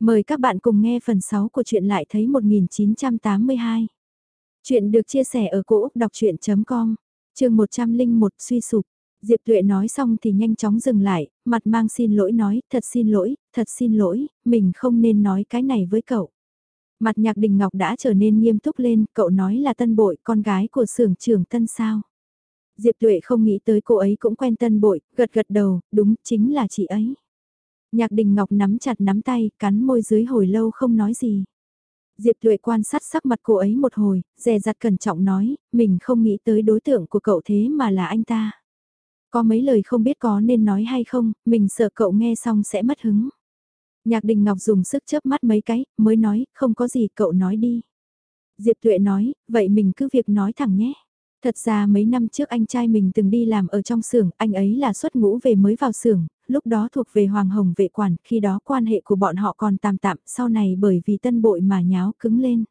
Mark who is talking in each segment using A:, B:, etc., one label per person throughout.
A: Mời các bạn cùng nghe phần 6 của truyện lại thấy 1982. Chuyện được chia sẻ ở cỗ đọc chuyện.com, trường 101 suy sụp. Diệp Tuệ nói xong thì nhanh chóng dừng lại, mặt mang xin lỗi nói, thật xin lỗi, thật xin lỗi, mình không nên nói cái này với cậu. Mặt nhạc đình ngọc đã trở nên nghiêm túc lên, cậu nói là tân bội, con gái của xưởng trưởng tân sao. Diệp Tuệ không nghĩ tới cô ấy cũng quen tân bội, gật gật đầu, đúng, chính là chị ấy. Nhạc đình ngọc nắm chặt nắm tay, cắn môi dưới hồi lâu không nói gì. Diệp Tuệ quan sát sắc mặt cô ấy một hồi, dè dặt cẩn trọng nói, mình không nghĩ tới đối tượng của cậu thế mà là anh ta. Có mấy lời không biết có nên nói hay không, mình sợ cậu nghe xong sẽ mất hứng. Nhạc đình ngọc dùng sức chớp mắt mấy cái, mới nói, không có gì cậu nói đi. Diệp Tuệ nói, vậy mình cứ việc nói thẳng nhé. Thật ra mấy năm trước anh trai mình từng đi làm ở trong xưởng, anh ấy là xuất ngũ về mới vào xưởng, lúc đó thuộc về Hoàng Hồng vệ quản, khi đó quan hệ của bọn họ còn tạm tạm, sau này bởi vì tân bội mà nháo cứng lên.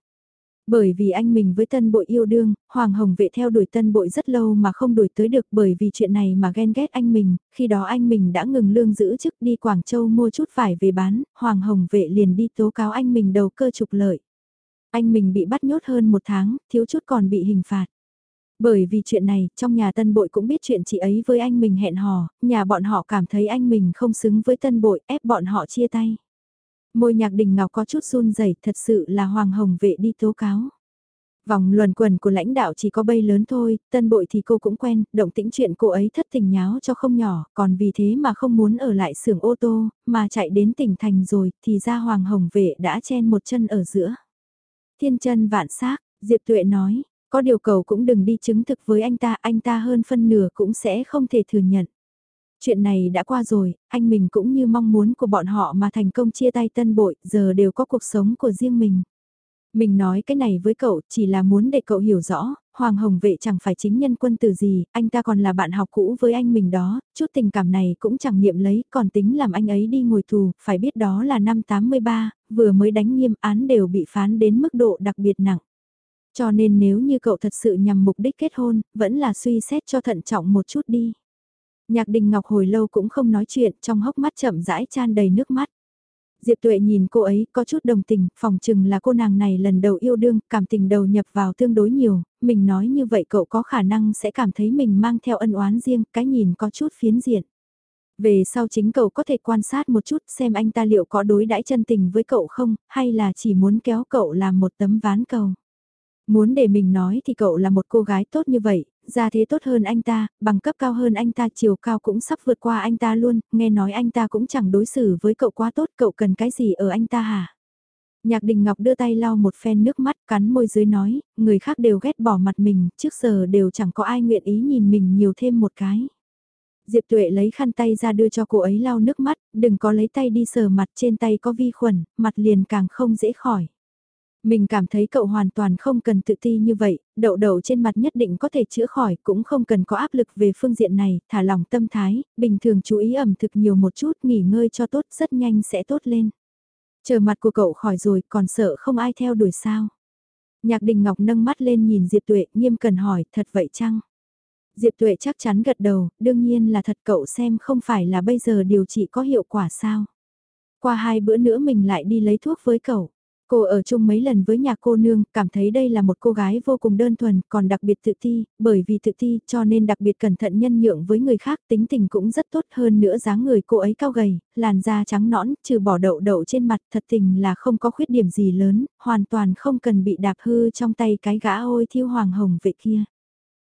A: Bởi vì anh mình với tân bội yêu đương, Hoàng Hồng vệ theo đuổi tân bội rất lâu mà không đuổi tới được bởi vì chuyện này mà ghen ghét anh mình, khi đó anh mình đã ngừng lương giữ chức đi Quảng Châu mua chút vải về bán, Hoàng Hồng vệ liền đi tố cáo anh mình đầu cơ trục lợi. Anh mình bị bắt nhốt hơn một tháng, thiếu chút còn bị hình phạt. Bởi vì chuyện này, trong nhà tân bội cũng biết chuyện chị ấy với anh mình hẹn hò, nhà bọn họ cảm thấy anh mình không xứng với tân bội, ép bọn họ chia tay. Môi nhạc đình ngọc có chút run rẩy thật sự là hoàng hồng vệ đi tố cáo. Vòng luẩn quẩn của lãnh đạo chỉ có bay lớn thôi, tân bội thì cô cũng quen, động tĩnh chuyện cô ấy thất tình nháo cho không nhỏ, còn vì thế mà không muốn ở lại xưởng ô tô, mà chạy đến tỉnh thành rồi, thì ra hoàng hồng vệ đã chen một chân ở giữa. Thiên chân vạn xác Diệp Tuệ nói, có điều cầu cũng đừng đi chứng thực với anh ta, anh ta hơn phân nửa cũng sẽ không thể thừa nhận. Chuyện này đã qua rồi, anh mình cũng như mong muốn của bọn họ mà thành công chia tay tân bội, giờ đều có cuộc sống của riêng mình. Mình nói cái này với cậu chỉ là muốn để cậu hiểu rõ, Hoàng Hồng Vệ chẳng phải chính nhân quân tử gì, anh ta còn là bạn học cũ với anh mình đó, chút tình cảm này cũng chẳng niệm lấy, còn tính làm anh ấy đi ngồi tù, phải biết đó là năm 83, vừa mới đánh nghiêm án đều bị phán đến mức độ đặc biệt nặng. Cho nên nếu như cậu thật sự nhằm mục đích kết hôn, vẫn là suy xét cho thận trọng một chút đi. Nhạc đình ngọc hồi lâu cũng không nói chuyện, trong hốc mắt chậm rãi chan đầy nước mắt. Diệp Tuệ nhìn cô ấy có chút đồng tình, phòng chừng là cô nàng này lần đầu yêu đương, cảm tình đầu nhập vào tương đối nhiều, mình nói như vậy cậu có khả năng sẽ cảm thấy mình mang theo ân oán riêng, cái nhìn có chút phiến diện. Về sau chính cậu có thể quan sát một chút xem anh ta liệu có đối đãi chân tình với cậu không, hay là chỉ muốn kéo cậu làm một tấm ván cầu. Muốn để mình nói thì cậu là một cô gái tốt như vậy, gia thế tốt hơn anh ta, bằng cấp cao hơn anh ta, chiều cao cũng sắp vượt qua anh ta luôn, nghe nói anh ta cũng chẳng đối xử với cậu quá tốt, cậu cần cái gì ở anh ta hả? Nhạc Đình Ngọc đưa tay lau một phen nước mắt cắn môi dưới nói, người khác đều ghét bỏ mặt mình, trước giờ đều chẳng có ai nguyện ý nhìn mình nhiều thêm một cái. Diệp Tuệ lấy khăn tay ra đưa cho cô ấy lau nước mắt, đừng có lấy tay đi sờ mặt trên tay có vi khuẩn, mặt liền càng không dễ khỏi. Mình cảm thấy cậu hoàn toàn không cần tự ti như vậy, đậu đậu trên mặt nhất định có thể chữa khỏi, cũng không cần có áp lực về phương diện này, thả lỏng tâm thái, bình thường chú ý ẩm thực nhiều một chút, nghỉ ngơi cho tốt, rất nhanh sẽ tốt lên. Chờ mặt của cậu khỏi rồi, còn sợ không ai theo đuổi sao. Nhạc Đình Ngọc nâng mắt lên nhìn Diệp Tuệ, nghiêm cần hỏi, thật vậy chăng? Diệp Tuệ chắc chắn gật đầu, đương nhiên là thật cậu xem không phải là bây giờ điều trị có hiệu quả sao. Qua hai bữa nữa mình lại đi lấy thuốc với cậu. Cô ở chung mấy lần với nhà cô nương, cảm thấy đây là một cô gái vô cùng đơn thuần, còn đặc biệt tự ti, bởi vì tự ti cho nên đặc biệt cẩn thận nhân nhượng với người khác, tính tình cũng rất tốt hơn nữa dáng người cô ấy cao gầy, làn da trắng nõn, trừ bỏ đậu đậu trên mặt thật tình là không có khuyết điểm gì lớn, hoàn toàn không cần bị đạp hư trong tay cái gã ôi thiêu hoàng hồng vậy kia.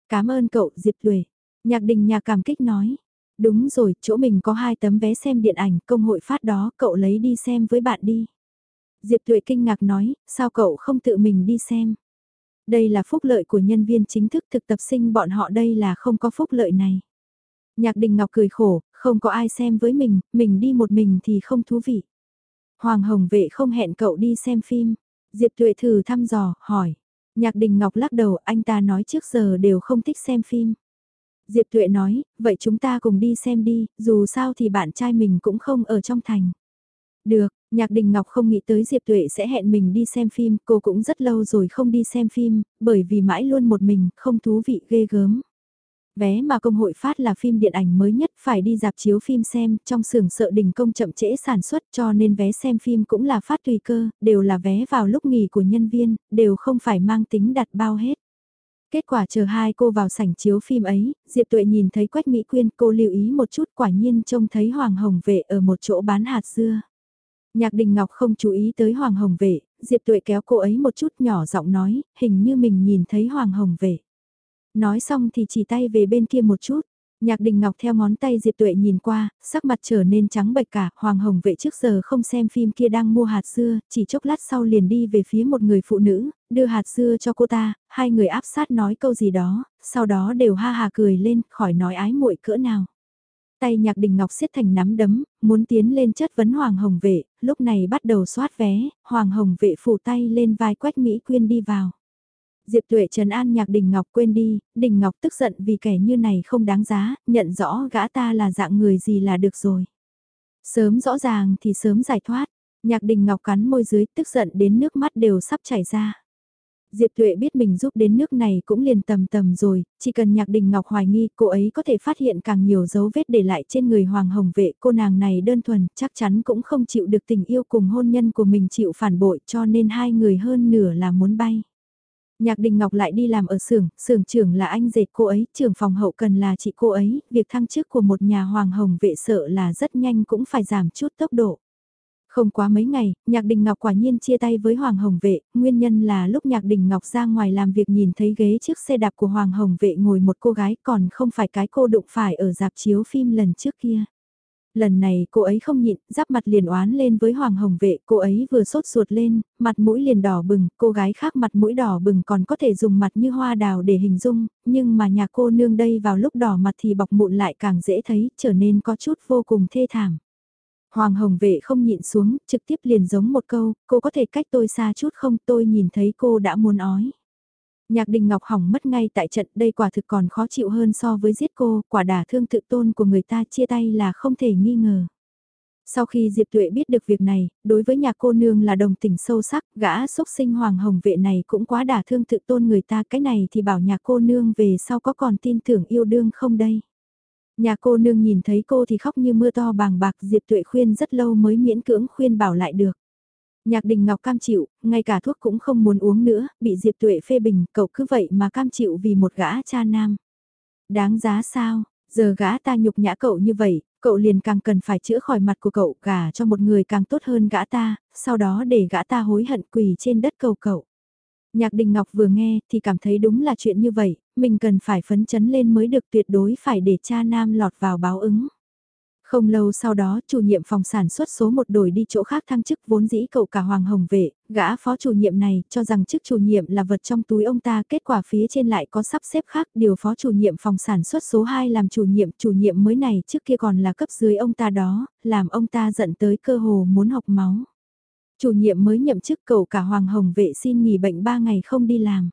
A: Cảm ơn cậu Diệp Tuệ. Nhạc đình nhà cảm kích nói. Đúng rồi, chỗ mình có hai tấm vé xem điện ảnh, công hội phát đó, cậu lấy đi xem với bạn đi. Diệp Tuệ kinh ngạc nói, sao cậu không tự mình đi xem? Đây là phúc lợi của nhân viên chính thức thực tập sinh bọn họ đây là không có phúc lợi này. Nhạc Đình Ngọc cười khổ, không có ai xem với mình, mình đi một mình thì không thú vị. Hoàng Hồng Vệ không hẹn cậu đi xem phim. Diệp Tuệ thử thăm dò, hỏi. Nhạc Đình Ngọc lắc đầu, anh ta nói trước giờ đều không thích xem phim. Diệp Tuệ nói, vậy chúng ta cùng đi xem đi, dù sao thì bạn trai mình cũng không ở trong thành. Được, Nhạc Đình Ngọc không nghĩ tới Diệp Tuệ sẽ hẹn mình đi xem phim, cô cũng rất lâu rồi không đi xem phim, bởi vì mãi luôn một mình, không thú vị ghê gớm. Vé mà công hội phát là phim điện ảnh mới nhất phải đi dạp chiếu phim xem, trong xưởng sợ đình công chậm trễ sản xuất cho nên vé xem phim cũng là phát tùy cơ, đều là vé vào lúc nghỉ của nhân viên, đều không phải mang tính đặt bao hết. Kết quả chờ hai cô vào sảnh chiếu phim ấy, Diệp Tuệ nhìn thấy Quách Mỹ Quyên cô lưu ý một chút quả nhiên trông thấy Hoàng Hồng Vệ ở một chỗ bán hạt dưa. Nhạc Đình Ngọc không chú ý tới Hoàng Hồng Vệ, Diệp Tuệ kéo cô ấy một chút nhỏ giọng nói, hình như mình nhìn thấy Hoàng Hồng Vệ. Nói xong thì chỉ tay về bên kia một chút. Nhạc Đình Ngọc theo ngón tay Diệp Tuệ nhìn qua, sắc mặt trở nên trắng bệch cả, Hoàng Hồng vệ trước giờ không xem phim kia đang mua hạt dưa, chỉ chốc lát sau liền đi về phía một người phụ nữ, đưa hạt dưa cho cô ta, hai người áp sát nói câu gì đó, sau đó đều ha hà cười lên, khỏi nói ái muội cỡ nào. Tay Nhạc Đình Ngọc siết thành nắm đấm, muốn tiến lên chất vấn Hoàng Hồng vệ, lúc này bắt đầu soát vé, Hoàng Hồng vệ phủ tay lên vai Quách Mỹ Quyên đi vào. Diệp Tuệ trần an nhạc Đình Ngọc quên đi, Đình Ngọc tức giận vì kẻ như này không đáng giá, nhận rõ gã ta là dạng người gì là được rồi. Sớm rõ ràng thì sớm giải thoát, nhạc Đình Ngọc cắn môi dưới tức giận đến nước mắt đều sắp chảy ra. Diệp Tuệ biết mình giúp đến nước này cũng liền tầm tầm rồi, chỉ cần Nhạc Đình Ngọc hoài nghi cô ấy có thể phát hiện càng nhiều dấu vết để lại trên người Hoàng Hồng Vệ. Cô nàng này đơn thuần chắc chắn cũng không chịu được tình yêu cùng hôn nhân của mình chịu phản bội cho nên hai người hơn nửa là muốn bay. Nhạc Đình Ngọc lại đi làm ở xưởng, xưởng trưởng là anh dệt cô ấy, trưởng phòng hậu cần là chị cô ấy, việc thăng chức của một nhà hoàng hồng vệ sợ là rất nhanh cũng phải giảm chút tốc độ. Không quá mấy ngày, Nhạc Đình Ngọc quả nhiên chia tay với Hoàng Hồng Vệ, nguyên nhân là lúc Nhạc Đình Ngọc ra ngoài làm việc nhìn thấy ghế trước xe đạp của Hoàng Hồng Vệ ngồi một cô gái còn không phải cái cô đụng phải ở dạp chiếu phim lần trước kia. Lần này cô ấy không nhịn, giáp mặt liền oán lên với Hoàng Hồng Vệ, cô ấy vừa sốt ruột lên, mặt mũi liền đỏ bừng, cô gái khác mặt mũi đỏ bừng còn có thể dùng mặt như hoa đào để hình dung, nhưng mà nhà cô nương đây vào lúc đỏ mặt thì bọc mụn lại càng dễ thấy, trở nên có chút vô cùng thê thảm. Hoàng Hồng Vệ không nhịn xuống, trực tiếp liền giống một câu, cô có thể cách tôi xa chút không, tôi nhìn thấy cô đã muốn ói. Nhạc đình ngọc hỏng mất ngay tại trận đây quả thực còn khó chịu hơn so với giết cô, quả đả thương tự tôn của người ta chia tay là không thể nghi ngờ. Sau khi Diệp Tuệ biết được việc này, đối với nhà cô nương là đồng tình sâu sắc, gã xúc sinh hoàng hồng vệ này cũng quá đả thương tự tôn người ta, cái này thì bảo nhà cô nương về sau có còn tin tưởng yêu đương không đây. Nhà cô nương nhìn thấy cô thì khóc như mưa to bàng bạc Diệp Tuệ khuyên rất lâu mới miễn cưỡng khuyên bảo lại được. Nhạc đình ngọc cam chịu, ngay cả thuốc cũng không muốn uống nữa, bị Diệp Tuệ phê bình, cậu cứ vậy mà cam chịu vì một gã cha nam. Đáng giá sao, giờ gã ta nhục nhã cậu như vậy, cậu liền càng cần phải chữa khỏi mặt của cậu gà cho một người càng tốt hơn gã ta, sau đó để gã ta hối hận quỳ trên đất cầu cậu. Nhạc Đình Ngọc vừa nghe thì cảm thấy đúng là chuyện như vậy, mình cần phải phấn chấn lên mới được tuyệt đối phải để cha nam lọt vào báo ứng. Không lâu sau đó, chủ nhiệm phòng sản xuất số một đổi đi chỗ khác thăng chức vốn dĩ cậu cả Hoàng Hồng Vệ, gã phó chủ nhiệm này cho rằng chức chủ nhiệm là vật trong túi ông ta, kết quả phía trên lại có sắp xếp khác, điều phó chủ nhiệm phòng sản xuất số 2 làm chủ nhiệm, chủ nhiệm mới này trước kia còn là cấp dưới ông ta đó, làm ông ta giận tới cơ hồ muốn học máu. Chủ nhiệm mới nhậm chức cầu cả Hoàng Hồng Vệ xin nghỉ bệnh 3 ngày không đi làm.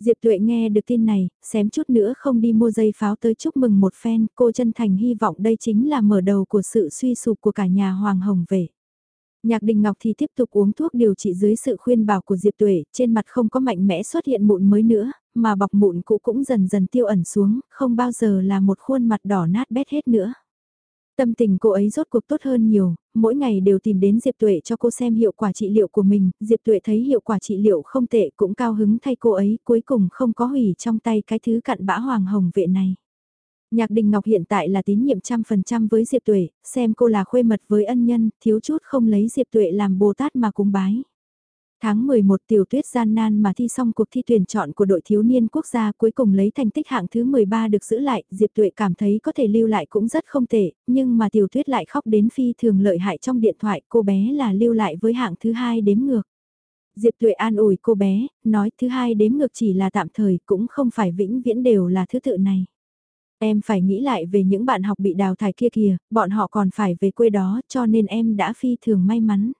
A: Diệp Tuệ nghe được tin này, xém chút nữa không đi mua dây pháo tới chúc mừng một phen, cô chân thành hy vọng đây chính là mở đầu của sự suy sụp của cả nhà Hoàng Hồng về. Nhạc Đình Ngọc thì tiếp tục uống thuốc điều trị dưới sự khuyên bảo của Diệp Tuệ, trên mặt không có mạnh mẽ xuất hiện mụn mới nữa, mà bọc mụn cũ cũng dần dần tiêu ẩn xuống, không bao giờ là một khuôn mặt đỏ nát bét hết nữa. Tâm tình cô ấy rốt cuộc tốt hơn nhiều, mỗi ngày đều tìm đến Diệp Tuệ cho cô xem hiệu quả trị liệu của mình, Diệp Tuệ thấy hiệu quả trị liệu không tệ cũng cao hứng thay cô ấy, cuối cùng không có hủy trong tay cái thứ cặn bã hoàng hồng vệ này. Nhạc Đình Ngọc hiện tại là tín nhiệm trăm phần trăm với Diệp Tuệ, xem cô là khuê mật với ân nhân, thiếu chút không lấy Diệp Tuệ làm Bồ Tát mà cúng bái. Tháng 11 tiểu tuyết gian nan mà thi xong cuộc thi tuyển chọn của đội thiếu niên quốc gia cuối cùng lấy thành tích hạng thứ 13 được giữ lại, Diệp Tuệ cảm thấy có thể lưu lại cũng rất không tệ, nhưng mà tiểu tuyết lại khóc đến phi thường lợi hại trong điện thoại cô bé là lưu lại với hạng thứ hai đếm ngược. Diệp Tuệ an ủi cô bé, nói thứ hai đếm ngược chỉ là tạm thời cũng không phải vĩnh viễn đều là thứ tự này. Em phải nghĩ lại về những bạn học bị đào thải kia kìa, bọn họ còn phải về quê đó cho nên em đã phi thường may mắn.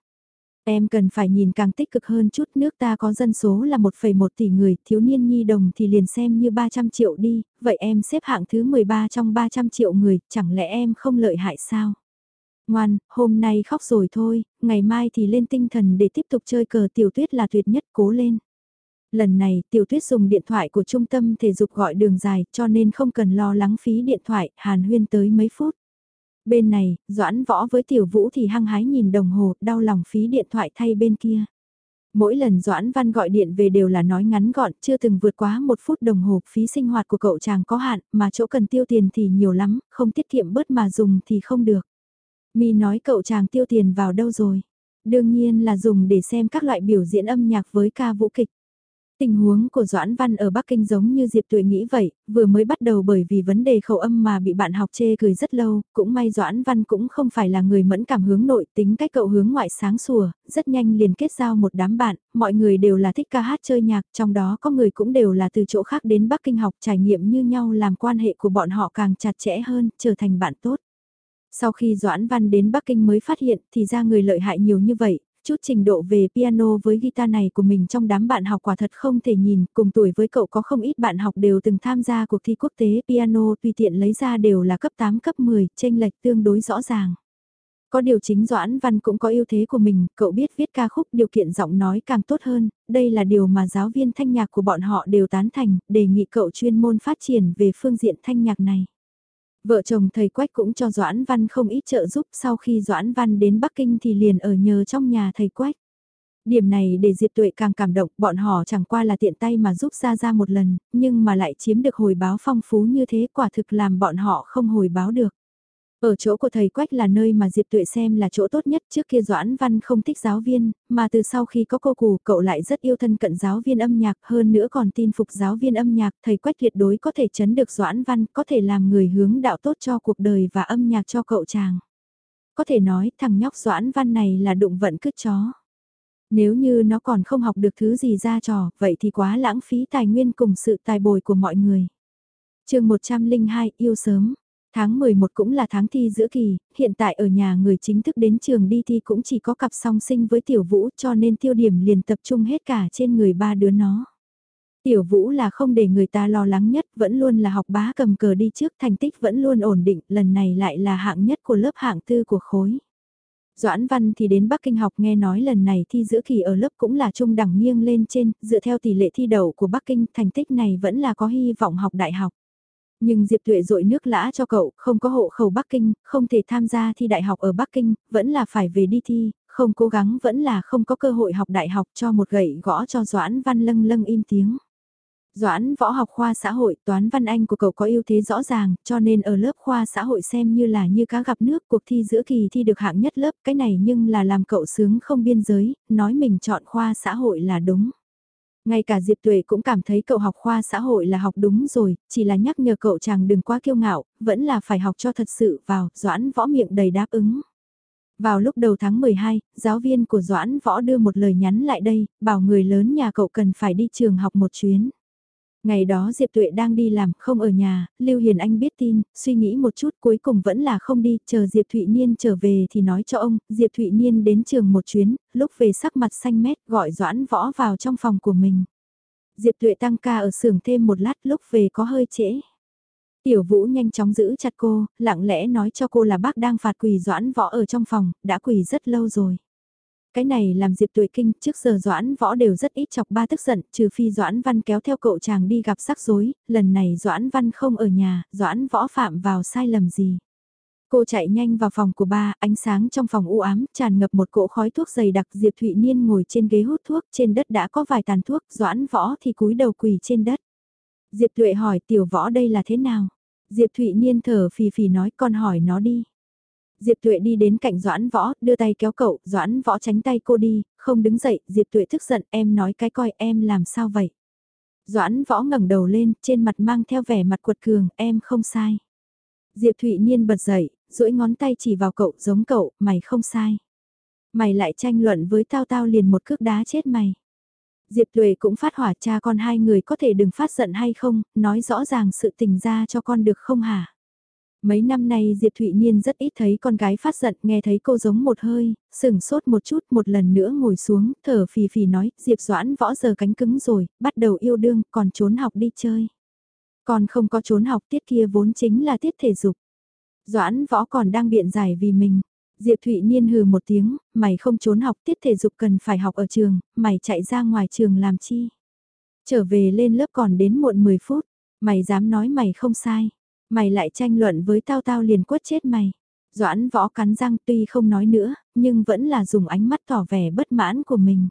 A: Em cần phải nhìn càng tích cực hơn chút nước ta có dân số là 1,1 tỷ người, thiếu niên nhi đồng thì liền xem như 300 triệu đi, vậy em xếp hạng thứ 13 trong 300 triệu người, chẳng lẽ em không lợi hại sao? Ngoan, hôm nay khóc rồi thôi, ngày mai thì lên tinh thần để tiếp tục chơi cờ tiểu tuyết là tuyệt nhất cố lên. Lần này tiểu tuyết dùng điện thoại của trung tâm thể dục gọi đường dài cho nên không cần lo lắng phí điện thoại, hàn huyên tới mấy phút. Bên này, Doãn Võ với Tiểu Vũ thì hăng hái nhìn đồng hồ, đau lòng phí điện thoại thay bên kia. Mỗi lần Doãn Văn gọi điện về đều là nói ngắn gọn, chưa từng vượt quá một phút đồng hồ, phí sinh hoạt của cậu chàng có hạn, mà chỗ cần tiêu tiền thì nhiều lắm, không tiết kiệm bớt mà dùng thì không được. Mi nói cậu chàng tiêu tiền vào đâu rồi? Đương nhiên là dùng để xem các loại biểu diễn âm nhạc với ca vũ kịch. Tình huống của Doãn Văn ở Bắc Kinh giống như Diệp Tuệ nghĩ vậy, vừa mới bắt đầu bởi vì vấn đề khẩu âm mà bị bạn học chê cười rất lâu, cũng may Doãn Văn cũng không phải là người mẫn cảm hướng nội tính cách cậu hướng ngoại sáng sủa, rất nhanh liền kết giao một đám bạn, mọi người đều là thích ca hát chơi nhạc, trong đó có người cũng đều là từ chỗ khác đến Bắc Kinh học trải nghiệm như nhau làm quan hệ của bọn họ càng chặt chẽ hơn, trở thành bạn tốt. Sau khi Doãn Văn đến Bắc Kinh mới phát hiện thì ra người lợi hại nhiều như vậy, chút trình độ về piano với guitar này của mình trong đám bạn học quả thật không thể nhìn, cùng tuổi với cậu có không ít bạn học đều từng tham gia cuộc thi quốc tế piano tùy tiện lấy ra đều là cấp 8 cấp 10, chênh lệch tương đối rõ ràng. Có điều chính Doãn Văn cũng có ưu thế của mình, cậu biết viết ca khúc điều kiện giọng nói càng tốt hơn, đây là điều mà giáo viên thanh nhạc của bọn họ đều tán thành, đề nghị cậu chuyên môn phát triển về phương diện thanh nhạc này. Vợ chồng thầy Quách cũng cho Doãn Văn không ít trợ giúp sau khi Doãn Văn đến Bắc Kinh thì liền ở nhờ trong nhà thầy Quách. Điểm này để Diệp Tuệ càng cảm động, bọn họ chẳng qua là tiện tay mà giúp ra ra một lần, nhưng mà lại chiếm được hồi báo phong phú như thế quả thực làm bọn họ không hồi báo được. Ở chỗ của thầy Quách là nơi mà Diệp Tuệ xem là chỗ tốt nhất trước kia Doãn Văn không thích giáo viên, mà từ sau khi có cô cù cậu lại rất yêu thân cận giáo viên âm nhạc hơn nữa còn tin phục giáo viên âm nhạc thầy Quách tuyệt đối có thể chấn được Doãn Văn có thể làm người hướng đạo tốt cho cuộc đời và âm nhạc cho cậu chàng. Có thể nói thằng nhóc Doãn Văn này là đụng vận cứt chó. Nếu như nó còn không học được thứ gì ra trò, vậy thì quá lãng phí tài nguyên cùng sự tài bồi của mọi người. chương 102 yêu sớm Tháng 11 cũng là tháng thi giữa kỳ, hiện tại ở nhà người chính thức đến trường đi thi cũng chỉ có cặp song sinh với tiểu vũ cho nên tiêu điểm liền tập trung hết cả trên người ba đứa nó. Tiểu vũ là không để người ta lo lắng nhất, vẫn luôn là học bá cầm cờ đi trước, thành tích vẫn luôn ổn định, lần này lại là hạng nhất của lớp hạng tư của khối. Doãn Văn thì đến Bắc Kinh học nghe nói lần này thi giữa kỳ ở lớp cũng là trung đẳng nghiêng lên trên, dựa theo tỷ lệ thi đầu của Bắc Kinh, thành tích này vẫn là có hy vọng học đại học. Nhưng Diệp Tuệ dội nước lã cho cậu, không có hộ khẩu Bắc Kinh, không thể tham gia thi đại học ở Bắc Kinh, vẫn là phải về đi thi, không cố gắng vẫn là không có cơ hội học đại học cho một gậy gõ cho Doãn Văn lâng lâng im tiếng. Doãn võ học khoa xã hội, toán văn anh của cậu có ưu thế rõ ràng, cho nên ở lớp khoa xã hội xem như là như cá gặp nước cuộc thi giữa kỳ thi được hạng nhất lớp, cái này nhưng là làm cậu sướng không biên giới, nói mình chọn khoa xã hội là đúng. Ngay cả Diệp Tuệ cũng cảm thấy cậu học khoa xã hội là học đúng rồi, chỉ là nhắc nhở cậu chàng đừng quá kiêu ngạo, vẫn là phải học cho thật sự vào, Doãn võ miệng đầy đáp ứng. Vào lúc đầu tháng 12, giáo viên của Doãn Võ đưa một lời nhắn lại đây, bảo người lớn nhà cậu cần phải đi trường học một chuyến. Ngày đó Diệp Tuệ đang đi làm, không ở nhà, Lưu Hiền Anh biết tin, suy nghĩ một chút cuối cùng vẫn là không đi, chờ Diệp Thụy Niên trở về thì nói cho ông, Diệp Thụy Niên đến trường một chuyến, lúc về sắc mặt xanh mét gọi Doãn Võ vào trong phòng của mình. Diệp Tuệ tăng ca ở xưởng thêm một lát lúc về có hơi trễ. Tiểu Vũ nhanh chóng giữ chặt cô, lặng lẽ nói cho cô là bác đang phạt quỳ Doãn Võ ở trong phòng, đã quỳ rất lâu rồi. Cái này làm Diệp Tuệ kinh, trước giờ Doãn Võ đều rất ít chọc ba tức giận, trừ phi Doãn Văn kéo theo cậu chàng đi gặp sắc rối, lần này Doãn Văn không ở nhà, Doãn Võ phạm vào sai lầm gì. Cô chạy nhanh vào phòng của ba, ánh sáng trong phòng u ám, tràn ngập một cỗ khói thuốc dày đặc Diệp Thụy Niên ngồi trên ghế hút thuốc, trên đất đã có vài tàn thuốc, Doãn Võ thì cúi đầu quỳ trên đất. Diệp Tuệ hỏi tiểu võ đây là thế nào? Diệp Thụy Niên thở phì phì nói con hỏi nó đi. Diệp Tuệ đi đến cạnh Doãn Võ, đưa tay kéo cậu, Doãn Võ tránh tay cô đi, không đứng dậy, Diệp Tuệ tức giận, em nói cái coi em làm sao vậy. Doãn Võ ngẩng đầu lên, trên mặt mang theo vẻ mặt quật cường, em không sai. Diệp Thụy Niên bật dậy, duỗi ngón tay chỉ vào cậu, giống cậu, mày không sai. Mày lại tranh luận với tao tao liền một cước đá chết mày. Diệp Tuệ cũng phát hỏa cha con hai người có thể đừng phát giận hay không, nói rõ ràng sự tình ra cho con được không hả? Mấy năm nay Diệp Thụy Niên rất ít thấy con gái phát giận, nghe thấy cô giống một hơi, sừng sốt một chút một lần nữa ngồi xuống, thở phì phì nói, Diệp Doãn võ giờ cánh cứng rồi, bắt đầu yêu đương, còn trốn học đi chơi. Còn không có trốn học tiết kia vốn chính là tiết thể dục. Doãn võ còn đang biện giải vì mình. Diệp Thụy Niên hừ một tiếng, mày không trốn học tiết thể dục cần phải học ở trường, mày chạy ra ngoài trường làm chi. Trở về lên lớp còn đến muộn 10 phút, mày dám nói mày không sai, mày lại tranh luận với tao tao liền quất chết mày. Doãn võ cắn răng tuy không nói nữa, nhưng vẫn là dùng ánh mắt tỏ vẻ bất mãn của mình.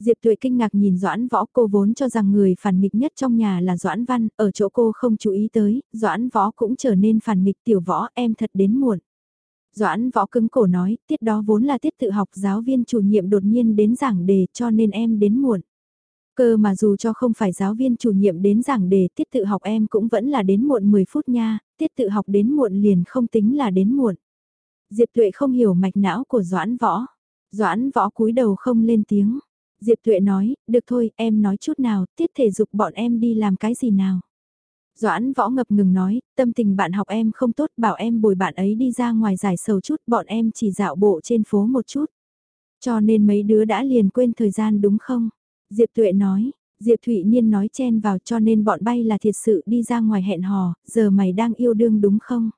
A: Diệp Tuệ kinh ngạc nhìn Doãn Võ cô vốn cho rằng người phản nghịch nhất trong nhà là Doãn Văn, ở chỗ cô không chú ý tới, Doãn Võ cũng trở nên phản nghịch tiểu võ em thật đến muộn. Doãn Võ cứng cổ nói, tiết đó vốn là tiết tự học giáo viên chủ nhiệm đột nhiên đến giảng đề cho nên em đến muộn. Cơ mà dù cho không phải giáo viên chủ nhiệm đến giảng đề tiết tự học em cũng vẫn là đến muộn 10 phút nha, tiết tự học đến muộn liền không tính là đến muộn. Diệp Tuệ không hiểu mạch não của Doãn Võ. Doãn Võ cúi đầu không lên tiếng. Diệp Tuệ nói, được thôi, em nói chút nào, tiết thể dục bọn em đi làm cái gì nào. Doãn Võ ngập ngừng nói, tâm tình bạn học em không tốt, bảo em bồi bạn ấy đi ra ngoài giải sầu chút, bọn em chỉ dạo bộ trên phố một chút. Cho nên mấy đứa đã liền quên thời gian đúng không? Diệp Tuệ nói, Diệp Thụy Niên nói chen vào cho nên bọn bay là thiệt sự đi ra ngoài hẹn hò, giờ mày đang yêu đương đúng không?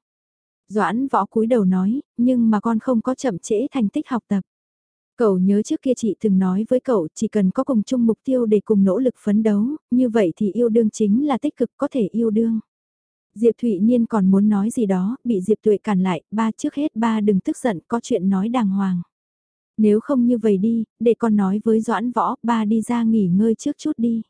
A: Doãn võ cúi đầu nói, nhưng mà con không có chậm trễ thành tích học tập. Cậu nhớ trước kia chị từng nói với cậu chỉ cần có cùng chung mục tiêu để cùng nỗ lực phấn đấu, như vậy thì yêu đương chính là tích cực có thể yêu đương. Diệp Thụy Niên còn muốn nói gì đó, bị Diệp Tuệ cản lại, ba trước hết ba đừng tức giận, có chuyện nói đàng hoàng. Nếu không như vậy đi, để con nói với Doãn Võ, ba đi ra nghỉ ngơi trước chút đi.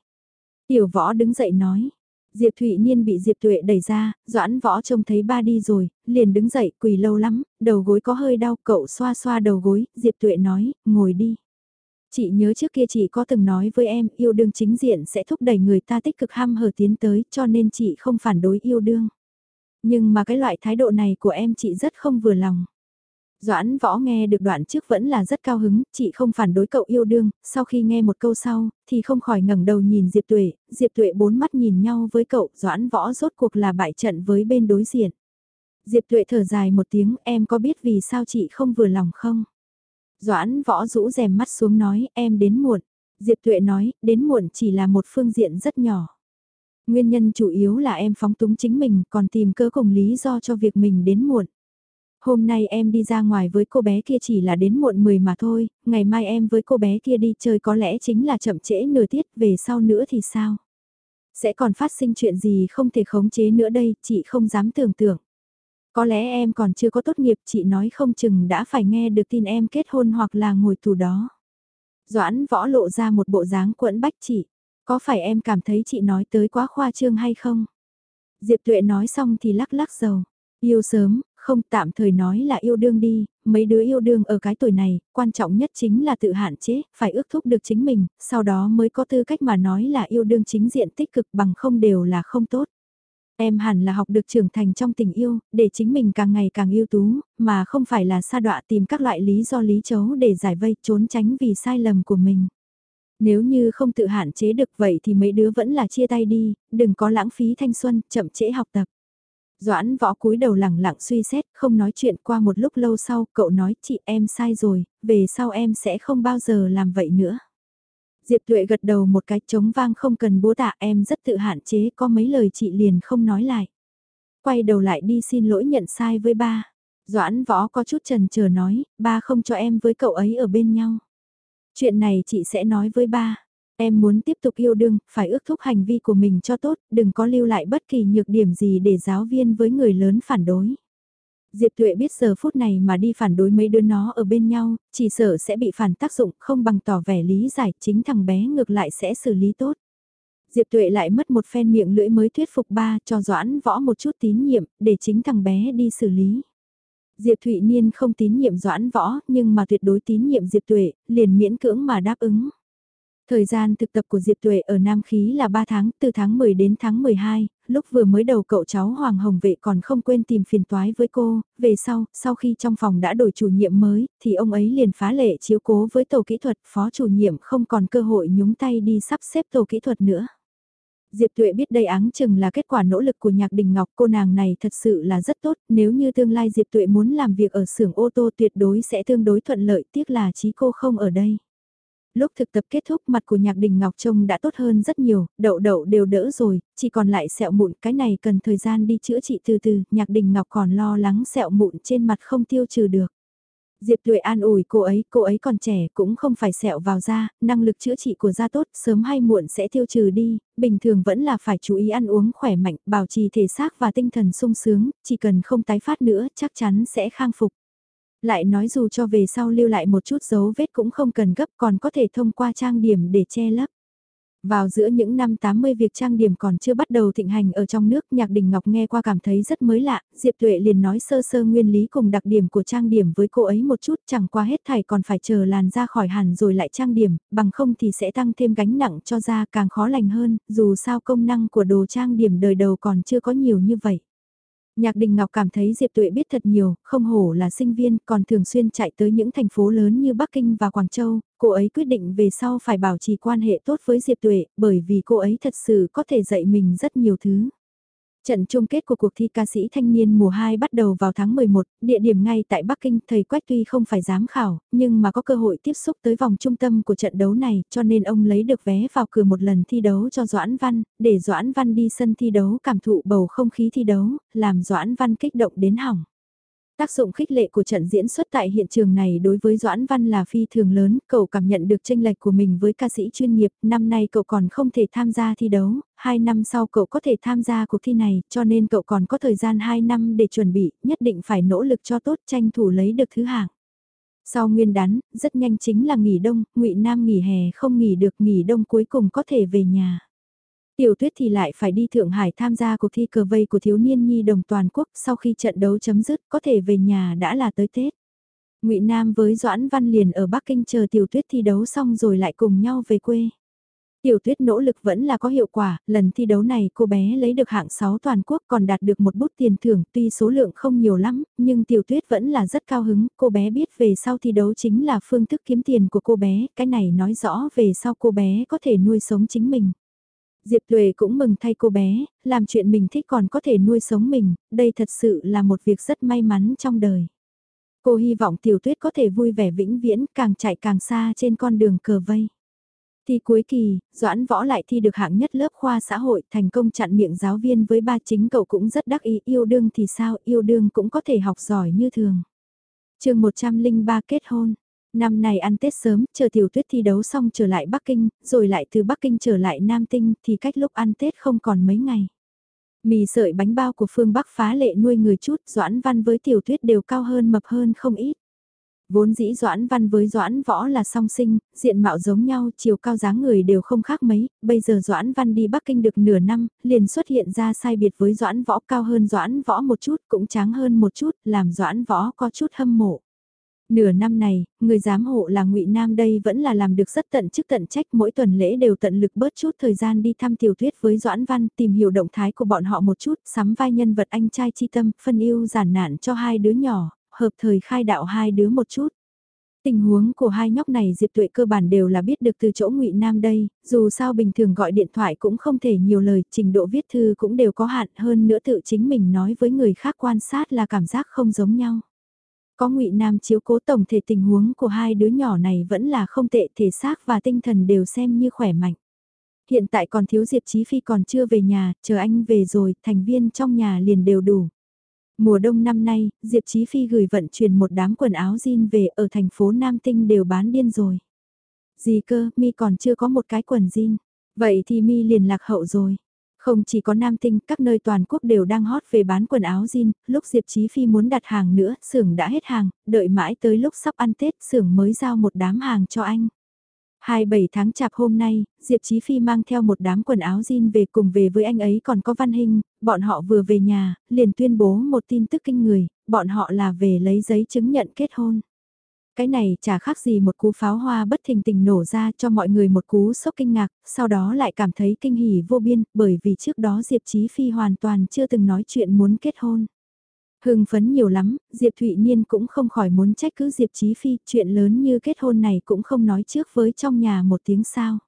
A: Tiểu Võ đứng dậy nói, Diệp Thụy Niên bị Diệp Tuệ đẩy ra, Doãn Võ trông thấy ba đi rồi, liền đứng dậy quỳ lâu lắm, đầu gối có hơi đau, cậu xoa xoa đầu gối, Diệp Tuệ nói, ngồi đi. Chị nhớ trước kia chị có từng nói với em yêu đương chính diện sẽ thúc đẩy người ta tích cực ham hở tiến tới cho nên chị không phản đối yêu đương. Nhưng mà cái loại thái độ này của em chị rất không vừa lòng. Doãn võ nghe được đoạn trước vẫn là rất cao hứng, chị không phản đối cậu yêu đương, sau khi nghe một câu sau, thì không khỏi ngẩng đầu nhìn Diệp Tuệ, Diệp Tuệ bốn mắt nhìn nhau với cậu, Doãn võ rốt cuộc là bại trận với bên đối diện. Diệp Tuệ thở dài một tiếng, em có biết vì sao chị không vừa lòng không? Doãn võ rũ rèm mắt xuống nói, em đến muộn. Diệp Tuệ nói, đến muộn chỉ là một phương diện rất nhỏ. Nguyên nhân chủ yếu là em phóng túng chính mình, còn tìm cơ cùng lý do cho việc mình đến muộn. Hôm nay em đi ra ngoài với cô bé kia chỉ là đến muộn 10 mà thôi, ngày mai em với cô bé kia đi chơi có lẽ chính là chậm trễ nửa tiết về sau nữa thì sao? Sẽ còn phát sinh chuyện gì không thể khống chế nữa đây, chị không dám tưởng tượng. Có lẽ em còn chưa có tốt nghiệp chị nói không chừng đã phải nghe được tin em kết hôn hoặc là ngồi tù đó. Doãn võ lộ ra một bộ dáng quẫn bách chị. Có phải em cảm thấy chị nói tới quá khoa trương hay không? Diệp tuệ nói xong thì lắc lắc dầu. Yêu sớm, không tạm thời nói là yêu đương đi, mấy đứa yêu đương ở cái tuổi này, quan trọng nhất chính là tự hạn chế, phải ước thúc được chính mình, sau đó mới có tư cách mà nói là yêu đương chính diện tích cực bằng không đều là không tốt. Em hẳn là học được trưởng thành trong tình yêu, để chính mình càng ngày càng yêu tú, mà không phải là sa đọa tìm các loại lý do lý chấu để giải vây trốn tránh vì sai lầm của mình. Nếu như không tự hạn chế được vậy thì mấy đứa vẫn là chia tay đi, đừng có lãng phí thanh xuân, chậm trễ học tập. Doãn võ cúi đầu lẳng lặng suy xét, không nói chuyện qua một lúc lâu sau, cậu nói chị em sai rồi, về sau em sẽ không bao giờ làm vậy nữa. Diệp Tuệ gật đầu một cái trống vang không cần bố tạ em rất tự hạn chế có mấy lời chị liền không nói lại. Quay đầu lại đi xin lỗi nhận sai với ba. Doãn võ có chút trần chờ nói, ba không cho em với cậu ấy ở bên nhau. Chuyện này chị sẽ nói với ba. Em muốn tiếp tục yêu đương, phải ước thúc hành vi của mình cho tốt, đừng có lưu lại bất kỳ nhược điểm gì để giáo viên với người lớn phản đối. Diệp Tuệ biết giờ phút này mà đi phản đối mấy đứa nó ở bên nhau, chỉ sợ sẽ bị phản tác dụng không bằng tỏ vẻ lý giải chính thằng bé ngược lại sẽ xử lý tốt. Diệp Tuệ lại mất một phen miệng lưỡi mới thuyết phục ba cho Doãn võ một chút tín nhiệm để chính thằng bé đi xử lý. Diệp Thụy Niên không tín nhiệm Doãn võ nhưng mà tuyệt đối tín nhiệm Diệp Tuệ, liền miễn cưỡng mà đáp ứng. Thời gian thực tập của Diệp Tuệ ở Nam Khí là 3 tháng, từ tháng 10 đến tháng 12, lúc vừa mới đầu cậu cháu Hoàng Hồng Vệ còn không quên tìm phiền toái với cô, về sau, sau khi trong phòng đã đổi chủ nhiệm mới, thì ông ấy liền phá lệ chiếu cố với tổ kỹ thuật, phó chủ nhiệm không còn cơ hội nhúng tay đi sắp xếp tổ kỹ thuật nữa. Diệp Tuệ biết đây áng chừng là kết quả nỗ lực của Nhạc Đình Ngọc, cô nàng này thật sự là rất tốt, nếu như tương lai Diệp Tuệ muốn làm việc ở xưởng ô tô tuyệt đối sẽ tương đối thuận lợi, tiếc là trí cô không ở đây. Lúc thực tập kết thúc mặt của nhạc đình Ngọc Trông đã tốt hơn rất nhiều, đậu đậu đều đỡ rồi, chỉ còn lại sẹo mụn cái này cần thời gian đi chữa trị từ từ, nhạc đình Ngọc còn lo lắng sẹo mụn trên mặt không tiêu trừ được. Diệp Tuệ an ủi cô ấy, cô ấy còn trẻ cũng không phải sẹo vào da, năng lực chữa trị của da tốt, sớm hay muộn sẽ tiêu trừ đi, bình thường vẫn là phải chú ý ăn uống khỏe mạnh, bảo trì thể xác và tinh thần sung sướng, chỉ cần không tái phát nữa chắc chắn sẽ khang phục. Lại nói dù cho về sau lưu lại một chút dấu vết cũng không cần gấp còn có thể thông qua trang điểm để che lấp. Vào giữa những năm 80 việc trang điểm còn chưa bắt đầu thịnh hành ở trong nước, Nhạc Đình Ngọc nghe qua cảm thấy rất mới lạ, Diệp Tuệ liền nói sơ sơ nguyên lý cùng đặc điểm của trang điểm với cô ấy một chút, chẳng qua hết thảy còn phải chờ làn da khỏi hẳn rồi lại trang điểm, bằng không thì sẽ tăng thêm gánh nặng cho da càng khó lành hơn, dù sao công năng của đồ trang điểm đời đầu còn chưa có nhiều như vậy. Nhạc Đình Ngọc cảm thấy Diệp Tuệ biết thật nhiều, không hổ là sinh viên, còn thường xuyên chạy tới những thành phố lớn như Bắc Kinh và Quảng Châu, cô ấy quyết định về sau phải bảo trì quan hệ tốt với Diệp Tuệ, bởi vì cô ấy thật sự có thể dạy mình rất nhiều thứ. Trận chung kết của cuộc thi ca sĩ thanh niên mùa 2 bắt đầu vào tháng 11, địa điểm ngay tại Bắc Kinh, thầy Quách tuy không phải giám khảo, nhưng mà có cơ hội tiếp xúc tới vòng trung tâm của trận đấu này, cho nên ông lấy được vé vào cửa một lần thi đấu cho Doãn Văn, để Doãn Văn đi sân thi đấu cảm thụ bầu không khí thi đấu, làm Doãn Văn kích động đến hỏng. Tác dụng khích lệ của trận diễn xuất tại hiện trường này đối với Doãn Văn là phi thường lớn, cậu cảm nhận được tranh lệch của mình với ca sĩ chuyên nghiệp, năm nay cậu còn không thể tham gia thi đấu, hai năm sau cậu có thể tham gia cuộc thi này, cho nên cậu còn có thời gian 2 năm để chuẩn bị, nhất định phải nỗ lực cho tốt tranh thủ lấy được thứ hạng. Sau nguyên đán, rất nhanh chính là nghỉ đông, ngụy Nam nghỉ hè không nghỉ được nghỉ đông cuối cùng có thể về nhà. Tiểu tuyết thì lại phải đi Thượng Hải tham gia cuộc thi cờ vây của thiếu niên nhi đồng toàn quốc sau khi trận đấu chấm dứt có thể về nhà đã là tới Tết. ngụy Nam với Doãn Văn liền ở Bắc Kinh chờ tiểu tuyết thi đấu xong rồi lại cùng nhau về quê. Tiểu tuyết nỗ lực vẫn là có hiệu quả, lần thi đấu này cô bé lấy được hạng 6 toàn quốc còn đạt được một bút tiền thưởng tuy số lượng không nhiều lắm, nhưng tiểu tuyết vẫn là rất cao hứng, cô bé biết về sau thi đấu chính là phương thức kiếm tiền của cô bé, cái này nói rõ về sau cô bé có thể nuôi sống chính mình. Diệp Tuệ cũng mừng thay cô bé, làm chuyện mình thích còn có thể nuôi sống mình, đây thật sự là một việc rất may mắn trong đời. Cô hy vọng tiểu tuyết có thể vui vẻ vĩnh viễn, càng chạy càng xa trên con đường cờ vây. Thi cuối kỳ, Doãn Võ lại thi được hạng nhất lớp khoa xã hội, thành công chặn miệng giáo viên với ba chính cậu cũng rất đắc ý, yêu đương thì sao, yêu đương cũng có thể học giỏi như thường. chương 103 kết hôn, Năm này ăn Tết sớm, chờ tiểu tuyết thi đấu xong trở lại Bắc Kinh, rồi lại từ Bắc Kinh trở lại Nam Tinh thì cách lúc ăn Tết không còn mấy ngày. Mì sợi bánh bao của phương Bắc phá lệ nuôi người chút, Doãn Văn với tiểu tuyết đều cao hơn mập hơn không ít. Vốn dĩ Doãn Văn với Doãn Võ là song sinh, diện mạo giống nhau, chiều cao dáng người đều không khác mấy, bây giờ Doãn Văn đi Bắc Kinh được nửa năm, liền xuất hiện ra sai biệt với Doãn Võ cao hơn Doãn Võ một chút, cũng tráng hơn một chút, làm Doãn Võ có chút hâm mộ. Nửa năm này, người giám hộ là ngụy Nam đây vẫn là làm được rất tận chức tận trách mỗi tuần lễ đều tận lực bớt chút thời gian đi thăm tiểu thuyết với Doãn Văn tìm hiểu động thái của bọn họ một chút, sắm vai nhân vật anh trai chi tâm, phân yêu giản nạn cho hai đứa nhỏ, hợp thời khai đạo hai đứa một chút. Tình huống của hai nhóc này Diệp Tuệ cơ bản đều là biết được từ chỗ ngụy Nam đây, dù sao bình thường gọi điện thoại cũng không thể nhiều lời, trình độ viết thư cũng đều có hạn hơn nữa tự chính mình nói với người khác quan sát là cảm giác không giống nhau. Có ngụy Nam chiếu cố tổng thể tình huống của hai đứa nhỏ này vẫn là không tệ thể xác và tinh thần đều xem như khỏe mạnh. Hiện tại còn thiếu Diệp Chí Phi còn chưa về nhà, chờ anh về rồi, thành viên trong nhà liền đều đủ. Mùa đông năm nay, Diệp Chí Phi gửi vận chuyển một đám quần áo jean về ở thành phố Nam Tinh đều bán điên rồi. Gì cơ, mi còn chưa có một cái quần jean. Vậy thì mi liền lạc hậu rồi. Không chỉ có Nam Tinh, các nơi toàn quốc đều đang hot về bán quần áo jean, lúc Diệp Chí Phi muốn đặt hàng nữa, xưởng đã hết hàng, đợi mãi tới lúc sắp ăn Tết, xưởng mới giao một đám hàng cho anh. 27 tháng chạp hôm nay, Diệp Chí Phi mang theo một đám quần áo jean về cùng về với anh ấy còn có Văn Hình, bọn họ vừa về nhà, liền tuyên bố một tin tức kinh người, bọn họ là về lấy giấy chứng nhận kết hôn. Cái này chả khác gì một cú pháo hoa bất thình tình nổ ra cho mọi người một cú sốc kinh ngạc, sau đó lại cảm thấy kinh hỉ vô biên, bởi vì trước đó Diệp Chí Phi hoàn toàn chưa từng nói chuyện muốn kết hôn. Hưng phấn nhiều lắm, Diệp Thụy Niên cũng không khỏi muốn trách cứ Diệp Chí Phi, chuyện lớn như kết hôn này cũng không nói trước với trong nhà một tiếng sao.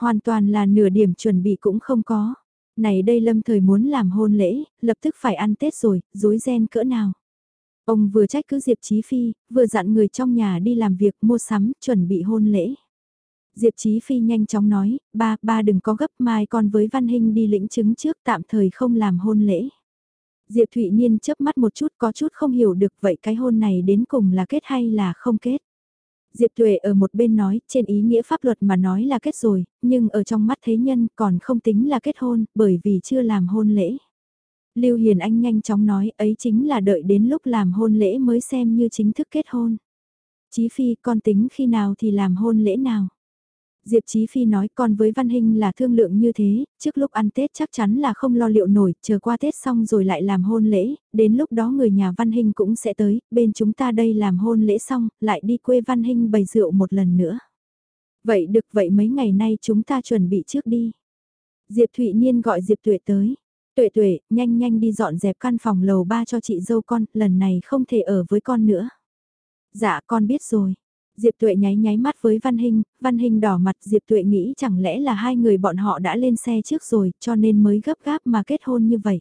A: Hoàn toàn là nửa điểm chuẩn bị cũng không có. Này đây lâm thời muốn làm hôn lễ, lập tức phải ăn Tết rồi, dối ren cỡ nào. Ông vừa trách cứ Diệp Chí Phi, vừa dặn người trong nhà đi làm việc mua sắm, chuẩn bị hôn lễ. Diệp Chí Phi nhanh chóng nói, ba, ba đừng có gấp mai con với Văn Hinh đi lĩnh chứng trước tạm thời không làm hôn lễ. Diệp Thụy Niên chớp mắt một chút có chút không hiểu được vậy cái hôn này đến cùng là kết hay là không kết. Diệp Tuệ ở một bên nói, trên ý nghĩa pháp luật mà nói là kết rồi, nhưng ở trong mắt thế nhân còn không tính là kết hôn, bởi vì chưa làm hôn lễ. Lưu Hiền Anh nhanh chóng nói, ấy chính là đợi đến lúc làm hôn lễ mới xem như chính thức kết hôn. Chí Phi, con tính khi nào thì làm hôn lễ nào? Diệp Chí Phi nói con với Văn Hinh là thương lượng như thế, trước lúc ăn Tết chắc chắn là không lo liệu nổi, chờ qua Tết xong rồi lại làm hôn lễ, đến lúc đó người nhà Văn Hinh cũng sẽ tới, bên chúng ta đây làm hôn lễ xong, lại đi quê Văn Hinh bày rượu một lần nữa. Vậy được vậy mấy ngày nay chúng ta chuẩn bị trước đi. Diệp Thụy Niên gọi Diệp Tuệ tới. Tuệ tuệ, nhanh nhanh đi dọn dẹp căn phòng lầu ba cho chị dâu con, lần này không thể ở với con nữa. Dạ con biết rồi. Diệp Tuệ nháy nháy mắt với Văn Hinh, Văn Hinh đỏ mặt Diệp Tuệ nghĩ chẳng lẽ là hai người bọn họ đã lên xe trước rồi cho nên mới gấp gáp mà kết hôn như vậy.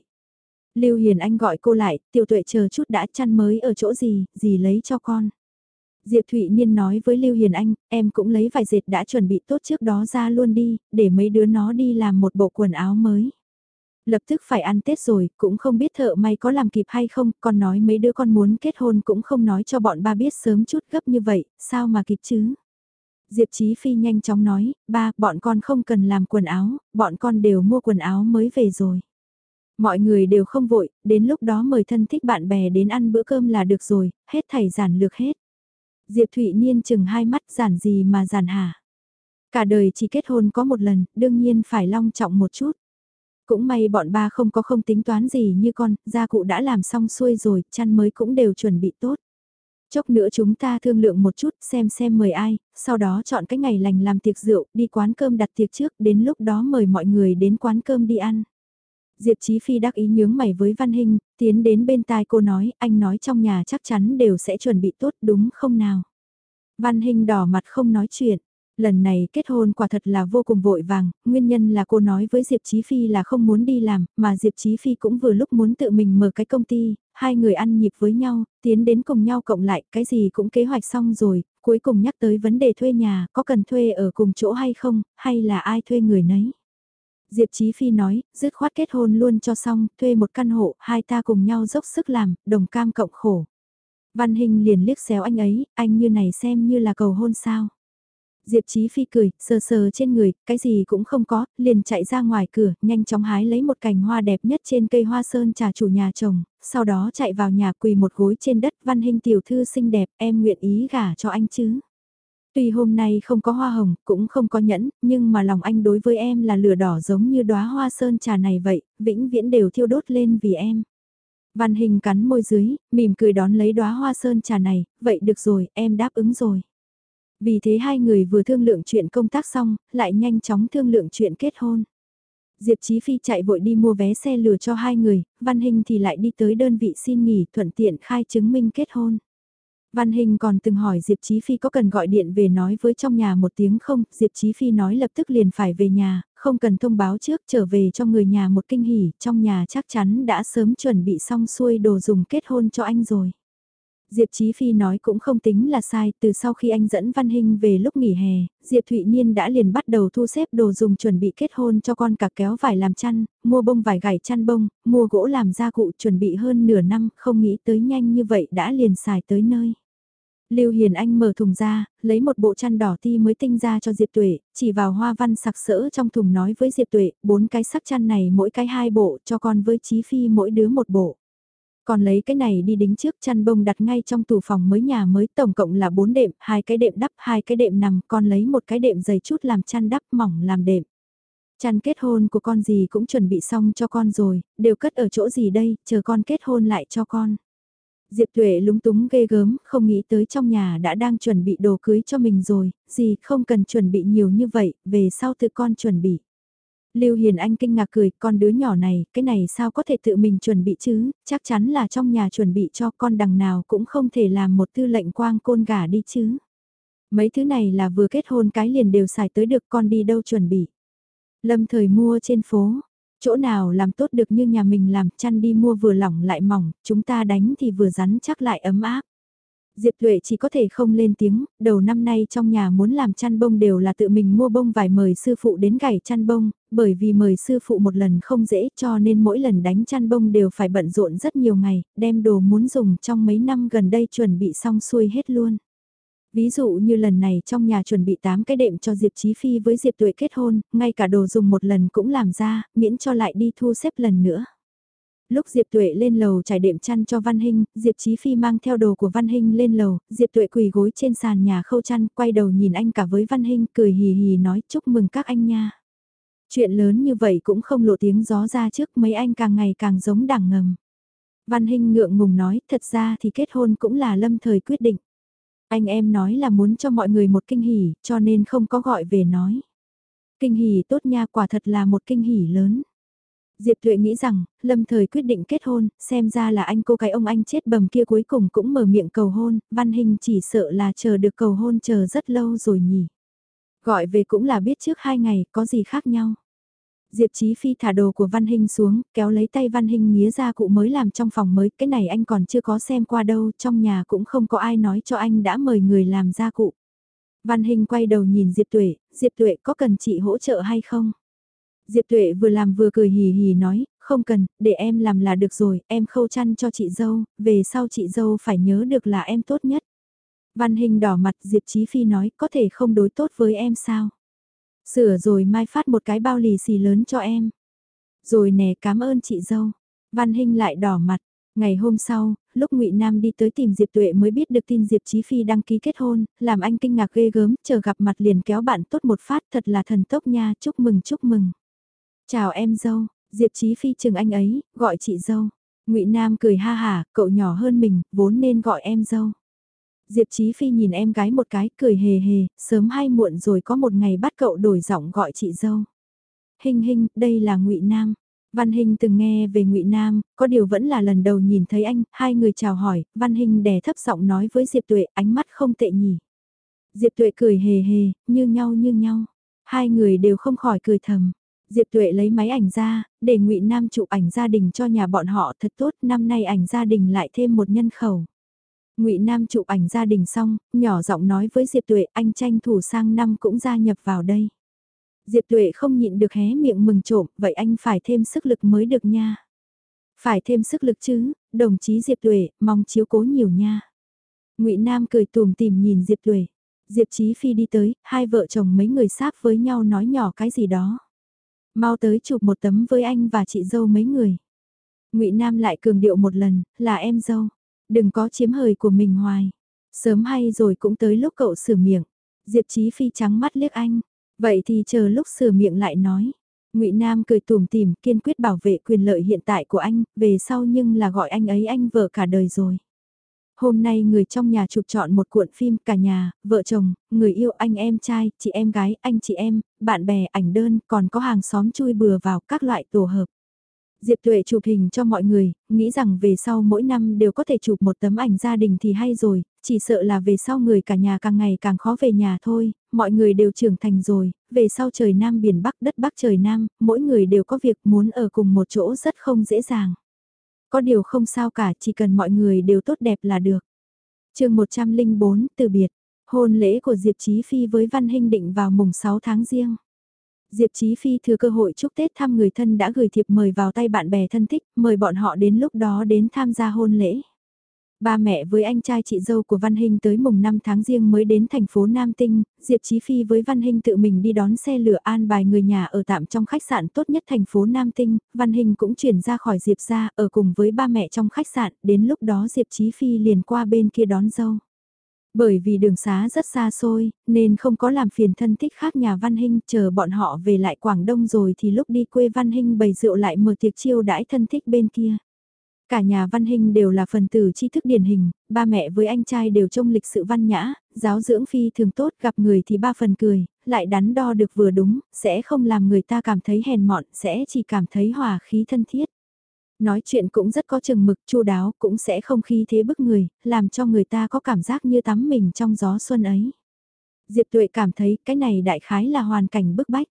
A: Lưu Hiền Anh gọi cô lại, tiểu tuệ chờ chút đã chăn mới ở chỗ gì, gì lấy cho con. Diệp Thụy Niên nói với Lưu Hiền Anh, em cũng lấy vài dệt đã chuẩn bị tốt trước đó ra luôn đi, để mấy đứa nó đi làm một bộ quần áo mới. Lập tức phải ăn Tết rồi, cũng không biết thợ may có làm kịp hay không, con nói mấy đứa con muốn kết hôn cũng không nói cho bọn ba biết sớm chút gấp như vậy, sao mà kịp chứ? Diệp Chí Phi nhanh chóng nói, ba, bọn con không cần làm quần áo, bọn con đều mua quần áo mới về rồi. Mọi người đều không vội, đến lúc đó mời thân thích bạn bè đến ăn bữa cơm là được rồi, hết thảy giản lược hết. Diệp Thụy Niên chừng hai mắt giản gì mà giản hả? Cả đời chỉ kết hôn có một lần, đương nhiên phải long trọng một chút. Cũng may bọn ba không có không tính toán gì như con, gia cụ đã làm xong xuôi rồi, chăn mới cũng đều chuẩn bị tốt. Chốc nữa chúng ta thương lượng một chút xem xem mời ai, sau đó chọn cái ngày lành làm tiệc rượu, đi quán cơm đặt tiệc trước, đến lúc đó mời mọi người đến quán cơm đi ăn. Diệp Chí Phi đắc ý nhướng mày với Văn Hinh, tiến đến bên tai cô nói, anh nói trong nhà chắc chắn đều sẽ chuẩn bị tốt đúng không nào. Văn Hinh đỏ mặt không nói chuyện, Lần này kết hôn quả thật là vô cùng vội vàng, nguyên nhân là cô nói với Diệp Chí Phi là không muốn đi làm, mà Diệp Chí Phi cũng vừa lúc muốn tự mình mở cái công ty, hai người ăn nhịp với nhau, tiến đến cùng nhau cộng lại, cái gì cũng kế hoạch xong rồi, cuối cùng nhắc tới vấn đề thuê nhà, có cần thuê ở cùng chỗ hay không, hay là ai thuê người nấy. Diệp Chí Phi nói, dứt khoát kết hôn luôn cho xong, thuê một căn hộ, hai ta cùng nhau dốc sức làm, đồng cam cộng khổ. Văn Hình liền liếc xéo anh ấy, anh như này xem như là cầu hôn sao. Diệp Chí Phi cười, sờ sờ trên người, cái gì cũng không có, liền chạy ra ngoài cửa, nhanh chóng hái lấy một cành hoa đẹp nhất trên cây hoa sơn trà chủ nhà chồng, sau đó chạy vào nhà quỳ một gối trên đất văn hình tiểu thư xinh đẹp, em nguyện ý gả cho anh chứ. Tuy hôm nay không có hoa hồng, cũng không có nhẫn, nhưng mà lòng anh đối với em là lửa đỏ giống như đóa hoa sơn trà này vậy, vĩnh viễn đều thiêu đốt lên vì em. Văn hình cắn môi dưới, mỉm cười đón lấy đóa hoa sơn trà này, vậy được rồi, em đáp ứng rồi. Vì thế hai người vừa thương lượng chuyện công tác xong, lại nhanh chóng thương lượng chuyện kết hôn. Diệp Chí Phi chạy vội đi mua vé xe lừa cho hai người, Văn Hình thì lại đi tới đơn vị xin nghỉ thuận tiện khai chứng minh kết hôn. Văn Hình còn từng hỏi Diệp Chí Phi có cần gọi điện về nói với trong nhà một tiếng không, Diệp Chí Phi nói lập tức liền phải về nhà, không cần thông báo trước trở về cho người nhà một kinh hỉ, trong nhà chắc chắn đã sớm chuẩn bị xong xuôi đồ dùng kết hôn cho anh rồi. Diệp Chí Phi nói cũng không tính là sai, từ sau khi anh dẫn Văn Hinh về lúc nghỉ hè, Diệp Thụy Niên đã liền bắt đầu thu xếp đồ dùng chuẩn bị kết hôn cho con cả kéo vải làm chăn, mua bông vải gảy chăn bông, mua gỗ làm gia cụ chuẩn bị hơn nửa năm, không nghĩ tới nhanh như vậy đã liền xài tới nơi. Lưu Hiền Anh mở thùng ra, lấy một bộ chăn đỏ ti mới tinh ra cho Diệp Tuệ, chỉ vào hoa văn sặc sỡ trong thùng nói với Diệp Tuệ, bốn cái sắc chăn này mỗi cái hai bộ, cho con với Chí Phi mỗi đứa một bộ. Còn lấy cái này đi đính trước chăn bông đặt ngay trong tủ phòng mới nhà mới tổng cộng là 4 đệm, hai cái đệm đắp, hai cái đệm nằm, con lấy một cái đệm dày chút làm chăn đắp mỏng làm đệm. Chăn kết hôn của con gì cũng chuẩn bị xong cho con rồi, đều cất ở chỗ gì đây, chờ con kết hôn lại cho con. Diệp Tuệ lúng túng ghê gớm, không nghĩ tới trong nhà đã đang chuẩn bị đồ cưới cho mình rồi, gì không cần chuẩn bị nhiều như vậy, về sau tự con chuẩn bị. Lưu Hiền Anh kinh ngạc cười, con đứa nhỏ này, cái này sao có thể tự mình chuẩn bị chứ, chắc chắn là trong nhà chuẩn bị cho con đằng nào cũng không thể làm một tư lệnh quang côn gà đi chứ. Mấy thứ này là vừa kết hôn cái liền đều xài tới được con đi đâu chuẩn bị. Lâm thời mua trên phố, chỗ nào làm tốt được như nhà mình làm chăn đi mua vừa lỏng lại mỏng, chúng ta đánh thì vừa rắn chắc lại ấm áp. Diệp Thuệ chỉ có thể không lên tiếng, đầu năm nay trong nhà muốn làm chăn bông đều là tự mình mua bông vải mời sư phụ đến gảy chăn bông, bởi vì mời sư phụ một lần không dễ cho nên mỗi lần đánh chăn bông đều phải bận rộn rất nhiều ngày, đem đồ muốn dùng trong mấy năm gần đây chuẩn bị xong xuôi hết luôn. Ví dụ như lần này trong nhà chuẩn bị 8 cái đệm cho Diệp Chí Phi với Diệp Tuệ kết hôn, ngay cả đồ dùng một lần cũng làm ra, miễn cho lại đi thu xếp lần nữa. Lúc Diệp Tuệ lên lầu trải đệm chăn cho Văn Hinh, Diệp Chí Phi mang theo đồ của Văn Hinh lên lầu, Diệp Tuệ quỳ gối trên sàn nhà khâu chăn, quay đầu nhìn anh cả với Văn Hinh, cười hì hì nói chúc mừng các anh nha. Chuyện lớn như vậy cũng không lộ tiếng gió ra trước mấy anh càng ngày càng giống đảng ngầm. Văn Hinh ngượng ngùng nói, thật ra thì kết hôn cũng là lâm thời quyết định. Anh em nói là muốn cho mọi người một kinh hỉ, cho nên không có gọi về nói. Kinh hỉ tốt nha quả thật là một kinh hỉ lớn. Diệp Tuệ nghĩ rằng, lâm thời quyết định kết hôn, xem ra là anh cô cái ông anh chết bầm kia cuối cùng cũng mở miệng cầu hôn, Văn Hình chỉ sợ là chờ được cầu hôn chờ rất lâu rồi nhỉ. Gọi về cũng là biết trước hai ngày, có gì khác nhau. Diệp Chí Phi thả đồ của Văn Hinh xuống, kéo lấy tay Văn Hinh nghĩa ra cụ mới làm trong phòng mới, cái này anh còn chưa có xem qua đâu, trong nhà cũng không có ai nói cho anh đã mời người làm gia cụ. Văn Hinh quay đầu nhìn Diệp Tuệ, Diệp Tuệ có cần chị hỗ trợ hay không? Diệp Tuệ vừa làm vừa cười hì hì nói, không cần, để em làm là được rồi, em khâu chăn cho chị dâu, về sau chị dâu phải nhớ được là em tốt nhất. Văn Hình đỏ mặt Diệp Chí Phi nói, có thể không đối tốt với em sao? Sửa rồi mai phát một cái bao lì xì lớn cho em. Rồi nè cảm ơn chị dâu. Văn Hình lại đỏ mặt. Ngày hôm sau, lúc ngụy Nam đi tới tìm Diệp Tuệ mới biết được tin Diệp Chí Phi đăng ký kết hôn, làm anh kinh ngạc ghê gớm, chờ gặp mặt liền kéo bạn tốt một phát thật là thần tốc nha, chúc mừng chúc mừng. Chào em dâu, Diệp Chí Phi chừng anh ấy, gọi chị dâu. ngụy Nam cười ha hả, cậu nhỏ hơn mình, vốn nên gọi em dâu. Diệp Chí Phi nhìn em gái một cái, cười hề hề, sớm hay muộn rồi có một ngày bắt cậu đổi giọng gọi chị dâu. Hình hình, đây là ngụy Nam. Văn Hình từng nghe về ngụy Nam, có điều vẫn là lần đầu nhìn thấy anh, hai người chào hỏi, Văn Hình đè thấp giọng nói với Diệp Tuệ, ánh mắt không tệ nhỉ. Diệp Tuệ cười hề hề, như nhau như nhau. Hai người đều không khỏi cười thầm. Diệp Tuệ lấy máy ảnh ra, để ngụy Nam chụp ảnh gia đình cho nhà bọn họ thật tốt, năm nay ảnh gia đình lại thêm một nhân khẩu. Ngụy Nam chụp ảnh gia đình xong, nhỏ giọng nói với Diệp Tuệ anh tranh thủ sang năm cũng gia nhập vào đây. Diệp Tuệ không nhịn được hé miệng mừng trộm, vậy anh phải thêm sức lực mới được nha. Phải thêm sức lực chứ, đồng chí Diệp Tuệ, mong chiếu cố nhiều nha. Ngụy Nam cười tùm tìm nhìn Diệp Tuệ. Diệp Chí Phi đi tới, hai vợ chồng mấy người sáp với nhau nói nhỏ cái gì đó. Mau tới chụp một tấm với anh và chị dâu mấy người. Ngụy Nam lại cường điệu một lần, là em dâu. Đừng có chiếm hời của mình hoài. Sớm hay rồi cũng tới lúc cậu sửa miệng. Diệp Chí Phi trắng mắt liếc anh. Vậy thì chờ lúc sửa miệng lại nói. Ngụy Nam cười tủm tỉm, kiên quyết bảo vệ quyền lợi hiện tại của anh, về sau nhưng là gọi anh ấy anh vợ cả đời rồi. Hôm nay người trong nhà chụp chọn một cuộn phim cả nhà, vợ chồng, người yêu anh em trai, chị em gái, anh chị em, bạn bè, ảnh đơn, còn có hàng xóm chui bừa vào các loại tổ hợp. Diệp Tuệ chụp hình cho mọi người, nghĩ rằng về sau mỗi năm đều có thể chụp một tấm ảnh gia đình thì hay rồi, chỉ sợ là về sau người cả nhà càng ngày càng khó về nhà thôi, mọi người đều trưởng thành rồi, về sau trời Nam biển Bắc đất Bắc trời Nam, mỗi người đều có việc muốn ở cùng một chỗ rất không dễ dàng. Có điều không sao cả, chỉ cần mọi người đều tốt đẹp là được. chương 104, từ biệt, hôn lễ của Diệp Chí Phi với Văn Hinh định vào mùng 6 tháng riêng. Diệp Chí Phi thừa cơ hội chúc Tết thăm người thân đã gửi thiệp mời vào tay bạn bè thân thích, mời bọn họ đến lúc đó đến tham gia hôn lễ. Ba mẹ với anh trai chị dâu của Văn Hinh tới mùng 5 tháng riêng mới đến thành phố Nam Tinh, Diệp Chí Phi với Văn Hinh tự mình đi đón xe lửa an bài người nhà ở tạm trong khách sạn tốt nhất thành phố Nam Tinh, Văn Hinh cũng chuyển ra khỏi Diệp ra ở cùng với ba mẹ trong khách sạn, đến lúc đó Diệp Chí Phi liền qua bên kia đón dâu. Bởi vì đường xá rất xa xôi, nên không có làm phiền thân thích khác nhà Văn Hinh chờ bọn họ về lại Quảng Đông rồi thì lúc đi quê Văn Hinh bày rượu lại mở tiệc chiêu đãi thân thích bên kia. Cả nhà Văn hình đều là phần tử tri thức điển hình, ba mẹ với anh trai đều trông lịch sự văn nhã, giáo dưỡng phi thường tốt gặp người thì ba phần cười, lại đắn đo được vừa đúng, sẽ không làm người ta cảm thấy hèn mọn, sẽ chỉ cảm thấy hòa khí thân thiết. Nói chuyện cũng rất có chừng mực chu đáo, cũng sẽ không khí thế bức người, làm cho người ta có cảm giác như tắm mình trong gió xuân ấy. Diệp Tuệ cảm thấy cái này đại khái là hoàn cảnh bức bách.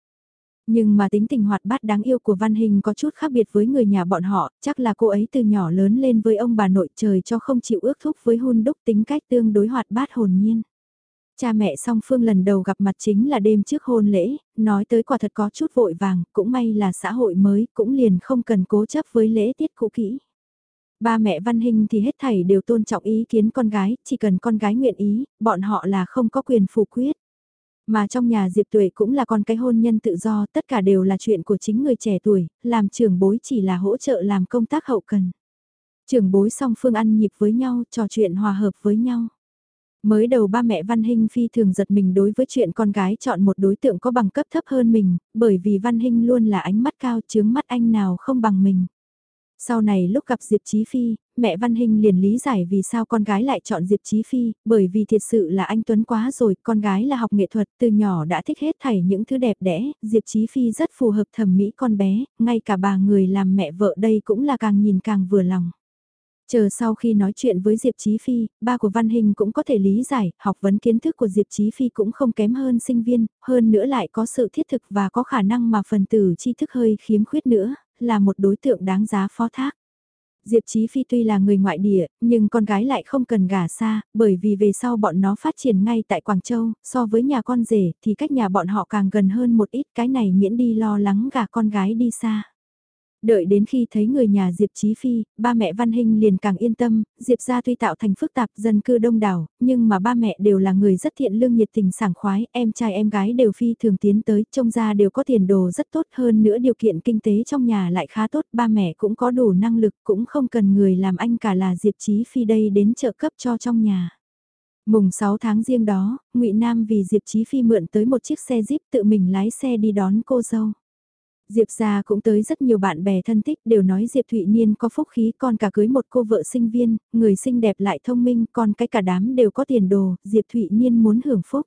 A: Nhưng mà tính tình hoạt bát đáng yêu của Văn Hình có chút khác biệt với người nhà bọn họ, chắc là cô ấy từ nhỏ lớn lên với ông bà nội trời cho không chịu ước thúc với hôn đúc tính cách tương đối hoạt bát hồn nhiên. Cha mẹ song phương lần đầu gặp mặt chính là đêm trước hôn lễ, nói tới quả thật có chút vội vàng, cũng may là xã hội mới, cũng liền không cần cố chấp với lễ tiết cũ kỹ. Ba mẹ Văn Hình thì hết thảy đều tôn trọng ý kiến con gái, chỉ cần con gái nguyện ý, bọn họ là không có quyền phủ quyết. Mà trong nhà Diệp Tuệ cũng là con cái hôn nhân tự do, tất cả đều là chuyện của chính người trẻ tuổi, làm trưởng bối chỉ là hỗ trợ làm công tác hậu cần. Trưởng bối song phương ăn nhịp với nhau, trò chuyện hòa hợp với nhau. Mới đầu ba mẹ Văn Hinh phi thường giật mình đối với chuyện con gái chọn một đối tượng có bằng cấp thấp hơn mình, bởi vì Văn Hinh luôn là ánh mắt cao chướng mắt anh nào không bằng mình. Sau này lúc gặp Diệp Chí Phi, mẹ Văn hình liền lý giải vì sao con gái lại chọn Diệp Chí Phi, bởi vì thiệt sự là anh Tuấn quá rồi, con gái là học nghệ thuật, từ nhỏ đã thích hết thảy những thứ đẹp đẽ, Diệp Chí Phi rất phù hợp thẩm mỹ con bé, ngay cả bà người làm mẹ vợ đây cũng là càng nhìn càng vừa lòng. Chờ sau khi nói chuyện với Diệp Chí Phi, ba của Văn Hình cũng có thể lý giải, học vấn kiến thức của Diệp Chí Phi cũng không kém hơn sinh viên, hơn nữa lại có sự thiết thực và có khả năng mà phần tử tri thức hơi khiếm khuyết nữa, là một đối tượng đáng giá phó thác. Diệp Chí Phi tuy là người ngoại địa, nhưng con gái lại không cần gả xa, bởi vì về sau bọn nó phát triển ngay tại Quảng Châu, so với nhà con rể thì cách nhà bọn họ càng gần hơn một ít cái này miễn đi lo lắng gả con gái đi xa. Đợi đến khi thấy người nhà Diệp Chí Phi, ba mẹ Văn Hinh liền càng yên tâm, Diệp gia tuy tạo thành phức tạp dân cư đông đảo, nhưng mà ba mẹ đều là người rất thiện lương nhiệt tình sảng khoái, em trai em gái đều phi thường tiến tới, trông ra đều có tiền đồ rất tốt hơn nữa điều kiện kinh tế trong nhà lại khá tốt, ba mẹ cũng có đủ năng lực, cũng không cần người làm anh cả là Diệp Chí Phi đây đến trợ cấp cho trong nhà. Mùng 6 tháng riêng đó, ngụy Nam vì Diệp Chí Phi mượn tới một chiếc xe Jeep tự mình lái xe đi đón cô dâu. Diệp gia cũng tới rất nhiều bạn bè thân thích đều nói Diệp Thụy Niên có phúc khí con cả cưới một cô vợ sinh viên, người xinh đẹp lại thông minh, con cái cả đám đều có tiền đồ, Diệp Thụy Niên muốn hưởng phúc.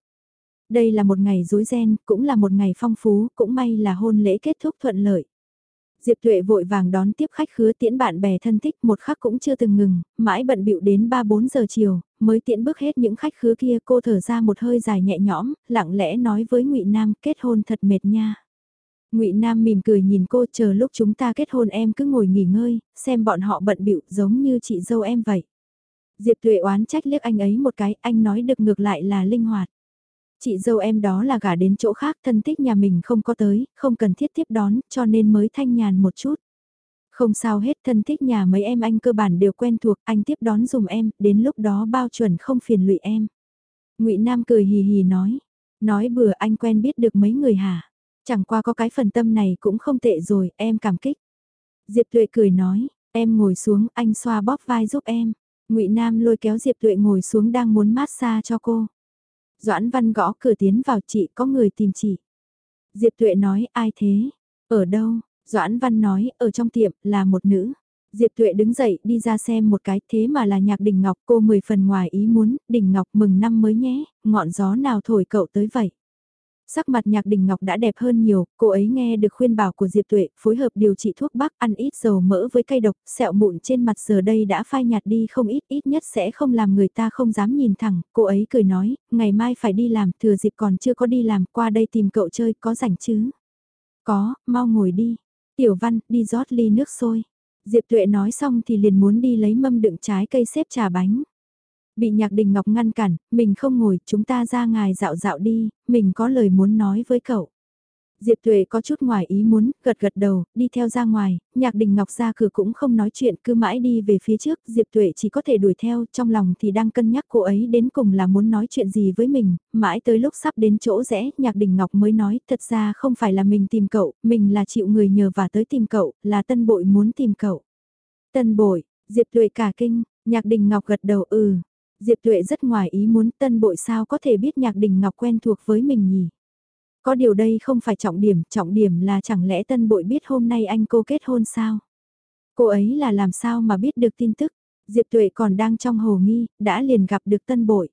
A: Đây là một ngày rối ren, cũng là một ngày phong phú, cũng may là hôn lễ kết thúc thuận lợi. Diệp Tuệ vội vàng đón tiếp khách khứa tiễn bạn bè thân thích một khắc cũng chưa từng ngừng, mãi bận bịu đến 3-4 giờ chiều, mới tiễn bước hết những khách khứa kia cô thở ra một hơi dài nhẹ nhõm, lặng lẽ nói với ngụy Nam kết hôn thật mệt nha. Ngụy Nam mỉm cười nhìn cô chờ lúc chúng ta kết hôn em cứ ngồi nghỉ ngơi, xem bọn họ bận bịu giống như chị dâu em vậy. Diệp Tuệ oán trách liếc anh ấy một cái, anh nói được ngược lại là linh hoạt. Chị dâu em đó là gả đến chỗ khác, thân thích nhà mình không có tới, không cần thiết tiếp đón, cho nên mới thanh nhàn một chút. Không sao hết, thân thích nhà mấy em anh cơ bản đều quen thuộc, anh tiếp đón dùm em, đến lúc đó bao chuẩn không phiền lụy em. Ngụy Nam cười hì hì nói, nói bừa anh quen biết được mấy người hả? Chẳng qua có cái phần tâm này cũng không tệ rồi, em cảm kích. Diệp Tuệ cười nói, em ngồi xuống, anh xoa bóp vai giúp em. Ngụy Nam lôi kéo Diệp Tuệ ngồi xuống đang muốn mát xa cho cô. Doãn Văn gõ cửa tiến vào chị có người tìm chị. Diệp Tuệ nói ai thế? Ở đâu? Doãn Văn nói ở trong tiệm là một nữ. Diệp Tuệ đứng dậy đi ra xem một cái thế mà là nhạc Đình Ngọc cô mười phần ngoài ý muốn, Đình Ngọc mừng năm mới nhé, ngọn gió nào thổi cậu tới vậy. Sắc mặt nhạc đình ngọc đã đẹp hơn nhiều, cô ấy nghe được khuyên bảo của Diệp Tuệ, phối hợp điều trị thuốc bắc ăn ít dầu mỡ với cây độc, sẹo mụn trên mặt giờ đây đã phai nhạt đi không ít, ít nhất sẽ không làm người ta không dám nhìn thẳng, cô ấy cười nói, ngày mai phải đi làm, thừa dịp còn chưa có đi làm, qua đây tìm cậu chơi, có rảnh chứ? Có, mau ngồi đi. Tiểu văn, đi rót ly nước sôi. Diệp Tuệ nói xong thì liền muốn đi lấy mâm đựng trái cây xếp trà bánh. Bị nhạc đình ngọc ngăn cản, mình không ngồi, chúng ta ra ngài dạo dạo đi, mình có lời muốn nói với cậu. Diệp Tuệ có chút ngoài ý muốn, gật gật đầu, đi theo ra ngoài, nhạc đình ngọc ra cửa cũng không nói chuyện, cứ mãi đi về phía trước, Diệp Tuệ chỉ có thể đuổi theo, trong lòng thì đang cân nhắc cô ấy đến cùng là muốn nói chuyện gì với mình, mãi tới lúc sắp đến chỗ rẽ, nhạc đình ngọc mới nói, thật ra không phải là mình tìm cậu, mình là chịu người nhờ và tới tìm cậu, là tân bội muốn tìm cậu. Tân bội, Diệp Tuệ cả kinh, nhạc đình ngọc gật đầu ừ, Diệp Tuệ rất ngoài ý muốn tân bội sao có thể biết nhạc đình ngọc quen thuộc với mình nhỉ. Có điều đây không phải trọng điểm, trọng điểm là chẳng lẽ tân bội biết hôm nay anh cô kết hôn sao? Cô ấy là làm sao mà biết được tin tức, Diệp Tuệ còn đang trong hồ nghi, đã liền gặp được tân bội.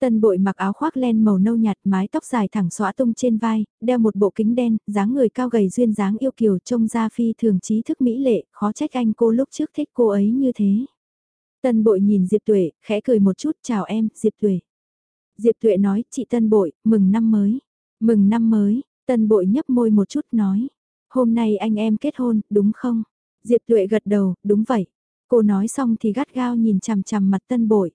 A: Tân bội mặc áo khoác len màu nâu nhạt mái tóc dài thẳng xõa tung trên vai, đeo một bộ kính đen, dáng người cao gầy duyên dáng yêu kiều trông ra phi thường trí thức mỹ lệ, khó trách anh cô lúc trước thích cô ấy như thế. Tân bội nhìn Diệp Tuệ, khẽ cười một chút, chào em, Diệp Tuệ. Diệp Tuệ nói, chị Tân bội, mừng năm mới. Mừng năm mới, Tân bội nhấp môi một chút nói, hôm nay anh em kết hôn, đúng không? Diệp Tuệ gật đầu, đúng vậy. Cô nói xong thì gắt gao nhìn chằm chằm mặt tân bội.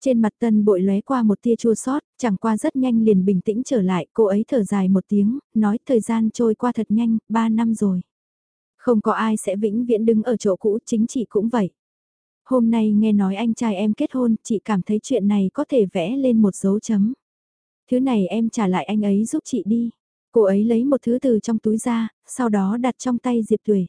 A: Trên mặt tân bội lóe qua một tia chua sót, chẳng qua rất nhanh liền bình tĩnh trở lại, cô ấy thở dài một tiếng, nói thời gian trôi qua thật nhanh, ba năm rồi. Không có ai sẽ vĩnh viễn đứng ở chỗ cũ, chính chị cũng vậy. Hôm nay nghe nói anh trai em kết hôn, chị cảm thấy chuyện này có thể vẽ lên một dấu chấm. Thứ này em trả lại anh ấy giúp chị đi. Cô ấy lấy một thứ từ trong túi ra, sau đó đặt trong tay Diệp Tuệ.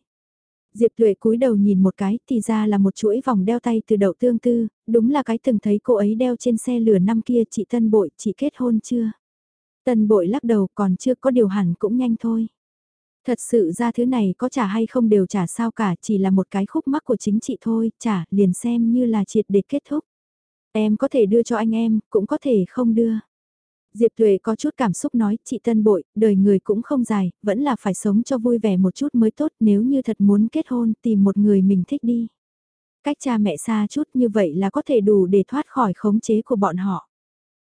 A: Diệp Tuệ cúi đầu nhìn một cái thì ra là một chuỗi vòng đeo tay từ đậu tương tư, đúng là cái từng thấy cô ấy đeo trên xe lửa năm kia chị Tân Bội, chị kết hôn chưa? Tân Bội lắc đầu còn chưa có điều hẳn cũng nhanh thôi. Thật sự ra thứ này có trả hay không đều trả sao cả chỉ là một cái khúc mắc của chính chị thôi, trả liền xem như là triệt để kết thúc. Em có thể đưa cho anh em, cũng có thể không đưa. Diệp Tuệ có chút cảm xúc nói, chị Tân Bội, đời người cũng không dài, vẫn là phải sống cho vui vẻ một chút mới tốt nếu như thật muốn kết hôn tìm một người mình thích đi. Cách cha mẹ xa chút như vậy là có thể đủ để thoát khỏi khống chế của bọn họ.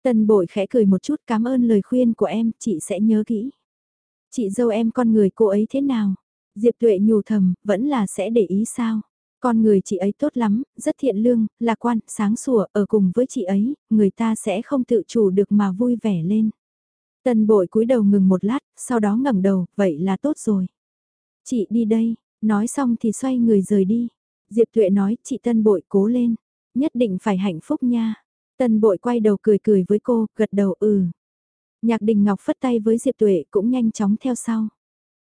A: Tân Bội khẽ cười một chút cảm ơn lời khuyên của em, chị sẽ nhớ kỹ. Chị dâu em con người cô ấy thế nào? Diệp Tuệ nhủ thầm, vẫn là sẽ để ý sao? Con người chị ấy tốt lắm, rất thiện lương, lạc quan, sáng sủa, ở cùng với chị ấy, người ta sẽ không tự chủ được mà vui vẻ lên. Tân bội cúi đầu ngừng một lát, sau đó ngẩng đầu, vậy là tốt rồi. Chị đi đây, nói xong thì xoay người rời đi. Diệp Tuệ nói, chị Tân bội cố lên, nhất định phải hạnh phúc nha. Tân bội quay đầu cười cười với cô, gật đầu ừ. Nhạc đình ngọc phất tay với Diệp Tuệ cũng nhanh chóng theo sau.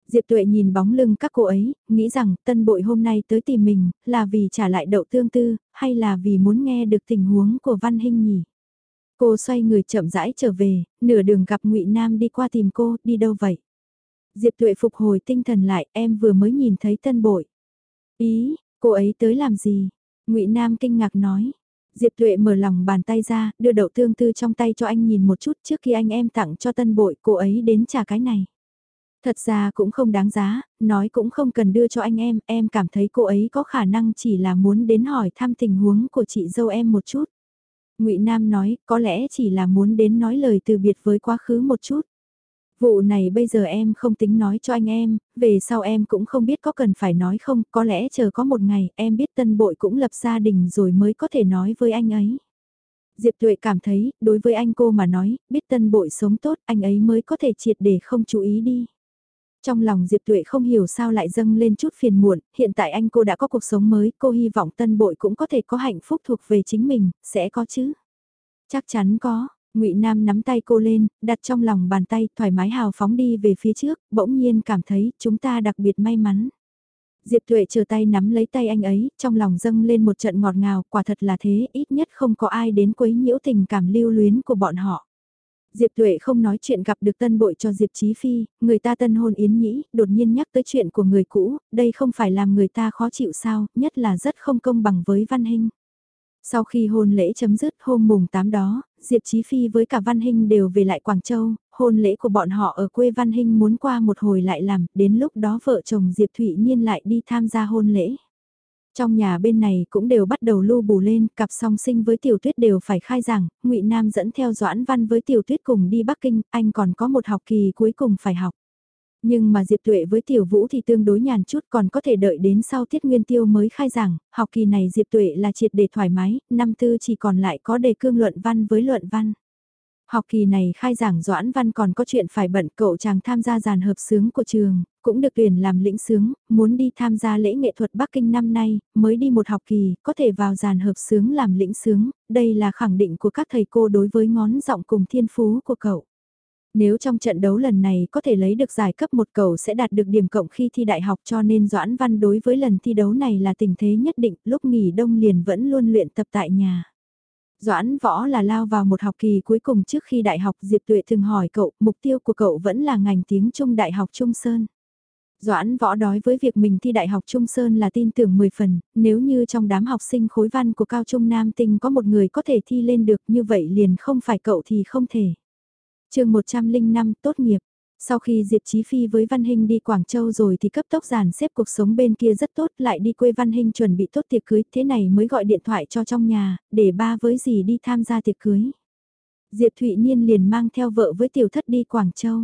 A: Diệp Tuệ nhìn bóng lưng các cô ấy, nghĩ rằng tân bội hôm nay tới tìm mình, là vì trả lại đậu tương tư, hay là vì muốn nghe được tình huống của Văn Hinh nhỉ? Cô xoay người chậm rãi trở về, nửa đường gặp ngụy Nam đi qua tìm cô, đi đâu vậy? Diệp Tuệ phục hồi tinh thần lại, em vừa mới nhìn thấy tân bội. Ý, cô ấy tới làm gì? ngụy Nam kinh ngạc nói. Diệp Tuệ mở lòng bàn tay ra, đưa đậu tương tư trong tay cho anh nhìn một chút trước khi anh em tặng cho tân bội, cô ấy đến trả cái này. Thật ra cũng không đáng giá, nói cũng không cần đưa cho anh em, em cảm thấy cô ấy có khả năng chỉ là muốn đến hỏi thăm tình huống của chị dâu em một chút. ngụy Nam nói, có lẽ chỉ là muốn đến nói lời từ biệt với quá khứ một chút. Vụ này bây giờ em không tính nói cho anh em, về sau em cũng không biết có cần phải nói không, có lẽ chờ có một ngày em biết tân bội cũng lập gia đình rồi mới có thể nói với anh ấy. Diệp Tuệ cảm thấy, đối với anh cô mà nói, biết tân bội sống tốt, anh ấy mới có thể triệt để không chú ý đi. Trong lòng Diệp Tuệ không hiểu sao lại dâng lên chút phiền muộn, hiện tại anh cô đã có cuộc sống mới, cô hy vọng tân bội cũng có thể có hạnh phúc thuộc về chính mình, sẽ có chứ. Chắc chắn có, ngụy Nam nắm tay cô lên, đặt trong lòng bàn tay, thoải mái hào phóng đi về phía trước, bỗng nhiên cảm thấy chúng ta đặc biệt may mắn. Diệp Tuệ chờ tay nắm lấy tay anh ấy, trong lòng dâng lên một trận ngọt ngào, quả thật là thế, ít nhất không có ai đến quấy nhiễu tình cảm lưu luyến của bọn họ. Diệp Tuệ không nói chuyện gặp được tân bội cho Diệp Chí Phi, người ta tân hôn yến nhĩ, đột nhiên nhắc tới chuyện của người cũ, đây không phải làm người ta khó chịu sao, nhất là rất không công bằng với Văn Hinh. Sau khi hôn lễ chấm dứt hôm mùng 8 đó, Diệp Chí Phi với cả Văn Hinh đều về lại Quảng Châu, hôn lễ của bọn họ ở quê Văn Hinh muốn qua một hồi lại làm, đến lúc đó vợ chồng Diệp Thụy Niên lại đi tham gia hôn lễ. Trong nhà bên này cũng đều bắt đầu lưu bù lên, cặp song sinh với Tiểu Tuyết đều phải khai giảng, Ngụy Nam dẫn theo Doãn Văn với Tiểu Tuyết cùng đi Bắc Kinh, anh còn có một học kỳ cuối cùng phải học. Nhưng mà Diệp Tuệ với Tiểu Vũ thì tương đối nhàn chút còn có thể đợi đến sau tiết nguyên tiêu mới khai giảng, học kỳ này Diệp Tuệ là triệt để thoải mái, năm tư chỉ còn lại có đề cương luận văn với luận văn. Học kỳ này khai giảng Doãn Văn còn có chuyện phải bận cậu chàng tham gia giàn hợp sướng của trường, cũng được tuyển làm lĩnh sướng, muốn đi tham gia lễ nghệ thuật Bắc Kinh năm nay, mới đi một học kỳ, có thể vào giàn hợp sướng làm lĩnh sướng, đây là khẳng định của các thầy cô đối với ngón giọng cùng thiên phú của cậu. Nếu trong trận đấu lần này có thể lấy được giải cấp một cầu sẽ đạt được điểm cộng khi thi đại học cho nên Doãn Văn đối với lần thi đấu này là tình thế nhất định, lúc nghỉ đông liền vẫn luôn luyện tập tại nhà. Doãn võ là lao vào một học kỳ cuối cùng trước khi đại học Diệp Tuệ thường hỏi cậu, mục tiêu của cậu vẫn là ngành tiếng Trung Đại học Trung Sơn. Doãn võ đói với việc mình thi Đại học Trung Sơn là tin tưởng 10 phần, nếu như trong đám học sinh khối văn của Cao Trung Nam Tinh có một người có thể thi lên được như vậy liền không phải cậu thì không thể chương 105 tốt nghiệp, sau khi Diệp Chí Phi với Văn Hinh đi Quảng Châu rồi thì cấp tốc giàn xếp cuộc sống bên kia rất tốt lại đi quê Văn Hinh chuẩn bị tốt tiệc cưới thế này mới gọi điện thoại cho trong nhà, để ba với dì đi tham gia tiệc cưới. Diệp Thụy Niên liền mang theo vợ với tiểu thất đi Quảng Châu.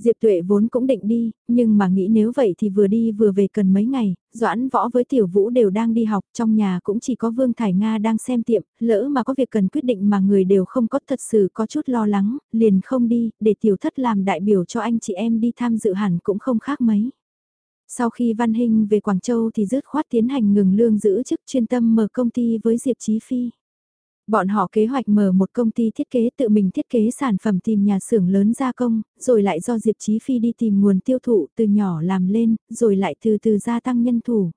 A: Diệp Tuệ vốn cũng định đi, nhưng mà nghĩ nếu vậy thì vừa đi vừa về cần mấy ngày, Doãn Võ với Tiểu Vũ đều đang đi học, trong nhà cũng chỉ có Vương Thải Nga đang xem tiệm, lỡ mà có việc cần quyết định mà người đều không có thật sự có chút lo lắng, liền không đi, để Tiểu Thất làm đại biểu cho anh chị em đi tham dự hẳn cũng không khác mấy. Sau khi Văn Hình về Quảng Châu thì dứt khoát tiến hành ngừng lương giữ chức chuyên tâm mở công ty với Diệp Chí Phi. Bọn họ kế hoạch mở một công ty thiết kế tự mình thiết kế sản phẩm tìm nhà xưởng lớn gia công, rồi lại do Diệp Chí Phi đi tìm nguồn tiêu thụ từ nhỏ làm lên, rồi lại từ từ gia tăng nhân thủ.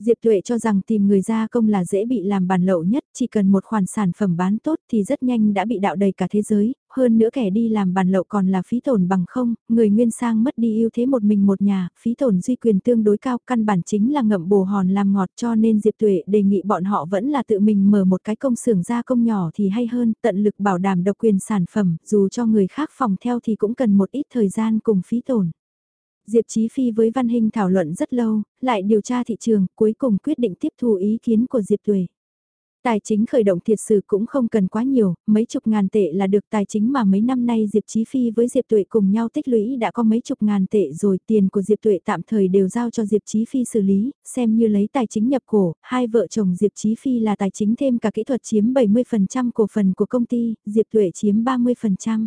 A: Diệp Tuệ cho rằng tìm người gia công là dễ bị làm bàn lậu nhất, chỉ cần một khoản sản phẩm bán tốt thì rất nhanh đã bị đạo đầy cả thế giới, hơn nữa kẻ đi làm bàn lậu còn là phí tổn bằng không, người nguyên sang mất đi ưu thế một mình một nhà, phí tổn duy quyền tương đối cao, căn bản chính là ngậm bồ hòn làm ngọt cho nên Diệp Tuệ đề nghị bọn họ vẫn là tự mình mở một cái công xưởng gia công nhỏ thì hay hơn, tận lực bảo đảm độc quyền sản phẩm, dù cho người khác phòng theo thì cũng cần một ít thời gian cùng phí tổn. Diệp Chí Phi với Văn Hinh thảo luận rất lâu, lại điều tra thị trường, cuối cùng quyết định tiếp thu ý kiến của Diệp Tuệ. Tài chính khởi động thiệt sự cũng không cần quá nhiều, mấy chục ngàn tệ là được tài chính mà mấy năm nay Diệp Chí Phi với Diệp Tuệ cùng nhau tích lũy đã có mấy chục ngàn tệ rồi tiền của Diệp Tuệ tạm thời đều giao cho Diệp Chí Phi xử lý, xem như lấy tài chính nhập cổ, hai vợ chồng Diệp Chí Phi là tài chính thêm cả kỹ thuật chiếm 70% cổ phần của công ty, Diệp Tuệ chiếm 30%.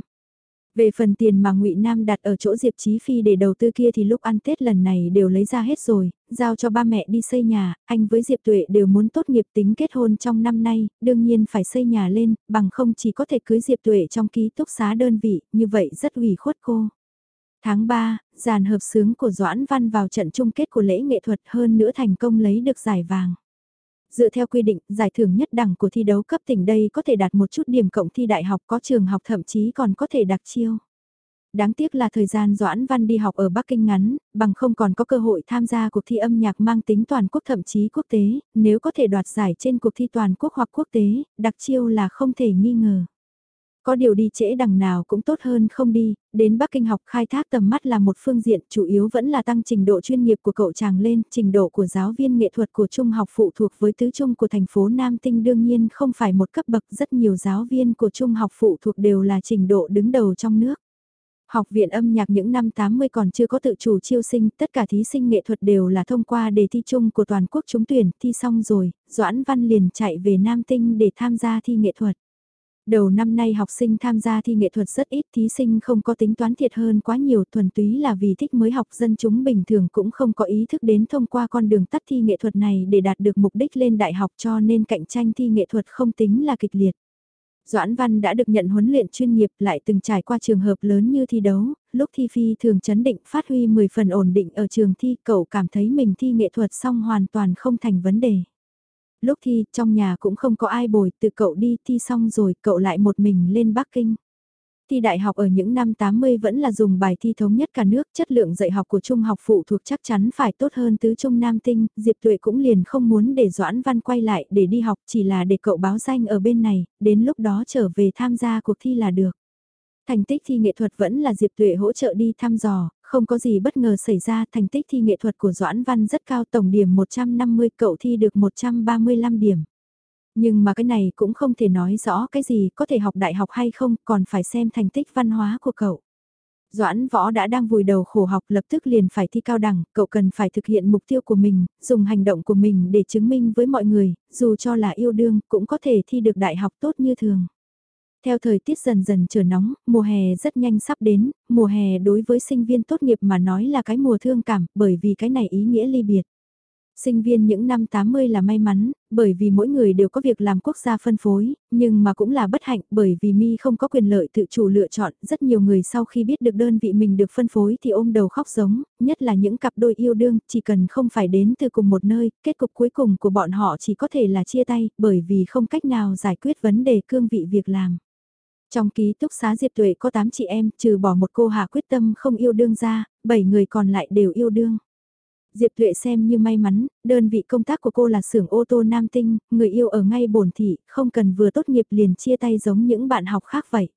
A: Về phần tiền mà ngụy Nam đặt ở chỗ Diệp Chí Phi để đầu tư kia thì lúc ăn Tết lần này đều lấy ra hết rồi, giao cho ba mẹ đi xây nhà, anh với Diệp Tuệ đều muốn tốt nghiệp tính kết hôn trong năm nay, đương nhiên phải xây nhà lên, bằng không chỉ có thể cưới Diệp Tuệ trong ký túc xá đơn vị, như vậy rất ủy khuất cô. Tháng 3, dàn hợp sướng của Doãn Văn vào trận chung kết của lễ nghệ thuật hơn nữa thành công lấy được giải vàng. Dựa theo quy định, giải thưởng nhất đẳng của thi đấu cấp tỉnh đây có thể đạt một chút điểm cộng thi đại học có trường học thậm chí còn có thể đặc chiêu. Đáng tiếc là thời gian Doãn Văn đi học ở Bắc Kinh ngắn, bằng không còn có cơ hội tham gia cuộc thi âm nhạc mang tính toàn quốc thậm chí quốc tế, nếu có thể đoạt giải trên cuộc thi toàn quốc hoặc quốc tế, đặc chiêu là không thể nghi ngờ. Có điều đi trễ đằng nào cũng tốt hơn không đi, đến Bắc Kinh học khai thác tầm mắt là một phương diện, chủ yếu vẫn là tăng trình độ chuyên nghiệp của cậu chàng lên, trình độ của giáo viên nghệ thuật của trung học phụ thuộc với tứ trung của thành phố Nam Tinh đương nhiên không phải một cấp bậc, rất nhiều giáo viên của trung học phụ thuộc đều là trình độ đứng đầu trong nước. Học viện âm nhạc những năm 80 còn chưa có tự chủ chiêu sinh, tất cả thí sinh nghệ thuật đều là thông qua đề thi chung của toàn quốc trúng tuyển, thi xong rồi, Doãn Văn liền chạy về Nam Tinh để tham gia thi nghệ thuật. Đầu năm nay học sinh tham gia thi nghệ thuật rất ít, thí sinh không có tính toán thiệt hơn quá nhiều, thuần túy là vì thích mới học dân chúng bình thường cũng không có ý thức đến thông qua con đường tắt thi nghệ thuật này để đạt được mục đích lên đại học cho nên cạnh tranh thi nghệ thuật không tính là kịch liệt. Doãn Văn đã được nhận huấn luyện chuyên nghiệp lại từng trải qua trường hợp lớn như thi đấu, lúc thi phi thường chấn định phát huy 10 phần ổn định ở trường thi cậu cảm thấy mình thi nghệ thuật xong hoàn toàn không thành vấn đề lúc thi trong nhà cũng không có ai bồi, từ cậu đi thi xong rồi cậu lại một mình lên Bắc Kinh. Thi đại học ở những năm 80 vẫn là dùng bài thi thống nhất cả nước, chất lượng dạy học của trung học phụ thuộc chắc chắn phải tốt hơn tứ trung Nam Tinh, Diệp Tuệ cũng liền không muốn để Doãn Văn quay lại để đi học chỉ là để cậu báo danh ở bên này, đến lúc đó trở về tham gia cuộc thi là được. Thành tích thi nghệ thuật vẫn là Diệp Tuệ hỗ trợ đi thăm dò, không có gì bất ngờ xảy ra, thành tích thi nghệ thuật của Doãn Văn rất cao, tổng điểm 150, cậu thi được 135 điểm. Nhưng mà cái này cũng không thể nói rõ cái gì có thể học đại học hay không, còn phải xem thành tích văn hóa của cậu. Doãn võ đã đang vùi đầu khổ học lập tức liền phải thi cao đẳng, cậu cần phải thực hiện mục tiêu của mình, dùng hành động của mình để chứng minh với mọi người, dù cho là yêu đương cũng có thể thi được đại học tốt như thường. Theo thời tiết dần dần trở nóng, mùa hè rất nhanh sắp đến, mùa hè đối với sinh viên tốt nghiệp mà nói là cái mùa thương cảm, bởi vì cái này ý nghĩa ly biệt. Sinh viên những năm 80 là may mắn, bởi vì mỗi người đều có việc làm quốc gia phân phối, nhưng mà cũng là bất hạnh bởi vì mi không có quyền lợi tự chủ lựa chọn. Rất nhiều người sau khi biết được đơn vị mình được phân phối thì ôm đầu khóc giống, nhất là những cặp đôi yêu đương chỉ cần không phải đến từ cùng một nơi, kết cục cuối cùng của bọn họ chỉ có thể là chia tay bởi vì không cách nào giải quyết vấn đề cương vị việc làm. Trong ký túc xá Diệp Tuệ có 8 chị em, trừ bỏ một cô hà quyết tâm không yêu đương ra, 7 người còn lại đều yêu đương. Diệp Tuệ xem như may mắn, đơn vị công tác của cô là xưởng ô tô Nam Tinh, người yêu ở ngay bổn thị, không cần vừa tốt nghiệp liền chia tay giống những bạn học khác vậy.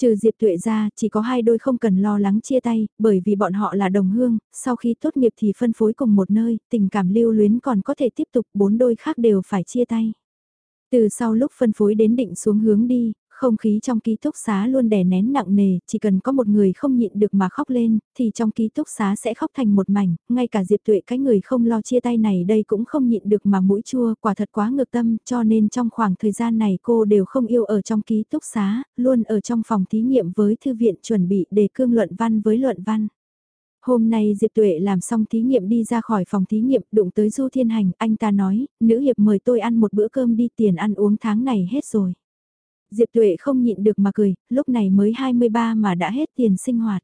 A: Trừ Diệp Tuệ ra, chỉ có hai đôi không cần lo lắng chia tay, bởi vì bọn họ là đồng hương, sau khi tốt nghiệp thì phân phối cùng một nơi, tình cảm lưu luyến còn có thể tiếp tục, bốn đôi khác đều phải chia tay. Từ sau lúc phân phối đến định xuống hướng đi, không khí trong ký túc xá luôn đè nén nặng nề, chỉ cần có một người không nhịn được mà khóc lên, thì trong ký túc xá sẽ khóc thành một mảnh, ngay cả Diệp Tuệ cái người không lo chia tay này đây cũng không nhịn được mà mũi chua, quả thật quá ngược tâm, cho nên trong khoảng thời gian này cô đều không yêu ở trong ký túc xá, luôn ở trong phòng thí nghiệm với thư viện chuẩn bị đề cương luận văn với luận văn. Hôm nay Diệp Tuệ làm xong thí nghiệm đi ra khỏi phòng thí nghiệm đụng tới Du Thiên Hành, anh ta nói, nữ hiệp mời tôi ăn một bữa cơm đi tiền ăn uống tháng này hết rồi. Diệp Tuệ không nhịn được mà cười, lúc này mới 23 mà đã hết tiền sinh hoạt.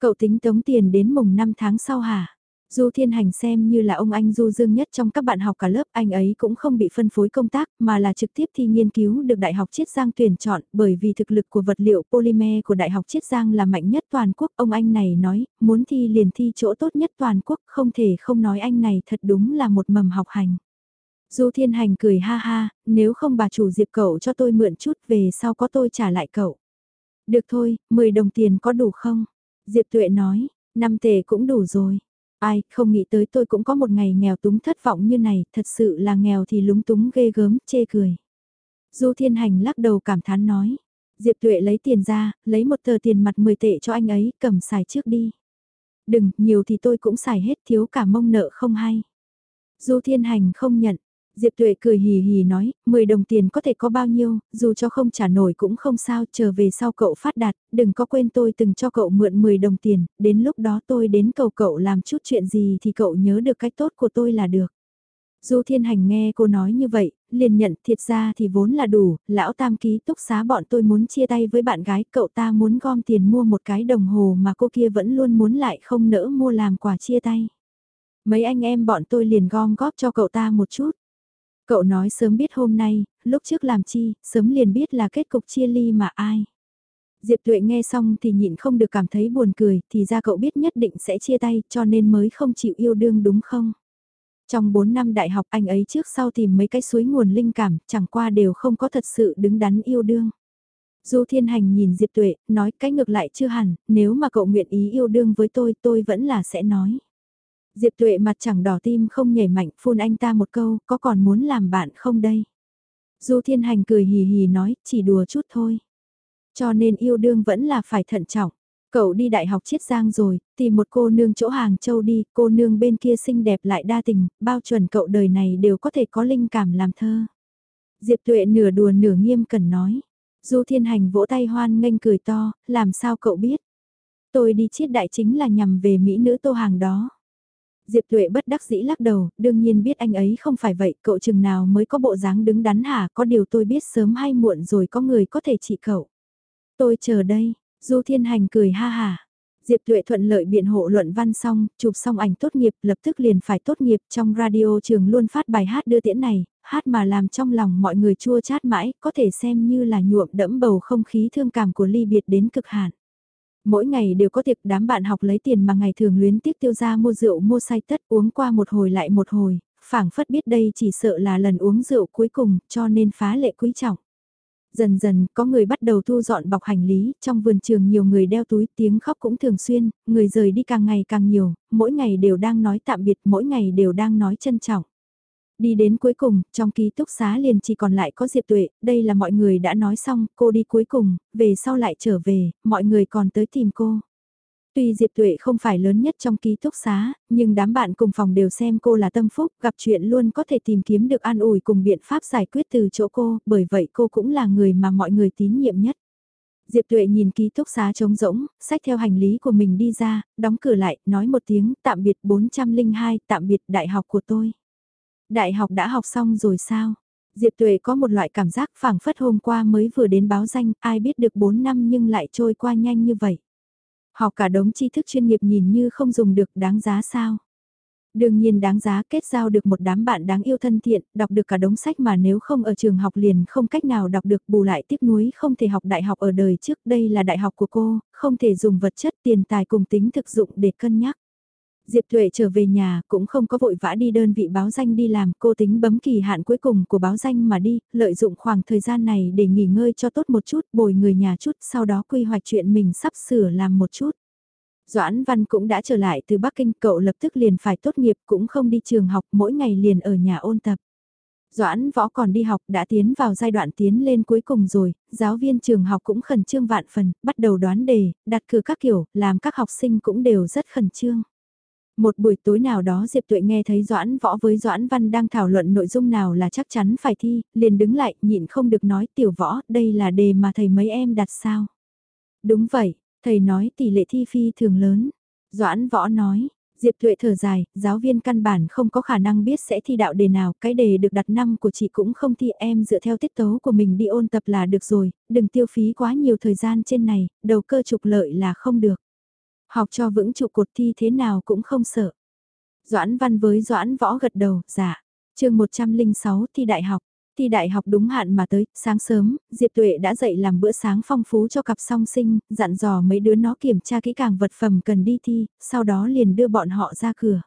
A: Cậu tính tống tiền đến mùng 5 tháng sau hả? Du Thiên Hành xem như là ông anh Du Dương nhất trong các bạn học cả lớp, anh ấy cũng không bị phân phối công tác mà là trực tiếp thi nghiên cứu được Đại học Chiết Giang tuyển chọn bởi vì thực lực của vật liệu polymer của Đại học Chiết Giang là mạnh nhất toàn quốc. Ông anh này nói, muốn thi liền thi chỗ tốt nhất toàn quốc, không thể không nói anh này thật đúng là một mầm học hành. Du Thiên Hành cười ha ha, nếu không bà chủ Diệp cậu cho tôi mượn chút về sau có tôi trả lại cậu. Được thôi, 10 đồng tiền có đủ không? Diệp Tuệ nói, 5 tệ cũng đủ rồi. Ai, không nghĩ tới tôi cũng có một ngày nghèo túng thất vọng như này, thật sự là nghèo thì lúng túng ghê gớm, chê cười. Du Thiên Hành lắc đầu cảm thán nói. Diệp Tuệ lấy tiền ra, lấy một tờ tiền mặt 10 tệ cho anh ấy, cầm xài trước đi. Đừng, nhiều thì tôi cũng xài hết thiếu cả mông nợ không hay. Du Thiên Hành không nhận, Diệp Tuệ cười hì hì nói, 10 đồng tiền có thể có bao nhiêu, dù cho không trả nổi cũng không sao, chờ về sau cậu phát đạt, đừng có quên tôi từng cho cậu mượn 10 đồng tiền, đến lúc đó tôi đến cầu cậu làm chút chuyện gì thì cậu nhớ được cách tốt của tôi là được. Du Thiên Hành nghe cô nói như vậy, liền nhận thiệt ra thì vốn là đủ, lão tam ký túc xá bọn tôi muốn chia tay với bạn gái, cậu ta muốn gom tiền mua một cái đồng hồ mà cô kia vẫn luôn muốn lại không nỡ mua làm quà chia tay. Mấy anh em bọn tôi liền gom góp cho cậu ta một chút. Cậu nói sớm biết hôm nay, lúc trước làm chi, sớm liền biết là kết cục chia ly mà ai. Diệp Tuệ nghe xong thì nhịn không được cảm thấy buồn cười, thì ra cậu biết nhất định sẽ chia tay cho nên mới không chịu yêu đương đúng không? Trong 4 năm đại học anh ấy trước sau tìm mấy cái suối nguồn linh cảm, chẳng qua đều không có thật sự đứng đắn yêu đương. Du Thiên Hành nhìn Diệp Tuệ, nói cái ngược lại chưa hẳn, nếu mà cậu nguyện ý yêu đương với tôi, tôi vẫn là sẽ nói. Diệp Tuệ mặt chẳng đỏ tim không nhảy mạnh phun anh ta một câu, có còn muốn làm bạn không đây? Du Thiên Hành cười hì hì nói, chỉ đùa chút thôi. Cho nên yêu đương vẫn là phải thận trọng. Cậu đi đại học chiết giang rồi, tìm một cô nương chỗ hàng châu đi, cô nương bên kia xinh đẹp lại đa tình, bao chuẩn cậu đời này đều có thể có linh cảm làm thơ. Diệp Tuệ nửa đùa nửa nghiêm cần nói. Du Thiên Hành vỗ tay hoan nghênh cười to, làm sao cậu biết? Tôi đi chiết đại chính là nhằm về mỹ nữ tô hàng đó. Diệp Tuệ bất đắc dĩ lắc đầu, đương nhiên biết anh ấy không phải vậy, cậu chừng nào mới có bộ dáng đứng đắn hả, có điều tôi biết sớm hay muộn rồi có người có thể trị cậu. Tôi chờ đây, Du Thiên Hành cười ha hà. Diệp Tuệ thuận lợi biện hộ luận văn xong, chụp xong ảnh tốt nghiệp lập tức liền phải tốt nghiệp trong radio trường luôn phát bài hát đưa tiễn này, hát mà làm trong lòng mọi người chua chát mãi, có thể xem như là nhuộm đẫm bầu không khí thương cảm của ly biệt đến cực hạn. Mỗi ngày đều có tiệc đám bạn học lấy tiền mà ngày thường luyến tiếc tiêu ra mua rượu mua say tất uống qua một hồi lại một hồi, phảng phất biết đây chỉ sợ là lần uống rượu cuối cùng cho nên phá lệ quý trọng. Dần dần có người bắt đầu thu dọn bọc hành lý, trong vườn trường nhiều người đeo túi tiếng khóc cũng thường xuyên, người rời đi càng ngày càng nhiều, mỗi ngày đều đang nói tạm biệt, mỗi ngày đều đang nói trân trọng. Đi đến cuối cùng, trong ký túc xá liền chỉ còn lại có Diệp Tuệ, đây là mọi người đã nói xong, cô đi cuối cùng, về sau lại trở về, mọi người còn tới tìm cô. Tuy Diệp Tuệ không phải lớn nhất trong ký túc xá, nhưng đám bạn cùng phòng đều xem cô là tâm phúc, gặp chuyện luôn có thể tìm kiếm được an ủi cùng biện pháp giải quyết từ chỗ cô, bởi vậy cô cũng là người mà mọi người tín nhiệm nhất. Diệp Tuệ nhìn ký túc xá trống rỗng, xách theo hành lý của mình đi ra, đóng cửa lại, nói một tiếng tạm biệt 402, tạm biệt đại học của tôi. Đại học đã học xong rồi sao? Diệp Tuệ có một loại cảm giác phảng phất hôm qua mới vừa đến báo danh, ai biết được 4 năm nhưng lại trôi qua nhanh như vậy. Học cả đống tri thức chuyên nghiệp nhìn như không dùng được đáng giá sao? Đương nhiên đáng giá kết giao được một đám bạn đáng yêu thân thiện, đọc được cả đống sách mà nếu không ở trường học liền không cách nào đọc được bù lại tiếc nuối không thể học đại học ở đời trước. Đây là đại học của cô, không thể dùng vật chất tiền tài cùng tính thực dụng để cân nhắc. Diệp Tuệ trở về nhà cũng không có vội vã đi đơn vị báo danh đi làm, cô tính bấm kỳ hạn cuối cùng của báo danh mà đi, lợi dụng khoảng thời gian này để nghỉ ngơi cho tốt một chút, bồi người nhà chút, sau đó quy hoạch chuyện mình sắp sửa làm một chút. Doãn Văn cũng đã trở lại từ Bắc Kinh, cậu lập tức liền phải tốt nghiệp cũng không đi trường học, mỗi ngày liền ở nhà ôn tập. Doãn võ còn đi học đã tiến vào giai đoạn tiến lên cuối cùng rồi, giáo viên trường học cũng khẩn trương vạn phần, bắt đầu đoán đề, đặt cử các kiểu, làm các học sinh cũng đều rất khẩn trương. Một buổi tối nào đó Diệp Tuệ nghe thấy Doãn Võ với Doãn Văn đang thảo luận nội dung nào là chắc chắn phải thi, liền đứng lại, nhịn không được nói tiểu võ, đây là đề mà thầy mấy em đặt sao. Đúng vậy, thầy nói tỷ lệ thi phi thường lớn. Doãn Võ nói, Diệp Tuệ thở dài, giáo viên căn bản không có khả năng biết sẽ thi đạo đề nào, cái đề được đặt năm của chị cũng không thi em dựa theo tiết tấu của mình đi ôn tập là được rồi, đừng tiêu phí quá nhiều thời gian trên này, đầu cơ trục lợi là không được. Học cho vững trụ cột thi thế nào cũng không sợ. Doãn văn với Doãn võ gật đầu, dạ. chương 106 thi đại học. Thi đại học đúng hạn mà tới, sáng sớm, Diệp Tuệ đã dậy làm bữa sáng phong phú cho cặp song sinh, dặn dò mấy đứa nó kiểm tra kỹ càng vật phẩm cần đi thi, sau đó liền đưa bọn họ ra cửa.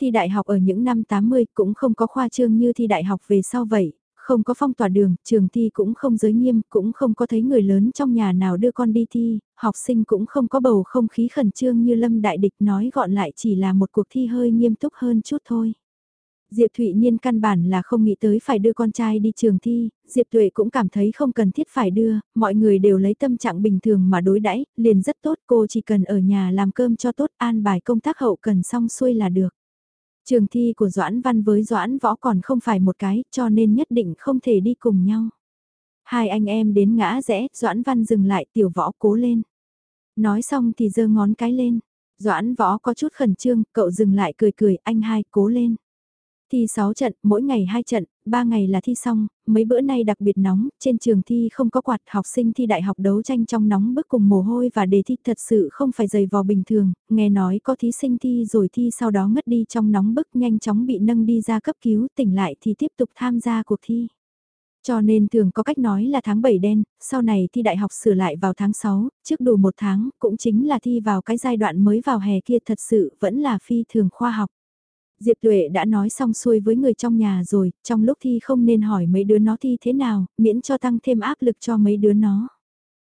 A: Thi đại học ở những năm 80 cũng không có khoa trương như thi đại học về sau vậy, không có phong tỏa đường, trường thi cũng không giới nghiêm, cũng không có thấy người lớn trong nhà nào đưa con đi thi, học sinh cũng không có bầu không khí khẩn trương như Lâm Đại Địch nói gọn lại chỉ là một cuộc thi hơi nghiêm túc hơn chút thôi. Diệp Thụy Nhiên căn bản là không nghĩ tới phải đưa con trai đi trường thi, Diệp Tuệ cũng cảm thấy không cần thiết phải đưa, mọi người đều lấy tâm trạng bình thường mà đối đãi, liền rất tốt cô chỉ cần ở nhà làm cơm cho tốt an bài công tác hậu cần xong xuôi là được. Trường thi của Doãn Văn với Doãn Võ còn không phải một cái, cho nên nhất định không thể đi cùng nhau. Hai anh em đến ngã rẽ, Doãn Văn dừng lại tiểu võ cố lên. Nói xong thì giơ ngón cái lên. Doãn Võ có chút khẩn trương, cậu dừng lại cười cười, anh hai cố lên. Thi 6 trận, mỗi ngày 2 trận, 3 ngày là thi xong, mấy bữa nay đặc biệt nóng, trên trường thi không có quạt, học sinh thi đại học đấu tranh trong nóng bức cùng mồ hôi và đề thi thật sự không phải dày vò bình thường, nghe nói có thí sinh thi rồi thi sau đó ngất đi trong nóng bức nhanh chóng bị nâng đi ra cấp cứu, tỉnh lại thì tiếp tục tham gia cuộc thi. Cho nên thường có cách nói là tháng 7 đen, sau này thi đại học sửa lại vào tháng 6, trước đủ một tháng, cũng chính là thi vào cái giai đoạn mới vào hè kia thật sự vẫn là phi thường khoa học. Diệp Tuệ đã nói xong xuôi với người trong nhà rồi, trong lúc thi không nên hỏi mấy đứa nó thi thế nào, miễn cho tăng thêm áp lực cho mấy đứa nó.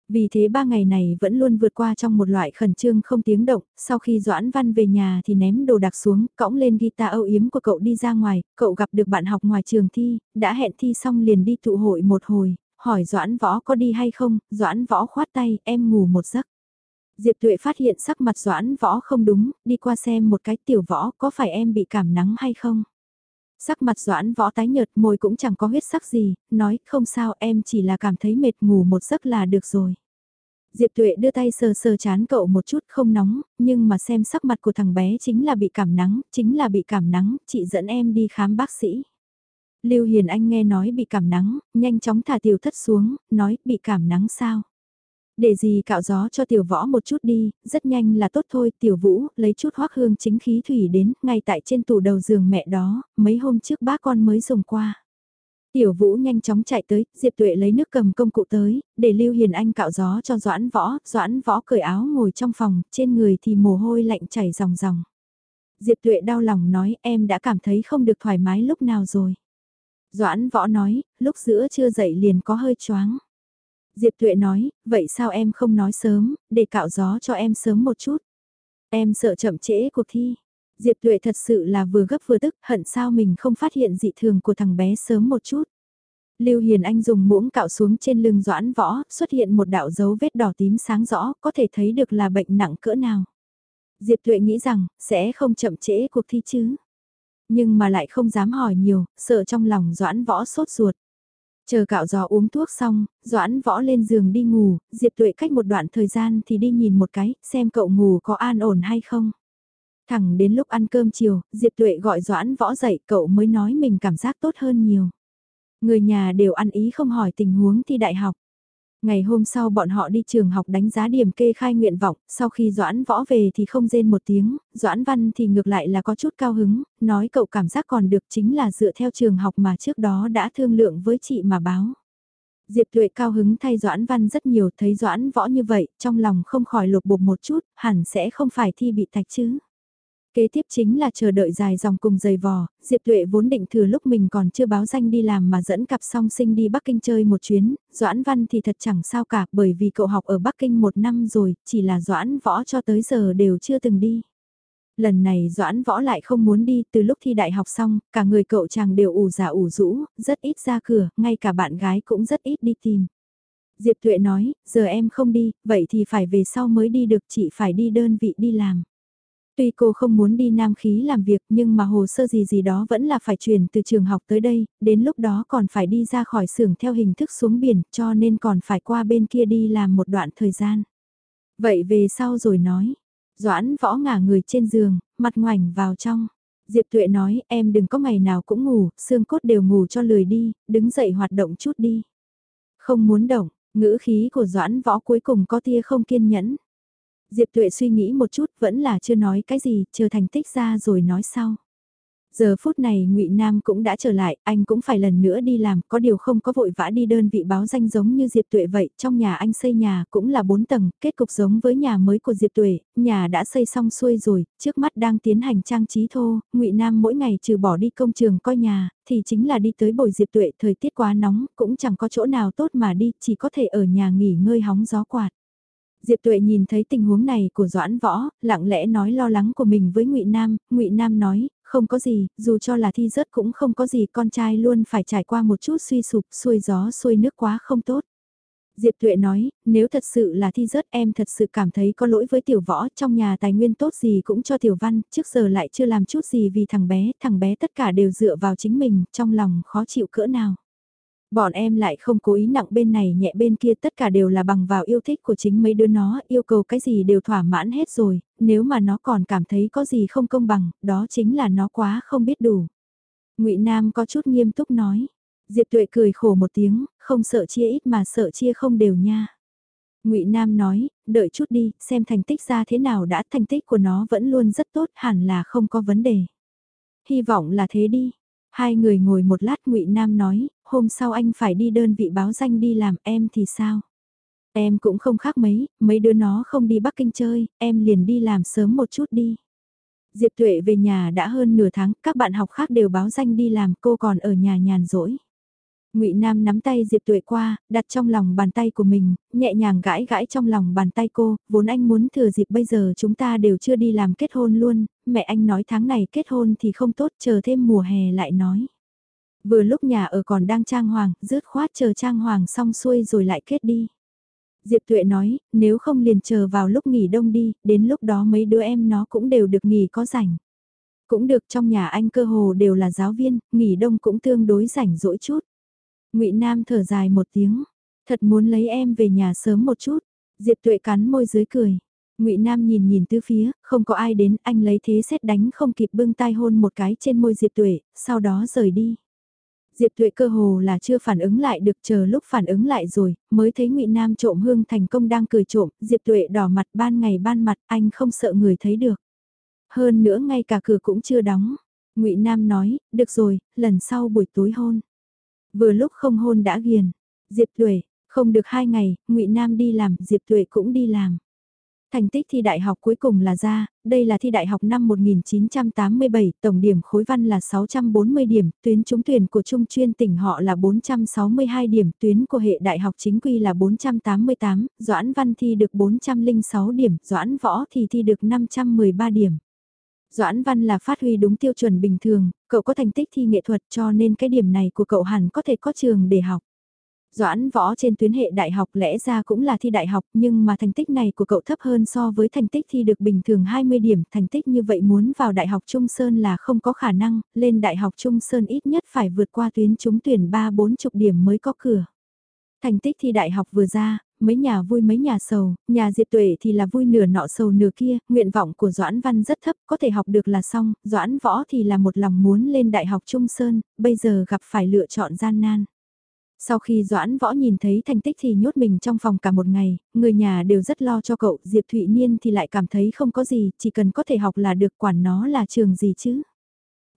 A: Vì thế ba ngày này vẫn luôn vượt qua trong một loại khẩn trương không tiếng động, sau khi Doãn Văn về nhà thì ném đồ đạc xuống, cõng lên guitar âu yếm của cậu đi ra ngoài, cậu gặp được bạn học ngoài trường thi, đã hẹn thi xong liền đi tụ hội một hồi, hỏi Doãn Võ có đi hay không, Doãn Võ khoát tay, em ngủ một giấc. Diệp Tuệ phát hiện sắc mặt Doãn Võ không đúng, đi qua xem một cái tiểu võ có phải em bị cảm nắng hay không. Sắc mặt Doãn Võ tái nhợt môi cũng chẳng có huyết sắc gì, nói không sao em chỉ là cảm thấy mệt ngủ một giấc là được rồi. Diệp Tuệ đưa tay sờ sờ chán cậu một chút không nóng, nhưng mà xem sắc mặt của thằng bé chính là bị cảm nắng, chính là bị cảm nắng, chị dẫn em đi khám bác sĩ. Lưu Hiền Anh nghe nói bị cảm nắng, nhanh chóng thả tiểu thất xuống, nói bị cảm nắng sao. Để gì cạo gió cho tiểu võ một chút đi, rất nhanh là tốt thôi, tiểu vũ, lấy chút hoác hương chính khí thủy đến, ngay tại trên tủ đầu giường mẹ đó, mấy hôm trước bác con mới dùng qua. Tiểu vũ nhanh chóng chạy tới, Diệp Tuệ lấy nước cầm công cụ tới, để Lưu Hiền Anh cạo gió cho Doãn Võ, Doãn Võ cởi áo ngồi trong phòng, trên người thì mồ hôi lạnh chảy ròng ròng. Diệp Tuệ đau lòng nói em đã cảm thấy không được thoải mái lúc nào rồi. Doãn Võ nói, lúc giữa chưa dậy liền có hơi choáng. Diệp Tuệ nói, vậy sao em không nói sớm, để cạo gió cho em sớm một chút. Em sợ chậm trễ cuộc thi. Diệp Tuệ thật sự là vừa gấp vừa tức, hận sao mình không phát hiện dị thường của thằng bé sớm một chút. Lưu Hiền Anh dùng muỗng cạo xuống trên lưng Doãn Võ, xuất hiện một đạo dấu vết đỏ tím sáng rõ, có thể thấy được là bệnh nặng cỡ nào. Diệp Tuệ nghĩ rằng, sẽ không chậm trễ cuộc thi chứ. Nhưng mà lại không dám hỏi nhiều, sợ trong lòng Doãn Võ sốt ruột. Chờ cạo gió uống thuốc xong, Doãn võ lên giường đi ngủ, Diệp Tuệ cách một đoạn thời gian thì đi nhìn một cái, xem cậu ngủ có an ổn hay không. Thẳng đến lúc ăn cơm chiều, Diệp Tuệ gọi Doãn võ dậy cậu mới nói mình cảm giác tốt hơn nhiều. Người nhà đều ăn ý không hỏi tình huống thi đại học. Ngày hôm sau bọn họ đi trường học đánh giá điểm kê khai nguyện vọng, sau khi Doãn Võ về thì không rên một tiếng, Doãn Văn thì ngược lại là có chút cao hứng, nói cậu cảm giác còn được chính là dựa theo trường học mà trước đó đã thương lượng với chị mà báo. Diệp Tuệ cao hứng thay Doãn Văn rất nhiều thấy Doãn Võ như vậy, trong lòng không khỏi lột bột một chút, hẳn sẽ không phải thi bị tạch chứ. Kế tiếp chính là chờ đợi dài dòng cùng giày vò, Diệp Tuệ vốn định thừa lúc mình còn chưa báo danh đi làm mà dẫn cặp song sinh đi Bắc Kinh chơi một chuyến, Doãn Văn thì thật chẳng sao cả bởi vì cậu học ở Bắc Kinh một năm rồi, chỉ là Doãn Võ cho tới giờ đều chưa từng đi. Lần này Doãn Võ lại không muốn đi, từ lúc thi đại học xong, cả người cậu chàng đều ủ giả ủ rũ, rất ít ra cửa, ngay cả bạn gái cũng rất ít đi tìm. Diệp Tuệ nói, giờ em không đi, vậy thì phải về sau mới đi được, chị phải đi đơn vị đi làm. Tuy cô không muốn đi nam khí làm việc nhưng mà hồ sơ gì gì đó vẫn là phải chuyển từ trường học tới đây, đến lúc đó còn phải đi ra khỏi xưởng theo hình thức xuống biển cho nên còn phải qua bên kia đi làm một đoạn thời gian. Vậy về sau rồi nói, Doãn võ ngả người trên giường, mặt ngoảnh vào trong. Diệp Tuệ nói em đừng có ngày nào cũng ngủ, xương cốt đều ngủ cho lười đi, đứng dậy hoạt động chút đi. Không muốn động, ngữ khí của Doãn võ cuối cùng có tia không kiên nhẫn. Diệp Tuệ suy nghĩ một chút vẫn là chưa nói cái gì, chờ thành tích ra rồi nói sau. Giờ phút này ngụy Nam cũng đã trở lại, anh cũng phải lần nữa đi làm, có điều không có vội vã đi đơn vị báo danh giống như Diệp Tuệ vậy, trong nhà anh xây nhà cũng là 4 tầng, kết cục giống với nhà mới của Diệp Tuệ, nhà đã xây xong xuôi rồi, trước mắt đang tiến hành trang trí thô, ngụy Nam mỗi ngày trừ bỏ đi công trường coi nhà, thì chính là đi tới bồi Diệp Tuệ, thời tiết quá nóng, cũng chẳng có chỗ nào tốt mà đi, chỉ có thể ở nhà nghỉ ngơi hóng gió quạt. Diệp Tuệ nhìn thấy tình huống này của Doãn Võ, lặng lẽ nói lo lắng của mình với Ngụy Nam, Ngụy Nam nói, không có gì, dù cho là thi rớt cũng không có gì, con trai luôn phải trải qua một chút suy sụp, xuôi gió xuôi nước quá không tốt. Diệp Tuệ nói, nếu thật sự là thi rớt em thật sự cảm thấy có lỗi với tiểu võ trong nhà tài nguyên tốt gì cũng cho tiểu văn, trước giờ lại chưa làm chút gì vì thằng bé, thằng bé tất cả đều dựa vào chính mình, trong lòng khó chịu cỡ nào. Bọn em lại không cố ý nặng bên này nhẹ bên kia tất cả đều là bằng vào yêu thích của chính mấy đứa nó, yêu cầu cái gì đều thỏa mãn hết rồi, nếu mà nó còn cảm thấy có gì không công bằng, đó chính là nó quá không biết đủ. ngụy Nam có chút nghiêm túc nói. Diệp Tuệ cười khổ một tiếng, không sợ chia ít mà sợ chia không đều nha. ngụy Nam nói, đợi chút đi, xem thành tích ra thế nào đã, thành tích của nó vẫn luôn rất tốt, hẳn là không có vấn đề. Hy vọng là thế đi. Hai người ngồi một lát ngụy Nam nói, hôm sau anh phải đi đơn vị báo danh đi làm em thì sao? Em cũng không khác mấy, mấy đứa nó không đi Bắc Kinh chơi, em liền đi làm sớm một chút đi. Diệp Tuệ về nhà đã hơn nửa tháng, các bạn học khác đều báo danh đi làm, cô còn ở nhà nhàn rỗi. Ngụy Nam nắm tay Diệp Tuệ qua, đặt trong lòng bàn tay của mình, nhẹ nhàng gãi gãi trong lòng bàn tay cô, vốn anh muốn thừa dịp bây giờ chúng ta đều chưa đi làm kết hôn luôn, mẹ anh nói tháng này kết hôn thì không tốt, chờ thêm mùa hè lại nói. Vừa lúc nhà ở còn đang trang hoàng, rứt khoát chờ trang hoàng xong xuôi rồi lại kết đi. Diệp Tuệ nói, nếu không liền chờ vào lúc nghỉ đông đi, đến lúc đó mấy đứa em nó cũng đều được nghỉ có rảnh. Cũng được trong nhà anh cơ hồ đều là giáo viên, nghỉ đông cũng tương đối rảnh rỗi chút ngụy Nam thở dài một tiếng, thật muốn lấy em về nhà sớm một chút. Diệp Tuệ cắn môi dưới cười. Ngụy Nam nhìn nhìn tứ phía, không có ai đến, anh lấy thế xét đánh không kịp bưng tay hôn một cái trên môi Diệp Tuệ, sau đó rời đi. Diệp Tuệ cơ hồ là chưa phản ứng lại được chờ lúc phản ứng lại rồi, mới thấy ngụy Nam trộm hương thành công đang cười trộm, Diệp Tuệ đỏ mặt ban ngày ban mặt anh không sợ người thấy được. Hơn nữa ngay cả cửa cũng chưa đóng. ngụy Nam nói, được rồi, lần sau buổi tối hôn. Vừa lúc không hôn đã ghiền. Diệp Tuệ, không được hai ngày, ngụy Nam đi làm, Diệp Tuệ cũng đi làm. Thành tích thi đại học cuối cùng là ra, đây là thi đại học năm 1987, tổng điểm khối văn là 640 điểm, tuyến trúng tuyển của trung chuyên tỉnh họ là 462 điểm, tuyến của hệ đại học chính quy là 488, Doãn Văn thi được 406 điểm, Doãn Võ thì thi được 513 điểm. Doãn Văn là phát huy đúng tiêu chuẩn bình thường, cậu có thành tích thi nghệ thuật cho nên cái điểm này của cậu hẳn có thể có trường để học. Doãn võ trên tuyến hệ đại học lẽ ra cũng là thi đại học nhưng mà thành tích này của cậu thấp hơn so với thành tích thi được bình thường 20 điểm. Thành tích như vậy muốn vào đại học Trung Sơn là không có khả năng, lên đại học Trung Sơn ít nhất phải vượt qua tuyến trúng tuyển 3-4 chục điểm mới có cửa. Thành tích thi đại học vừa ra, mấy nhà vui mấy nhà sầu, nhà Diệp Tuệ thì là vui nửa nọ sầu nửa kia, nguyện vọng của Doãn Văn rất thấp, có thể học được là xong, Doãn Võ thì là một lòng muốn lên Đại học Trung Sơn, bây giờ gặp phải lựa chọn gian nan. Sau khi Doãn Võ nhìn thấy thành tích thì nhốt mình trong phòng cả một ngày, người nhà đều rất lo cho cậu, Diệp Thụy Niên thì lại cảm thấy không có gì, chỉ cần có thể học là được quản nó là trường gì chứ.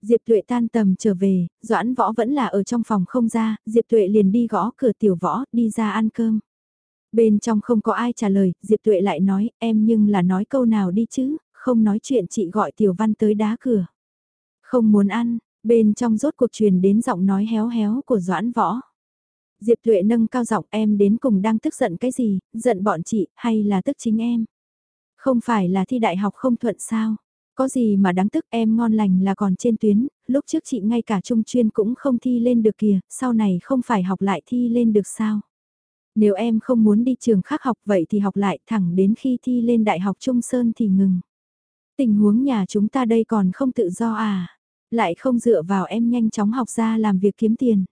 A: Diệp Tuệ tan tầm trở về, Doãn Võ vẫn là ở trong phòng không ra, Diệp Tuệ liền đi gõ cửa tiểu võ, đi ra ăn cơm. Bên trong không có ai trả lời, Diệp Tuệ lại nói, em nhưng là nói câu nào đi chứ, không nói chuyện chị gọi tiểu văn tới đá cửa. Không muốn ăn, bên trong rốt cuộc truyền đến giọng nói héo héo của Doãn Võ. Diệp Tuệ nâng cao giọng em đến cùng đang tức giận cái gì, giận bọn chị hay là tức chính em? Không phải là thi đại học không thuận sao? Có gì mà đáng tức em ngon lành là còn trên tuyến, lúc trước chị ngay cả trung chuyên cũng không thi lên được kìa, sau này không phải học lại thi lên được sao? Nếu em không muốn đi trường khác học vậy thì học lại thẳng đến khi thi lên Đại học Trung Sơn thì ngừng. Tình huống nhà chúng ta đây còn không tự do à? Lại không dựa vào em nhanh chóng học ra làm việc kiếm tiền.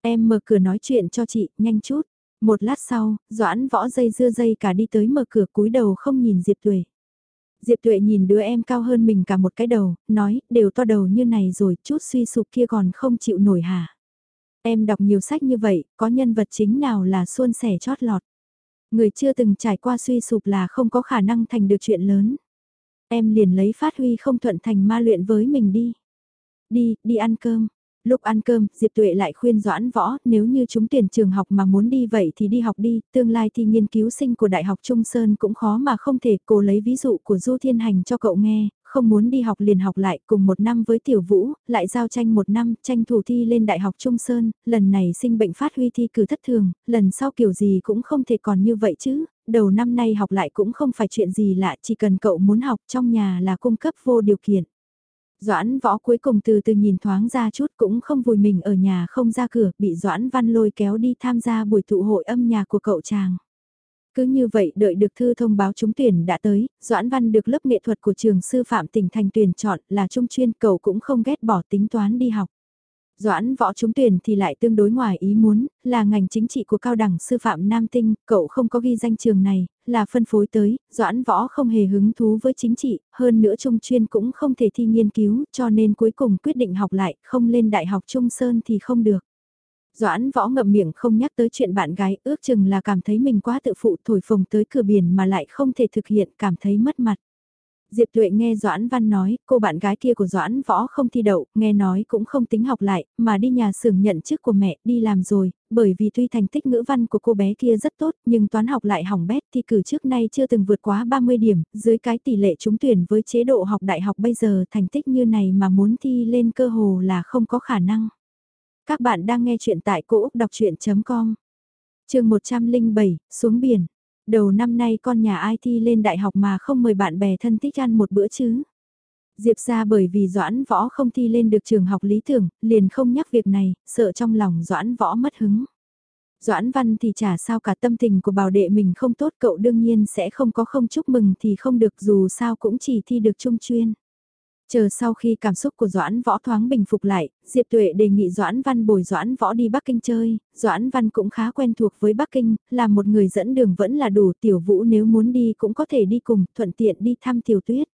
A: Em mở cửa nói chuyện cho chị, nhanh chút. Một lát sau, Doãn võ dây dưa dây cả đi tới mở cửa cúi đầu không nhìn Diệp Tuệ. Diệp Tuệ nhìn đứa em cao hơn mình cả một cái đầu, nói, đều to đầu như này rồi, chút suy sụp kia còn không chịu nổi hả? Em đọc nhiều sách như vậy, có nhân vật chính nào là suôn sẻ chót lọt? Người chưa từng trải qua suy sụp là không có khả năng thành được chuyện lớn. Em liền lấy phát huy không thuận thành ma luyện với mình đi. Đi, đi ăn cơm. Lúc ăn cơm, Diệp Tuệ lại khuyên Doãn Võ, nếu như chúng tuyển trường học mà muốn đi vậy thì đi học đi, tương lai thì nghiên cứu sinh của Đại học Trung Sơn cũng khó mà không thể, cô lấy ví dụ của Du Thiên Hành cho cậu nghe, không muốn đi học liền học lại cùng một năm với Tiểu Vũ, lại giao tranh một năm, tranh thủ thi lên Đại học Trung Sơn, lần này sinh bệnh phát huy thi cử thất thường, lần sau kiểu gì cũng không thể còn như vậy chứ, đầu năm nay học lại cũng không phải chuyện gì lạ, chỉ cần cậu muốn học trong nhà là cung cấp vô điều kiện. Doãn võ cuối cùng từ từ nhìn thoáng ra chút cũng không vùi mình ở nhà không ra cửa, bị Doãn Văn lôi kéo đi tham gia buổi tụ hội âm nhạc của cậu chàng. Cứ như vậy đợi được thư thông báo trúng tuyển đã tới, Doãn Văn được lớp nghệ thuật của trường sư phạm tỉnh thành tuyển chọn là trung chuyên cậu cũng không ghét bỏ tính toán đi học. Doãn võ trúng tuyển thì lại tương đối ngoài ý muốn, là ngành chính trị của cao đẳng sư phạm Nam Tinh, cậu không có ghi danh trường này, là phân phối tới, Doãn võ không hề hứng thú với chính trị, hơn nữa trung chuyên cũng không thể thi nghiên cứu, cho nên cuối cùng quyết định học lại, không lên đại học Trung Sơn thì không được. Doãn võ ngậm miệng không nhắc tới chuyện bạn gái, ước chừng là cảm thấy mình quá tự phụ thổi phồng tới cửa biển mà lại không thể thực hiện, cảm thấy mất mặt. Diệp Tuệ nghe Doãn Văn nói, cô bạn gái kia của Doãn Võ không thi đậu, nghe nói cũng không tính học lại, mà đi nhà xưởng nhận chức của mẹ, đi làm rồi, bởi vì tuy thành tích ngữ văn của cô bé kia rất tốt, nhưng toán học lại hỏng bét thi cử trước nay chưa từng vượt quá 30 điểm, dưới cái tỷ lệ trúng tuyển với chế độ học đại học bây giờ thành tích như này mà muốn thi lên cơ hồ là không có khả năng. Các bạn đang nghe chuyện tại cỗ Đọc Chuyện.com Trường 107, xuống biển. Đầu năm nay con nhà ai thi lên đại học mà không mời bạn bè thân thích ăn một bữa chứ. Diệp ra bởi vì Doãn Võ không thi lên được trường học lý tưởng, liền không nhắc việc này, sợ trong lòng Doãn Võ mất hứng. Doãn Văn thì chả sao cả tâm tình của bảo đệ mình không tốt cậu đương nhiên sẽ không có không chúc mừng thì không được dù sao cũng chỉ thi được trung chuyên. Chờ sau khi cảm xúc của Doãn Võ thoáng bình phục lại, Diệp Tuệ đề nghị Doãn Văn bồi Doãn Võ đi Bắc Kinh chơi, Doãn Văn cũng khá quen thuộc với Bắc Kinh, là một người dẫn đường vẫn là đủ tiểu vũ nếu muốn đi cũng có thể đi cùng, thuận tiện đi thăm tiểu tuyết.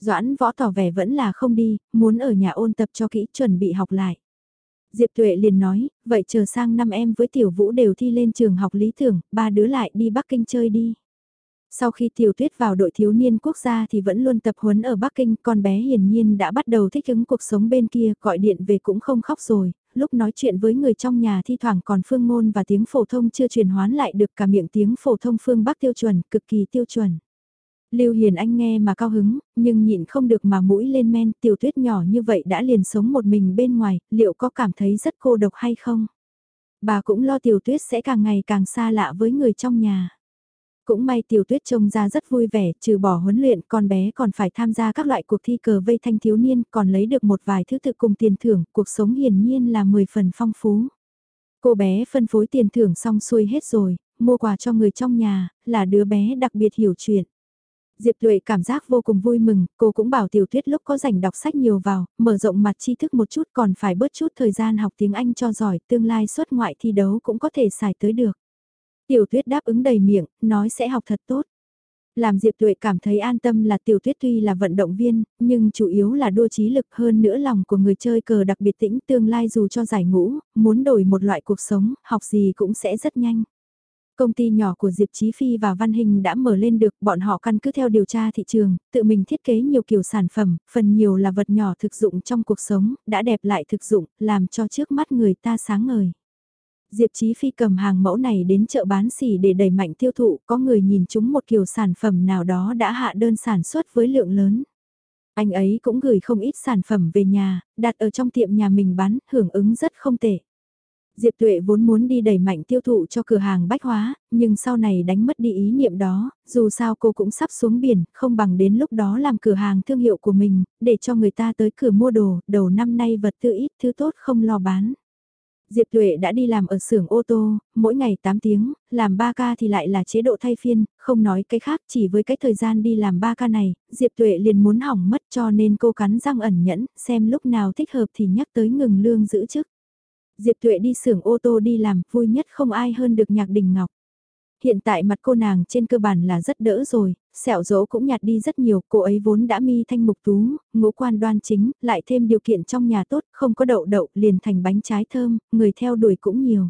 A: Doãn Võ tỏ vẻ vẫn là không đi, muốn ở nhà ôn tập cho kỹ chuẩn bị học lại. Diệp Tuệ liền nói, vậy chờ sang năm em với tiểu vũ đều thi lên trường học lý tưởng, ba đứa lại đi Bắc Kinh chơi đi. Sau khi tiểu tuyết vào đội thiếu niên quốc gia thì vẫn luôn tập huấn ở Bắc Kinh, con bé hiển nhiên đã bắt đầu thích ứng cuộc sống bên kia, gọi điện về cũng không khóc rồi, lúc nói chuyện với người trong nhà thi thoảng còn phương ngôn và tiếng phổ thông chưa truyền hoán lại được cả miệng tiếng phổ thông phương Bắc tiêu chuẩn, cực kỳ tiêu chuẩn. Lưu Hiền Anh nghe mà cao hứng, nhưng nhịn không được mà mũi lên men, tiểu tuyết nhỏ như vậy đã liền sống một mình bên ngoài, liệu có cảm thấy rất cô độc hay không? Bà cũng lo tiểu tuyết sẽ càng ngày càng xa lạ với người trong nhà. Cũng may tiểu tuyết trông ra rất vui vẻ, trừ bỏ huấn luyện con bé còn phải tham gia các loại cuộc thi cờ vây thanh thiếu niên, còn lấy được một vài thứ tự cùng tiền thưởng, cuộc sống hiển nhiên là 10 phần phong phú. Cô bé phân phối tiền thưởng xong xuôi hết rồi, mua quà cho người trong nhà, là đứa bé đặc biệt hiểu chuyện. Diệp Tuệ cảm giác vô cùng vui mừng, cô cũng bảo Tiểu Tuyết lúc có rảnh đọc sách nhiều vào, mở rộng mặt tri thức một chút còn phải bớt chút thời gian học tiếng Anh cho giỏi, tương lai xuất ngoại thi đấu cũng có thể xài tới được. Tiểu tuyết đáp ứng đầy miệng, nói sẽ học thật tốt. Làm Diệp Tuệ cảm thấy an tâm là tiểu tuyết tuy là vận động viên, nhưng chủ yếu là đua trí lực hơn nữa lòng của người chơi cờ đặc biệt tĩnh tương lai dù cho giải ngũ, muốn đổi một loại cuộc sống, học gì cũng sẽ rất nhanh. Công ty nhỏ của Diệp Chí Phi và Văn Hình đã mở lên được, bọn họ căn cứ theo điều tra thị trường, tự mình thiết kế nhiều kiểu sản phẩm, phần nhiều là vật nhỏ thực dụng trong cuộc sống, đã đẹp lại thực dụng, làm cho trước mắt người ta sáng ngời. Diệp Chí Phi cầm hàng mẫu này đến chợ bán xỉ để đẩy mạnh tiêu thụ, có người nhìn chúng một kiểu sản phẩm nào đó đã hạ đơn sản xuất với lượng lớn. Anh ấy cũng gửi không ít sản phẩm về nhà, đặt ở trong tiệm nhà mình bán, hưởng ứng rất không tệ. Diệp Tuệ vốn muốn đi đẩy mạnh tiêu thụ cho cửa hàng bách hóa, nhưng sau này đánh mất đi ý niệm đó, dù sao cô cũng sắp xuống biển, không bằng đến lúc đó làm cửa hàng thương hiệu của mình, để cho người ta tới cửa mua đồ, đầu năm nay vật tư ít thứ tốt không lo bán. Diệp Tuệ đã đi làm ở xưởng ô tô, mỗi ngày 8 tiếng, làm 3 ca thì lại là chế độ thay phiên, không nói cái khác chỉ với cái thời gian đi làm 3 ca này, Diệp Tuệ liền muốn hỏng mất cho nên cô cắn răng ẩn nhẫn, xem lúc nào thích hợp thì nhắc tới ngừng lương giữ chức. Diệp Tuệ đi xưởng ô tô đi làm, vui nhất không ai hơn được Nhạc Đình Ngọc. Hiện tại mặt cô nàng trên cơ bản là rất đỡ rồi, sẹo dỗ cũng nhạt đi rất nhiều, cô ấy vốn đã mi thanh mục tú, ngũ quan đoan chính, lại thêm điều kiện trong nhà tốt, không có đậu đậu, liền thành bánh trái thơm, người theo đuổi cũng nhiều.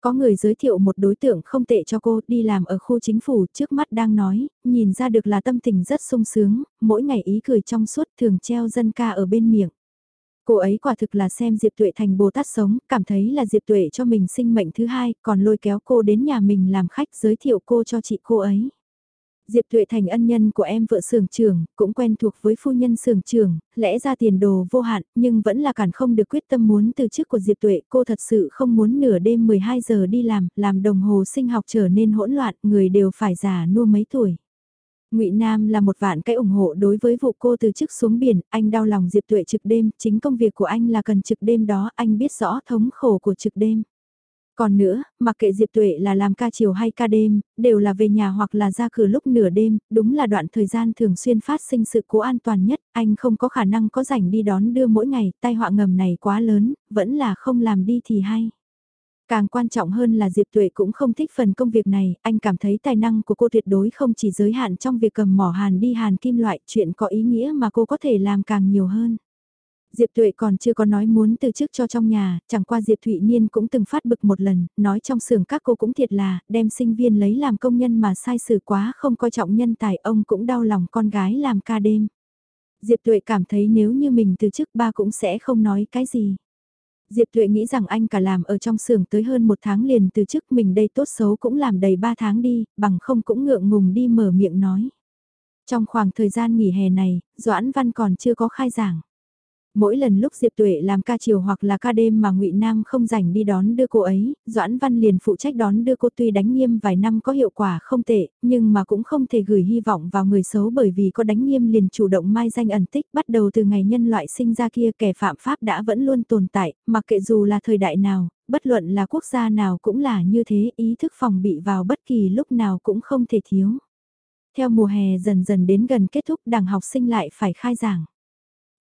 A: Có người giới thiệu một đối tượng không tệ cho cô đi làm ở khu chính phủ trước mắt đang nói, nhìn ra được là tâm tình rất sung sướng, mỗi ngày ý cười trong suốt thường treo dân ca ở bên miệng. Cô ấy quả thực là xem Diệp Tuệ thành Bồ Tát sống, cảm thấy là Diệp Tuệ cho mình sinh mệnh thứ hai, còn lôi kéo cô đến nhà mình làm khách giới thiệu cô cho chị cô ấy. Diệp Tuệ thành ân nhân của em vợ sưởng trưởng, cũng quen thuộc với phu nhân sưởng trưởng, lẽ ra tiền đồ vô hạn, nhưng vẫn là cản không được quyết tâm muốn từ chức của Diệp Tuệ, cô thật sự không muốn nửa đêm 12 giờ đi làm, làm đồng hồ sinh học trở nên hỗn loạn, người đều phải già nua mấy tuổi. Ngụy Nam là một vạn cái ủng hộ đối với vụ cô từ chức xuống biển, anh đau lòng Diệp Tuệ trực đêm, chính công việc của anh là cần trực đêm đó, anh biết rõ thống khổ của trực đêm. Còn nữa, mặc kệ Diệp Tuệ là làm ca chiều hay ca đêm, đều là về nhà hoặc là ra cửa lúc nửa đêm, đúng là đoạn thời gian thường xuyên phát sinh sự cố an toàn nhất, anh không có khả năng có rảnh đi đón đưa mỗi ngày, tai họa ngầm này quá lớn, vẫn là không làm đi thì hay. Càng quan trọng hơn là Diệp Tuệ cũng không thích phần công việc này, anh cảm thấy tài năng của cô tuyệt đối không chỉ giới hạn trong việc cầm mỏ hàn đi hàn kim loại, chuyện có ý nghĩa mà cô có thể làm càng nhiều hơn. Diệp Tuệ còn chưa có nói muốn từ chức cho trong nhà, chẳng qua Diệp Thụy Niên cũng từng phát bực một lần, nói trong xưởng các cô cũng thiệt là, đem sinh viên lấy làm công nhân mà sai xử quá không coi trọng nhân tài ông cũng đau lòng con gái làm ca đêm. Diệp Tuệ cảm thấy nếu như mình từ chức ba cũng sẽ không nói cái gì. Diệp Thuệ nghĩ rằng anh cả làm ở trong xưởng tới hơn một tháng liền từ chức mình đây tốt xấu cũng làm đầy ba tháng đi, bằng không cũng ngượng ngùng đi mở miệng nói. Trong khoảng thời gian nghỉ hè này, Doãn Văn còn chưa có khai giảng. Mỗi lần lúc Diệp Tuệ làm ca chiều hoặc là ca đêm mà ngụy Nam không rảnh đi đón đưa cô ấy, Doãn Văn liền phụ trách đón đưa cô tuy đánh nghiêm vài năm có hiệu quả không tệ, nhưng mà cũng không thể gửi hy vọng vào người xấu bởi vì có đánh nghiêm liền chủ động mai danh ẩn tích bắt đầu từ ngày nhân loại sinh ra kia kẻ phạm pháp đã vẫn luôn tồn tại, mặc kệ dù là thời đại nào, bất luận là quốc gia nào cũng là như thế, ý thức phòng bị vào bất kỳ lúc nào cũng không thể thiếu. Theo mùa hè dần dần đến gần kết thúc đảng học sinh lại phải khai giảng.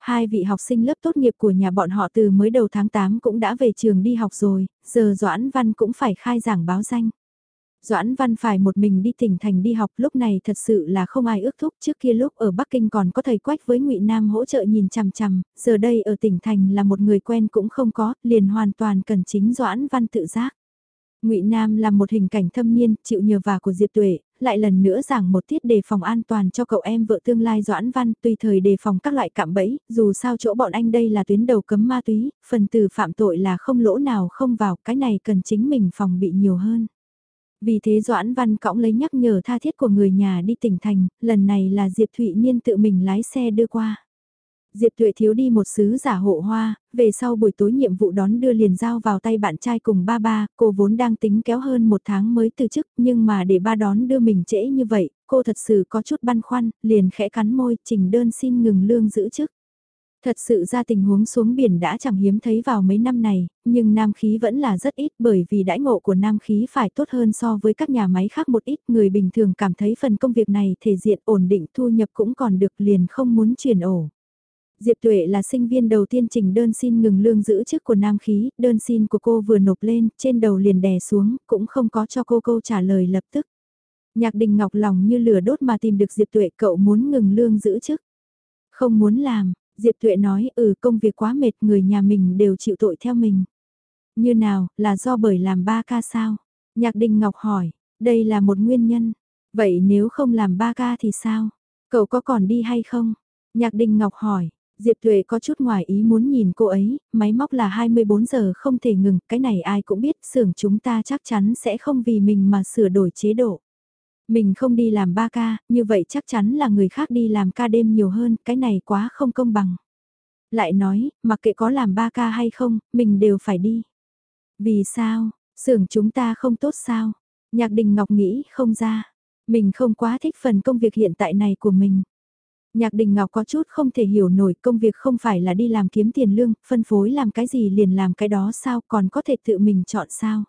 A: Hai vị học sinh lớp tốt nghiệp của nhà bọn họ từ mới đầu tháng 8 cũng đã về trường đi học rồi, giờ Doãn Văn cũng phải khai giảng báo danh. Doãn Văn phải một mình đi tỉnh thành đi học lúc này thật sự là không ai ước thúc trước kia lúc ở Bắc Kinh còn có thầy quách với ngụy Nam hỗ trợ nhìn chằm chằm, giờ đây ở tỉnh thành là một người quen cũng không có, liền hoàn toàn cần chính Doãn Văn tự giác. Ngụy Nam là một hình cảnh thâm niên, chịu nhờ vả của Diệp Tuệ, lại lần nữa giảng một tiết đề phòng an toàn cho cậu em vợ tương lai Doãn Văn, tùy thời đề phòng các loại cạm bẫy, dù sao chỗ bọn anh đây là tuyến đầu cấm ma túy, phần từ phạm tội là không lỗ nào không vào, cái này cần chính mình phòng bị nhiều hơn. Vì thế Doãn Văn cõng lấy nhắc nhở tha thiết của người nhà đi tỉnh thành, lần này là Diệp Thụy Niên tự mình lái xe đưa qua. Diệp Tuệ thiếu đi một sứ giả hộ hoa, về sau buổi tối nhiệm vụ đón đưa liền giao vào tay bạn trai cùng ba ba, cô vốn đang tính kéo hơn một tháng mới từ chức, nhưng mà để ba đón đưa mình trễ như vậy, cô thật sự có chút băn khoăn, liền khẽ cắn môi, trình đơn xin ngừng lương giữ chức. Thật sự ra tình huống xuống biển đã chẳng hiếm thấy vào mấy năm này, nhưng nam khí vẫn là rất ít bởi vì đãi ngộ của nam khí phải tốt hơn so với các nhà máy khác một ít. Người bình thường cảm thấy phần công việc này thể diện ổn định thu nhập cũng còn được liền không muốn chuyển ổ. Diệp Tuệ là sinh viên đầu tiên trình đơn xin ngừng lương giữ chức của nam khí, đơn xin của cô vừa nộp lên, trên đầu liền đè xuống, cũng không có cho cô câu trả lời lập tức. Nhạc đình ngọc lòng như lửa đốt mà tìm được Diệp Tuệ cậu muốn ngừng lương giữ chức. Không muốn làm, Diệp Tuệ nói ừ công việc quá mệt người nhà mình đều chịu tội theo mình. Như nào, là do bởi làm ba ca sao? Nhạc đình ngọc hỏi, đây là một nguyên nhân. Vậy nếu không làm ba ca thì sao? Cậu có còn đi hay không? Nhạc đình ngọc hỏi, Diệp Thuệ có chút ngoài ý muốn nhìn cô ấy, máy móc là 24 giờ không thể ngừng, cái này ai cũng biết, xưởng chúng ta chắc chắn sẽ không vì mình mà sửa đổi chế độ. Mình không đi làm 3 ca, như vậy chắc chắn là người khác đi làm ca đêm nhiều hơn, cái này quá không công bằng. Lại nói, mặc kệ có làm 3 ca hay không, mình đều phải đi. Vì sao, xưởng chúng ta không tốt sao? Nhạc đình Ngọc nghĩ không ra. Mình không quá thích phần công việc hiện tại này của mình. Nhạc Đình Ngọc có chút không thể hiểu nổi công việc không phải là đi làm kiếm tiền lương, phân phối làm cái gì liền làm cái đó sao còn có thể tự mình chọn sao.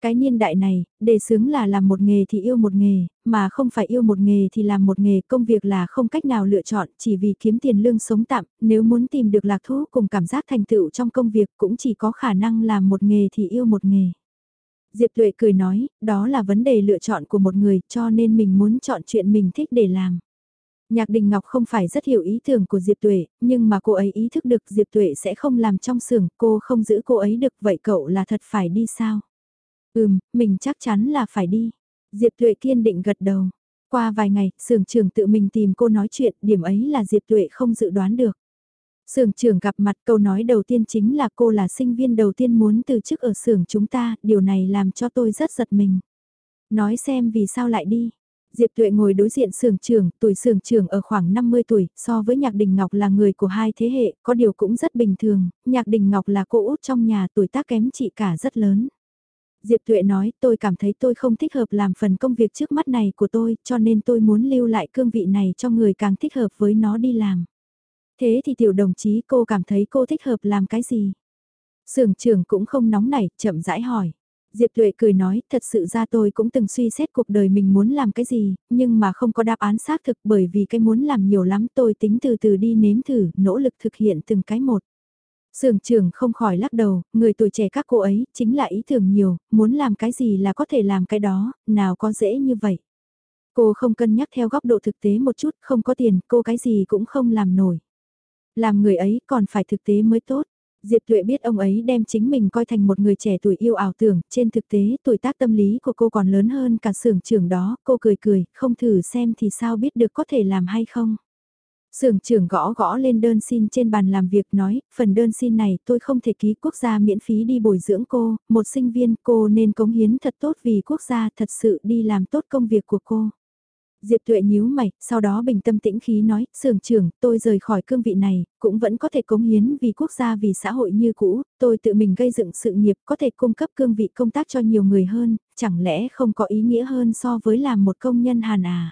A: Cái niên đại này, đề xướng là làm một nghề thì yêu một nghề, mà không phải yêu một nghề thì làm một nghề công việc là không cách nào lựa chọn chỉ vì kiếm tiền lương sống tạm, nếu muốn tìm được lạc thú cùng cảm giác thành tựu trong công việc cũng chỉ có khả năng làm một nghề thì yêu một nghề. Diệp Tuệ cười nói, đó là vấn đề lựa chọn của một người cho nên mình muốn chọn chuyện mình thích để làm. Nhạc Đình Ngọc không phải rất hiểu ý tưởng của Diệp Tuệ, nhưng mà cô ấy ý thức được Diệp Tuệ sẽ không làm trong xưởng, cô không giữ cô ấy được vậy cậu là thật phải đi sao? Ừm, mình chắc chắn là phải đi. Diệp Tuệ kiên định gật đầu. Qua vài ngày, xưởng trưởng tự mình tìm cô nói chuyện, điểm ấy là Diệp Tuệ không dự đoán được. Sưởng trưởng gặp mặt câu nói đầu tiên chính là cô là sinh viên đầu tiên muốn từ chức ở xưởng chúng ta, điều này làm cho tôi rất giật mình. Nói xem vì sao lại đi. Diệp Tuệ ngồi đối diện sưởng trưởng, tuổi sưởng trưởng ở khoảng 50 tuổi, so với Nhạc Đình Ngọc là người của hai thế hệ, có điều cũng rất bình thường, Nhạc Đình Ngọc là cô út trong nhà tuổi tác kém chị cả rất lớn. Diệp Tuệ nói tôi cảm thấy tôi không thích hợp làm phần công việc trước mắt này của tôi cho nên tôi muốn lưu lại cương vị này cho người càng thích hợp với nó đi làm. Thế thì tiểu đồng chí cô cảm thấy cô thích hợp làm cái gì? Sưởng trưởng cũng không nóng nảy, chậm rãi hỏi. Diệp Tuệ cười nói, thật sự ra tôi cũng từng suy xét cuộc đời mình muốn làm cái gì, nhưng mà không có đáp án xác thực bởi vì cái muốn làm nhiều lắm tôi tính từ từ đi nếm thử, nỗ lực thực hiện từng cái một. Sưởng trưởng không khỏi lắc đầu, người tuổi trẻ các cô ấy chính là ý tưởng nhiều, muốn làm cái gì là có thể làm cái đó, nào có dễ như vậy. Cô không cân nhắc theo góc độ thực tế một chút, không có tiền, cô cái gì cũng không làm nổi. Làm người ấy còn phải thực tế mới tốt. Diệp Tuệ biết ông ấy đem chính mình coi thành một người trẻ tuổi yêu ảo tưởng, trên thực tế tuổi tác tâm lý của cô còn lớn hơn cả sưởng trưởng đó, cô cười cười, không thử xem thì sao biết được có thể làm hay không. Sưởng trưởng gõ gõ lên đơn xin trên bàn làm việc nói, phần đơn xin này tôi không thể ký quốc gia miễn phí đi bồi dưỡng cô, một sinh viên cô nên cống hiến thật tốt vì quốc gia thật sự đi làm tốt công việc của cô. Diệp Tuệ nhíu mày, sau đó bình tâm tĩnh khí nói, sưởng trưởng, tôi rời khỏi cương vị này, cũng vẫn có thể cống hiến vì quốc gia vì xã hội như cũ, tôi tự mình gây dựng sự nghiệp có thể cung cấp cương vị công tác cho nhiều người hơn, chẳng lẽ không có ý nghĩa hơn so với làm một công nhân hàn à?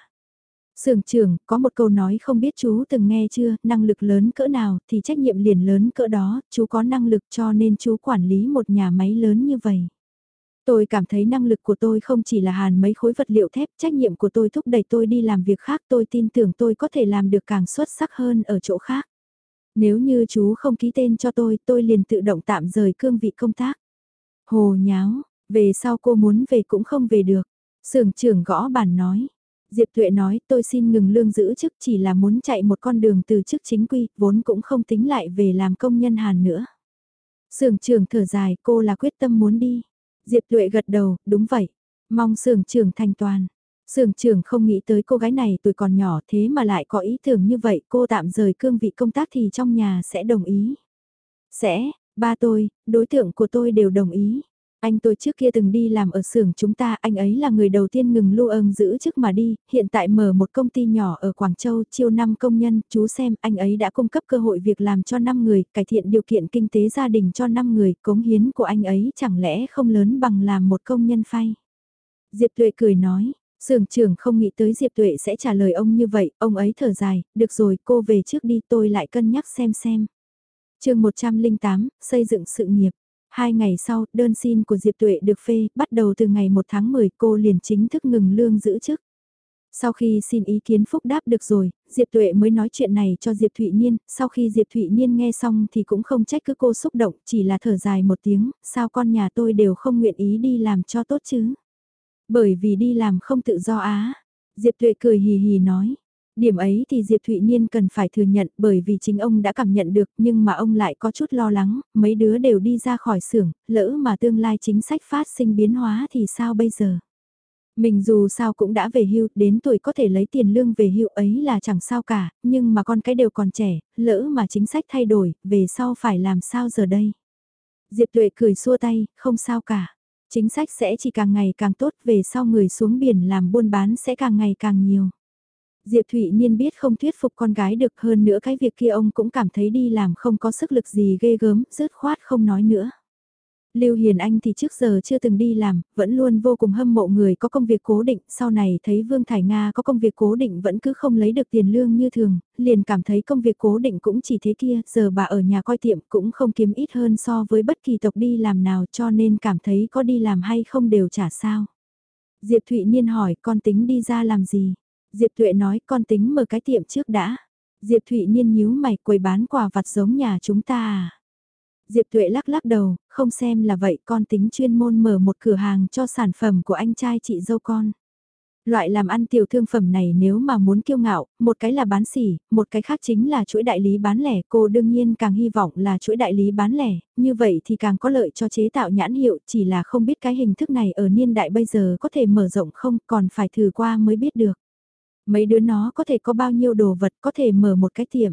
A: Sưởng trưởng, có một câu nói không biết chú từng nghe chưa, năng lực lớn cỡ nào thì trách nhiệm liền lớn cỡ đó, chú có năng lực cho nên chú quản lý một nhà máy lớn như vậy. Tôi cảm thấy năng lực của tôi không chỉ là hàn mấy khối vật liệu thép, trách nhiệm của tôi thúc đẩy tôi đi làm việc khác, tôi tin tưởng tôi có thể làm được càng xuất sắc hơn ở chỗ khác. Nếu như chú không ký tên cho tôi, tôi liền tự động tạm rời cương vị công tác. Hồ nháo, về sau cô muốn về cũng không về được. Sưởng trưởng gõ bàn nói. Diệp Tuệ nói tôi xin ngừng lương giữ chức chỉ là muốn chạy một con đường từ chức chính quy, vốn cũng không tính lại về làm công nhân hàn nữa. Sưởng trưởng thở dài cô là quyết tâm muốn đi. Diệp Tuệ gật đầu, đúng vậy. Mong sưởng trưởng thành toàn. Sưởng trưởng không nghĩ tới cô gái này tuổi còn nhỏ thế mà lại có ý tưởng như vậy cô tạm rời cương vị công tác thì trong nhà sẽ đồng ý. Sẽ, ba tôi, đối tượng của tôi đều đồng ý. Anh tôi trước kia từng đi làm ở xưởng chúng ta, anh ấy là người đầu tiên ngừng lưu ơn giữ chức mà đi, hiện tại mở một công ty nhỏ ở Quảng Châu, chiêu 5 công nhân, chú xem, anh ấy đã cung cấp cơ hội việc làm cho 5 người, cải thiện điều kiện kinh tế gia đình cho 5 người, cống hiến của anh ấy chẳng lẽ không lớn bằng làm một công nhân phay. Diệp Tuệ cười nói, Sưởng trưởng không nghĩ tới Diệp Tuệ sẽ trả lời ông như vậy, ông ấy thở dài, được rồi cô về trước đi tôi lại cân nhắc xem xem. chương 108, xây dựng sự nghiệp. Hai ngày sau, đơn xin của Diệp Tuệ được phê, bắt đầu từ ngày 1 tháng 10 cô liền chính thức ngừng lương giữ chức. Sau khi xin ý kiến phúc đáp được rồi, Diệp Tuệ mới nói chuyện này cho Diệp Thụy Niên, sau khi Diệp Thụy Niên nghe xong thì cũng không trách cứ cô xúc động, chỉ là thở dài một tiếng, sao con nhà tôi đều không nguyện ý đi làm cho tốt chứ. Bởi vì đi làm không tự do á. Diệp Tuệ cười hì hì nói, Điểm ấy thì Diệp Thụy Niên cần phải thừa nhận bởi vì chính ông đã cảm nhận được nhưng mà ông lại có chút lo lắng, mấy đứa đều đi ra khỏi xưởng, lỡ mà tương lai chính sách phát sinh biến hóa thì sao bây giờ? Mình dù sao cũng đã về hưu, đến tuổi có thể lấy tiền lương về hưu ấy là chẳng sao cả, nhưng mà con cái đều còn trẻ, lỡ mà chính sách thay đổi, về sau phải làm sao giờ đây? Diệp Tuệ cười xua tay, không sao cả. Chính sách sẽ chỉ càng ngày càng tốt, về sau người xuống biển làm buôn bán sẽ càng ngày càng nhiều. Diệp Thụy Niên biết không thuyết phục con gái được hơn nữa cái việc kia ông cũng cảm thấy đi làm không có sức lực gì ghê gớm, rớt khoát không nói nữa. Lưu Hiền Anh thì trước giờ chưa từng đi làm, vẫn luôn vô cùng hâm mộ người có công việc cố định, sau này thấy Vương Thải Nga có công việc cố định vẫn cứ không lấy được tiền lương như thường, liền cảm thấy công việc cố định cũng chỉ thế kia, giờ bà ở nhà coi tiệm cũng không kiếm ít hơn so với bất kỳ tộc đi làm nào cho nên cảm thấy có đi làm hay không đều trả sao. Diệp Thụy Niên hỏi con tính đi ra làm gì? Diệp Tuệ nói con tính mở cái tiệm trước đã. Diệp Thụy Niên nhíu mày quầy bán quà vặt giống nhà chúng ta à? Diệp Tuệ lắc lắc đầu, không xem là vậy con tính chuyên môn mở một cửa hàng cho sản phẩm của anh trai chị dâu con. Loại làm ăn tiểu thương phẩm này nếu mà muốn kiêu ngạo, một cái là bán sỉ, một cái khác chính là chuỗi đại lý bán lẻ. Cô đương nhiên càng hy vọng là chuỗi đại lý bán lẻ, như vậy thì càng có lợi cho chế tạo nhãn hiệu, chỉ là không biết cái hình thức này ở niên đại bây giờ có thể mở rộng không, còn phải thử qua mới biết được. Mấy đứa nó có thể có bao nhiêu đồ vật có thể mở một cái tiệm.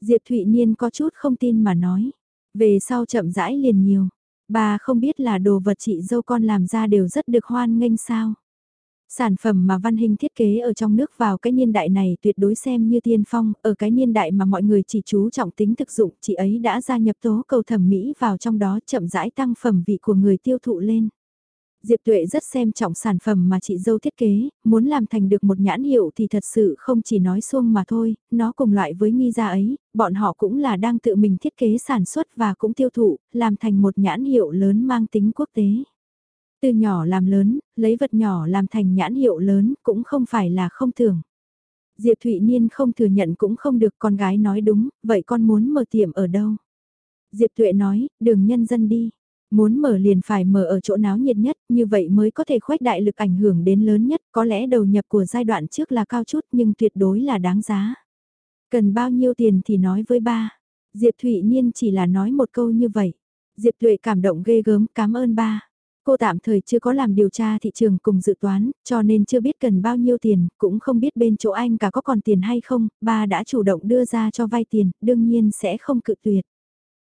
A: Diệp Thụy Niên có chút không tin mà nói. Về sau chậm rãi liền nhiều. Bà không biết là đồ vật chị dâu con làm ra đều rất được hoan nghênh sao. Sản phẩm mà Văn Hình thiết kế ở trong nước vào cái niên đại này tuyệt đối xem như tiên phong, ở cái niên đại mà mọi người chỉ chú trọng tính thực dụng, chị ấy đã gia nhập tố cầu thẩm mỹ vào trong đó chậm rãi tăng phẩm vị của người tiêu thụ lên. Diệp Tuệ rất xem trọng sản phẩm mà chị dâu thiết kế, muốn làm thành được một nhãn hiệu thì thật sự không chỉ nói xuông mà thôi, nó cùng loại với nghi gia ấy, bọn họ cũng là đang tự mình thiết kế sản xuất và cũng tiêu thụ, làm thành một nhãn hiệu lớn mang tính quốc tế. Từ nhỏ làm lớn, lấy vật nhỏ làm thành nhãn hiệu lớn cũng không phải là không thường. Diệp Thụy Niên không thừa nhận cũng không được con gái nói đúng, vậy con muốn mở tiệm ở đâu? Diệp Tuệ nói, đường nhân dân đi. Muốn mở liền phải mở ở chỗ náo nhiệt nhất, như vậy mới có thể khuếch đại lực ảnh hưởng đến lớn nhất, có lẽ đầu nhập của giai đoạn trước là cao chút nhưng tuyệt đối là đáng giá. Cần bao nhiêu tiền thì nói với ba. Diệp Thụy Niên chỉ là nói một câu như vậy. Diệp Tuệ cảm động ghê gớm, cảm ơn ba. Cô tạm thời chưa có làm điều tra thị trường cùng dự toán, cho nên chưa biết cần bao nhiêu tiền, cũng không biết bên chỗ anh cả có còn tiền hay không, ba đã chủ động đưa ra cho vay tiền, đương nhiên sẽ không cự tuyệt.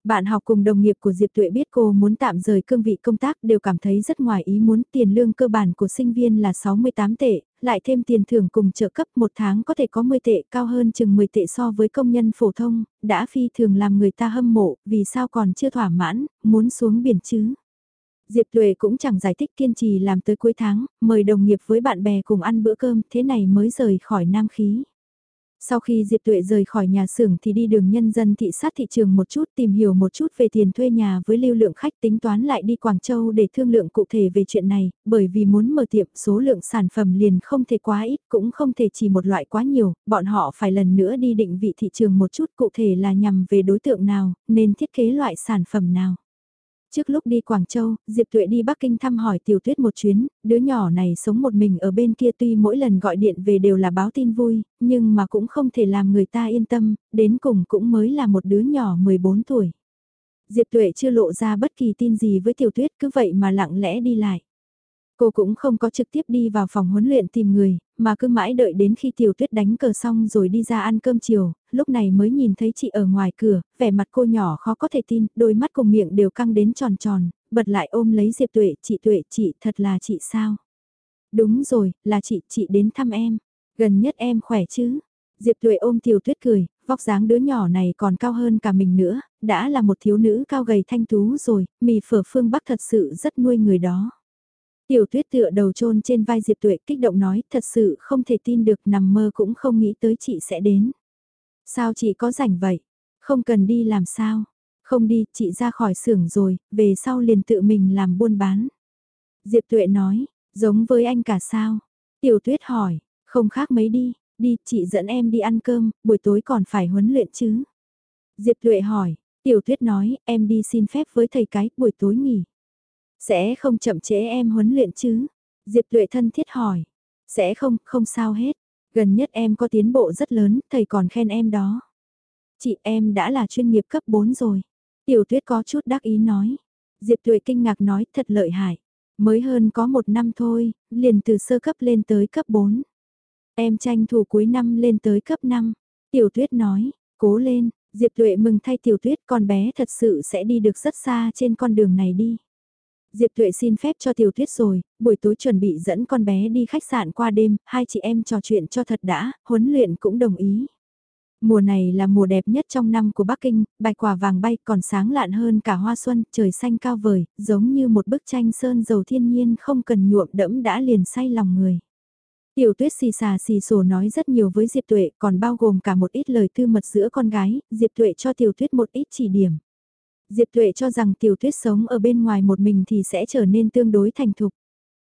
A: Bạn học cùng đồng nghiệp của Diệp Tuệ biết cô muốn tạm rời cương vị công tác đều cảm thấy rất ngoài ý muốn tiền lương cơ bản của sinh viên là 68 tệ, lại thêm tiền thưởng cùng trợ cấp một tháng có thể có 10 tệ cao hơn chừng 10 tệ so với công nhân phổ thông, đã phi thường làm người ta hâm mộ, vì sao còn chưa thỏa mãn, muốn xuống biển chứ. Diệp Tuệ cũng chẳng giải thích kiên trì làm tới cuối tháng, mời đồng nghiệp với bạn bè cùng ăn bữa cơm, thế này mới rời khỏi Nam Khí. Sau khi Diệp Tuệ rời khỏi nhà xưởng thì đi đường nhân dân thị sát thị trường một chút tìm hiểu một chút về tiền thuê nhà với lưu lượng khách tính toán lại đi Quảng Châu để thương lượng cụ thể về chuyện này, bởi vì muốn mở tiệm số lượng sản phẩm liền không thể quá ít cũng không thể chỉ một loại quá nhiều, bọn họ phải lần nữa đi định vị thị trường một chút cụ thể là nhằm về đối tượng nào, nên thiết kế loại sản phẩm nào. Trước lúc đi Quảng Châu, Diệp Tuệ đi Bắc Kinh thăm hỏi Tiểu Tuyết một chuyến, đứa nhỏ này sống một mình ở bên kia tuy mỗi lần gọi điện về đều là báo tin vui, nhưng mà cũng không thể làm người ta yên tâm, đến cùng cũng mới là một đứa nhỏ 14 tuổi. Diệp Tuệ chưa lộ ra bất kỳ tin gì với Tiểu Tuyết cứ vậy mà lặng lẽ đi lại. Cô cũng không có trực tiếp đi vào phòng huấn luyện tìm người, mà cứ mãi đợi đến khi tiểu tuyết đánh cờ xong rồi đi ra ăn cơm chiều, lúc này mới nhìn thấy chị ở ngoài cửa, vẻ mặt cô nhỏ khó có thể tin, đôi mắt cùng miệng đều căng đến tròn tròn, bật lại ôm lấy Diệp Tuệ, chị Tuệ, chị thật là chị sao? Đúng rồi, là chị, chị đến thăm em, gần nhất em khỏe chứ? Diệp Tuệ ôm tiểu tuyết cười, vóc dáng đứa nhỏ này còn cao hơn cả mình nữa, đã là một thiếu nữ cao gầy thanh tú rồi, mì phở phương Bắc thật sự rất nuôi người đó. Tiểu tuyết tựa đầu chôn trên vai Diệp Tuệ kích động nói thật sự không thể tin được nằm mơ cũng không nghĩ tới chị sẽ đến. Sao chị có rảnh vậy? Không cần đi làm sao? Không đi, chị ra khỏi xưởng rồi, về sau liền tự mình làm buôn bán. Diệp Tuệ nói, giống với anh cả sao? Tiểu tuyết hỏi, không khác mấy đi, đi, chị dẫn em đi ăn cơm, buổi tối còn phải huấn luyện chứ? Diệp Tuệ hỏi, Tiểu tuyết nói, em đi xin phép với thầy cái, buổi tối nghỉ. Sẽ không chậm trễ em huấn luyện chứ? Diệp Tuệ thân thiết hỏi. Sẽ không, không sao hết. Gần nhất em có tiến bộ rất lớn, thầy còn khen em đó. Chị em đã là chuyên nghiệp cấp 4 rồi. Tiểu tuyết có chút đắc ý nói. Diệp Tuệ kinh ngạc nói thật lợi hại. Mới hơn có một năm thôi, liền từ sơ cấp lên tới cấp 4. Em tranh thủ cuối năm lên tới cấp 5. Tiểu tuyết nói, cố lên, Diệp Tuệ mừng thay tiểu tuyết con bé thật sự sẽ đi được rất xa trên con đường này đi. Diệp Tuệ xin phép cho Tiểu Tuyết rồi, buổi tối chuẩn bị dẫn con bé đi khách sạn qua đêm, hai chị em trò chuyện cho thật đã, huấn luyện cũng đồng ý. Mùa này là mùa đẹp nhất trong năm của Bắc Kinh, bạch quả vàng bay còn sáng lạn hơn cả hoa xuân, trời xanh cao vời, giống như một bức tranh sơn dầu thiên nhiên không cần nhuộm đẫm đã liền say lòng người. Tiểu tuyết xì xà xì sổ nói rất nhiều với Diệp Tuệ còn bao gồm cả một ít lời tư mật giữa con gái, Diệp Tuệ cho tiểu tuyết một ít chỉ điểm. Diệp Thuệ cho rằng tiểu tuyết sống ở bên ngoài một mình thì sẽ trở nên tương đối thành thục.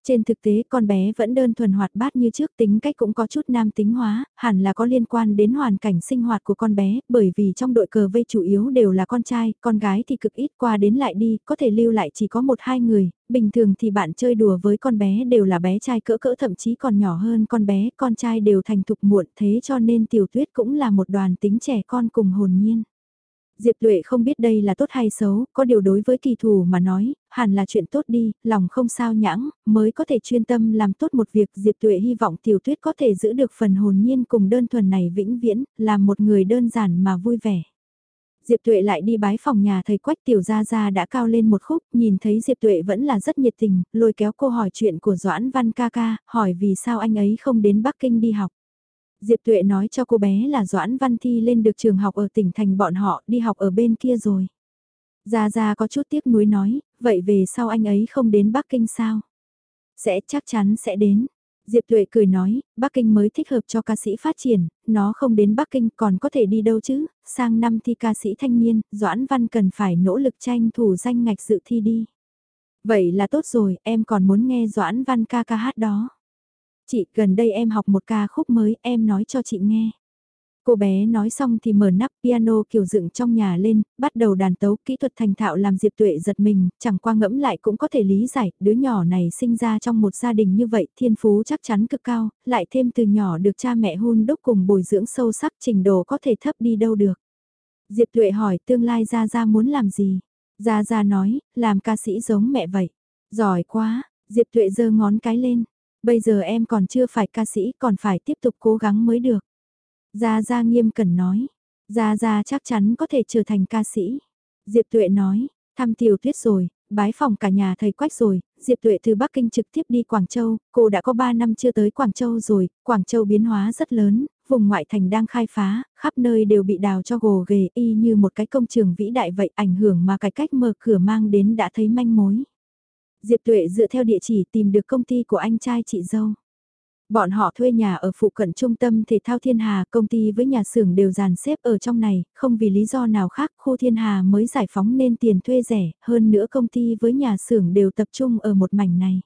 A: Trên thực tế con bé vẫn đơn thuần hoạt bát như trước tính cách cũng có chút nam tính hóa, hẳn là có liên quan đến hoàn cảnh sinh hoạt của con bé, bởi vì trong đội cờ vây chủ yếu đều là con trai, con gái thì cực ít qua đến lại đi, có thể lưu lại chỉ có một hai người, bình thường thì bạn chơi đùa với con bé đều là bé trai cỡ cỡ thậm chí còn nhỏ hơn con bé, con trai đều thành thục muộn thế cho nên tiểu tuyết cũng là một đoàn tính trẻ con cùng hồn nhiên. Diệp Tuệ không biết đây là tốt hay xấu, có điều đối với kỳ thủ mà nói, hẳn là chuyện tốt đi, lòng không sao nhãng, mới có thể chuyên tâm làm tốt một việc. Diệp Tuệ hy vọng Tiểu Tuyết có thể giữ được phần hồn nhiên cùng đơn thuần này vĩnh viễn, làm một người đơn giản mà vui vẻ. Diệp Tuệ lại đi bái phòng nhà thầy Quách Tiểu Gia Gia đã cao lên một khúc, nhìn thấy Diệp Tuệ vẫn là rất nhiệt tình, lôi kéo cô hỏi chuyện của Doãn Văn ca ca, hỏi vì sao anh ấy không đến Bắc Kinh đi học. Diệp Tuệ nói cho cô bé là Doãn Văn Thi lên được trường học ở tỉnh thành bọn họ đi học ở bên kia rồi. Gia Gia có chút tiếc nuối nói, vậy về sau anh ấy không đến Bắc Kinh sao? Sẽ chắc chắn sẽ đến. Diệp Tuệ cười nói, Bắc Kinh mới thích hợp cho ca sĩ phát triển, nó không đến Bắc Kinh còn có thể đi đâu chứ, sang năm thi ca sĩ thanh niên, Doãn Văn cần phải nỗ lực tranh thủ danh ngạch dự thi đi. Vậy là tốt rồi, em còn muốn nghe Doãn Văn ca ca hát đó. Chị, gần đây em học một ca khúc mới, em nói cho chị nghe. Cô bé nói xong thì mở nắp piano kiểu dựng trong nhà lên, bắt đầu đàn tấu kỹ thuật thành thạo làm Diệp Tuệ giật mình, chẳng qua ngẫm lại cũng có thể lý giải, đứa nhỏ này sinh ra trong một gia đình như vậy, thiên phú chắc chắn cực cao, lại thêm từ nhỏ được cha mẹ hôn đúc cùng bồi dưỡng sâu sắc trình độ có thể thấp đi đâu được. Diệp Tuệ hỏi tương lai Gia Gia muốn làm gì? Gia Gia nói, làm ca sĩ giống mẹ vậy. Giỏi quá, Diệp Tuệ giơ ngón cái lên. Bây giờ em còn chưa phải ca sĩ còn phải tiếp tục cố gắng mới được. Gia Gia nghiêm cẩn nói. Gia Gia chắc chắn có thể trở thành ca sĩ. Diệp Tuệ nói, thăm tiểu tuyết rồi, bái phòng cả nhà thầy quách rồi, Diệp Tuệ từ Bắc Kinh trực tiếp đi Quảng Châu, cô đã có 3 năm chưa tới Quảng Châu rồi, Quảng Châu biến hóa rất lớn, vùng ngoại thành đang khai phá, khắp nơi đều bị đào cho gồ ghề y như một cái công trường vĩ đại vậy ảnh hưởng mà cái cách mở cửa mang đến đã thấy manh mối. Diệp Tuệ dựa theo địa chỉ tìm được công ty của anh trai chị dâu. Bọn họ thuê nhà ở phụ cận trung tâm thể thao Thiên Hà, công ty với nhà xưởng đều dàn xếp ở trong này, không vì lý do nào khác khu Thiên Hà mới giải phóng nên tiền thuê rẻ, hơn nữa công ty với nhà xưởng đều tập trung ở một mảnh này.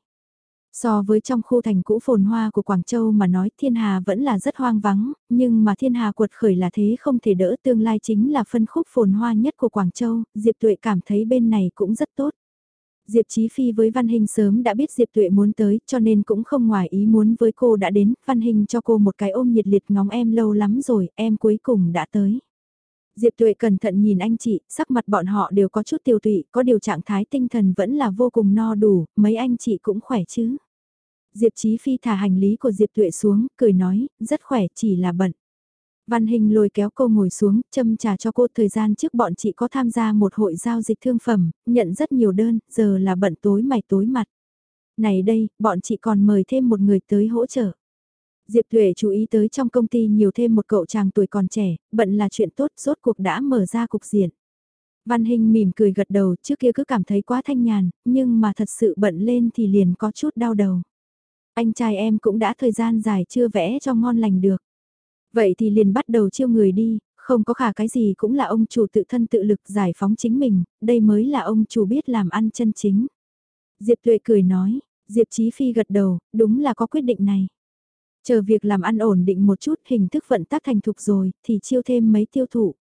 A: So với trong khu thành cũ phồn hoa của Quảng Châu mà nói Thiên Hà vẫn là rất hoang vắng, nhưng mà Thiên Hà cuột khởi là thế không thể đỡ tương lai chính là phân khúc phồn hoa nhất của Quảng Châu, Diệp Tuệ cảm thấy bên này cũng rất tốt. Diệp Chí Phi với Văn Hình sớm đã biết Diệp Tuệ muốn tới, cho nên cũng không ngoài ý muốn với cô đã đến, Văn Hình cho cô một cái ôm nhiệt liệt ngóng em lâu lắm rồi, em cuối cùng đã tới. Diệp Tuệ cẩn thận nhìn anh chị, sắc mặt bọn họ đều có chút tiêu tụy, có điều trạng thái tinh thần vẫn là vô cùng no đủ, mấy anh chị cũng khỏe chứ. Diệp Chí Phi thả hành lý của Diệp Tuệ xuống, cười nói, rất khỏe chỉ là bận. Văn Hình lôi kéo cô ngồi xuống, châm trà cho cô thời gian trước bọn chị có tham gia một hội giao dịch thương phẩm, nhận rất nhiều đơn, giờ là bận tối mày tối mặt. Này đây, bọn chị còn mời thêm một người tới hỗ trợ. Diệp Tuệ chú ý tới trong công ty nhiều thêm một cậu chàng tuổi còn trẻ, bận là chuyện tốt, rốt cuộc đã mở ra cục diện. Văn Hình mỉm cười gật đầu, trước kia cứ cảm thấy quá thanh nhàn, nhưng mà thật sự bận lên thì liền có chút đau đầu. Anh trai em cũng đã thời gian dài chưa vẽ cho ngon lành được. Vậy thì liền bắt đầu chiêu người đi, không có khả cái gì cũng là ông chủ tự thân tự lực giải phóng chính mình, đây mới là ông chủ biết làm ăn chân chính. Diệp Tuệ cười nói, Diệp Chí Phi gật đầu, đúng là có quyết định này. Chờ việc làm ăn ổn định một chút hình thức vận tác thành thục rồi, thì chiêu thêm mấy tiêu thụ.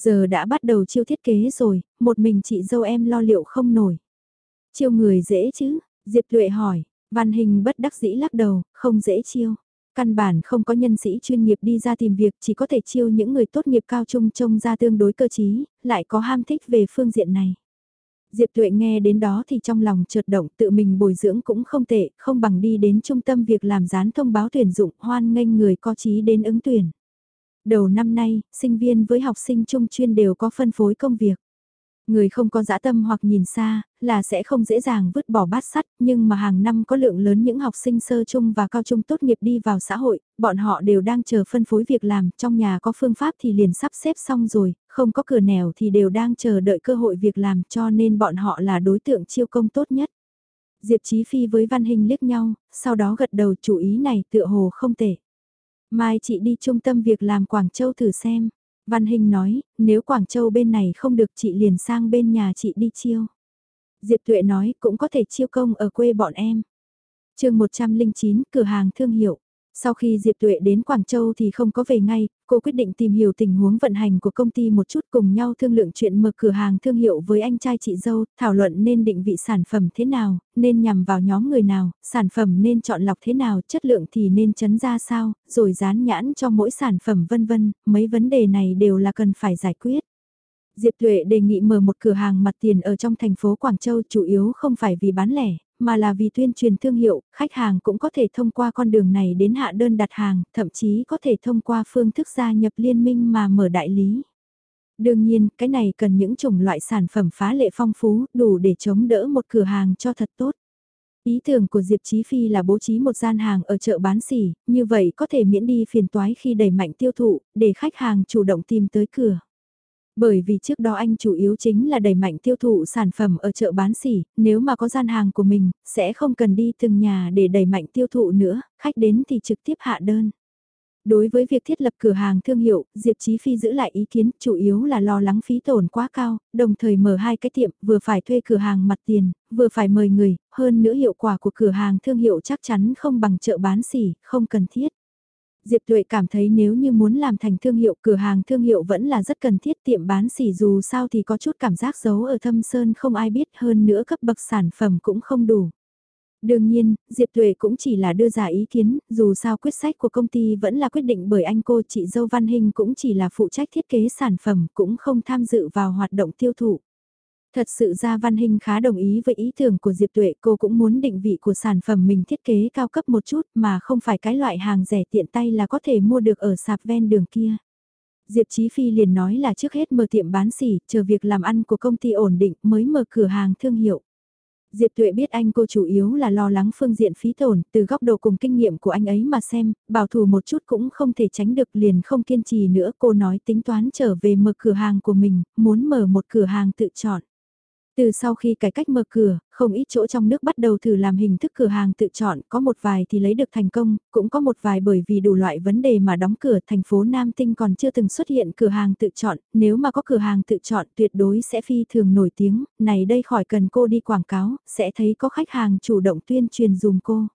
A: Giờ đã bắt đầu chiêu thiết kế rồi, một mình chị dâu em lo liệu không nổi. Chiêu người dễ chứ? Diệp Tuệ hỏi, Văn Hình bất đắc dĩ lắc đầu, không dễ chiêu. Căn bản không có nhân sĩ chuyên nghiệp đi ra tìm việc chỉ có thể chiêu những người tốt nghiệp cao trung trông ra tương đối cơ trí, lại có ham thích về phương diện này. Diệp Tuệ nghe đến đó thì trong lòng chợt động tự mình bồi dưỡng cũng không tệ, không bằng đi đến trung tâm việc làm dán thông báo tuyển dụng hoan nghênh người có trí đến ứng tuyển. Đầu năm nay, sinh viên với học sinh trung chuyên đều có phân phối công việc. Người không có dã tâm hoặc nhìn xa, là sẽ không dễ dàng vứt bỏ bát sắt, nhưng mà hàng năm có lượng lớn những học sinh sơ trung và cao trung tốt nghiệp đi vào xã hội, bọn họ đều đang chờ phân phối việc làm, trong nhà có phương pháp thì liền sắp xếp xong rồi, không có cửa nẻo thì đều đang chờ đợi cơ hội việc làm cho nên bọn họ là đối tượng chiêu công tốt nhất. Diệp Chí Phi với Văn Hình liếc nhau, sau đó gật đầu chủ ý này tựa hồ không tệ. Mai chị đi trung tâm việc làm Quảng Châu thử xem. Văn Hình nói, nếu Quảng Châu bên này không được chị liền sang bên nhà chị đi chiêu. Diệp Tuệ nói cũng có thể chiêu công ở quê bọn em. chương 109, cửa hàng thương hiệu. Sau khi Diệp Tuệ đến Quảng Châu thì không có về ngay, cô quyết định tìm hiểu tình huống vận hành của công ty một chút cùng nhau thương lượng chuyện mở cửa hàng thương hiệu với anh trai chị dâu, thảo luận nên định vị sản phẩm thế nào, nên nhằm vào nhóm người nào, sản phẩm nên chọn lọc thế nào, chất lượng thì nên chấn ra sao, rồi dán nhãn cho mỗi sản phẩm vân vân, mấy vấn đề này đều là cần phải giải quyết. Diệp Tuệ đề nghị mở một cửa hàng mặt tiền ở trong thành phố Quảng Châu chủ yếu không phải vì bán lẻ, mà là vì tuyên truyền thương hiệu, khách hàng cũng có thể thông qua con đường này đến hạ đơn đặt hàng, thậm chí có thể thông qua phương thức gia nhập liên minh mà mở đại lý. Đương nhiên, cái này cần những chủng loại sản phẩm phá lệ phong phú, đủ để chống đỡ một cửa hàng cho thật tốt. Ý tưởng của Diệp Chí Phi là bố trí một gian hàng ở chợ bán xỉ, như vậy có thể miễn đi phiền toái khi đẩy mạnh tiêu thụ, để khách hàng chủ động tìm tới cửa. Bởi vì trước đó anh chủ yếu chính là đẩy mạnh tiêu thụ sản phẩm ở chợ bán xỉ, nếu mà có gian hàng của mình, sẽ không cần đi từng nhà để đẩy mạnh tiêu thụ nữa, khách đến thì trực tiếp hạ đơn. Đối với việc thiết lập cửa hàng thương hiệu, Diệp Chí Phi giữ lại ý kiến, chủ yếu là lo lắng phí tổn quá cao, đồng thời mở hai cái tiệm, vừa phải thuê cửa hàng mặt tiền, vừa phải mời người, hơn nữa hiệu quả của cửa hàng thương hiệu chắc chắn không bằng chợ bán xỉ, không cần thiết. Diệp Tuệ cảm thấy nếu như muốn làm thành thương hiệu cửa hàng thương hiệu vẫn là rất cần thiết tiệm bán xỉ dù sao thì có chút cảm giác giấu ở thâm sơn không ai biết hơn nữa cấp bậc sản phẩm cũng không đủ. Đương nhiên, Diệp Tuệ cũng chỉ là đưa ra ý kiến, dù sao quyết sách của công ty vẫn là quyết định bởi anh cô chị dâu Văn Hình cũng chỉ là phụ trách thiết kế sản phẩm cũng không tham dự vào hoạt động tiêu thụ. Thật sự ra Văn Hình khá đồng ý với ý tưởng của Diệp Tuệ cô cũng muốn định vị của sản phẩm mình thiết kế cao cấp một chút mà không phải cái loại hàng rẻ tiện tay là có thể mua được ở sạp ven đường kia. Diệp Chí Phi liền nói là trước hết mở tiệm bán xỉ, chờ việc làm ăn của công ty ổn định mới mở cửa hàng thương hiệu. Diệp Tuệ biết anh cô chủ yếu là lo lắng phương diện phí tổn, từ góc độ cùng kinh nghiệm của anh ấy mà xem, bảo thủ một chút cũng không thể tránh được liền không kiên trì nữa. Cô nói tính toán trở về mở cửa hàng của mình, muốn mở một cửa hàng tự chọn. Từ sau khi cải cách mở cửa, không ít chỗ trong nước bắt đầu thử làm hình thức cửa hàng tự chọn, có một vài thì lấy được thành công, cũng có một vài bởi vì đủ loại vấn đề mà đóng cửa thành phố Nam Tinh còn chưa từng xuất hiện cửa hàng tự chọn, nếu mà có cửa hàng tự chọn tuyệt đối sẽ phi thường nổi tiếng, này đây khỏi cần cô đi quảng cáo, sẽ thấy có khách hàng chủ động tuyên truyền dùm cô.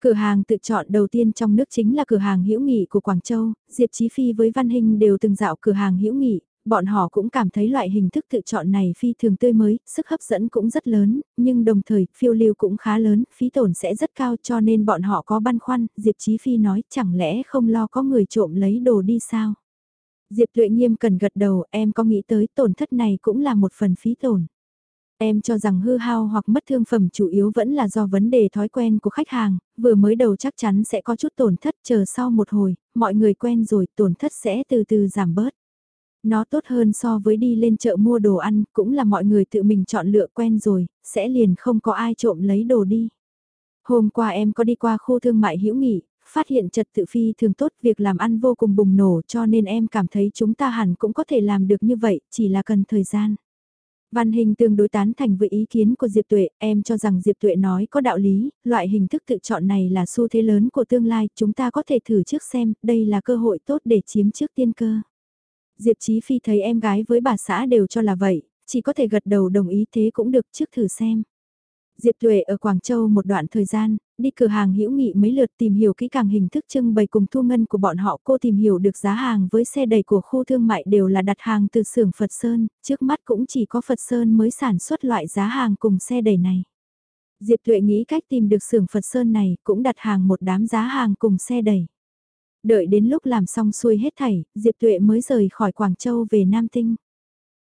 A: Cửa hàng tự chọn đầu tiên trong nước chính là cửa hàng hữu nghị của Quảng Châu, Diệp Chí Phi với Văn Hình đều từng dạo cửa hàng hữu nghị, bọn họ cũng cảm thấy loại hình thức tự chọn này phi thường tươi mới, sức hấp dẫn cũng rất lớn, nhưng đồng thời phiêu lưu cũng khá lớn, phí tổn sẽ rất cao cho nên bọn họ có băn khoăn, Diệp Chí Phi nói chẳng lẽ không lo có người trộm lấy đồ đi sao? Diệp Tuệ Nghiêm cần gật đầu, em có nghĩ tới tổn thất này cũng là một phần phí tổn. Em cho rằng hư hao hoặc mất thương phẩm chủ yếu vẫn là do vấn đề thói quen của khách hàng, vừa mới đầu chắc chắn sẽ có chút tổn thất chờ sau một hồi, mọi người quen rồi tổn thất sẽ từ từ giảm bớt. Nó tốt hơn so với đi lên chợ mua đồ ăn, cũng là mọi người tự mình chọn lựa quen rồi, sẽ liền không có ai trộm lấy đồ đi. Hôm qua em có đi qua khu thương mại hữu nghị, phát hiện trật tự phi thường tốt việc làm ăn vô cùng bùng nổ cho nên em cảm thấy chúng ta hẳn cũng có thể làm được như vậy, chỉ là cần thời gian. Văn hình tương đối tán thành với ý kiến của Diệp Tuệ, em cho rằng Diệp Tuệ nói có đạo lý, loại hình thức tự chọn này là xu thế lớn của tương lai, chúng ta có thể thử trước xem, đây là cơ hội tốt để chiếm trước tiên cơ. Diệp Chí Phi thấy em gái với bà xã đều cho là vậy, chỉ có thể gật đầu đồng ý thế cũng được trước thử xem. Diệp Tuệ ở Quảng Châu một đoạn thời gian, đi cửa hàng hữu nghị mấy lượt tìm hiểu kỹ càng hình thức trưng bày cùng thu ngân của bọn họ. Cô tìm hiểu được giá hàng với xe đầy của khu thương mại đều là đặt hàng từ xưởng Phật Sơn, trước mắt cũng chỉ có Phật Sơn mới sản xuất loại giá hàng cùng xe đầy này. Diệp Tuệ nghĩ cách tìm được xưởng Phật Sơn này cũng đặt hàng một đám giá hàng cùng xe đầy. Đợi đến lúc làm xong xuôi hết thảy, Diệp Tuệ mới rời khỏi Quảng Châu về Nam Tinh.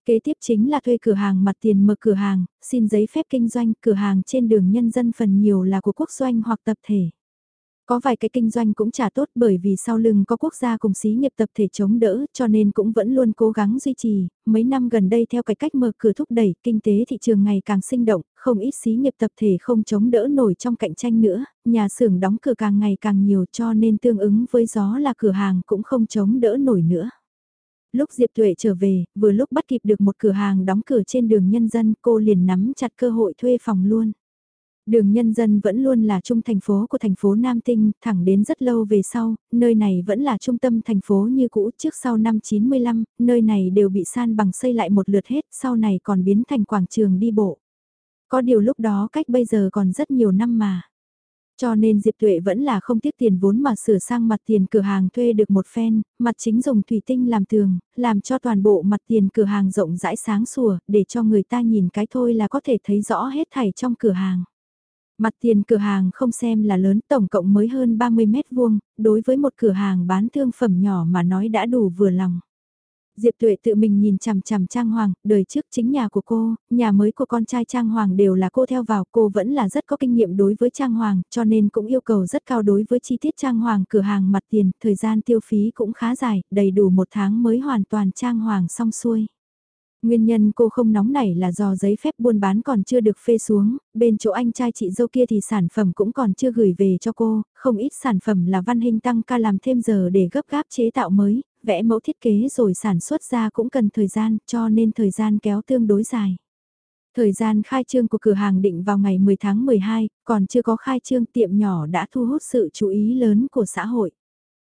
A: Kế tiếp chính là thuê cửa hàng mặt tiền mở cửa hàng, xin giấy phép kinh doanh cửa hàng trên đường nhân dân phần nhiều là của quốc doanh hoặc tập thể. Có vài cái kinh doanh cũng trả tốt bởi vì sau lưng có quốc gia cùng xí nghiệp tập thể chống đỡ cho nên cũng vẫn luôn cố gắng duy trì. Mấy năm gần đây theo cái cách mở cửa thúc đẩy kinh tế thị trường ngày càng sinh động, không ít xí nghiệp tập thể không chống đỡ nổi trong cạnh tranh nữa, nhà xưởng đóng cửa càng ngày càng nhiều cho nên tương ứng với gió là cửa hàng cũng không chống đỡ nổi nữa. Lúc Diệp Tuệ trở về, vừa lúc bắt kịp được một cửa hàng đóng cửa trên đường nhân dân cô liền nắm chặt cơ hội thuê phòng luôn. Đường nhân dân vẫn luôn là trung thành phố của thành phố Nam Tinh, thẳng đến rất lâu về sau, nơi này vẫn là trung tâm thành phố như cũ trước sau năm 95, nơi này đều bị san bằng xây lại một lượt hết, sau này còn biến thành quảng trường đi bộ. Có điều lúc đó cách bây giờ còn rất nhiều năm mà. Cho nên Diệp Tuệ vẫn là không tiếc tiền vốn mà sửa sang mặt tiền cửa hàng thuê được một phen, mặt chính dùng thủy tinh làm tường, làm cho toàn bộ mặt tiền cửa hàng rộng rãi sáng sủa, để cho người ta nhìn cái thôi là có thể thấy rõ hết thảy trong cửa hàng. Mặt tiền cửa hàng không xem là lớn tổng cộng mới hơn 30 mét vuông, đối với một cửa hàng bán thương phẩm nhỏ mà nói đã đủ vừa lòng. Diệp Tuệ tự mình nhìn chằm chằm Trang Hoàng, đời trước chính nhà của cô, nhà mới của con trai Trang Hoàng đều là cô theo vào, cô vẫn là rất có kinh nghiệm đối với Trang Hoàng, cho nên cũng yêu cầu rất cao đối với chi tiết Trang Hoàng cửa hàng mặt tiền, thời gian tiêu phí cũng khá dài, đầy đủ một tháng mới hoàn toàn Trang Hoàng xong xuôi. Nguyên nhân cô không nóng nảy là do giấy phép buôn bán còn chưa được phê xuống, bên chỗ anh trai chị dâu kia thì sản phẩm cũng còn chưa gửi về cho cô, không ít sản phẩm là văn hình tăng ca làm thêm giờ để gấp gáp chế tạo mới, vẽ mẫu thiết kế rồi sản xuất ra cũng cần thời gian cho nên thời gian kéo tương đối dài. Thời gian khai trương của cửa hàng định vào ngày 10 tháng 12, còn chưa có khai trương tiệm nhỏ đã thu hút sự chú ý lớn của xã hội.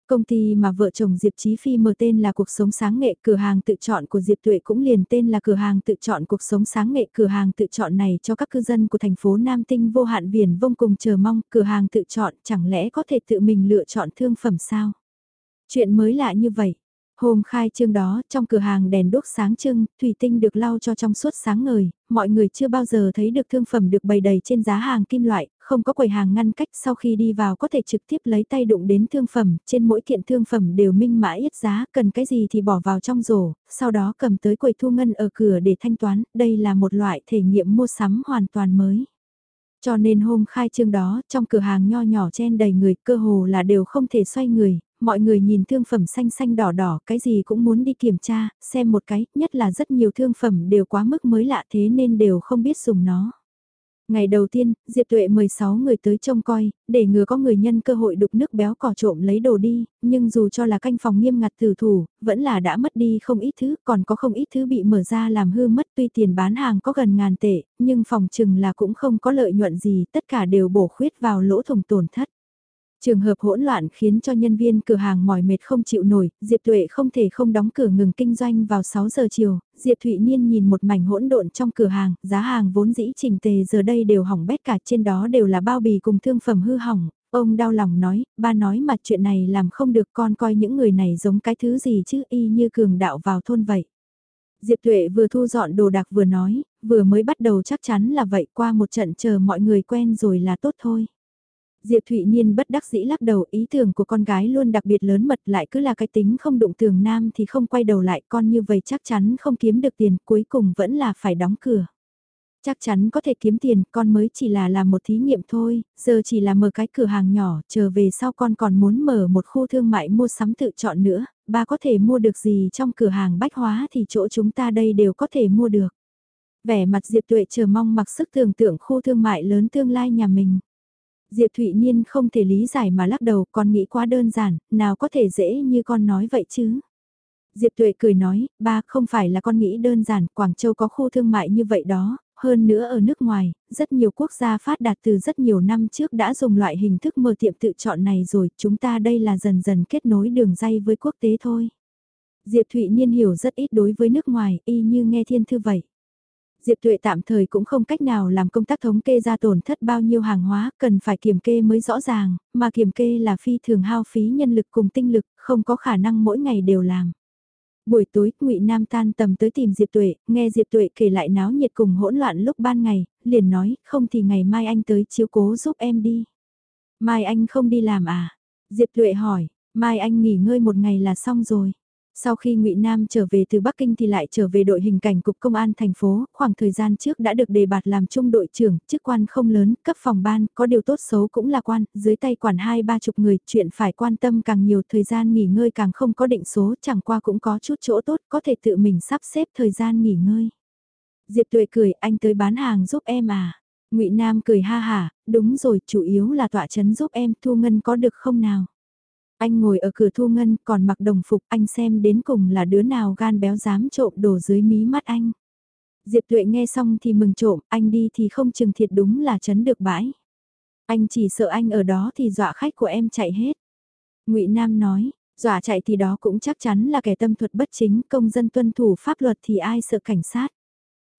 A: Công ty mà vợ chồng Diệp Chí Phi mở tên là Cuộc sống sáng nghệ, cửa hàng tự chọn của Diệp Tuệ cũng liền tên là cửa hàng tự chọn cuộc sống sáng nghệ. Cửa hàng tự chọn này cho các cư dân của thành phố Nam Tinh vô hạn viền vông cùng chờ mong, cửa hàng tự chọn chẳng lẽ có thể tự mình lựa chọn thương phẩm sao? Chuyện mới lạ như vậy. Hôm khai trương đó, trong cửa hàng đèn đốt sáng trưng, thủy tinh được lau cho trong suốt sáng ngời, mọi người chưa bao giờ thấy được thương phẩm được bày đầy trên giá hàng kim loại, không có quầy hàng ngăn cách sau khi đi vào có thể trực tiếp lấy tay đụng đến thương phẩm, trên mỗi kiện thương phẩm đều minh mã yết giá, cần cái gì thì bỏ vào trong rổ, sau đó cầm tới quầy thu ngân ở cửa để thanh toán, đây là một loại thể nghiệm mua sắm hoàn toàn mới. Cho nên hôm khai trương đó, trong cửa hàng nho nhỏ chen đầy người, cơ hồ là đều không thể xoay người, mọi người nhìn thương phẩm xanh xanh đỏ đỏ, cái gì cũng muốn đi kiểm tra, xem một cái, nhất là rất nhiều thương phẩm đều quá mức mới lạ thế nên đều không biết dùng nó. Ngày đầu tiên, Diệp Tuệ mời 6 người tới trông coi, để ngừa có người nhân cơ hội đục nước béo cỏ trộm lấy đồ đi, nhưng dù cho là canh phòng nghiêm ngặt từ thủ, vẫn là đã mất đi không ít thứ, còn có không ít thứ bị mở ra làm hư mất tuy tiền bán hàng có gần ngàn tệ, nhưng phòng chừng là cũng không có lợi nhuận gì, tất cả đều bổ khuyết vào lỗ thủng tổn thất. Trường hợp hỗn loạn khiến cho nhân viên cửa hàng mỏi mệt không chịu nổi, Diệp Tuệ không thể không đóng cửa ngừng kinh doanh vào 6 giờ chiều, Diệp Thụy Niên nhìn một mảnh hỗn độn trong cửa hàng, giá hàng vốn dĩ trình tề giờ đây đều hỏng bét cả trên đó đều là bao bì cùng thương phẩm hư hỏng, ông đau lòng nói, ba nói mà chuyện này làm không được con coi những người này giống cái thứ gì chứ y như cường đạo vào thôn vậy. Diệp Tuệ vừa thu dọn đồ đạc vừa nói, vừa mới bắt đầu chắc chắn là vậy qua một trận chờ mọi người quen rồi là tốt thôi. Diệp Thụy Niên bất đắc dĩ lắc đầu ý tưởng của con gái luôn đặc biệt lớn mật lại cứ là cái tính không đụng tường nam thì không quay đầu lại con như vậy chắc chắn không kiếm được tiền cuối cùng vẫn là phải đóng cửa. Chắc chắn có thể kiếm tiền con mới chỉ là làm một thí nghiệm thôi, giờ chỉ là mở cái cửa hàng nhỏ chờ về sau con còn muốn mở một khu thương mại mua sắm tự chọn nữa, ba có thể mua được gì trong cửa hàng bách hóa thì chỗ chúng ta đây đều có thể mua được. Vẻ mặt Diệp Tuệ chờ mong mặc sức tưởng tượng khu thương mại lớn tương lai nhà mình. Diệp Thụy Niên không thể lý giải mà lắc đầu con nghĩ quá đơn giản, nào có thể dễ như con nói vậy chứ. Diệp Tuệ cười nói, ba không phải là con nghĩ đơn giản, Quảng Châu có khu thương mại như vậy đó, hơn nữa ở nước ngoài, rất nhiều quốc gia phát đạt từ rất nhiều năm trước đã dùng loại hình thức mở tiệm tự chọn này rồi, chúng ta đây là dần dần kết nối đường dây với quốc tế thôi. Diệp Thụy Niên hiểu rất ít đối với nước ngoài, y như nghe thiên thư vậy. Diệp Tuệ tạm thời cũng không cách nào làm công tác thống kê ra tổn thất bao nhiêu hàng hóa, cần phải kiểm kê mới rõ ràng, mà kiểm kê là phi thường hao phí nhân lực cùng tinh lực, không có khả năng mỗi ngày đều làm. Buổi tối, Ngụy Nam tan tầm tới tìm Diệp Tuệ, nghe Diệp Tuệ kể lại náo nhiệt cùng hỗn loạn lúc ban ngày, liền nói, không thì ngày mai anh tới chiếu cố giúp em đi. Mai anh không đi làm à? Diệp Tuệ hỏi, mai anh nghỉ ngơi một ngày là xong rồi. Sau khi Ngụy Nam trở về từ Bắc Kinh thì lại trở về đội hình cảnh cục công an thành phố, khoảng thời gian trước đã được đề bạt làm trung đội trưởng, chức quan không lớn, cấp phòng ban, có điều tốt xấu cũng là quan, dưới tay quản hai ba chục người, chuyện phải quan tâm càng nhiều, thời gian nghỉ ngơi càng không có định số, chẳng qua cũng có chút chỗ tốt, có thể tự mình sắp xếp thời gian nghỉ ngơi. Diệp Tuệ cười, anh tới bán hàng giúp em à? Ngụy Nam cười ha hả, đúng rồi, chủ yếu là tọa chấn giúp em, Thu Ngân có được không nào? Anh ngồi ở cửa thu ngân còn mặc đồng phục anh xem đến cùng là đứa nào gan béo dám trộm đồ dưới mí mắt anh. Diệp tuệ nghe xong thì mừng trộm, anh đi thì không chừng thiệt đúng là chấn được bãi. Anh chỉ sợ anh ở đó thì dọa khách của em chạy hết. ngụy Nam nói, dọa chạy thì đó cũng chắc chắn là kẻ tâm thuật bất chính, công dân tuân thủ pháp luật thì ai sợ cảnh sát.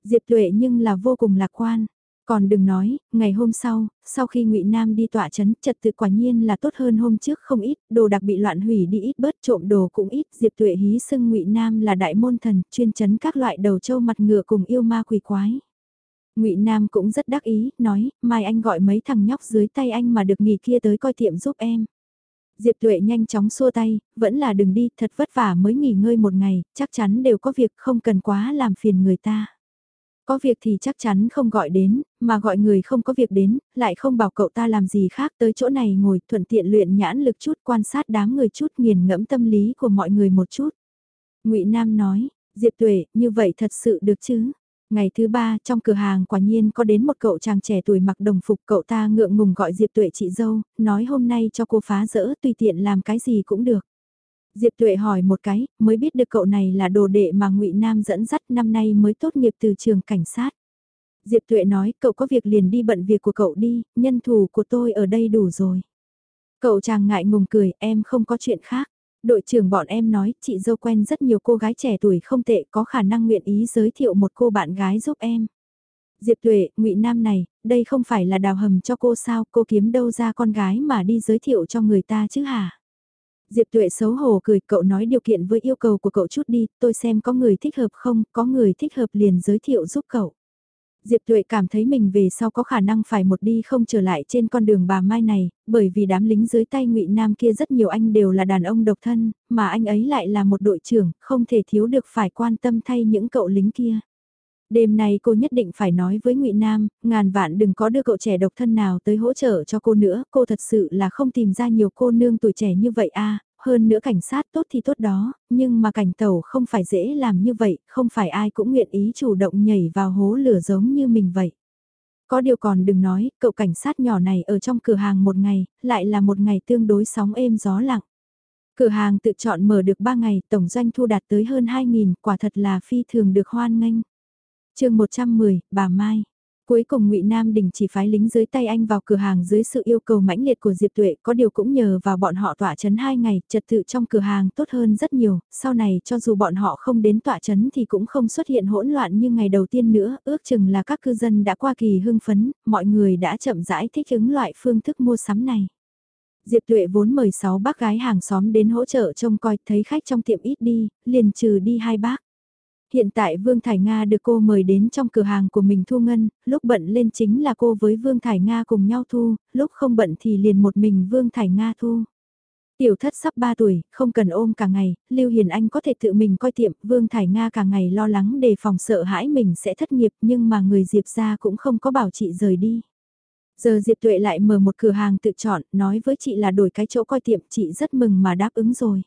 A: Diệp tuệ nhưng là vô cùng lạc quan. Còn đừng nói, ngày hôm sau, sau khi ngụy Nam đi tọa chấn, trật tự quả nhiên là tốt hơn hôm trước không ít, đồ đặc bị loạn hủy đi ít bớt trộm đồ cũng ít, Diệp Tuệ hí xưng ngụy Nam là đại môn thần, chuyên chấn các loại đầu trâu mặt ngựa cùng yêu ma quỷ quái. ngụy Nam cũng rất đắc ý, nói, mai anh gọi mấy thằng nhóc dưới tay anh mà được nghỉ kia tới coi tiệm giúp em. Diệp Tuệ nhanh chóng xua tay, vẫn là đừng đi, thật vất vả mới nghỉ ngơi một ngày, chắc chắn đều có việc không cần quá làm phiền người ta. Có việc thì chắc chắn không gọi đến, mà gọi người không có việc đến, lại không bảo cậu ta làm gì khác tới chỗ này ngồi thuận tiện luyện nhãn lực chút quan sát đám người chút nghiền ngẫm tâm lý của mọi người một chút. ngụy Nam nói, Diệp Tuệ, như vậy thật sự được chứ? Ngày thứ ba trong cửa hàng quả nhiên có đến một cậu chàng trẻ tuổi mặc đồng phục cậu ta ngượng ngùng gọi Diệp Tuệ chị dâu, nói hôm nay cho cô phá rỡ tùy tiện làm cái gì cũng được. Diệp Tuệ hỏi một cái, mới biết được cậu này là đồ đệ mà Ngụy Nam dẫn dắt năm nay mới tốt nghiệp từ trường cảnh sát. Diệp Tuệ nói, cậu có việc liền đi bận việc của cậu đi, nhân thủ của tôi ở đây đủ rồi. Cậu chàng ngại ngùng cười, em không có chuyện khác. Đội trưởng bọn em nói, chị dâu quen rất nhiều cô gái trẻ tuổi không tệ có khả năng nguyện ý giới thiệu một cô bạn gái giúp em. Diệp Tuệ, Ngụy Nam này, đây không phải là đào hầm cho cô sao, cô kiếm đâu ra con gái mà đi giới thiệu cho người ta chứ hả? Diệp Tuệ xấu hổ cười, cậu nói điều kiện với yêu cầu của cậu chút đi, tôi xem có người thích hợp không, có người thích hợp liền giới thiệu giúp cậu. Diệp Tuệ cảm thấy mình về sau có khả năng phải một đi không trở lại trên con đường bà Mai này, bởi vì đám lính dưới tay ngụy Nam kia rất nhiều anh đều là đàn ông độc thân, mà anh ấy lại là một đội trưởng, không thể thiếu được phải quan tâm thay những cậu lính kia. Đêm nay cô nhất định phải nói với ngụy Nam, ngàn vạn đừng có đưa cậu trẻ độc thân nào tới hỗ trợ cho cô nữa, cô thật sự là không tìm ra nhiều cô nương tuổi trẻ như vậy a hơn nữa cảnh sát tốt thì tốt đó, nhưng mà cảnh tàu không phải dễ làm như vậy, không phải ai cũng nguyện ý chủ động nhảy vào hố lửa giống như mình vậy. Có điều còn đừng nói, cậu cảnh sát nhỏ này ở trong cửa hàng một ngày, lại là một ngày tương đối sóng êm gió lặng. Cửa hàng tự chọn mở được 3 ngày, tổng doanh thu đạt tới hơn 2.000, quả thật là phi thường được hoan nghênh chương 110, bà Mai. Cuối cùng ngụy Nam Đình chỉ phái lính dưới tay anh vào cửa hàng dưới sự yêu cầu mãnh liệt của Diệp Tuệ, có điều cũng nhờ vào bọn họ tỏa chấn hai ngày, trật tự trong cửa hàng tốt hơn rất nhiều, sau này cho dù bọn họ không đến tỏa chấn thì cũng không xuất hiện hỗn loạn như ngày đầu tiên nữa, ước chừng là các cư dân đã qua kỳ hưng phấn, mọi người đã chậm rãi thích ứng loại phương thức mua sắm này. Diệp Tuệ vốn mời 6 bác gái hàng xóm đến hỗ trợ trông coi, thấy khách trong tiệm ít đi, liền trừ đi hai bác. Hiện tại Vương Thải Nga được cô mời đến trong cửa hàng của mình thu ngân, lúc bận lên chính là cô với Vương Thải Nga cùng nhau thu, lúc không bận thì liền một mình Vương Thải Nga thu. Tiểu thất sắp 3 tuổi, không cần ôm cả ngày, Lưu Hiền Anh có thể tự mình coi tiệm, Vương Thải Nga cả ngày lo lắng đề phòng sợ hãi mình sẽ thất nghiệp nhưng mà người Diệp ra cũng không có bảo chị rời đi. Giờ Diệp Tuệ lại mở một cửa hàng tự chọn, nói với chị là đổi cái chỗ coi tiệm, chị rất mừng mà đáp ứng rồi.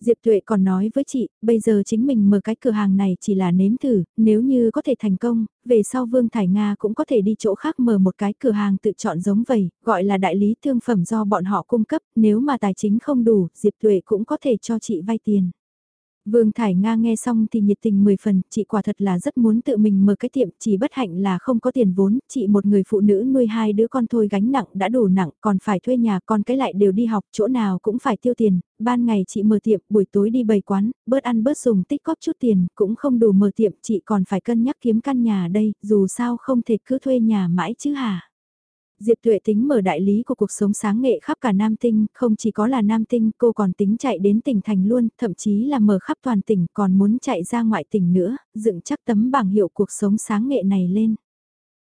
A: Diệp Tuệ còn nói với chị, bây giờ chính mình mở cái cửa hàng này chỉ là nếm thử, nếu như có thể thành công, về sau Vương Thải Nga cũng có thể đi chỗ khác mở một cái cửa hàng tự chọn giống vậy, gọi là đại lý thương phẩm do bọn họ cung cấp, nếu mà tài chính không đủ, Diệp Tuệ cũng có thể cho chị vay tiền. Vương Thải Nga nghe xong thì nhiệt tình 10 phần, chị quả thật là rất muốn tự mình mở cái tiệm, chỉ bất hạnh là không có tiền vốn, chị một người phụ nữ nuôi hai đứa con thôi gánh nặng đã đủ nặng, còn phải thuê nhà, con cái lại đều đi học, chỗ nào cũng phải tiêu tiền, ban ngày chị mở tiệm, buổi tối đi bày quán, bớt ăn bớt dùng tích góp chút tiền, cũng không đủ mở tiệm, chị còn phải cân nhắc kiếm căn nhà đây, dù sao không thể cứ thuê nhà mãi chứ hả. Diệp Tuệ tính mở đại lý của cuộc sống sáng nghệ khắp cả Nam Tinh, không chỉ có là Nam Tinh, cô còn tính chạy đến tỉnh thành luôn, thậm chí là mở khắp toàn tỉnh, còn muốn chạy ra ngoại tỉnh nữa, dựng chắc tấm bảng hiệu cuộc sống sáng nghệ này lên.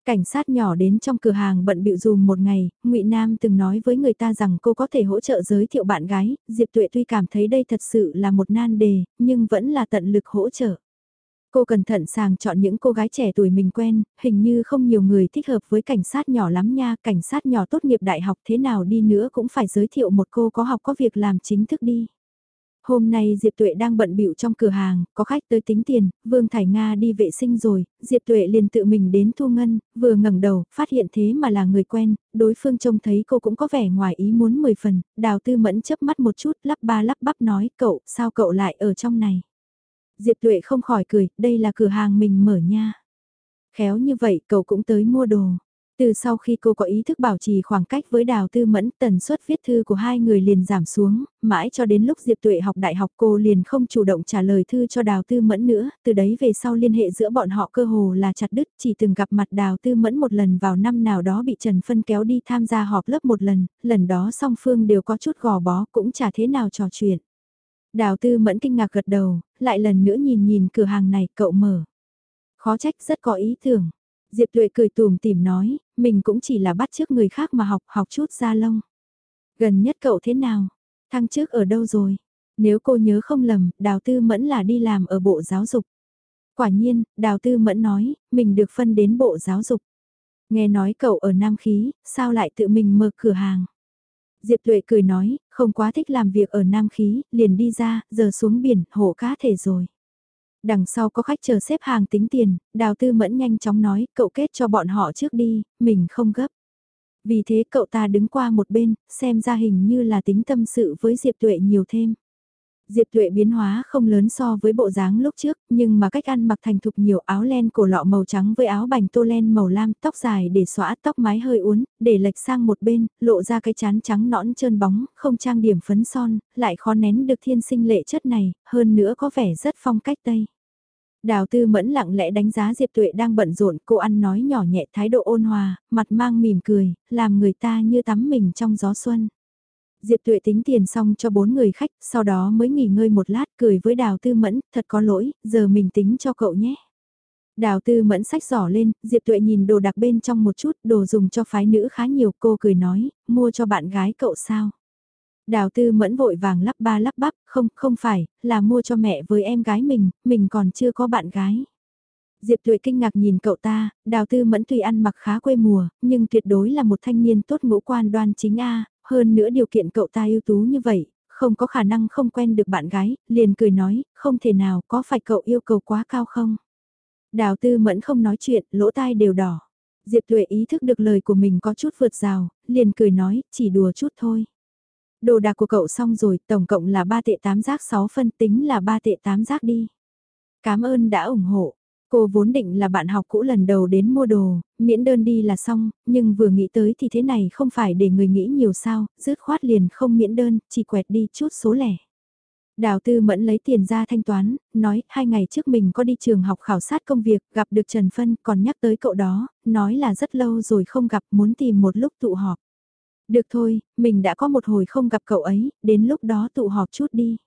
A: Cảnh sát nhỏ đến trong cửa hàng bận bịu dùm một ngày, ngụy Nam từng nói với người ta rằng cô có thể hỗ trợ giới thiệu bạn gái, Diệp Tuệ tuy cảm thấy đây thật sự là một nan đề, nhưng vẫn là tận lực hỗ trợ. Cô cẩn thận sàng chọn những cô gái trẻ tuổi mình quen, hình như không nhiều người thích hợp với cảnh sát nhỏ lắm nha, cảnh sát nhỏ tốt nghiệp đại học thế nào đi nữa cũng phải giới thiệu một cô có học có việc làm chính thức đi. Hôm nay Diệp Tuệ đang bận bịu trong cửa hàng, có khách tới tính tiền, Vương Thải Nga đi vệ sinh rồi, Diệp Tuệ liền tự mình đến thu ngân, vừa ngẩng đầu, phát hiện thế mà là người quen, đối phương trông thấy cô cũng có vẻ ngoài ý muốn 10 phần, đào tư mẫn chớp mắt một chút, lắp ba lắp bắp nói, cậu, sao cậu lại ở trong này? Diệp Tuệ không khỏi cười, đây là cửa hàng mình mở nha. Khéo như vậy cậu cũng tới mua đồ. Từ sau khi cô có ý thức bảo trì khoảng cách với Đào Tư Mẫn, tần suất viết thư của hai người liền giảm xuống, mãi cho đến lúc Diệp Tuệ học đại học cô liền không chủ động trả lời thư cho Đào Tư Mẫn nữa, từ đấy về sau liên hệ giữa bọn họ cơ hồ là chặt đứt, chỉ từng gặp mặt Đào Tư Mẫn một lần vào năm nào đó bị Trần Phân kéo đi tham gia họp lớp một lần, lần đó song phương đều có chút gò bó cũng chả thế nào trò chuyện. Đào Tư Mẫn kinh ngạc gật đầu, lại lần nữa nhìn nhìn cửa hàng này cậu mở. Khó trách rất có ý tưởng. Diệp Tuệ cười tùm tìm nói, mình cũng chỉ là bắt trước người khác mà học, học chút ra lông. Gần nhất cậu thế nào? Thăng trước ở đâu rồi? Nếu cô nhớ không lầm, Đào Tư Mẫn là đi làm ở Bộ Giáo dục. Quả nhiên, Đào Tư Mẫn nói, mình được phân đến Bộ Giáo dục. Nghe nói cậu ở Nam Khí, sao lại tự mình mở cửa hàng? Diệp Tuệ cười nói, không quá thích làm việc ở Nam Khí, liền đi ra, giờ xuống biển, hổ cá thể rồi. Đằng sau có khách chờ xếp hàng tính tiền, đào tư mẫn nhanh chóng nói, cậu kết cho bọn họ trước đi, mình không gấp. Vì thế cậu ta đứng qua một bên, xem ra hình như là tính tâm sự với Diệp Tuệ nhiều thêm. Diệp Tuệ biến hóa không lớn so với bộ dáng lúc trước, nhưng mà cách ăn mặc thành thục nhiều áo len cổ lọ màu trắng với áo bành tô len màu lam, tóc dài để xóa tóc mái hơi uốn, để lệch sang một bên, lộ ra cái chán trắng nõn trơn bóng, không trang điểm phấn son, lại khó nén được thiên sinh lệ chất này, hơn nữa có vẻ rất phong cách Tây. Đào tư mẫn lặng lẽ đánh giá Diệp Tuệ đang bận rộn, cô ăn nói nhỏ nhẹ thái độ ôn hòa, mặt mang mỉm cười, làm người ta như tắm mình trong gió xuân. Diệp Tuệ tính tiền xong cho bốn người khách, sau đó mới nghỉ ngơi một lát cười với Đào Tư Mẫn, thật có lỗi, giờ mình tính cho cậu nhé. Đào Tư Mẫn sách giỏ lên, Diệp Tuệ nhìn đồ đặc bên trong một chút, đồ dùng cho phái nữ khá nhiều, cô cười nói, mua cho bạn gái cậu sao? Đào Tư Mẫn vội vàng lắp ba lắp bắp, không, không phải, là mua cho mẹ với em gái mình, mình còn chưa có bạn gái. Diệp Tuệ kinh ngạc nhìn cậu ta, Đào Tư Mẫn tuy ăn mặc khá quê mùa, nhưng tuyệt đối là một thanh niên tốt ngũ quan đoan chính A, hơn nữa điều kiện cậu ta ưu tú như vậy, không có khả năng không quen được bạn gái, liền cười nói, không thể nào, có phải cậu yêu cầu quá cao không? Đào tư mẫn không nói chuyện, lỗ tai đều đỏ. Diệp Tuệ ý thức được lời của mình có chút vượt rào, liền cười nói, chỉ đùa chút thôi. Đồ đạc của cậu xong rồi, tổng cộng là 3 tệ 8 giác 6 phân tính là 3 tệ 8 giác đi. Cảm ơn đã ủng hộ. Cô vốn định là bạn học cũ lần đầu đến mua đồ, miễn đơn đi là xong, nhưng vừa nghĩ tới thì thế này không phải để người nghĩ nhiều sao, dứt khoát liền không miễn đơn, chỉ quẹt đi chút số lẻ. Đào Tư Mẫn lấy tiền ra thanh toán, nói hai ngày trước mình có đi trường học khảo sát công việc, gặp được Trần Phân, còn nhắc tới cậu đó, nói là rất lâu rồi không gặp, muốn tìm một lúc tụ họp. Được thôi, mình đã có một hồi không gặp cậu ấy, đến lúc đó tụ họp chút đi.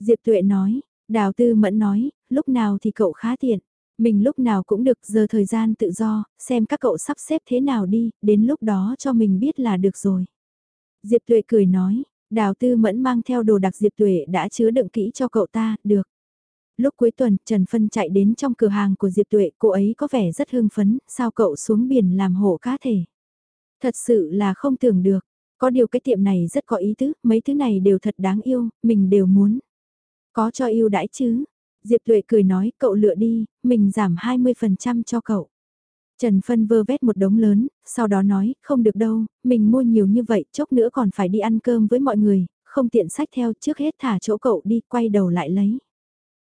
A: Diệp Tuệ nói, Đào Tư Mẫn nói, lúc nào thì cậu khá tiện. Mình lúc nào cũng được giờ thời gian tự do, xem các cậu sắp xếp thế nào đi, đến lúc đó cho mình biết là được rồi. Diệp Tuệ cười nói, Đào Tư Mẫn mang theo đồ đặc Diệp Tuệ đã chứa đựng kỹ cho cậu ta, được. Lúc cuối tuần, Trần Phân chạy đến trong cửa hàng của Diệp Tuệ, cô ấy có vẻ rất hưng phấn, sao cậu xuống biển làm hộ cá thể. Thật sự là không tưởng được, có điều cái tiệm này rất có ý tứ, mấy thứ này đều thật đáng yêu, mình đều muốn. Có cho yêu đãi chứ, Diệp Tuệ cười nói, cậu lựa đi, mình giảm 20% cho cậu. Trần Phân vơ vét một đống lớn, sau đó nói, không được đâu, mình mua nhiều như vậy, chốc nữa còn phải đi ăn cơm với mọi người, không tiện sách theo trước hết thả chỗ cậu đi, quay đầu lại lấy.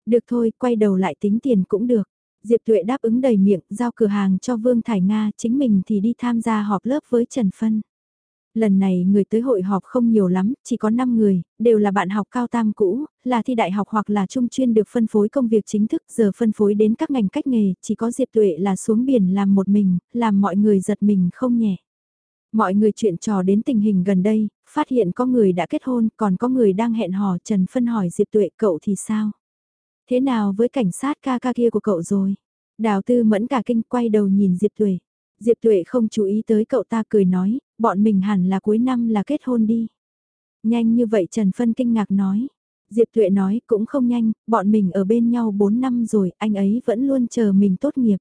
A: Được thôi, quay đầu lại tính tiền cũng được. Diệp Tuệ đáp ứng đầy miệng, giao cửa hàng cho Vương Thải Nga, chính mình thì đi tham gia họp lớp với Trần Phân. Lần này người tới hội họp không nhiều lắm, chỉ có 5 người, đều là bạn học cao tam cũ, là thi đại học hoặc là trung chuyên được phân phối công việc chính thức, giờ phân phối đến các ngành cách nghề, chỉ có Diệp Tuệ là xuống biển làm một mình, làm mọi người giật mình không nhẹ. Mọi người chuyện trò đến tình hình gần đây, phát hiện có người đã kết hôn, còn có người đang hẹn hò Trần Phân hỏi Diệp Tuệ cậu thì sao? Thế nào với cảnh sát ca ca kia của cậu rồi? Đào tư mẫn cả kinh quay đầu nhìn Diệp Tuệ. Diệp Tuệ không chú ý tới cậu ta cười nói, bọn mình hẳn là cuối năm là kết hôn đi. Nhanh như vậy Trần Phân kinh ngạc nói. Diệp Tuệ nói cũng không nhanh, bọn mình ở bên nhau 4 năm rồi, anh ấy vẫn luôn chờ mình tốt nghiệp.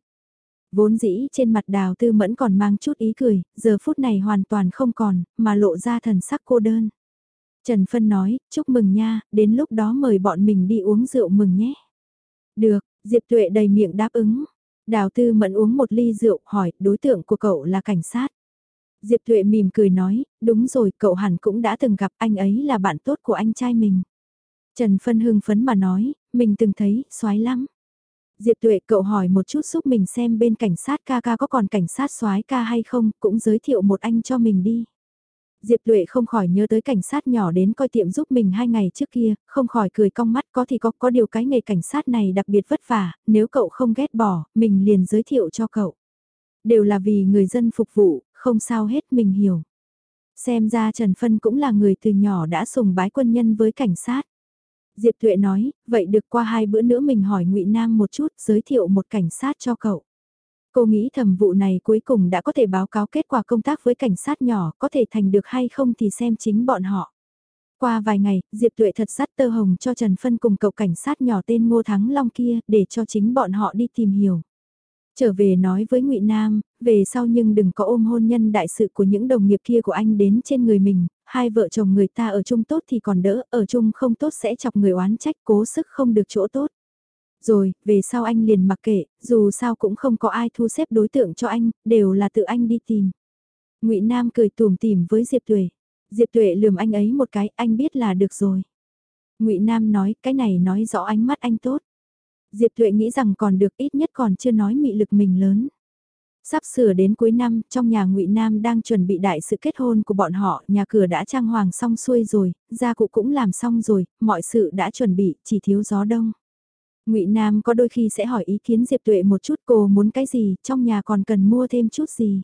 A: Vốn dĩ trên mặt đào tư mẫn còn mang chút ý cười, giờ phút này hoàn toàn không còn, mà lộ ra thần sắc cô đơn. Trần Phân nói, chúc mừng nha, đến lúc đó mời bọn mình đi uống rượu mừng nhé. Được, Diệp Tuệ đầy miệng đáp ứng. Đào tư mẫn uống một ly rượu, hỏi, đối tượng của cậu là cảnh sát. Diệp Tuệ mỉm cười nói, đúng rồi, cậu hẳn cũng đã từng gặp anh ấy là bạn tốt của anh trai mình. Trần Phân hưng phấn mà nói, mình từng thấy, xoái lắm. Diệp Tuệ cậu hỏi một chút giúp mình xem bên cảnh sát ca ca có còn cảnh sát soái ca hay không, cũng giới thiệu một anh cho mình đi. Diệp Tuệ không khỏi nhớ tới cảnh sát nhỏ đến coi tiệm giúp mình hai ngày trước kia, không khỏi cười cong mắt có thì có, có điều cái nghề cảnh sát này đặc biệt vất vả, nếu cậu không ghét bỏ, mình liền giới thiệu cho cậu. Đều là vì người dân phục vụ, không sao hết mình hiểu. Xem ra Trần Phân cũng là người từ nhỏ đã sùng bái quân nhân với cảnh sát. Diệp Tuệ nói, vậy được qua hai bữa nữa mình hỏi ngụy Nam một chút, giới thiệu một cảnh sát cho cậu. Cô nghĩ thẩm vụ này cuối cùng đã có thể báo cáo kết quả công tác với cảnh sát nhỏ, có thể thành được hay không thì xem chính bọn họ. Qua vài ngày, Diệp Tuệ thật sắt tơ hồng cho Trần Phân cùng cậu cảnh sát nhỏ tên Ngô Thắng Long kia để cho chính bọn họ đi tìm hiểu. Trở về nói với ngụy Nam, về sau nhưng đừng có ôm hôn nhân đại sự của những đồng nghiệp kia của anh đến trên người mình, hai vợ chồng người ta ở chung tốt thì còn đỡ, ở chung không tốt sẽ chọc người oán trách cố sức không được chỗ tốt. Rồi, về sau anh liền mặc kệ, dù sao cũng không có ai thu xếp đối tượng cho anh, đều là tự anh đi tìm. ngụy Nam cười tùm tìm với Diệp Tuệ. Diệp Tuệ lườm anh ấy một cái, anh biết là được rồi. ngụy Nam nói, cái này nói rõ ánh mắt anh tốt. Diệp Tuệ nghĩ rằng còn được ít nhất còn chưa nói mị lực mình lớn. Sắp sửa đến cuối năm, trong nhà ngụy Nam đang chuẩn bị đại sự kết hôn của bọn họ, nhà cửa đã trang hoàng xong xuôi rồi, gia cụ cũng làm xong rồi, mọi sự đã chuẩn bị, chỉ thiếu gió đông ngụy Nam có đôi khi sẽ hỏi ý kiến Diệp Tuệ một chút cô muốn cái gì, trong nhà còn cần mua thêm chút gì.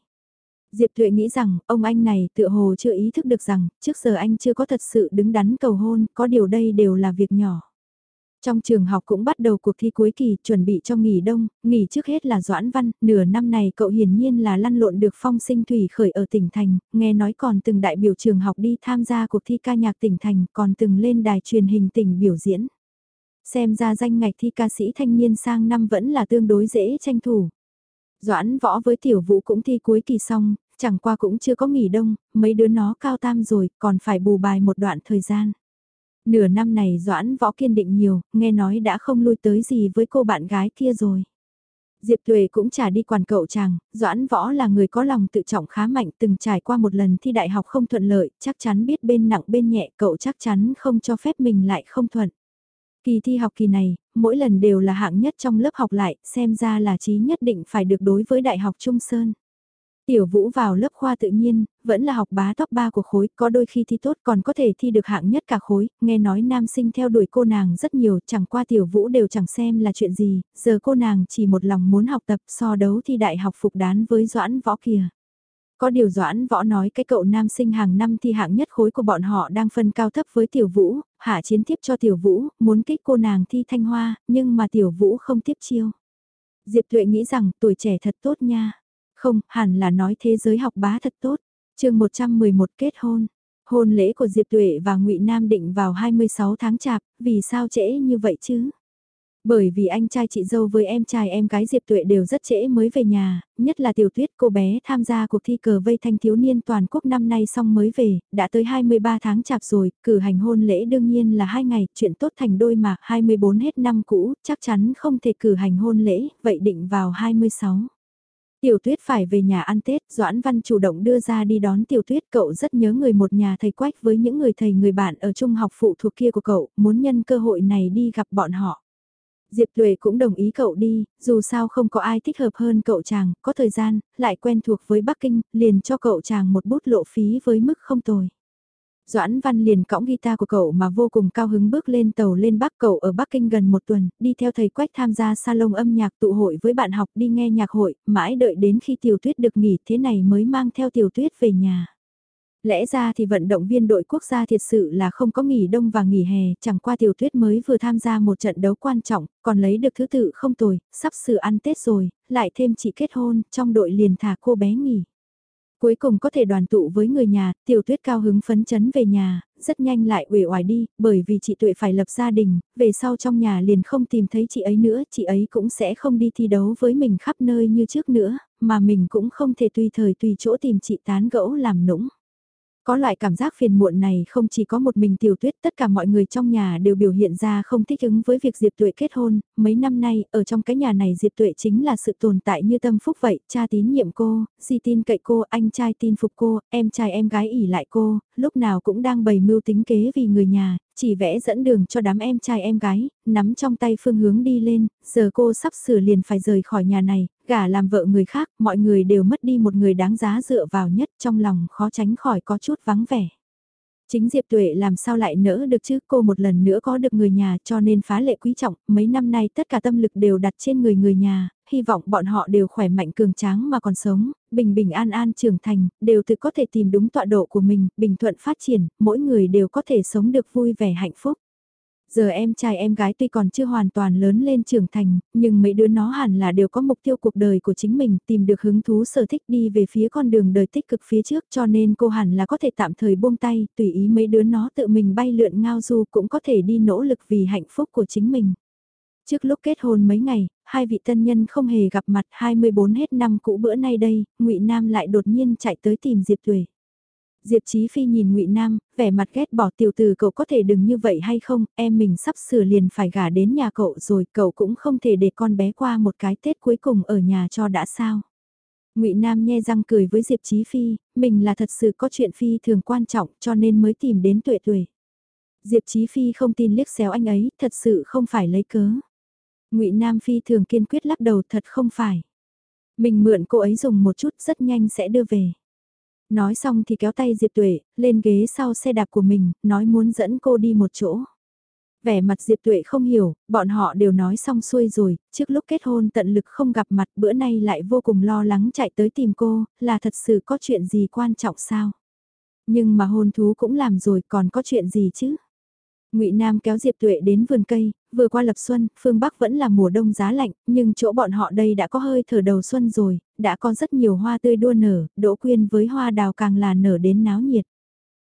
A: Diệp Tuệ nghĩ rằng, ông anh này tựa hồ chưa ý thức được rằng, trước giờ anh chưa có thật sự đứng đắn cầu hôn, có điều đây đều là việc nhỏ. Trong trường học cũng bắt đầu cuộc thi cuối kỳ, chuẩn bị cho nghỉ đông, nghỉ trước hết là Doãn Văn, nửa năm này cậu hiển nhiên là lăn lộn được phong sinh thủy khởi ở tỉnh thành, nghe nói còn từng đại biểu trường học đi tham gia cuộc thi ca nhạc tỉnh thành, còn từng lên đài truyền hình tỉnh biểu diễn. Xem ra danh ngạch thi ca sĩ thanh niên sang năm vẫn là tương đối dễ tranh thủ. Doãn võ với tiểu vũ cũng thi cuối kỳ xong, chẳng qua cũng chưa có nghỉ đông, mấy đứa nó cao tam rồi, còn phải bù bài một đoạn thời gian. Nửa năm này Doãn Võ kiên định nhiều, nghe nói đã không lui tới gì với cô bạn gái kia rồi. Diệp Tuệ cũng chả đi quản cậu chàng, Doãn Võ là người có lòng tự trọng khá mạnh từng trải qua một lần thi đại học không thuận lợi, chắc chắn biết bên nặng bên nhẹ cậu chắc chắn không cho phép mình lại không thuận. Kỳ thi học kỳ này, mỗi lần đều là hạng nhất trong lớp học lại, xem ra là trí nhất định phải được đối với Đại học Trung Sơn. Tiểu Vũ vào lớp khoa tự nhiên, vẫn là học bá top 3 của khối, có đôi khi thi tốt còn có thể thi được hạng nhất cả khối, nghe nói nam sinh theo đuổi cô nàng rất nhiều, chẳng qua Tiểu Vũ đều chẳng xem là chuyện gì, giờ cô nàng chỉ một lòng muốn học tập so đấu thi đại học phục đán với Doãn Võ kìa. Có điều Doãn Võ nói cái cậu nam sinh hàng năm thi hạng nhất khối của bọn họ đang phân cao thấp với Tiểu Vũ, hạ chiến tiếp cho Tiểu Vũ, muốn kích cô nàng thi thanh hoa, nhưng mà Tiểu Vũ không tiếp chiêu. Diệp Tuệ nghĩ rằng tuổi trẻ thật tốt nha. Không, hẳn là nói thế giới học bá thật tốt. chương 111 kết hôn. Hôn lễ của Diệp Tuệ và ngụy Nam định vào 26 tháng chạp, vì sao trễ như vậy chứ? Bởi vì anh trai chị dâu với em trai em gái Diệp Tuệ đều rất trễ mới về nhà, nhất là Tiểu Tuyết cô bé tham gia cuộc thi cờ vây thanh thiếu niên toàn quốc năm nay xong mới về, đã tới 23 tháng chạp rồi, cử hành hôn lễ đương nhiên là hai ngày, chuyện tốt thành đôi mà, 24 hết năm cũ, chắc chắn không thể cử hành hôn lễ, vậy định vào 26. Tiểu tuyết phải về nhà ăn Tết, Doãn Văn chủ động đưa ra đi đón tiểu tuyết, cậu rất nhớ người một nhà thầy quách với những người thầy người bạn ở trung học phụ thuộc kia của cậu, muốn nhân cơ hội này đi gặp bọn họ. Diệp Tuệ cũng đồng ý cậu đi, dù sao không có ai thích hợp hơn cậu chàng, có thời gian, lại quen thuộc với Bắc Kinh, liền cho cậu chàng một bút lộ phí với mức không tồi. Doãn Văn liền cõng guitar của cậu mà vô cùng cao hứng bước lên tàu lên Bắc cậu ở Bắc Kinh gần một tuần, đi theo thầy Quách tham gia salon âm nhạc tụ hội với bạn học đi nghe nhạc hội, mãi đợi đến khi Tiểu Tuyết được nghỉ thế này mới mang theo Tiểu Tuyết về nhà. Lẽ ra thì vận động viên đội quốc gia thiệt sự là không có nghỉ đông và nghỉ hè, chẳng qua tiểu tuyết mới vừa tham gia một trận đấu quan trọng, còn lấy được thứ tự không tồi, sắp sửa ăn Tết rồi, lại thêm chị kết hôn, trong đội liền thả cô bé nghỉ. Cuối cùng có thể đoàn tụ với người nhà, tiểu tuyết cao hứng phấn chấn về nhà, rất nhanh lại uể oải đi, bởi vì chị tuệ phải lập gia đình, về sau trong nhà liền không tìm thấy chị ấy nữa, chị ấy cũng sẽ không đi thi đấu với mình khắp nơi như trước nữa, mà mình cũng không thể tùy thời tùy chỗ tìm chị tán gẫu làm nũng. Có loại cảm giác phiền muộn này không chỉ có một mình tiểu tuyết, tất cả mọi người trong nhà đều biểu hiện ra không thích ứng với việc Diệp Tuệ kết hôn, mấy năm nay, ở trong cái nhà này Diệp Tuệ chính là sự tồn tại như tâm phúc vậy, cha tín nhiệm cô, di tin cậy cô, anh trai tin phục cô, em trai em gái ỉ lại cô, lúc nào cũng đang bày mưu tính kế vì người nhà, chỉ vẽ dẫn đường cho đám em trai em gái, nắm trong tay phương hướng đi lên, giờ cô sắp sửa liền phải rời khỏi nhà này, gả làm vợ người khác, mọi người đều mất đi một người đáng giá dựa vào nhất trong lòng khó tránh khỏi có chút vắng vẻ. Chính Diệp Tuệ làm sao lại nỡ được chứ cô một lần nữa có được người nhà cho nên phá lệ quý trọng, mấy năm nay tất cả tâm lực đều đặt trên người người nhà, hy vọng bọn họ đều khỏe mạnh cường tráng mà còn sống, bình bình an an trưởng thành, đều tự có thể tìm đúng tọa độ của mình, bình thuận phát triển, mỗi người đều có thể sống được vui vẻ hạnh phúc. Giờ em trai em gái tuy còn chưa hoàn toàn lớn lên trưởng thành, nhưng mấy đứa nó hẳn là đều có mục tiêu cuộc đời của chính mình, tìm được hứng thú sở thích đi về phía con đường đời tích cực phía trước cho nên cô hẳn là có thể tạm thời buông tay, tùy ý mấy đứa nó tự mình bay lượn ngao du cũng có thể đi nỗ lực vì hạnh phúc của chính mình. Trước lúc kết hôn mấy ngày, hai vị tân nhân không hề gặp mặt 24 hết năm cũ bữa nay đây, ngụy Nam lại đột nhiên chạy tới tìm Diệp Tuệ. Diệp Chí Phi nhìn Ngụy Nam, vẻ mặt ghét bỏ tiểu tử cậu có thể đừng như vậy hay không, em mình sắp sửa liền phải gả đến nhà cậu rồi, cậu cũng không thể để con bé qua một cái Tết cuối cùng ở nhà cho đã sao. Ngụy Nam nhe răng cười với Diệp Chí Phi, mình là thật sự có chuyện phi thường quan trọng cho nên mới tìm đến tuệ tuệ. Diệp Chí Phi không tin liếc xéo anh ấy, thật sự không phải lấy cớ. Ngụy Nam Phi thường kiên quyết lắc đầu thật không phải. Mình mượn cô ấy dùng một chút rất nhanh sẽ đưa về. Nói xong thì kéo tay Diệp Tuệ, lên ghế sau xe đạp của mình, nói muốn dẫn cô đi một chỗ. Vẻ mặt Diệp Tuệ không hiểu, bọn họ đều nói xong xuôi rồi, trước lúc kết hôn tận lực không gặp mặt bữa nay lại vô cùng lo lắng chạy tới tìm cô, là thật sự có chuyện gì quan trọng sao? Nhưng mà hôn thú cũng làm rồi còn có chuyện gì chứ? Ngụy Nam kéo Diệp Tuệ đến vườn cây, vừa qua lập xuân, phương Bắc vẫn là mùa đông giá lạnh, nhưng chỗ bọn họ đây đã có hơi thở đầu xuân rồi, đã có rất nhiều hoa tươi đua nở, đỗ quyên với hoa đào càng là nở đến náo nhiệt.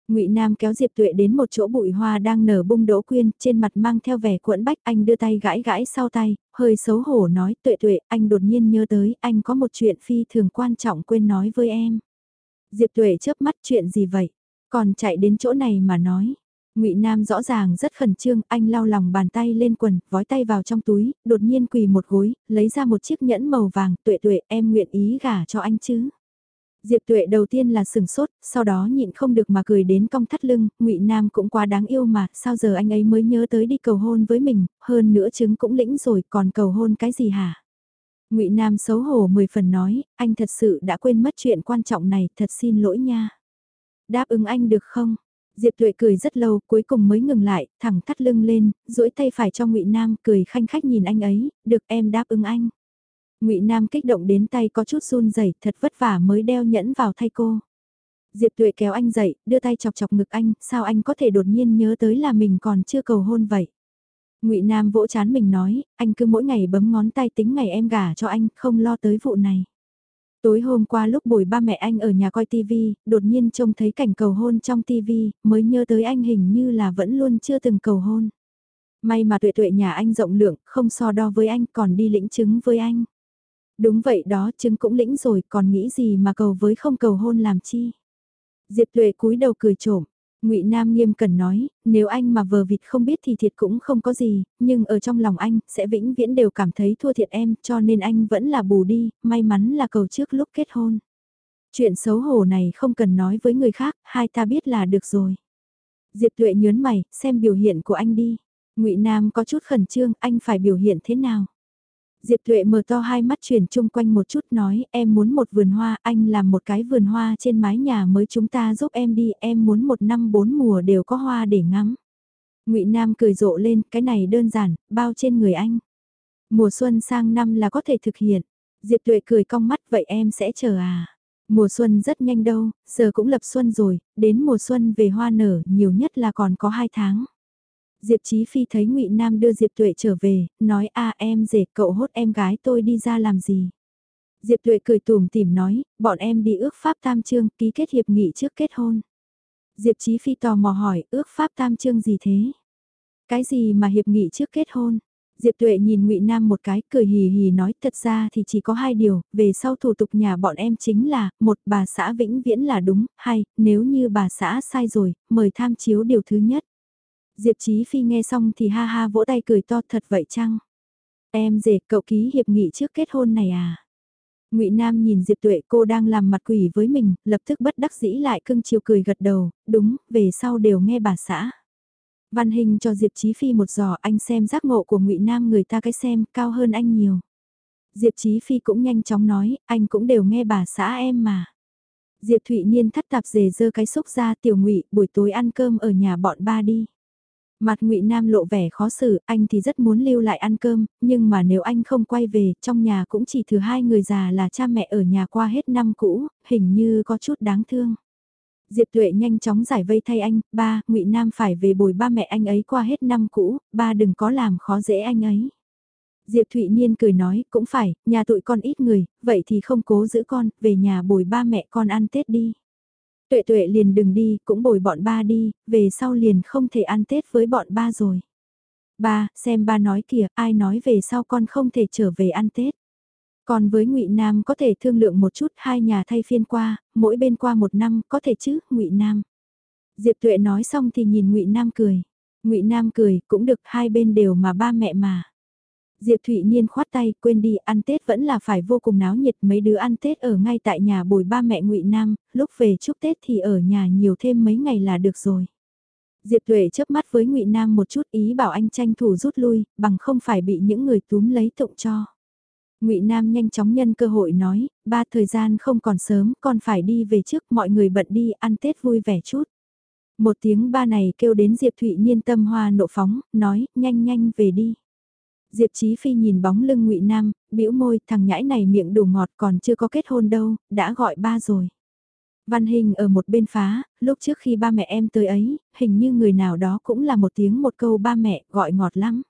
A: Ngụy Nam kéo Diệp Tuệ đến một chỗ bụi hoa đang nở bung đỗ quyên, trên mặt mang theo vẻ cuộn bách, anh đưa tay gãi gãi sau tay, hơi xấu hổ nói, "Tuệ Tuệ, anh đột nhiên nhớ tới, anh có một chuyện phi thường quan trọng quên nói với em." Diệp Tuệ chớp mắt, "Chuyện gì vậy?" Còn chạy đến chỗ này mà nói. Ngụy Nam rõ ràng rất khẩn trương, anh lau lòng bàn tay lên quần, vói tay vào trong túi, đột nhiên quỳ một gối, lấy ra một chiếc nhẫn màu vàng, tuệ tuệ, em nguyện ý gả cho anh chứ. Diệp tuệ đầu tiên là sừng sốt, sau đó nhịn không được mà cười đến cong thắt lưng, Ngụy Nam cũng quá đáng yêu mà, sao giờ anh ấy mới nhớ tới đi cầu hôn với mình, hơn nữa chứng cũng lĩnh rồi, còn cầu hôn cái gì hả? Ngụy Nam xấu hổ mười phần nói, anh thật sự đã quên mất chuyện quan trọng này, thật xin lỗi nha. Đáp ứng anh được không? Diệp Tuệ cười rất lâu, cuối cùng mới ngừng lại, thẳng thắt lưng lên, duỗi tay phải cho Ngụy Nam, cười khanh khách nhìn anh ấy, "Được, em đáp ứng anh." Ngụy Nam kích động đến tay có chút run rẩy, thật vất vả mới đeo nhẫn vào thay cô. Diệp Tuệ kéo anh dậy, đưa tay chọc chọc ngực anh, sao anh có thể đột nhiên nhớ tới là mình còn chưa cầu hôn vậy? Ngụy Nam vỗ chán mình nói, anh cứ mỗi ngày bấm ngón tay tính ngày em gả cho anh, không lo tới vụ này. Tối hôm qua lúc buổi ba mẹ anh ở nhà coi TV, đột nhiên trông thấy cảnh cầu hôn trong TV, mới nhớ tới anh hình như là vẫn luôn chưa từng cầu hôn. May mà tuệ tuệ nhà anh rộng lượng, không so đo với anh còn đi lĩnh chứng với anh. Đúng vậy đó, chứng cũng lĩnh rồi, còn nghĩ gì mà cầu với không cầu hôn làm chi. Diệp tuệ cúi đầu cười trộm, Ngụy Nam nghiêm cần nói, nếu anh mà vờ vịt không biết thì thiệt cũng không có gì, nhưng ở trong lòng anh sẽ vĩnh viễn đều cảm thấy thua thiệt em, cho nên anh vẫn là bù đi, may mắn là cầu trước lúc kết hôn. Chuyện xấu hổ này không cần nói với người khác, hai ta biết là được rồi. Diệp Tuệ nhớn mày, xem biểu hiện của anh đi. Ngụy Nam có chút khẩn trương, anh phải biểu hiện thế nào? Diệp Thuệ mở to hai mắt chuyển chung quanh một chút nói em muốn một vườn hoa, anh làm một cái vườn hoa trên mái nhà mới chúng ta giúp em đi, em muốn một năm bốn mùa đều có hoa để ngắm. ngụy Nam cười rộ lên, cái này đơn giản, bao trên người anh. Mùa xuân sang năm là có thể thực hiện. Diệp Tuệ cười cong mắt vậy em sẽ chờ à. Mùa xuân rất nhanh đâu, giờ cũng lập xuân rồi, đến mùa xuân về hoa nở nhiều nhất là còn có 2 tháng. Diệp Chí Phi thấy Ngụy Nam đưa Diệp Tuệ trở về, nói a em rể cậu hốt em gái tôi đi ra làm gì. Diệp Tuệ cười tùm tìm nói, bọn em đi ước pháp tam trương ký kết hiệp nghị trước kết hôn. Diệp Chí Phi tò mò hỏi ước pháp tam trương gì thế? Cái gì mà hiệp nghị trước kết hôn? Diệp Tuệ nhìn Ngụy Nam một cái, cười hì hì nói thật ra thì chỉ có hai điều, về sau thủ tục nhà bọn em chính là, một bà xã vĩnh viễn là đúng, hai, nếu như bà xã sai rồi, mời tham chiếu điều thứ nhất. Diệp Chí Phi nghe xong thì ha ha vỗ tay cười to thật vậy chăng? Em rể cậu ký hiệp nghị trước kết hôn này à? Ngụy Nam nhìn Diệp Tuệ cô đang làm mặt quỷ với mình, lập tức bất đắc dĩ lại cưng chiều cười gật đầu, đúng, về sau đều nghe bà xã. Văn Hình cho Diệp Chí Phi một giò anh xem giác ngộ của Ngụy Nam người ta cái xem cao hơn anh nhiều. Diệp Chí Phi cũng nhanh chóng nói, anh cũng đều nghe bà xã em mà. Diệp Thụy Niên thắt tạp dề dơ cái xúc ra tiểu ngụy buổi tối ăn cơm ở nhà bọn ba đi. Mặt ngụy Nam lộ vẻ khó xử, anh thì rất muốn lưu lại ăn cơm, nhưng mà nếu anh không quay về, trong nhà cũng chỉ thừa hai người già là cha mẹ ở nhà qua hết năm cũ, hình như có chút đáng thương. Diệp Tuệ nhanh chóng giải vây thay anh, ba, ngụy Nam phải về bồi ba mẹ anh ấy qua hết năm cũ, ba đừng có làm khó dễ anh ấy. Diệp Thụy Niên cười nói, cũng phải, nhà tụi con ít người, vậy thì không cố giữ con, về nhà bồi ba mẹ con ăn Tết đi. Tuệ tuệ liền đừng đi, cũng bồi bọn ba đi, về sau liền không thể ăn Tết với bọn ba rồi. Ba, xem ba nói kìa, ai nói về sau con không thể trở về ăn Tết. Còn với ngụy Nam có thể thương lượng một chút hai nhà thay phiên qua, mỗi bên qua một năm có thể chứ, ngụy Nam. Diệp Tuệ nói xong thì nhìn ngụy Nam cười. ngụy Nam cười, cũng được hai bên đều mà ba mẹ mà. Diệp Thụy Niên khoát tay, quên đi, ăn Tết vẫn là phải vô cùng náo nhiệt, mấy đứa ăn Tết ở ngay tại nhà bồi ba mẹ Ngụy Nam, lúc về chúc Tết thì ở nhà nhiều thêm mấy ngày là được rồi. Diệp Tuệ chớp mắt với Ngụy Nam một chút ý bảo anh tranh thủ rút lui, bằng không phải bị những người túm lấy tụng cho. Ngụy Nam nhanh chóng nhân cơ hội nói, ba thời gian không còn sớm, còn phải đi về trước, mọi người bận đi, ăn Tết vui vẻ chút. Một tiếng ba này kêu đến Diệp Thụy Niên tâm hoa nộ phóng, nói, nhanh nhanh về đi. Diệp Chí Phi nhìn bóng lưng Ngụy Nam, bĩu môi, thằng nhãi này miệng đủ ngọt còn chưa có kết hôn đâu, đã gọi ba rồi. Văn Hình ở một bên phá, lúc trước khi ba mẹ em tới ấy, hình như người nào đó cũng là một tiếng một câu ba mẹ, gọi ngọt lắm.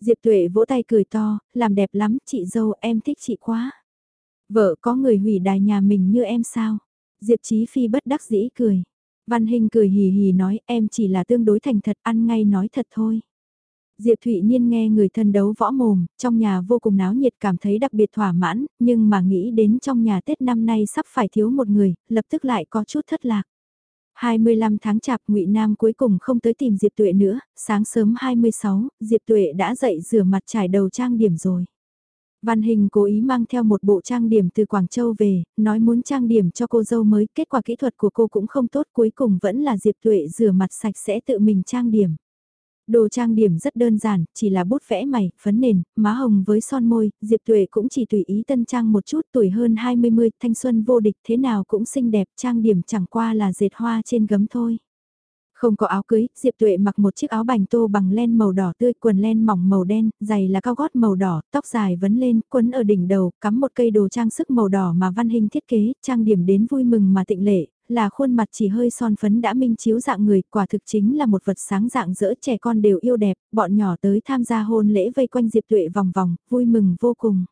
A: Diệp Tuệ vỗ tay cười to, làm đẹp lắm, chị dâu em thích chị quá. Vợ có người hủy đài nhà mình như em sao? Diệp Chí Phi bất đắc dĩ cười. Văn Hình cười hì hì nói em chỉ là tương đối thành thật ăn ngay nói thật thôi. Diệp Thụy Niên nghe người thân đấu võ mồm, trong nhà vô cùng náo nhiệt cảm thấy đặc biệt thỏa mãn, nhưng mà nghĩ đến trong nhà Tết năm nay sắp phải thiếu một người, lập tức lại có chút thất lạc. 25 tháng chạp ngụy Nam cuối cùng không tới tìm Diệp Tuệ nữa, sáng sớm 26, Diệp Tuệ đã dậy rửa mặt trải đầu trang điểm rồi. Văn Hình cố ý mang theo một bộ trang điểm từ Quảng Châu về, nói muốn trang điểm cho cô dâu mới, kết quả kỹ thuật của cô cũng không tốt cuối cùng vẫn là Diệp Tuệ rửa mặt sạch sẽ tự mình trang điểm. Đồ trang điểm rất đơn giản, chỉ là bút vẽ mày, phấn nền, má hồng với son môi, Diệp Tuệ cũng chỉ tùy ý tân trang một chút tuổi hơn 20 mươi, thanh xuân vô địch thế nào cũng xinh đẹp, trang điểm chẳng qua là dệt hoa trên gấm thôi. Không có áo cưới, Diệp Tuệ mặc một chiếc áo bành tô bằng len màu đỏ tươi, quần len mỏng màu đen, giày là cao gót màu đỏ, tóc dài vấn lên, quấn ở đỉnh đầu, cắm một cây đồ trang sức màu đỏ mà văn hình thiết kế, trang điểm đến vui mừng mà tịnh lệ, là khuôn mặt chỉ hơi son phấn đã minh chiếu dạng người, quả thực chính là một vật sáng dạng dỡ trẻ con đều yêu đẹp, bọn nhỏ tới tham gia hôn lễ vây quanh Diệp Tuệ vòng vòng, vui mừng vô cùng.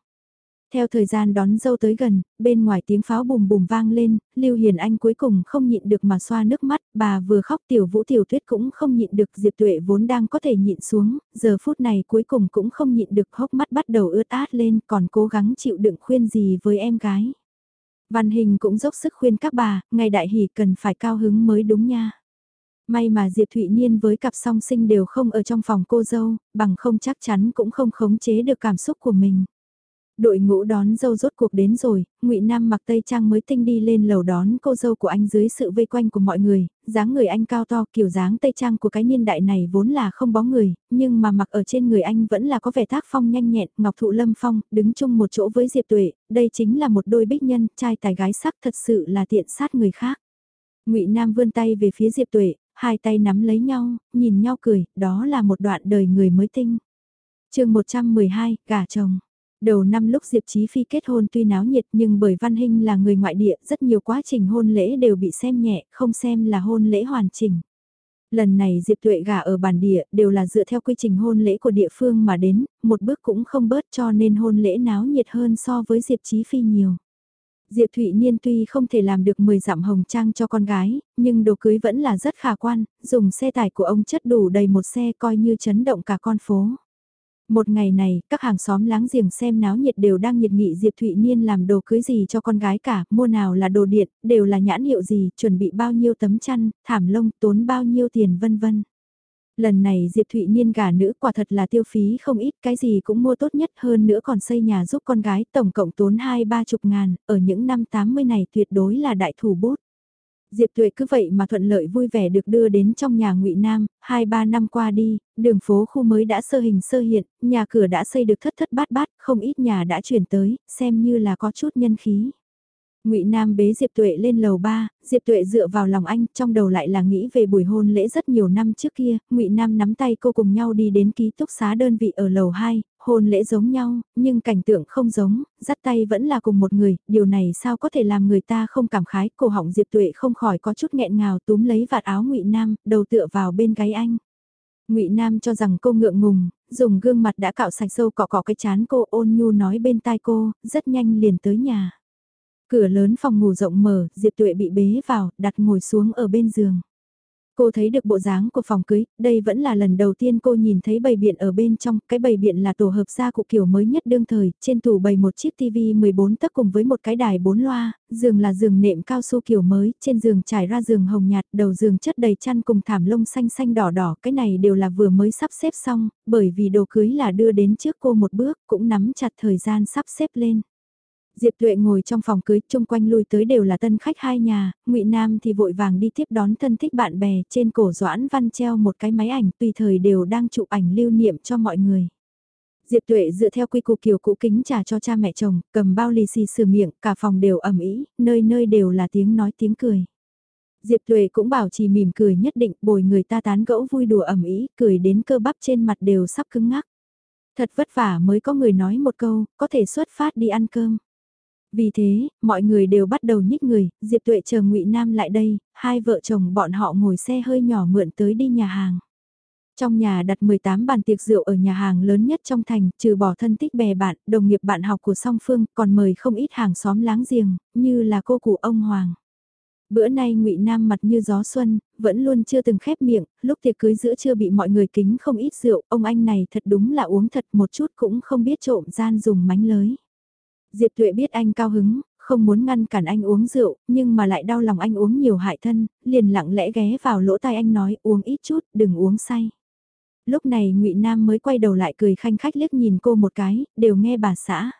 A: Theo thời gian đón dâu tới gần, bên ngoài tiếng pháo bùm bùm vang lên, Lưu Hiền Anh cuối cùng không nhịn được mà xoa nước mắt, bà vừa khóc tiểu vũ tiểu tuyết cũng không nhịn được Diệp Tuệ vốn đang có thể nhịn xuống, giờ phút này cuối cùng cũng không nhịn được hốc mắt bắt đầu ướt át lên còn cố gắng chịu đựng khuyên gì với em gái. Văn Hình cũng dốc sức khuyên các bà, ngày đại hỷ cần phải cao hứng mới đúng nha. May mà Diệp Thụy Niên với cặp song sinh đều không ở trong phòng cô dâu, bằng không chắc chắn cũng không khống chế được cảm xúc của mình. Đội ngũ đón dâu rốt cuộc đến rồi, ngụy Nam mặc tây trang mới tinh đi lên lầu đón cô dâu của anh dưới sự vây quanh của mọi người, dáng người anh cao to kiểu dáng tây trang của cái niên đại này vốn là không bó người, nhưng mà mặc ở trên người anh vẫn là có vẻ tác phong nhanh nhẹn, ngọc thụ lâm phong, đứng chung một chỗ với Diệp Tuệ, đây chính là một đôi bích nhân, trai tài gái sắc thật sự là tiện sát người khác. ngụy Nam vươn tay về phía Diệp Tuệ, hai tay nắm lấy nhau, nhìn nhau cười, đó là một đoạn đời người mới tinh. chương 112, gả chồng. Đầu năm lúc Diệp Chí Phi kết hôn tuy náo nhiệt nhưng bởi Văn Hinh là người ngoại địa rất nhiều quá trình hôn lễ đều bị xem nhẹ, không xem là hôn lễ hoàn chỉnh. Lần này Diệp Tuệ gả ở bản địa đều là dựa theo quy trình hôn lễ của địa phương mà đến, một bước cũng không bớt cho nên hôn lễ náo nhiệt hơn so với Diệp Chí Phi nhiều. Diệp Thụy Niên tuy không thể làm được 10 dặm hồng trang cho con gái, nhưng đồ cưới vẫn là rất khả quan, dùng xe tải của ông chất đủ đầy một xe coi như chấn động cả con phố. Một ngày này, các hàng xóm láng giềng xem náo nhiệt đều đang nhiệt nghị Diệp Thụy Niên làm đồ cưới gì cho con gái cả, mua nào là đồ điện, đều là nhãn hiệu gì, chuẩn bị bao nhiêu tấm chăn, thảm lông, tốn bao nhiêu tiền vân vân. Lần này Diệp Thụy Niên gả nữ quả thật là tiêu phí không ít, cái gì cũng mua tốt nhất hơn nữa còn xây nhà giúp con gái, tổng cộng tốn hai ba chục ngàn, ở những năm 80 này tuyệt đối là đại thủ bút. Diệp Tuệ cứ vậy mà thuận lợi vui vẻ được đưa đến trong nhà Ngụy Nam, hai ba năm qua đi, đường phố khu mới đã sơ hình sơ hiện, nhà cửa đã xây được thất thất bát bát, không ít nhà đã chuyển tới, xem như là có chút nhân khí. Ngụy Nam bế Diệp Tuệ lên lầu 3, Diệp Tuệ dựa vào lòng anh, trong đầu lại là nghĩ về buổi hôn lễ rất nhiều năm trước kia, Ngụy Nam nắm tay cô cùng nhau đi đến ký túc xá đơn vị ở lầu 2, hôn lễ giống nhau, nhưng cảnh tượng không giống, dắt tay vẫn là cùng một người, điều này sao có thể làm người ta không cảm khái, cổ họng Diệp Tuệ không khỏi có chút nghẹn ngào túm lấy vạt áo Ngụy Nam, đầu tựa vào bên gáy anh. Ngụy Nam cho rằng cô ngượng ngùng, dùng gương mặt đã cạo sạch sâu cọ cọ cái chán cô ôn nhu nói bên tai cô, rất nhanh liền tới nhà. Cửa lớn phòng ngủ rộng mở, Diệp Tuệ bị bế vào, đặt ngồi xuống ở bên giường. Cô thấy được bộ dáng của phòng cưới, đây vẫn là lần đầu tiên cô nhìn thấy bầy biện ở bên trong, cái bầy biện là tổ hợp gia cụ kiểu mới nhất đương thời, trên tủ bày một chiếc TV 14 tấc cùng với một cái đài 4 loa, giường là giường nệm cao su kiểu mới, trên giường trải ra giường hồng nhạt, đầu giường chất đầy chăn cùng thảm lông xanh xanh đỏ đỏ, cái này đều là vừa mới sắp xếp xong, bởi vì đồ cưới là đưa đến trước cô một bước, cũng nắm chặt thời gian sắp xếp lên. Diệp Tuệ ngồi trong phòng cưới, chung quanh lui tới đều là tân khách hai nhà, Ngụy Nam thì vội vàng đi tiếp đón thân thích bạn bè, trên cổ Doãn Văn treo một cái máy ảnh, tùy thời đều đang chụp ảnh lưu niệm cho mọi người. Diệp Tuệ dựa theo quy củ kiểu cũ kính trà cho cha mẹ chồng, cầm bao lì xì sửa miệng, cả phòng đều ẩm ý, nơi nơi đều là tiếng nói tiếng cười. Diệp Tuệ cũng bảo trì mỉm cười nhất định bồi người ta tán gẫu vui đùa ẩm ý, cười đến cơ bắp trên mặt đều sắp cứng ngắc. Thật vất vả mới có người nói một câu, có thể xuất phát đi ăn cơm. Vì thế, mọi người đều bắt đầu nhích người, Diệp Tuệ chờ Ngụy Nam lại đây, hai vợ chồng bọn họ ngồi xe hơi nhỏ mượn tới đi nhà hàng. Trong nhà đặt 18 bàn tiệc rượu ở nhà hàng lớn nhất trong thành, trừ bỏ thân tích bè bạn, đồng nghiệp bạn học của song phương, còn mời không ít hàng xóm láng giềng, như là cô cụ ông Hoàng. Bữa nay ngụy Nam mặt như gió xuân, vẫn luôn chưa từng khép miệng, lúc tiệc cưới giữa chưa bị mọi người kính không ít rượu, ông anh này thật đúng là uống thật một chút cũng không biết trộm gian dùng mánh lới. Diệp Tuệ biết anh cao hứng, không muốn ngăn cản anh uống rượu, nhưng mà lại đau lòng anh uống nhiều hại thân, liền lặng lẽ ghé vào lỗ tai anh nói uống ít chút, đừng uống say. Lúc này ngụy Nam mới quay đầu lại cười khanh khách liếc nhìn cô một cái, đều nghe bà xã.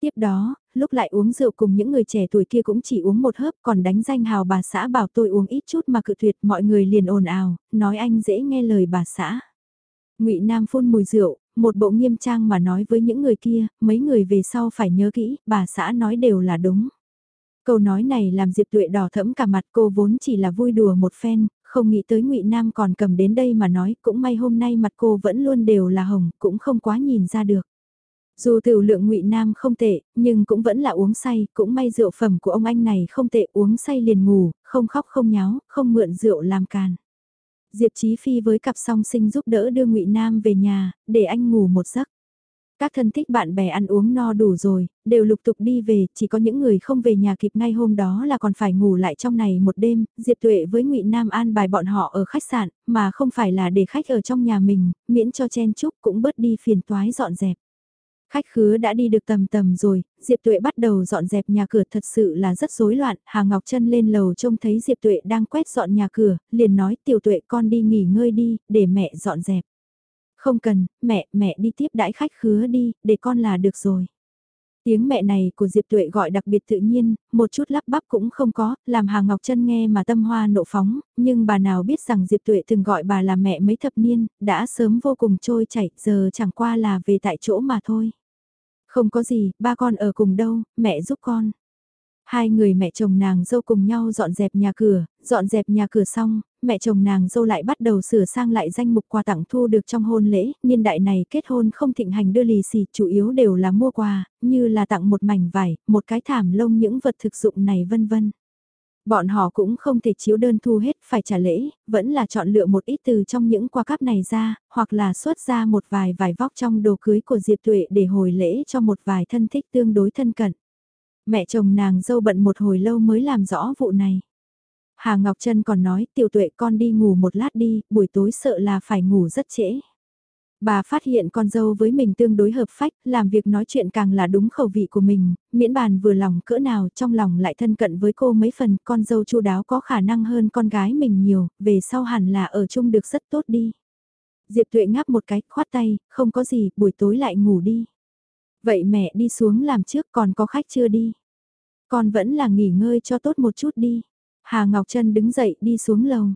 A: Tiếp đó, lúc lại uống rượu cùng những người trẻ tuổi kia cũng chỉ uống một hớp còn đánh danh hào bà xã bảo tôi uống ít chút mà cự tuyệt mọi người liền ồn ào, nói anh dễ nghe lời bà xã. ngụy Nam phun mùi rượu, một bộ nghiêm trang mà nói với những người kia, mấy người về sau phải nhớ kỹ, bà xã nói đều là đúng. Câu nói này làm Diệp Tuệ đỏ thẫm cả mặt cô vốn chỉ là vui đùa một phen, không nghĩ tới ngụy Nam còn cầm đến đây mà nói, cũng may hôm nay mặt cô vẫn luôn đều là hồng, cũng không quá nhìn ra được. Dù tiểu lượng ngụy Nam không tệ, nhưng cũng vẫn là uống say, cũng may rượu phẩm của ông anh này không tệ uống say liền ngủ, không khóc không nháo, không mượn rượu làm càn. Diệp Chí Phi với cặp song sinh giúp đỡ đưa Ngụy Nam về nhà, để anh ngủ một giấc. Các thân thích bạn bè ăn uống no đủ rồi, đều lục tục đi về, chỉ có những người không về nhà kịp ngay hôm đó là còn phải ngủ lại trong này một đêm, Diệp Tuệ với Ngụy Nam an bài bọn họ ở khách sạn, mà không phải là để khách ở trong nhà mình, miễn cho chen chúc cũng bớt đi phiền toái dọn dẹp. Khách khứa đã đi được tầm tầm rồi, Diệp Tuệ bắt đầu dọn dẹp nhà cửa thật sự là rất rối loạn, Hà Ngọc Trân lên lầu trông thấy Diệp Tuệ đang quét dọn nhà cửa, liền nói tiểu tuệ con đi nghỉ ngơi đi, để mẹ dọn dẹp. Không cần, mẹ, mẹ đi tiếp đãi khách khứa đi, để con là được rồi. Tiếng mẹ này của Diệp Tuệ gọi đặc biệt tự nhiên, một chút lắp bắp cũng không có, làm Hà Ngọc Trân nghe mà tâm hoa nộ phóng, nhưng bà nào biết rằng Diệp Tuệ từng gọi bà là mẹ mấy thập niên, đã sớm vô cùng trôi chảy, giờ chẳng qua là về tại chỗ mà thôi. Không có gì, ba con ở cùng đâu, mẹ giúp con. Hai người mẹ chồng nàng dâu cùng nhau dọn dẹp nhà cửa, dọn dẹp nhà cửa xong, mẹ chồng nàng dâu lại bắt đầu sửa sang lại danh mục quà tặng thu được trong hôn lễ, niên đại này kết hôn không thịnh hành đưa lì xì, chủ yếu đều là mua quà, như là tặng một mảnh vải, một cái thảm lông những vật thực dụng này vân vân. Bọn họ cũng không thể chiếu đơn thu hết, phải trả lễ, vẫn là chọn lựa một ít từ trong những qua cắp này ra, hoặc là xuất ra một vài vải vóc trong đồ cưới của Diệp Tuệ để hồi lễ cho một vài thân thích tương đối thân cận. Mẹ chồng nàng dâu bận một hồi lâu mới làm rõ vụ này. Hà Ngọc Trân còn nói tiểu tuệ con đi ngủ một lát đi, buổi tối sợ là phải ngủ rất trễ. Bà phát hiện con dâu với mình tương đối hợp phách, làm việc nói chuyện càng là đúng khẩu vị của mình, miễn bàn vừa lòng cỡ nào trong lòng lại thân cận với cô mấy phần, con dâu chu đáo có khả năng hơn con gái mình nhiều, về sau hẳn là ở chung được rất tốt đi. Diệp Tuệ ngáp một cái, khoát tay, không có gì, buổi tối lại ngủ đi. Vậy mẹ đi xuống làm trước còn có khách chưa đi? Con vẫn là nghỉ ngơi cho tốt một chút đi. Hà Ngọc Trân đứng dậy đi xuống lầu.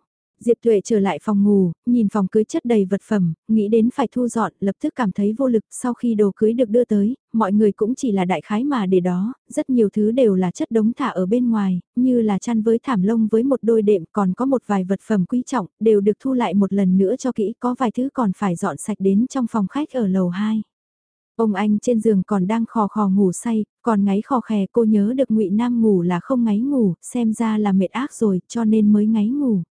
A: Diệp Tuệ trở lại phòng ngủ, nhìn phòng cưới chất đầy vật phẩm, nghĩ đến phải thu dọn, lập tức cảm thấy vô lực sau khi đồ cưới được đưa tới, mọi người cũng chỉ là đại khái mà để đó, rất nhiều thứ đều là chất đống thả ở bên ngoài, như là chăn với thảm lông với một đôi đệm còn có một vài vật phẩm quý trọng, đều được thu lại một lần nữa cho kỹ, có vài thứ còn phải dọn sạch đến trong phòng khách ở lầu 2. Ông anh trên giường còn đang khò khò ngủ say, còn ngáy khò khè cô nhớ được ngụy Nam ngủ là không ngáy ngủ, xem ra là mệt ác rồi cho nên mới ngáy ngủ.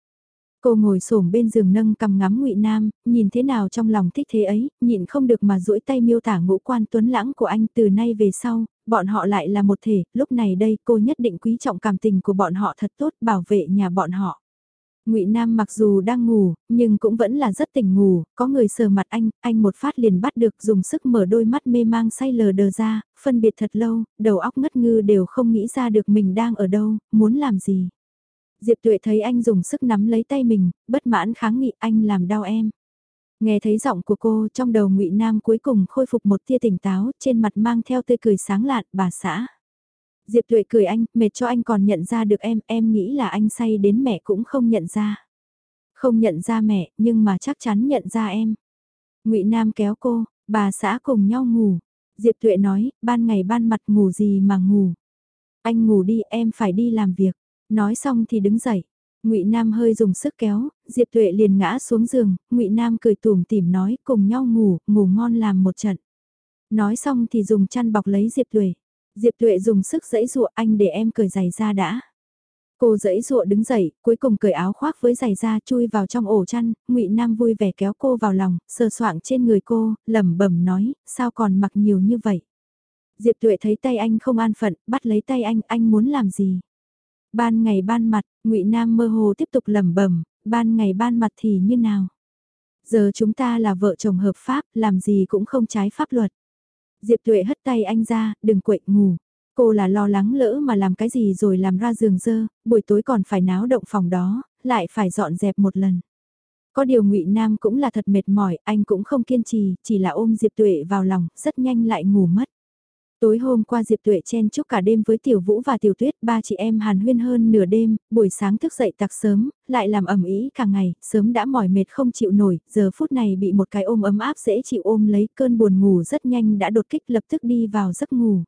A: Cô ngồi xổm bên giường nâng cầm ngắm ngụy Nam, nhìn thế nào trong lòng thích thế ấy, nhịn không được mà duỗi tay miêu tả ngũ quan tuấn lãng của anh từ nay về sau, bọn họ lại là một thể, lúc này đây cô nhất định quý trọng cảm tình của bọn họ thật tốt bảo vệ nhà bọn họ. Ngụy Nam mặc dù đang ngủ, nhưng cũng vẫn là rất tỉnh ngủ, có người sờ mặt anh, anh một phát liền bắt được dùng sức mở đôi mắt mê mang say lờ đờ ra, phân biệt thật lâu, đầu óc ngất ngư đều không nghĩ ra được mình đang ở đâu, muốn làm gì. Diệp Tuệ thấy anh dùng sức nắm lấy tay mình, bất mãn kháng nghị anh làm đau em. Nghe thấy giọng của cô trong đầu ngụy Nam cuối cùng khôi phục một tia tỉnh táo, trên mặt mang theo tươi cười sáng lạn, bà xã. Diệp Tuệ cười anh, mệt cho anh còn nhận ra được em, em nghĩ là anh say đến mẹ cũng không nhận ra. Không nhận ra mẹ, nhưng mà chắc chắn nhận ra em. ngụy Nam kéo cô, bà xã cùng nhau ngủ. Diệp Tuệ nói, ban ngày ban mặt ngủ gì mà ngủ. Anh ngủ đi, em phải đi làm việc. Nói xong thì đứng dậy. Ngụy Nam hơi dùng sức kéo, Diệp Tuệ liền ngã xuống giường, Ngụy Nam cười tủm tỉm nói, cùng nhau ngủ, ngủ ngon làm một trận. Nói xong thì dùng chăn bọc lấy Diệp Tuệ. Diệp Tuệ dùng sức dẫy dụa anh để em cởi giày ra đã. Cô dẫy dụa đứng dậy, cuối cùng cởi áo khoác với giày ra chui vào trong ổ chăn, Ngụy Nam vui vẻ kéo cô vào lòng, sờ soạng trên người cô, lẩm bẩm nói, sao còn mặc nhiều như vậy. Diệp Tuệ thấy tay anh không an phận, bắt lấy tay anh, anh muốn làm gì? Ban ngày ban mặt, Ngụy Nam mơ hồ tiếp tục lẩm bẩm, ban ngày ban mặt thì như nào? Giờ chúng ta là vợ chồng hợp pháp, làm gì cũng không trái pháp luật. Diệp Tuệ hất tay anh ra, đừng quậy ngủ. Cô là lo lắng lỡ mà làm cái gì rồi làm ra giường dơ, buổi tối còn phải náo động phòng đó, lại phải dọn dẹp một lần. Có điều ngụy Nam cũng là thật mệt mỏi, anh cũng không kiên trì, chỉ là ôm Diệp Tuệ vào lòng, rất nhanh lại ngủ mất. Tối hôm qua Diệp Tuệ chen chúc cả đêm với Tiểu Vũ và Tiểu Tuyết, ba chị em hàn huyên hơn nửa đêm, buổi sáng thức dậy tạc sớm, lại làm ẩm ý cả ngày, sớm đã mỏi mệt không chịu nổi, giờ phút này bị một cái ôm ấm áp dễ chịu ôm lấy cơn buồn ngủ rất nhanh đã đột kích lập tức đi vào giấc ngủ.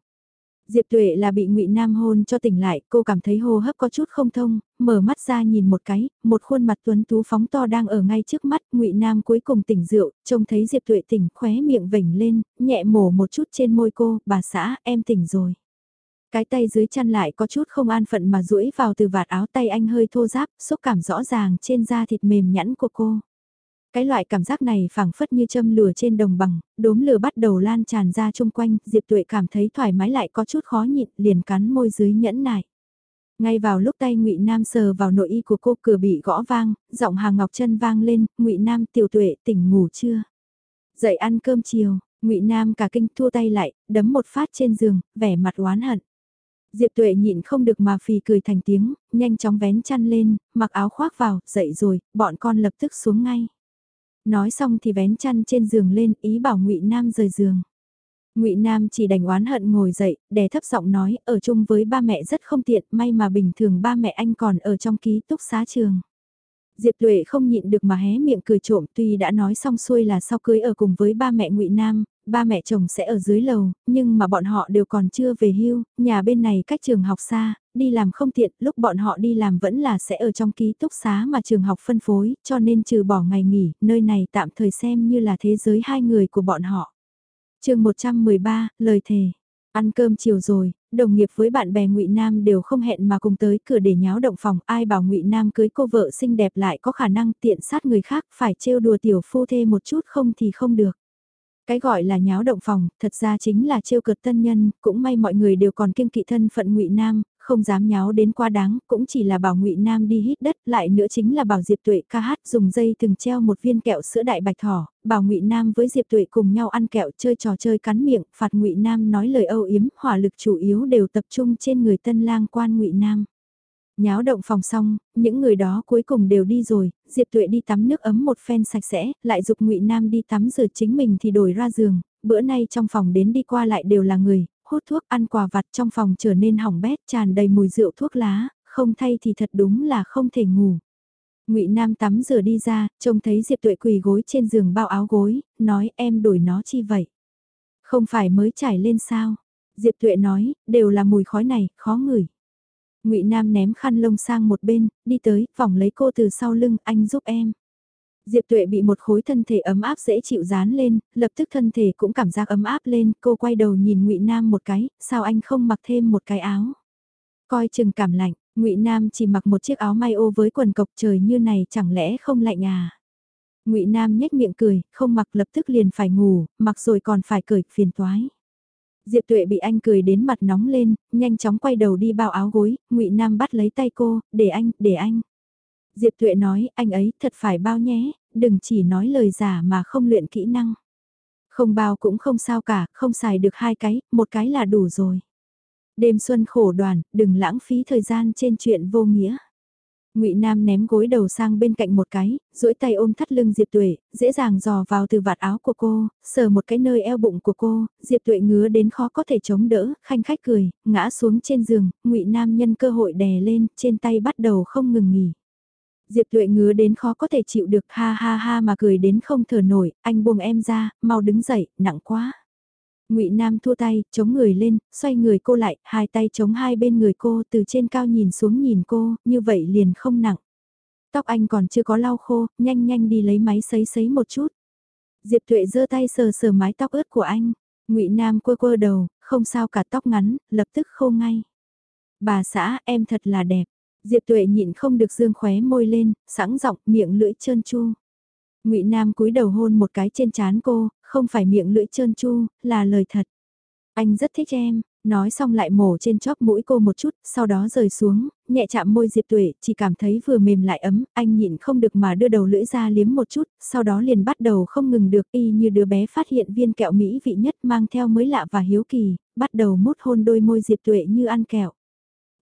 A: Diệp Tuệ là bị Ngụy Nam hôn cho tỉnh lại, cô cảm thấy hô hấp có chút không thông, mở mắt ra nhìn một cái, một khuôn mặt tuấn tú phóng to đang ở ngay trước mắt, Ngụy Nam cuối cùng tỉnh rượu, trông thấy Diệp Tuệ tỉnh, khóe miệng vểnh lên, nhẹ mổ một chút trên môi cô, "Bà xã, em tỉnh rồi." Cái tay dưới chăn lại có chút không an phận mà duỗi vào từ vạt áo tay anh hơi thô ráp, xúc cảm rõ ràng trên da thịt mềm nhẵn của cô. Cái loại cảm giác này phảng phất như châm lửa trên đồng bằng, đốm lửa bắt đầu lan tràn ra chung quanh, Diệp Tuệ cảm thấy thoải mái lại có chút khó nhịn, liền cắn môi dưới nhẫn nại. Ngay vào lúc tay Ngụy Nam sờ vào nội y của cô cửa bị gõ vang, giọng hà Ngọc Chân vang lên, "Ngụy Nam, tiểu Tuệ tỉnh ngủ chưa?" "Dậy ăn cơm chiều." Ngụy Nam cả kinh thua tay lại, đấm một phát trên giường, vẻ mặt oán hận. Diệp Tuệ nhịn không được mà phì cười thành tiếng, nhanh chóng vén chăn lên, mặc áo khoác vào, dậy rồi, bọn con lập tức xuống ngay. Nói xong thì vén chăn trên giường lên, ý bảo Ngụy Nam rời giường. Ngụy Nam chỉ đành oán hận ngồi dậy, đè thấp giọng nói, ở chung với ba mẹ rất không tiện, may mà bình thường ba mẹ anh còn ở trong ký túc xá trường. Diệp Tuệ không nhịn được mà hé miệng cười trộm tuy đã nói xong xuôi là sau cưới ở cùng với ba mẹ Ngụy Nam, ba mẹ chồng sẽ ở dưới lầu, nhưng mà bọn họ đều còn chưa về hưu, nhà bên này cách trường học xa, đi làm không tiện, lúc bọn họ đi làm vẫn là sẽ ở trong ký túc xá mà trường học phân phối, cho nên trừ bỏ ngày nghỉ, nơi này tạm thời xem như là thế giới hai người của bọn họ. chương 113, lời thề. Ăn cơm chiều rồi, đồng nghiệp với bạn bè Ngụy Nam đều không hẹn mà cùng tới cửa để nháo động phòng, ai bảo Ngụy Nam cưới cô vợ xinh đẹp lại có khả năng tiện sát người khác, phải trêu đùa tiểu phu thê một chút không thì không được. Cái gọi là nháo động phòng, thật ra chính là trêu cợt tân nhân, cũng may mọi người đều còn kiêng kỵ thân phận Ngụy Nam, không dám nháo đến quá đáng, cũng chỉ là bảo Ngụy Nam đi hít đất, lại nữa chính là bảo Diệp Tuệ ca hát dùng dây từng treo một viên kẹo sữa đại bạch thỏ, bảo Ngụy Nam với Diệp Tuệ cùng nhau ăn kẹo chơi trò chơi cắn miệng, phạt Ngụy Nam nói lời âu yếm, hỏa lực chủ yếu đều tập trung trên người tân lang quan Ngụy Nam. Nháo động phòng xong, những người đó cuối cùng đều đi rồi, Diệp Tuệ đi tắm nước ấm một phen sạch sẽ, lại dục Ngụy Nam đi tắm rửa chính mình thì đổi ra giường, bữa nay trong phòng đến đi qua lại đều là người, hút thuốc ăn quà vặt trong phòng trở nên hỏng bét tràn đầy mùi rượu thuốc lá, không thay thì thật đúng là không thể ngủ. Ngụy Nam tắm rửa đi ra, trông thấy Diệp Tuệ quỳ gối trên giường bao áo gối, nói em đổi nó chi vậy? Không phải mới trải lên sao? Diệp Tuệ nói, đều là mùi khói này, khó ngửi. Ngụy Nam ném khăn lông sang một bên, đi tới, vòng lấy cô từ sau lưng, anh giúp em. Diệp Tuệ bị một khối thân thể ấm áp dễ chịu dán lên, lập tức thân thể cũng cảm giác ấm áp lên, cô quay đầu nhìn Ngụy Nam một cái, sao anh không mặc thêm một cái áo? Coi chừng cảm lạnh, Ngụy Nam chỉ mặc một chiếc áo may ô với quần cộc trời như này chẳng lẽ không lạnh à? Ngụy Nam nhếch miệng cười, không mặc lập tức liền phải ngủ, mặc rồi còn phải cởi, phiền toái. Diệp Tuệ bị anh cười đến mặt nóng lên, nhanh chóng quay đầu đi bao áo gối, Ngụy Nam bắt lấy tay cô, để anh, để anh. Diệp Tuệ nói, anh ấy thật phải bao nhé, đừng chỉ nói lời giả mà không luyện kỹ năng. Không bao cũng không sao cả, không xài được hai cái, một cái là đủ rồi. Đêm xuân khổ đoàn, đừng lãng phí thời gian trên chuyện vô nghĩa. Ngụy Nam ném gối đầu sang bên cạnh một cái, duỗi tay ôm thắt lưng Diệp Tuệ, dễ dàng dò vào từ vạt áo của cô, sờ một cái nơi eo bụng của cô, Diệp Tuệ ngứa đến khó có thể chống đỡ, khanh khách cười, ngã xuống trên giường, Ngụy Nam nhân cơ hội đè lên, trên tay bắt đầu không ngừng nghỉ. Diệp Tuệ ngứa đến khó có thể chịu được ha ha ha mà cười đến không thở nổi, anh buông em ra, mau đứng dậy, nặng quá. Ngụy Nam thua tay, chống người lên, xoay người cô lại, hai tay chống hai bên người cô từ trên cao nhìn xuống nhìn cô, như vậy liền không nặng. Tóc anh còn chưa có lau khô, nhanh nhanh đi lấy máy sấy sấy một chút. Diệp Tuệ giơ tay sờ sờ mái tóc ướt của anh. Ngụy Nam quơ quơ đầu, không sao cả tóc ngắn, lập tức khô ngay. Bà xã, em thật là đẹp. Diệp Tuệ nhịn không được dương khóe môi lên, sẵn giọng miệng lưỡi trơn chu. Ngụy Nam cúi đầu hôn một cái trên trán cô, không phải miệng lưỡi trơn chu, là lời thật. Anh rất thích em, nói xong lại mổ trên chóp mũi cô một chút, sau đó rời xuống, nhẹ chạm môi Diệp Tuệ, chỉ cảm thấy vừa mềm lại ấm, anh nhịn không được mà đưa đầu lưỡi ra liếm một chút, sau đó liền bắt đầu không ngừng được y như đứa bé phát hiện viên kẹo mỹ vị nhất mang theo mới lạ và hiếu kỳ, bắt đầu mút hôn đôi môi Diệp Tuệ như ăn kẹo.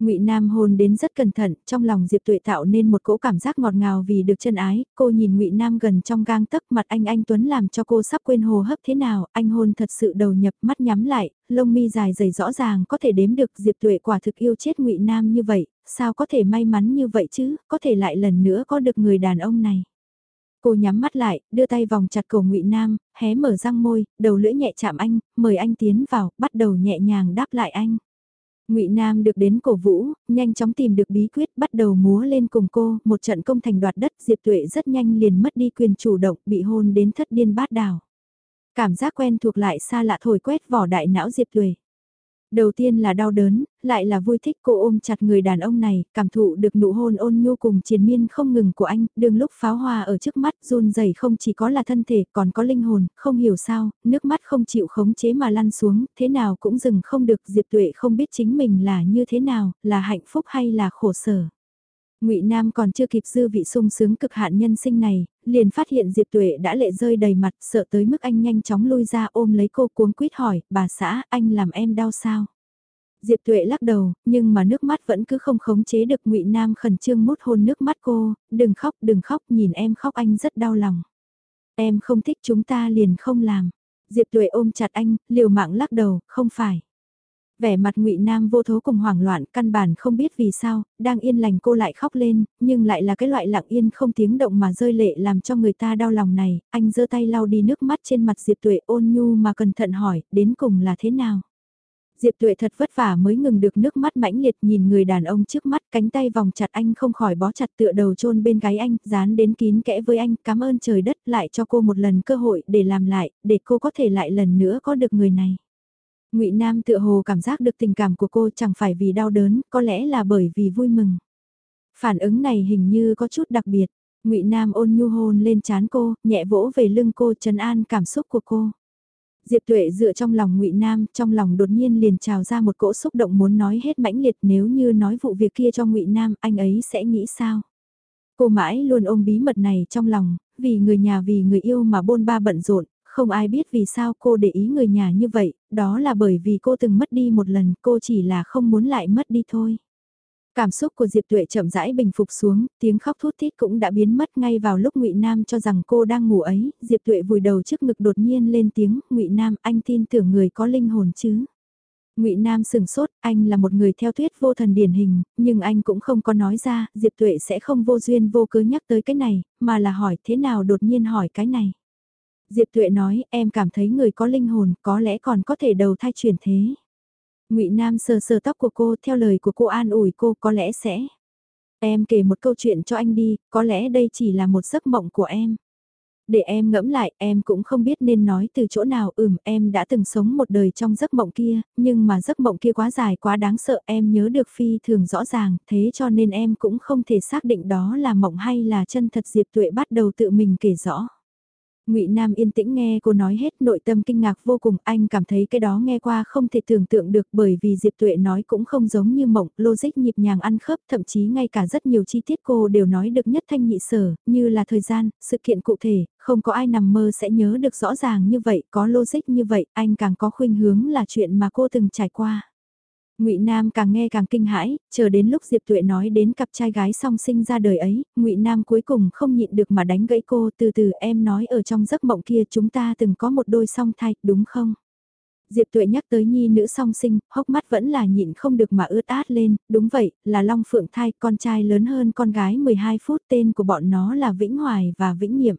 A: Ngụy Nam hôn đến rất cẩn thận, trong lòng Diệp Tuệ tạo nên một cỗ cảm giác ngọt ngào vì được chân ái, cô nhìn Ngụy Nam gần trong gang tấc mặt anh anh Tuấn làm cho cô sắp quên hồ hấp thế nào, anh hôn thật sự đầu nhập mắt nhắm lại, lông mi dài dày rõ ràng có thể đếm được Diệp Tuệ quả thực yêu chết Ngụy Nam như vậy, sao có thể may mắn như vậy chứ, có thể lại lần nữa có được người đàn ông này. Cô nhắm mắt lại, đưa tay vòng chặt cổ Ngụy Nam, hé mở răng môi, đầu lưỡi nhẹ chạm anh, mời anh tiến vào, bắt đầu nhẹ nhàng đáp lại anh. Ngụy Nam được đến cổ vũ, nhanh chóng tìm được bí quyết bắt đầu múa lên cùng cô, một trận công thành đoạt đất Diệp Tuệ rất nhanh liền mất đi quyền chủ động, bị hôn đến thất điên bát đảo. Cảm giác quen thuộc lại xa lạ thổi quét vỏ đại não Diệp Tuệ. Đầu tiên là đau đớn, lại là vui thích cô ôm chặt người đàn ông này, cảm thụ được nụ hôn ôn nhu cùng triền miên không ngừng của anh, đường lúc pháo hoa ở trước mắt run rẩy không chỉ có là thân thể còn có linh hồn, không hiểu sao, nước mắt không chịu khống chế mà lăn xuống, thế nào cũng dừng không được, Diệp Tuệ không biết chính mình là như thế nào, là hạnh phúc hay là khổ sở. Ngụy Nam còn chưa kịp dư vị sung sướng cực hạn nhân sinh này, liền phát hiện Diệp Tuệ đã lệ rơi đầy mặt, sợ tới mức anh nhanh chóng lui ra ôm lấy cô cuống quýt hỏi, bà xã, anh làm em đau sao? Diệp Tuệ lắc đầu, nhưng mà nước mắt vẫn cứ không khống chế được Ngụy Nam khẩn trương mút hôn nước mắt cô, đừng khóc, đừng khóc, nhìn em khóc anh rất đau lòng. Em không thích chúng ta liền không làm. Diệp Tuệ ôm chặt anh, liều mạng lắc đầu, không phải vẻ mặt ngụy Nam vô thố cùng hoảng loạn, căn bản không biết vì sao, đang yên lành cô lại khóc lên, nhưng lại là cái loại lặng yên không tiếng động mà rơi lệ làm cho người ta đau lòng này, anh giơ tay lau đi nước mắt trên mặt Diệp Tuệ ôn nhu mà cẩn thận hỏi, đến cùng là thế nào? Diệp Tuệ thật vất vả mới ngừng được nước mắt mãnh liệt nhìn người đàn ông trước mắt cánh tay vòng chặt anh không khỏi bó chặt tựa đầu chôn bên gái anh, dán đến kín kẽ với anh, cảm ơn trời đất lại cho cô một lần cơ hội để làm lại, để cô có thể lại lần nữa có được người này ngụy Nam tựa hồ cảm giác được tình cảm của cô chẳng phải vì đau đớn, có lẽ là bởi vì vui mừng. Phản ứng này hình như có chút đặc biệt, ngụy Nam ôn nhu hôn lên trán cô, nhẹ vỗ về lưng cô trấn an cảm xúc của cô. Diệp Tuệ dựa trong lòng Ngụy Nam, trong lòng đột nhiên liền trào ra một cỗ xúc động muốn nói hết mãnh liệt nếu như nói vụ việc kia cho Ngụy Nam, anh ấy sẽ nghĩ sao? Cô mãi luôn ôm bí mật này trong lòng, vì người nhà vì người yêu mà bôn ba bận rộn, không ai biết vì sao cô để ý người nhà như vậy, đó là bởi vì cô từng mất đi một lần, cô chỉ là không muốn lại mất đi thôi. Cảm xúc của Diệp Tuệ chậm rãi bình phục xuống, tiếng khóc thút thít cũng đã biến mất ngay vào lúc Ngụy Nam cho rằng cô đang ngủ ấy, Diệp Tuệ vùi đầu trước ngực đột nhiên lên tiếng, "Ngụy Nam, anh tin tưởng người có linh hồn chứ?" Ngụy Nam sừng sốt, anh là một người theo thuyết vô thần điển hình, nhưng anh cũng không có nói ra, Diệp Tuệ sẽ không vô duyên vô cớ nhắc tới cái này, mà là hỏi thế nào đột nhiên hỏi cái này. Diệp Tuệ nói, em cảm thấy người có linh hồn, có lẽ còn có thể đầu thai chuyển thế. Ngụy Nam sờ sờ tóc của cô, theo lời của cô an ủi cô có lẽ sẽ. Em kể một câu chuyện cho anh đi, có lẽ đây chỉ là một giấc mộng của em. Để em ngẫm lại, em cũng không biết nên nói từ chỗ nào, ừm, em đã từng sống một đời trong giấc mộng kia, nhưng mà giấc mộng kia quá dài quá đáng sợ, em nhớ được phi thường rõ ràng, thế cho nên em cũng không thể xác định đó là mộng hay là chân thật Diệp Tuệ bắt đầu tự mình kể rõ. Ngụy Nam yên tĩnh nghe cô nói hết nội tâm kinh ngạc vô cùng, anh cảm thấy cái đó nghe qua không thể tưởng tượng được bởi vì Diệp Tuệ nói cũng không giống như mộng, logic nhịp nhàng ăn khớp, thậm chí ngay cả rất nhiều chi tiết cô đều nói được nhất thanh nhị sở, như là thời gian, sự kiện cụ thể, không có ai nằm mơ sẽ nhớ được rõ ràng như vậy, có logic như vậy, anh càng có khuynh hướng là chuyện mà cô từng trải qua. Ngụy Nam càng nghe càng kinh hãi, chờ đến lúc Diệp Tuệ nói đến cặp trai gái song sinh ra đời ấy, Ngụy Nam cuối cùng không nhịn được mà đánh gãy cô, từ từ em nói ở trong giấc mộng kia chúng ta từng có một đôi song thai, đúng không? Diệp Tuệ nhắc tới nhi nữ song sinh, hốc mắt vẫn là nhịn không được mà ướt át lên, đúng vậy, là Long Phượng thai, con trai lớn hơn con gái 12 phút tên của bọn nó là Vĩnh Hoài và Vĩnh Niệm.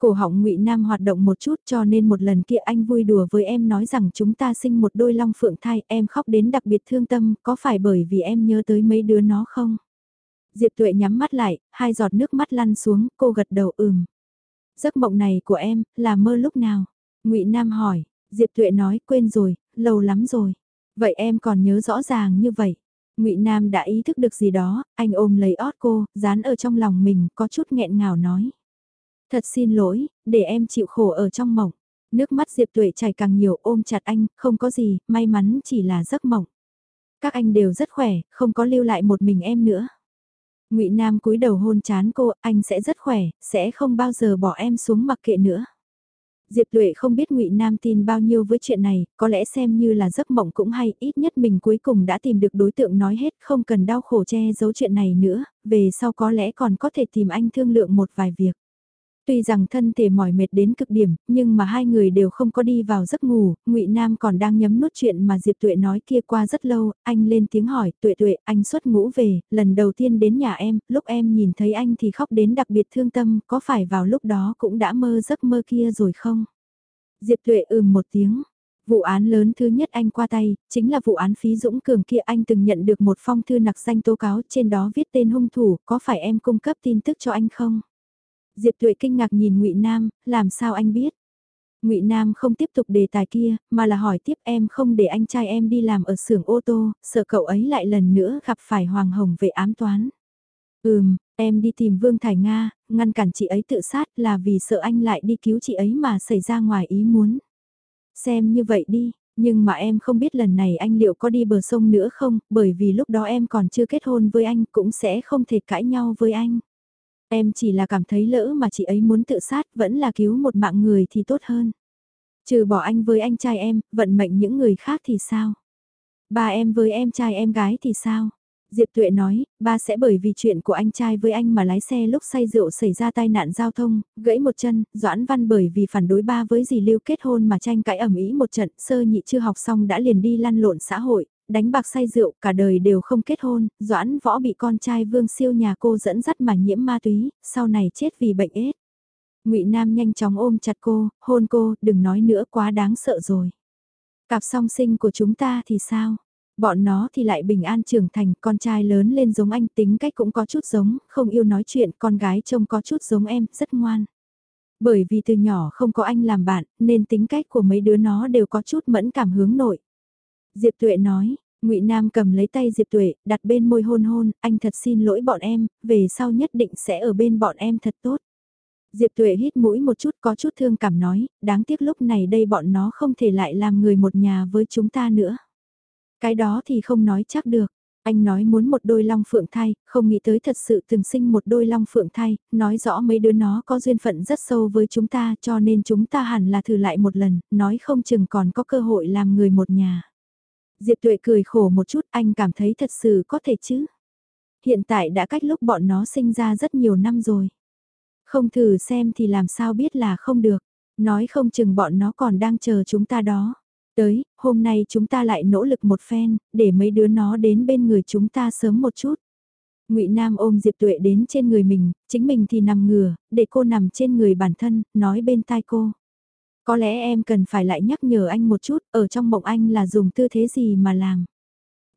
A: Cổ họng ngụy Nam hoạt động một chút cho nên một lần kia anh vui đùa với em nói rằng chúng ta sinh một đôi long phượng thai, em khóc đến đặc biệt thương tâm, có phải bởi vì em nhớ tới mấy đứa nó không? Diệp Tuệ nhắm mắt lại, hai giọt nước mắt lăn xuống, cô gật đầu ừm. Giấc mộng này của em, là mơ lúc nào? ngụy Nam hỏi, Diệp Tuệ nói quên rồi, lâu lắm rồi. Vậy em còn nhớ rõ ràng như vậy. ngụy Nam đã ý thức được gì đó, anh ôm lấy ót cô, dán ở trong lòng mình, có chút nghẹn ngào nói. Thật xin lỗi, để em chịu khổ ở trong mộng. Nước mắt Diệp Tuệ chảy càng nhiều ôm chặt anh, không có gì, may mắn chỉ là giấc mộng. Các anh đều rất khỏe, không có lưu lại một mình em nữa. Ngụy Nam cúi đầu hôn chán cô, anh sẽ rất khỏe, sẽ không bao giờ bỏ em xuống mặc kệ nữa. Diệp Tuệ không biết Ngụy Nam tin bao nhiêu với chuyện này, có lẽ xem như là giấc mộng cũng hay, ít nhất mình cuối cùng đã tìm được đối tượng nói hết, không cần đau khổ che giấu chuyện này nữa, về sau có lẽ còn có thể tìm anh thương lượng một vài việc. Tuy rằng thân thể mỏi mệt đến cực điểm, nhưng mà hai người đều không có đi vào giấc ngủ, Ngụy Nam còn đang nhấm nuốt chuyện mà Diệp Tuệ nói kia qua rất lâu, anh lên tiếng hỏi, "Tuệ Tuệ, anh xuất ngũ về, lần đầu tiên đến nhà em, lúc em nhìn thấy anh thì khóc đến đặc biệt thương tâm, có phải vào lúc đó cũng đã mơ giấc mơ kia rồi không?" Diệp Tuệ ừm một tiếng. Vụ án lớn thứ nhất anh qua tay, chính là vụ án phí dũng cường kia anh từng nhận được một phong thư nặc danh tố cáo trên đó viết tên hung thủ, có phải em cung cấp tin tức cho anh không? Diệp Thụy kinh ngạc nhìn Ngụy Nam, làm sao anh biết? Ngụy Nam không tiếp tục đề tài kia, mà là hỏi tiếp em không để anh trai em đi làm ở xưởng ô tô, sợ cậu ấy lại lần nữa gặp phải Hoàng Hồng về ám toán. Ừm, em đi tìm Vương Thải Nga, ngăn cản chị ấy tự sát là vì sợ anh lại đi cứu chị ấy mà xảy ra ngoài ý muốn. Xem như vậy đi, nhưng mà em không biết lần này anh liệu có đi bờ sông nữa không, bởi vì lúc đó em còn chưa kết hôn với anh cũng sẽ không thể cãi nhau với anh. Em chỉ là cảm thấy lỡ mà chị ấy muốn tự sát vẫn là cứu một mạng người thì tốt hơn. Trừ bỏ anh với anh trai em, vận mệnh những người khác thì sao? Ba em với em trai em gái thì sao? Diệp Tuệ nói, ba sẽ bởi vì chuyện của anh trai với anh mà lái xe lúc say rượu xảy ra tai nạn giao thông, gãy một chân, Doãn Văn bởi vì phản đối ba với dì Lưu kết hôn mà tranh cãi ẩm ý một trận, sơ nhị chưa học xong đã liền đi lăn lộn xã hội, đánh bạc say rượu, cả đời đều không kết hôn, Doãn Võ bị con trai Vương Siêu nhà cô dẫn dắt mà nhiễm ma túy, sau này chết vì bệnh ết. Ngụy Nam nhanh chóng ôm chặt cô, hôn cô, đừng nói nữa quá đáng sợ rồi. Cặp song sinh của chúng ta thì sao? Bọn nó thì lại bình an trưởng thành, con trai lớn lên giống anh tính cách cũng có chút giống, không yêu nói chuyện, con gái trông có chút giống em, rất ngoan. Bởi vì từ nhỏ không có anh làm bạn, nên tính cách của mấy đứa nó đều có chút mẫn cảm hướng nội. Diệp Tuệ nói, Ngụy Nam cầm lấy tay Diệp Tuệ, đặt bên môi hôn hôn, anh thật xin lỗi bọn em, về sau nhất định sẽ ở bên bọn em thật tốt. Diệp Tuệ hít mũi một chút có chút thương cảm nói, đáng tiếc lúc này đây bọn nó không thể lại làm người một nhà với chúng ta nữa. Cái đó thì không nói chắc được. Anh nói muốn một đôi long phượng thai, không nghĩ tới thật sự từng sinh một đôi long phượng thai, nói rõ mấy đứa nó có duyên phận rất sâu với chúng ta cho nên chúng ta hẳn là thử lại một lần, nói không chừng còn có cơ hội làm người một nhà. Diệp Tuệ cười khổ một chút, anh cảm thấy thật sự có thể chứ. Hiện tại đã cách lúc bọn nó sinh ra rất nhiều năm rồi. Không thử xem thì làm sao biết là không được, nói không chừng bọn nó còn đang chờ chúng ta đó. Tới, hôm nay chúng ta lại nỗ lực một phen, để mấy đứa nó đến bên người chúng ta sớm một chút. Ngụy Nam ôm Diệp Tuệ đến trên người mình, chính mình thì nằm ngửa, để cô nằm trên người bản thân, nói bên tai cô. Có lẽ em cần phải lại nhắc nhở anh một chút, ở trong mộng anh là dùng tư thế gì mà làm.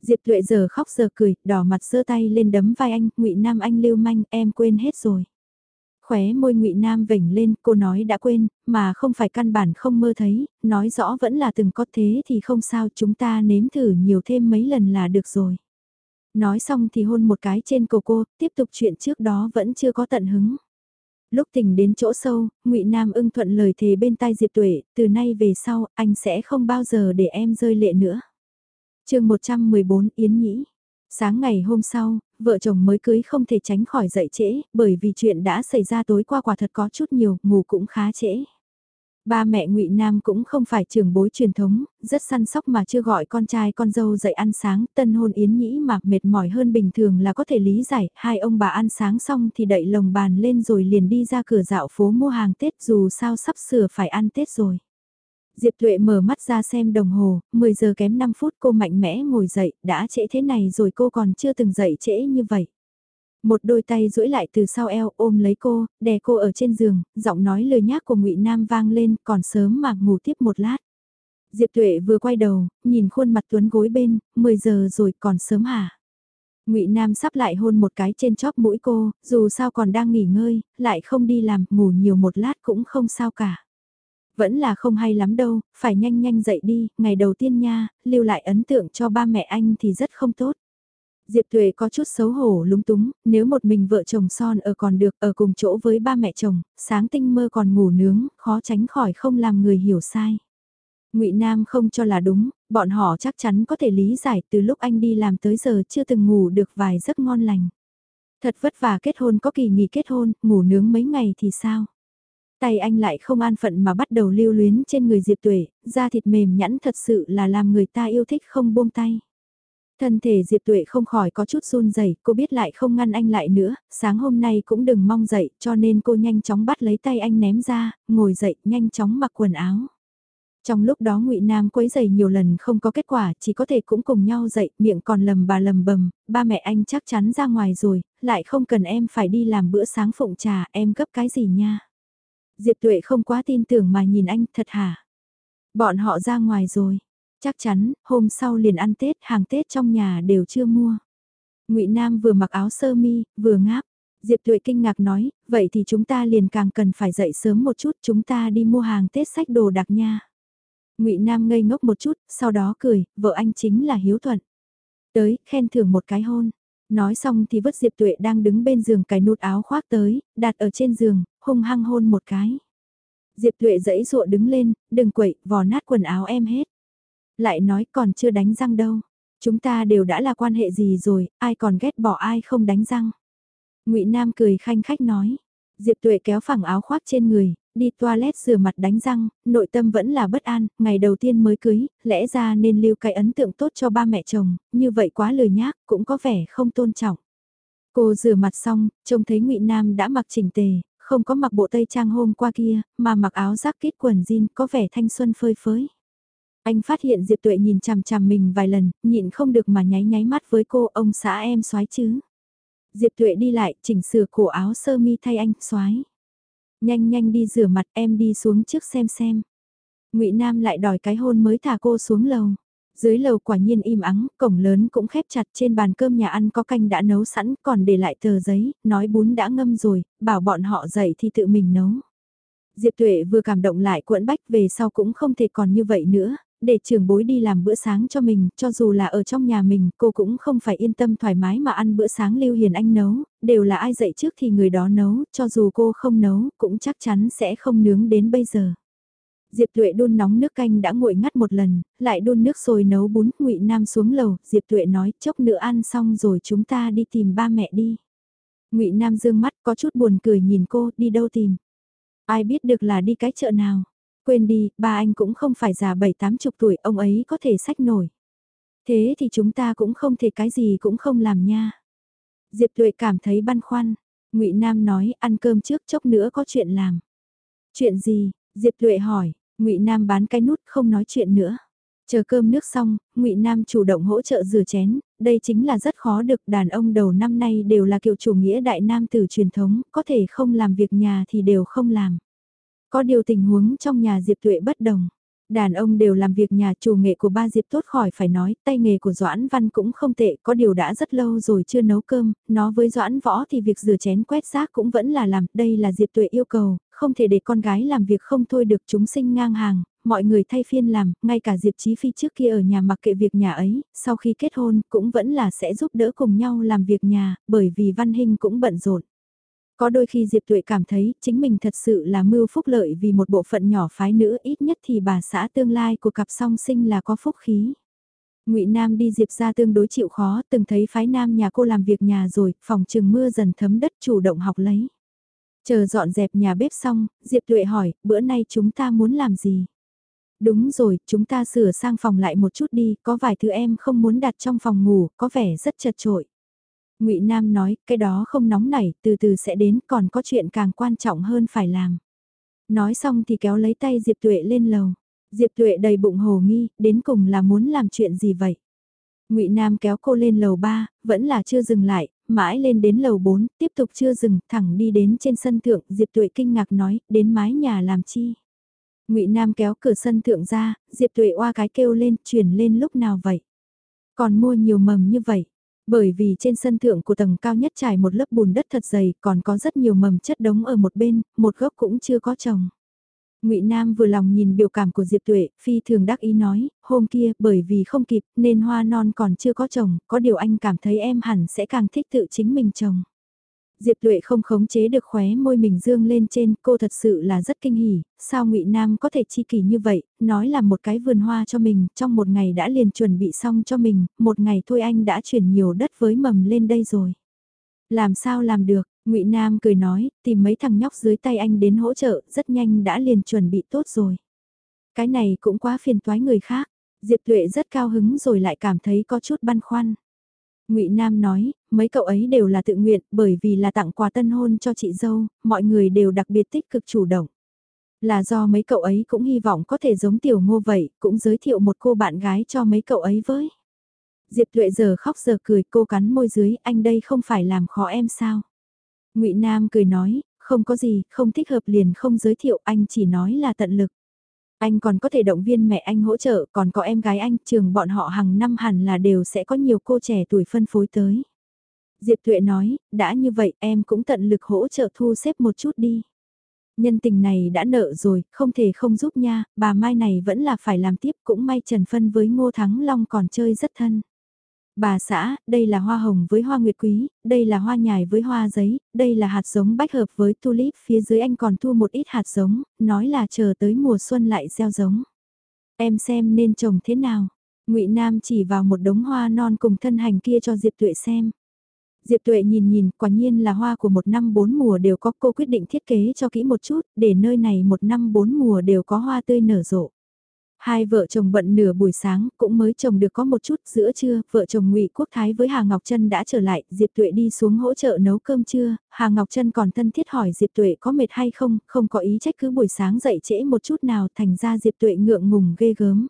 A: Diệp Tuệ giờ khóc giờ cười, đỏ mặt giơ tay lên đấm vai anh, Ngụy Nam anh lưu manh, em quên hết rồi. Khóe môi ngụy Nam vểnh lên, cô nói đã quên, mà không phải căn bản không mơ thấy, nói rõ vẫn là từng có thế thì không sao chúng ta nếm thử nhiều thêm mấy lần là được rồi. Nói xong thì hôn một cái trên cổ cô, tiếp tục chuyện trước đó vẫn chưa có tận hứng. Lúc tỉnh đến chỗ sâu, ngụy Nam ưng thuận lời thề bên tai Diệp Tuệ, từ nay về sau, anh sẽ không bao giờ để em rơi lệ nữa. chương 114 Yến Nhĩ Sáng ngày hôm sau, vợ chồng mới cưới không thể tránh khỏi dậy trễ, bởi vì chuyện đã xảy ra tối qua quả thật có chút nhiều, ngủ cũng khá trễ. Ba mẹ ngụy Nam cũng không phải trưởng bối truyền thống, rất săn sóc mà chưa gọi con trai con dâu dậy ăn sáng, tân hôn yến nhĩ mà mệt mỏi hơn bình thường là có thể lý giải, hai ông bà ăn sáng xong thì đậy lồng bàn lên rồi liền đi ra cửa dạo phố mua hàng Tết dù sao sắp sửa phải ăn Tết rồi. Diệp Tuệ mở mắt ra xem đồng hồ, 10 giờ kém 5 phút cô mạnh mẽ ngồi dậy, đã trễ thế này rồi cô còn chưa từng dậy trễ như vậy. Một đôi tay duỗi lại từ sau eo ôm lấy cô, đè cô ở trên giường, giọng nói lời nhác của ngụy Nam vang lên còn sớm mà ngủ tiếp một lát. Diệp Tuệ vừa quay đầu, nhìn khuôn mặt tuấn gối bên, 10 giờ rồi còn sớm hả? Ngụy Nam sắp lại hôn một cái trên chóp mũi cô, dù sao còn đang nghỉ ngơi, lại không đi làm, ngủ nhiều một lát cũng không sao cả. Vẫn là không hay lắm đâu, phải nhanh nhanh dậy đi, ngày đầu tiên nha, lưu lại ấn tượng cho ba mẹ anh thì rất không tốt. Diệp Thuệ có chút xấu hổ lúng túng, nếu một mình vợ chồng son ở còn được ở cùng chỗ với ba mẹ chồng, sáng tinh mơ còn ngủ nướng, khó tránh khỏi không làm người hiểu sai. Ngụy Nam không cho là đúng, bọn họ chắc chắn có thể lý giải từ lúc anh đi làm tới giờ chưa từng ngủ được vài giấc ngon lành. Thật vất vả kết hôn có kỳ nghỉ kết hôn, ngủ nướng mấy ngày thì sao? Tay anh lại không an phận mà bắt đầu lưu luyến trên người Diệp Tuệ, da thịt mềm nhẵn thật sự là làm người ta yêu thích không buông tay. Thân thể Diệp Tuệ không khỏi có chút run rẩy, cô biết lại không ngăn anh lại nữa, sáng hôm nay cũng đừng mong dậy, cho nên cô nhanh chóng bắt lấy tay anh ném ra, ngồi dậy, nhanh chóng mặc quần áo. Trong lúc đó Ngụy Nam quấy giày nhiều lần không có kết quả, chỉ có thể cũng cùng nhau dậy, miệng còn lầm bà lầm bầm, ba mẹ anh chắc chắn ra ngoài rồi, lại không cần em phải đi làm bữa sáng phụng trà, em gấp cái gì nha. Diệp Tuệ không quá tin tưởng mà nhìn anh, thật hả? Bọn họ ra ngoài rồi, Chắc chắn, hôm sau liền ăn Tết, hàng Tết trong nhà đều chưa mua. ngụy Nam vừa mặc áo sơ mi, vừa ngáp. Diệp Tuệ kinh ngạc nói, vậy thì chúng ta liền càng cần phải dậy sớm một chút, chúng ta đi mua hàng Tết sách đồ đặc nha. ngụy Nam ngây ngốc một chút, sau đó cười, vợ anh chính là Hiếu Thuận. Tới, khen thưởng một cái hôn. Nói xong thì vứt Diệp Tuệ đang đứng bên giường cài nút áo khoác tới, đặt ở trên giường, hung hăng hôn một cái. Diệp Tuệ dẫy dụa đứng lên, đừng quậy, vò nát quần áo em hết. Lại nói còn chưa đánh răng đâu. Chúng ta đều đã là quan hệ gì rồi, ai còn ghét bỏ ai không đánh răng. ngụy Nam cười khanh khách nói. Diệp Tuệ kéo phẳng áo khoác trên người, đi toilet rửa mặt đánh răng, nội tâm vẫn là bất an, ngày đầu tiên mới cưới, lẽ ra nên lưu cái ấn tượng tốt cho ba mẹ chồng, như vậy quá lười nhác, cũng có vẻ không tôn trọng. Cô rửa mặt xong, trông thấy ngụy Nam đã mặc chỉnh tề, không có mặc bộ tây trang hôm qua kia, mà mặc áo giáp kết quần jean có vẻ thanh xuân phơi phới. Anh phát hiện Diệp Tuệ nhìn chằm chằm mình vài lần, nhịn không được mà nháy nháy mắt với cô ông xã em soái chứ. Diệp Tuệ đi lại, chỉnh sửa cổ áo sơ mi thay anh, soái. Nhanh nhanh đi rửa mặt em đi xuống trước xem xem. ngụy Nam lại đòi cái hôn mới thả cô xuống lầu. Dưới lầu quả nhiên im ắng, cổng lớn cũng khép chặt trên bàn cơm nhà ăn có canh đã nấu sẵn còn để lại tờ giấy, nói bún đã ngâm rồi, bảo bọn họ dậy thì tự mình nấu. Diệp Tuệ vừa cảm động lại cuộn bách về sau cũng không thể còn như vậy nữa, để trưởng bối đi làm bữa sáng cho mình, cho dù là ở trong nhà mình, cô cũng không phải yên tâm thoải mái mà ăn bữa sáng Lưu Hiền Anh nấu, đều là ai dậy trước thì người đó nấu, cho dù cô không nấu, cũng chắc chắn sẽ không nướng đến bây giờ. Diệp Tuệ đun nóng nước canh đã nguội ngắt một lần, lại đun nước sôi nấu bún, Ngụy Nam xuống lầu, Diệp Tuệ nói, chốc nữa ăn xong rồi chúng ta đi tìm ba mẹ đi. Ngụy Nam dương mắt có chút buồn cười nhìn cô, đi đâu tìm. Ai biết được là đi cái chợ nào. Quên đi, ba anh cũng không phải già bảy tám chục tuổi, ông ấy có thể sách nổi. Thế thì chúng ta cũng không thể cái gì cũng không làm nha. Diệp Tuệ cảm thấy băn khoăn. Ngụy Nam nói, ăn cơm trước chốc nữa có chuyện làm. Chuyện gì? Diệp Tuệ hỏi, Ngụy Nam bán cái nút không nói chuyện nữa. Chờ cơm nước xong, Ngụy Nam chủ động hỗ trợ rửa chén, đây chính là rất khó được đàn ông đầu năm nay đều là kiểu chủ nghĩa đại nam từ truyền thống, có thể không làm việc nhà thì đều không làm. Có điều tình huống trong nhà Diệp Tuệ bất đồng. Đàn ông đều làm việc nhà chủ nghệ của ba Diệp tốt khỏi phải nói, tay nghề của Doãn Văn cũng không tệ, có điều đã rất lâu rồi chưa nấu cơm, nó với Doãn Võ thì việc rửa chén quét rác cũng vẫn là làm, đây là Diệp Tuệ yêu cầu, không thể để con gái làm việc không thôi được chúng sinh ngang hàng, mọi người thay phiên làm, ngay cả Diệp Chí Phi trước kia ở nhà mặc kệ việc nhà ấy, sau khi kết hôn cũng vẫn là sẽ giúp đỡ cùng nhau làm việc nhà, bởi vì Văn Hinh cũng bận rộn. Có đôi khi Diệp Tuệ cảm thấy chính mình thật sự là mưu phúc lợi vì một bộ phận nhỏ phái nữ ít nhất thì bà xã tương lai của cặp song sinh là có phúc khí. Ngụy Nam đi Diệp ra tương đối chịu khó, từng thấy phái Nam nhà cô làm việc nhà rồi, phòng trừng mưa dần thấm đất chủ động học lấy. Chờ dọn dẹp nhà bếp xong, Diệp Tuệ hỏi, bữa nay chúng ta muốn làm gì? Đúng rồi, chúng ta sửa sang phòng lại một chút đi, có vài thứ em không muốn đặt trong phòng ngủ, có vẻ rất chật trội. Ngụy Nam nói, cái đó không nóng nảy, từ từ sẽ đến, còn có chuyện càng quan trọng hơn phải làm. Nói xong thì kéo lấy tay Diệp Tuệ lên lầu. Diệp Tuệ đầy bụng hồ nghi, đến cùng là muốn làm chuyện gì vậy? Ngụy Nam kéo cô lên lầu 3, vẫn là chưa dừng lại, mãi lên đến lầu 4, tiếp tục chưa dừng, thẳng đi đến trên sân thượng, Diệp Tuệ kinh ngạc nói, đến mái nhà làm chi? Ngụy Nam kéo cửa sân thượng ra, Diệp Tuệ oa cái kêu lên, chuyển lên lúc nào vậy? Còn mua nhiều mầm như vậy. Bởi vì trên sân thượng của tầng cao nhất trải một lớp bùn đất thật dày, còn có rất nhiều mầm chất đống ở một bên, một gốc cũng chưa có trồng. Ngụy Nam vừa lòng nhìn biểu cảm của Diệp Tuệ, phi thường đắc ý nói, hôm kia bởi vì không kịp nên hoa non còn chưa có trồng, có điều anh cảm thấy em hẳn sẽ càng thích tự chính mình trồng. Diệp Tuệ không khống chế được khóe môi mình dương lên trên, cô thật sự là rất kinh hỉ, sao Ngụy Nam có thể chi kỳ như vậy, nói là một cái vườn hoa cho mình, trong một ngày đã liền chuẩn bị xong cho mình, một ngày thôi anh đã chuyển nhiều đất với mầm lên đây rồi. Làm sao làm được, Ngụy Nam cười nói, tìm mấy thằng nhóc dưới tay anh đến hỗ trợ, rất nhanh đã liền chuẩn bị tốt rồi. Cái này cũng quá phiền toái người khác, Diệp Tuệ rất cao hứng rồi lại cảm thấy có chút băn khoăn. Ngụy Nam nói, mấy cậu ấy đều là tự nguyện, bởi vì là tặng quà tân hôn cho chị dâu, mọi người đều đặc biệt tích cực chủ động. Là do mấy cậu ấy cũng hy vọng có thể giống tiểu ngô vậy, cũng giới thiệu một cô bạn gái cho mấy cậu ấy với. Diệp Tuệ giờ khóc giờ cười, cô cắn môi dưới, anh đây không phải làm khó em sao? Ngụy Nam cười nói, không có gì, không thích hợp liền không giới thiệu, anh chỉ nói là tận lực. Anh còn có thể động viên mẹ anh hỗ trợ, còn có em gái anh, trường bọn họ hàng năm hẳn là đều sẽ có nhiều cô trẻ tuổi phân phối tới. Diệp Tuệ nói, đã như vậy em cũng tận lực hỗ trợ thu xếp một chút đi. Nhân tình này đã nợ rồi, không thể không giúp nha, bà Mai này vẫn là phải làm tiếp cũng may Trần Phân với Ngô Thắng Long còn chơi rất thân. Bà xã, đây là hoa hồng với hoa nguyệt quý, đây là hoa nhài với hoa giấy, đây là hạt giống bách hợp với tulip, phía dưới anh còn thu một ít hạt giống, nói là chờ tới mùa xuân lại gieo giống. Em xem nên trồng thế nào? Ngụy Nam chỉ vào một đống hoa non cùng thân hành kia cho Diệp Tuệ xem. Diệp Tuệ nhìn nhìn, quả nhiên là hoa của một năm bốn mùa đều có cô quyết định thiết kế cho kỹ một chút, để nơi này một năm bốn mùa đều có hoa tươi nở rộ. Hai vợ chồng bận nửa buổi sáng, cũng mới chồng được có một chút, giữa trưa, vợ chồng ngụy Quốc Thái với Hà Ngọc Trân đã trở lại, Diệp Tuệ đi xuống hỗ trợ nấu cơm trưa, Hà Ngọc Trân còn thân thiết hỏi Diệp Tuệ có mệt hay không, không có ý trách cứ buổi sáng dậy trễ một chút nào, thành ra Diệp Tuệ ngượng ngùng ghê gớm.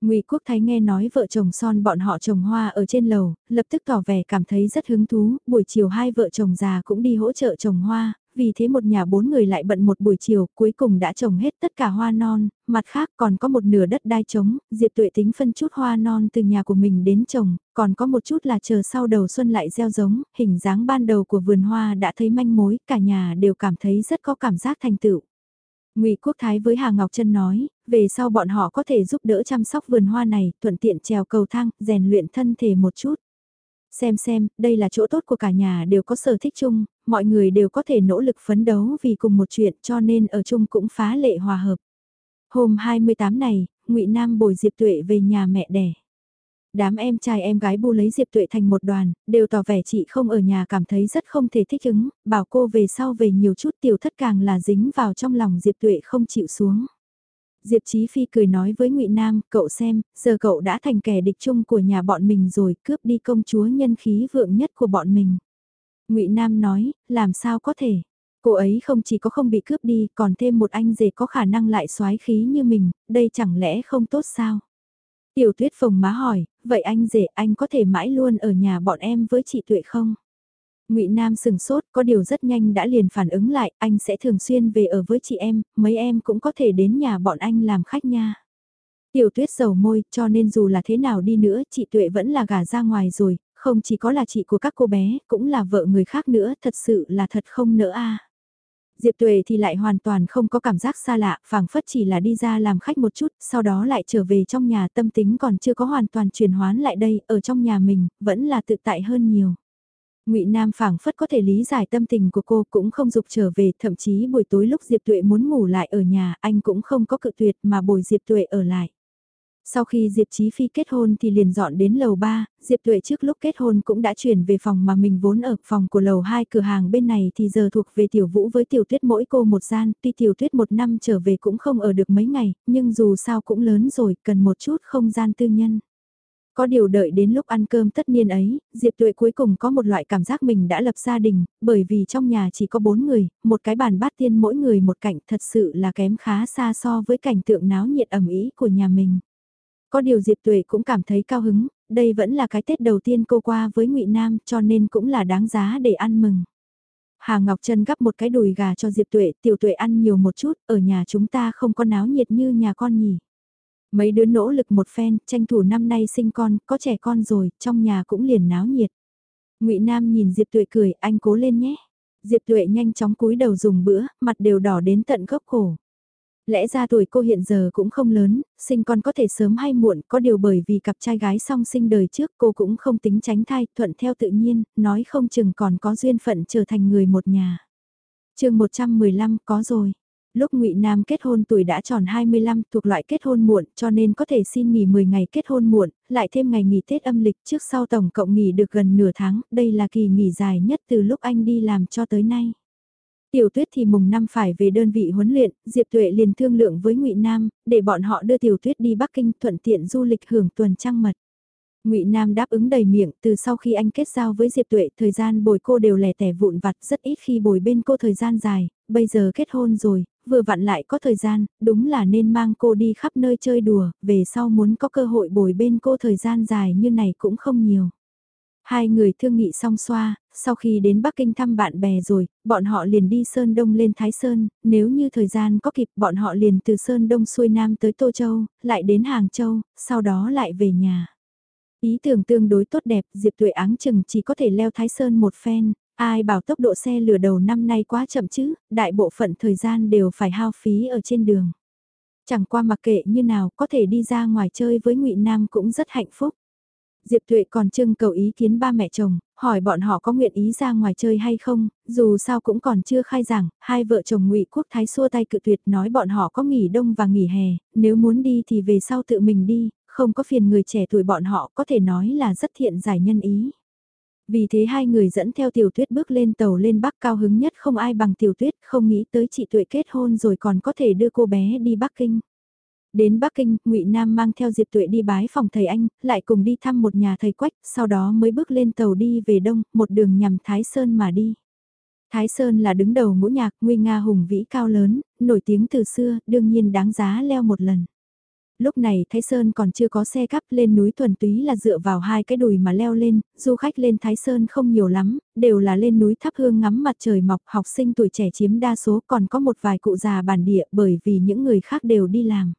A: Ngụy Quốc Thái nghe nói vợ chồng son bọn họ trồng hoa ở trên lầu, lập tức tỏ vẻ cảm thấy rất hứng thú, buổi chiều hai vợ chồng già cũng đi hỗ trợ trồng hoa, vì thế một nhà bốn người lại bận một buổi chiều, cuối cùng đã trồng hết tất cả hoa non, mặt khác còn có một nửa đất đai trống, Diệp Tuệ tính phân chút hoa non từ nhà của mình đến trồng, còn có một chút là chờ sau đầu xuân lại gieo giống, hình dáng ban đầu của vườn hoa đã thấy manh mối, cả nhà đều cảm thấy rất có cảm giác thành tựu. Ngụy Quốc Thái với Hà Ngọc Trân nói, về sau bọn họ có thể giúp đỡ chăm sóc vườn hoa này, thuận tiện trèo cầu thang, rèn luyện thân thể một chút. Xem xem, đây là chỗ tốt của cả nhà đều có sở thích chung, mọi người đều có thể nỗ lực phấn đấu vì cùng một chuyện cho nên ở chung cũng phá lệ hòa hợp. Hôm 28 này, ngụy Nam bồi Diệp Tuệ về nhà mẹ đẻ. Đám em trai em gái bu lấy Diệp Tuệ thành một đoàn, đều tỏ vẻ chị không ở nhà cảm thấy rất không thể thích ứng, bảo cô về sau về nhiều chút tiểu thất càng là dính vào trong lòng Diệp Tuệ không chịu xuống. Diệp Chí Phi cười nói với Ngụy Nam, cậu xem, giờ cậu đã thành kẻ địch chung của nhà bọn mình rồi, cướp đi công chúa nhân khí vượng nhất của bọn mình. Ngụy Nam nói, làm sao có thể? Cô ấy không chỉ có không bị cướp đi, còn thêm một anh rể có khả năng lại soái khí như mình, đây chẳng lẽ không tốt sao? Tiểu Tuyết phồng má hỏi, vậy anh rể anh có thể mãi luôn ở nhà bọn em với chị Tuệ không? Ngụy Nam sừng sốt, có điều rất nhanh đã liền phản ứng lại, anh sẽ thường xuyên về ở với chị em, mấy em cũng có thể đến nhà bọn anh làm khách nha. Tiểu tuyết dầu môi, cho nên dù là thế nào đi nữa, chị Tuệ vẫn là gả ra ngoài rồi, không chỉ có là chị của các cô bé, cũng là vợ người khác nữa, thật sự là thật không nỡ a. Diệp Tuệ thì lại hoàn toàn không có cảm giác xa lạ, phảng phất chỉ là đi ra làm khách một chút, sau đó lại trở về trong nhà tâm tính còn chưa có hoàn toàn chuyển hoán lại đây, ở trong nhà mình, vẫn là tự tại hơn nhiều. Ngụy Nam phảng phất có thể lý giải tâm tình của cô cũng không dục trở về, thậm chí buổi tối lúc Diệp Tuệ muốn ngủ lại ở nhà, anh cũng không có cự tuyệt mà bồi Diệp Tuệ ở lại. Sau khi Diệp Chí Phi kết hôn thì liền dọn đến lầu 3, Diệp Tuệ trước lúc kết hôn cũng đã chuyển về phòng mà mình vốn ở phòng của lầu 2 cửa hàng bên này thì giờ thuộc về Tiểu Vũ với Tiểu Tuyết mỗi cô một gian, tuy Tiểu Tuyết một năm trở về cũng không ở được mấy ngày, nhưng dù sao cũng lớn rồi, cần một chút không gian tư nhân. Có điều đợi đến lúc ăn cơm tất niên ấy, Diệp Tuệ cuối cùng có một loại cảm giác mình đã lập gia đình, bởi vì trong nhà chỉ có bốn người, một cái bàn bát tiên mỗi người một cạnh thật sự là kém khá xa so với cảnh tượng náo nhiệt ẩm ý của nhà mình. Có điều Diệp Tuệ cũng cảm thấy cao hứng, đây vẫn là cái Tết đầu tiên cô qua với ngụy Nam cho nên cũng là đáng giá để ăn mừng. Hà Ngọc Trân gắp một cái đùi gà cho Diệp Tuệ, tiểu Tuệ ăn nhiều một chút, ở nhà chúng ta không có náo nhiệt như nhà con nhỉ. Mấy đứa nỗ lực một phen, tranh thủ năm nay sinh con, có trẻ con rồi, trong nhà cũng liền náo nhiệt. ngụy Nam nhìn Diệp Tuệ cười, anh cố lên nhé. Diệp Tuệ nhanh chóng cúi đầu dùng bữa, mặt đều đỏ đến tận gốc cổ. Lẽ ra tuổi cô hiện giờ cũng không lớn, sinh con có thể sớm hay muộn, có điều bởi vì cặp trai gái song sinh đời trước cô cũng không tính tránh thai, thuận theo tự nhiên, nói không chừng còn có duyên phận trở thành người một nhà. chương 115 có rồi. Lúc ngụy Nam kết hôn tuổi đã tròn 25 thuộc loại kết hôn muộn cho nên có thể xin nghỉ 10 ngày kết hôn muộn, lại thêm ngày nghỉ Tết âm lịch trước sau tổng cộng nghỉ được gần nửa tháng, đây là kỳ nghỉ dài nhất từ lúc anh đi làm cho tới nay. Tiểu Tuyết thì mùng năm phải về đơn vị huấn luyện, Diệp Tuệ liền thương lượng với Ngụy Nam, để bọn họ đưa Tiểu Tuyết đi Bắc Kinh thuận tiện du lịch hưởng tuần trăng mật. Ngụy Nam đáp ứng đầy miệng, từ sau khi anh kết giao với Diệp Tuệ, thời gian bồi cô đều lẻ tẻ vụn vặt, rất ít khi bồi bên cô thời gian dài, bây giờ kết hôn rồi, vừa vặn lại có thời gian, đúng là nên mang cô đi khắp nơi chơi đùa, về sau muốn có cơ hội bồi bên cô thời gian dài như này cũng không nhiều. Hai người thương nghị xong xoa, sau khi đến Bắc Kinh thăm bạn bè rồi, bọn họ liền đi Sơn Đông lên Thái Sơn, nếu như thời gian có kịp bọn họ liền từ Sơn Đông xuôi Nam tới Tô Châu, lại đến Hàng Châu, sau đó lại về nhà. Ý tưởng tương đối tốt đẹp, Diệp Tuệ áng chừng chỉ có thể leo Thái Sơn một phen, ai bảo tốc độ xe lửa đầu năm nay quá chậm chứ, đại bộ phận thời gian đều phải hao phí ở trên đường. Chẳng qua mặc kệ như nào, có thể đi ra ngoài chơi với ngụy Nam cũng rất hạnh phúc. Diệp Tuệ còn trưng cầu ý kiến ba mẹ chồng, hỏi bọn họ có nguyện ý ra ngoài chơi hay không, dù sao cũng còn chưa khai giảng, hai vợ chồng ngụy Quốc Thái xua tay cự tuyệt nói bọn họ có nghỉ đông và nghỉ hè, nếu muốn đi thì về sau tự mình đi, không có phiền người trẻ tuổi bọn họ có thể nói là rất thiện giải nhân ý. Vì thế hai người dẫn theo tiểu tuyết bước lên tàu lên Bắc cao hứng nhất không ai bằng tiểu tuyết, không nghĩ tới chị tuệ kết hôn rồi còn có thể đưa cô bé đi Bắc Kinh. Đến Bắc Kinh, ngụy Nam mang theo Diệp Tuệ đi bái phòng thầy anh, lại cùng đi thăm một nhà thầy quách, sau đó mới bước lên tàu đi về đông, một đường nhằm Thái Sơn mà đi. Thái Sơn là đứng đầu ngũ nhạc, nguy nga hùng vĩ cao lớn, nổi tiếng từ xưa, đương nhiên đáng giá leo một lần. Lúc này Thái Sơn còn chưa có xe cắp lên núi thuần túy là dựa vào hai cái đùi mà leo lên, du khách lên Thái Sơn không nhiều lắm, đều là lên núi thắp hương ngắm mặt trời mọc, học sinh tuổi trẻ chiếm đa số còn có một vài cụ già bản địa bởi vì những người khác đều đi làm.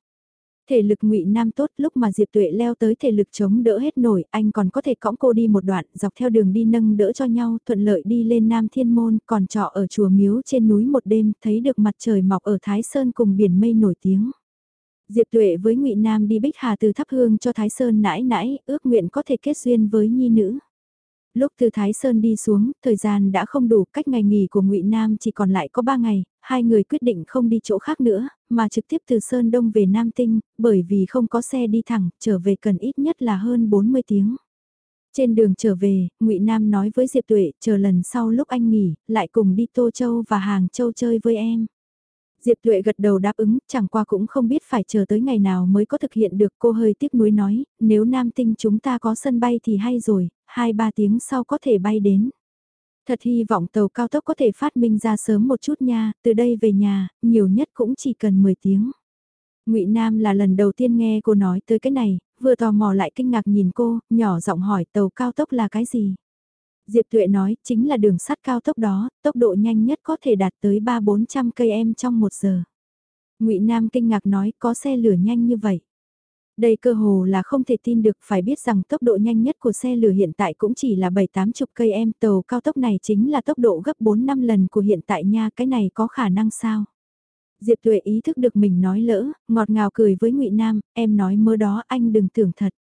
A: Thể lực ngụy Nam tốt lúc mà Diệp Tuệ leo tới thể lực chống đỡ hết nổi, anh còn có thể cõng cô đi một đoạn, dọc theo đường đi nâng đỡ cho nhau, thuận lợi đi lên Nam Thiên Môn, còn trọ ở chùa Miếu trên núi một đêm, thấy được mặt trời mọc ở Thái Sơn cùng biển mây nổi tiếng. Diệp Tuệ với ngụy Nam đi Bích Hà từ thắp hương cho Thái Sơn nãi nãi, ước nguyện có thể kết duyên với nhi nữ. Lúc từ Thái Sơn đi xuống, thời gian đã không đủ, cách ngày nghỉ của Ngụy Nam chỉ còn lại có 3 ngày, hai người quyết định không đi chỗ khác nữa, mà trực tiếp từ Sơn Đông về Nam Tinh, bởi vì không có xe đi thẳng, trở về cần ít nhất là hơn 40 tiếng. Trên đường trở về, Ngụy Nam nói với Diệp Tuệ, chờ lần sau lúc anh nghỉ, lại cùng đi Tô Châu và Hàng Châu chơi với em. Diệp Tuệ gật đầu đáp ứng, chẳng qua cũng không biết phải chờ tới ngày nào mới có thực hiện được cô hơi tiếc nuối nói, nếu Nam Tinh chúng ta có sân bay thì hay rồi, 2-3 tiếng sau có thể bay đến. Thật hy vọng tàu cao tốc có thể phát minh ra sớm một chút nha, từ đây về nhà, nhiều nhất cũng chỉ cần 10 tiếng. Ngụy Nam là lần đầu tiên nghe cô nói tới cái này, vừa tò mò lại kinh ngạc nhìn cô, nhỏ giọng hỏi tàu cao tốc là cái gì? Diệp Tuệ nói, chính là đường sắt cao tốc đó, tốc độ nhanh nhất có thể đạt tới 3-400 km trong một giờ. Ngụy Nam kinh ngạc nói, có xe lửa nhanh như vậy. Đây cơ hồ là không thể tin được, phải biết rằng tốc độ nhanh nhất của xe lửa hiện tại cũng chỉ là 7-80 km, tàu cao tốc này chính là tốc độ gấp 4-5 lần của hiện tại nha, cái này có khả năng sao? Diệp Tuệ ý thức được mình nói lỡ, ngọt ngào cười với Ngụy Nam, em nói mơ đó anh đừng tưởng thật.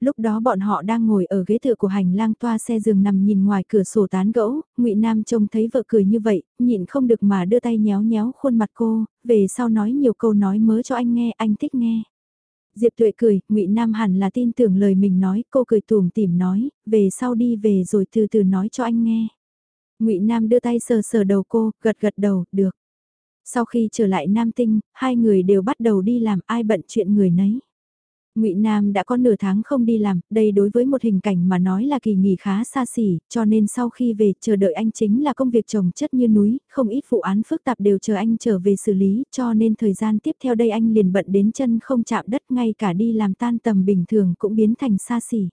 A: Lúc đó bọn họ đang ngồi ở ghế tựa của hành lang toa xe giường nằm nhìn ngoài cửa sổ tán gẫu, Ngụy Nam trông thấy vợ cười như vậy, nhịn không được mà đưa tay nhéo nhéo khuôn mặt cô, về sau nói nhiều câu nói mớ cho anh nghe, anh thích nghe. Diệp Tuệ cười, Ngụy Nam hẳn là tin tưởng lời mình nói, cô cười tủm tỉm nói, về sau đi về rồi từ từ nói cho anh nghe. Ngụy Nam đưa tay sờ sờ đầu cô, gật gật đầu, được. Sau khi trở lại Nam Tinh, hai người đều bắt đầu đi làm ai bận chuyện người nấy. Ngụy Nam đã có nửa tháng không đi làm, đây đối với một hình cảnh mà nói là kỳ nghỉ khá xa xỉ, cho nên sau khi về chờ đợi anh chính là công việc trồng chất như núi, không ít vụ án phức tạp đều chờ anh trở về xử lý, cho nên thời gian tiếp theo đây anh liền bận đến chân không chạm đất ngay cả đi làm tan tầm bình thường cũng biến thành xa xỉ.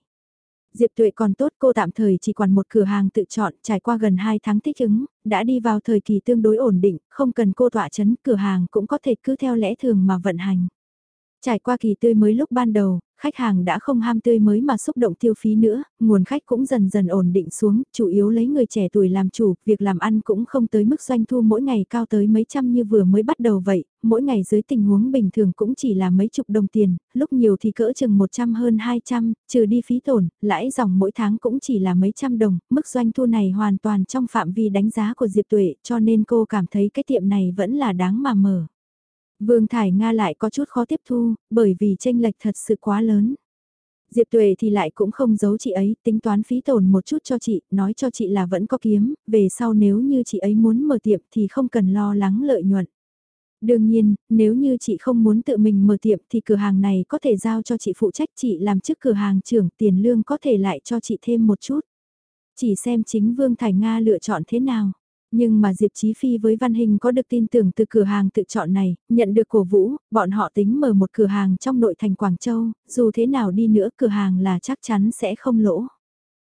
A: Diệp Tuệ còn tốt cô tạm thời chỉ quản một cửa hàng tự chọn trải qua gần 2 tháng thích ứng, đã đi vào thời kỳ tương đối ổn định, không cần cô tọa chấn cửa hàng cũng có thể cứ theo lẽ thường mà vận hành. Trải qua kỳ tươi mới lúc ban đầu, khách hàng đã không ham tươi mới mà xúc động tiêu phí nữa, nguồn khách cũng dần dần ổn định xuống, chủ yếu lấy người trẻ tuổi làm chủ, việc làm ăn cũng không tới mức doanh thu mỗi ngày cao tới mấy trăm như vừa mới bắt đầu vậy, mỗi ngày dưới tình huống bình thường cũng chỉ là mấy chục đồng tiền, lúc nhiều thì cỡ chừng 100 hơn 200, trừ đi phí tổn, lãi dòng mỗi tháng cũng chỉ là mấy trăm đồng, mức doanh thu này hoàn toàn trong phạm vi đánh giá của Diệp Tuệ, cho nên cô cảm thấy cái tiệm này vẫn là đáng mà mở. Vương Thải Nga lại có chút khó tiếp thu, bởi vì tranh lệch thật sự quá lớn. Diệp Tuệ thì lại cũng không giấu chị ấy, tính toán phí tổn một chút cho chị, nói cho chị là vẫn có kiếm, về sau nếu như chị ấy muốn mở tiệm thì không cần lo lắng lợi nhuận. Đương nhiên, nếu như chị không muốn tự mình mở tiệm thì cửa hàng này có thể giao cho chị phụ trách chị làm chức cửa hàng trưởng tiền lương có thể lại cho chị thêm một chút. Chỉ xem chính Vương Thải Nga lựa chọn thế nào. Nhưng mà Diệp Chí Phi với Văn Hình có được tin tưởng từ cửa hàng tự chọn này, nhận được cổ vũ, bọn họ tính mở một cửa hàng trong nội thành Quảng Châu, dù thế nào đi nữa cửa hàng là chắc chắn sẽ không lỗ.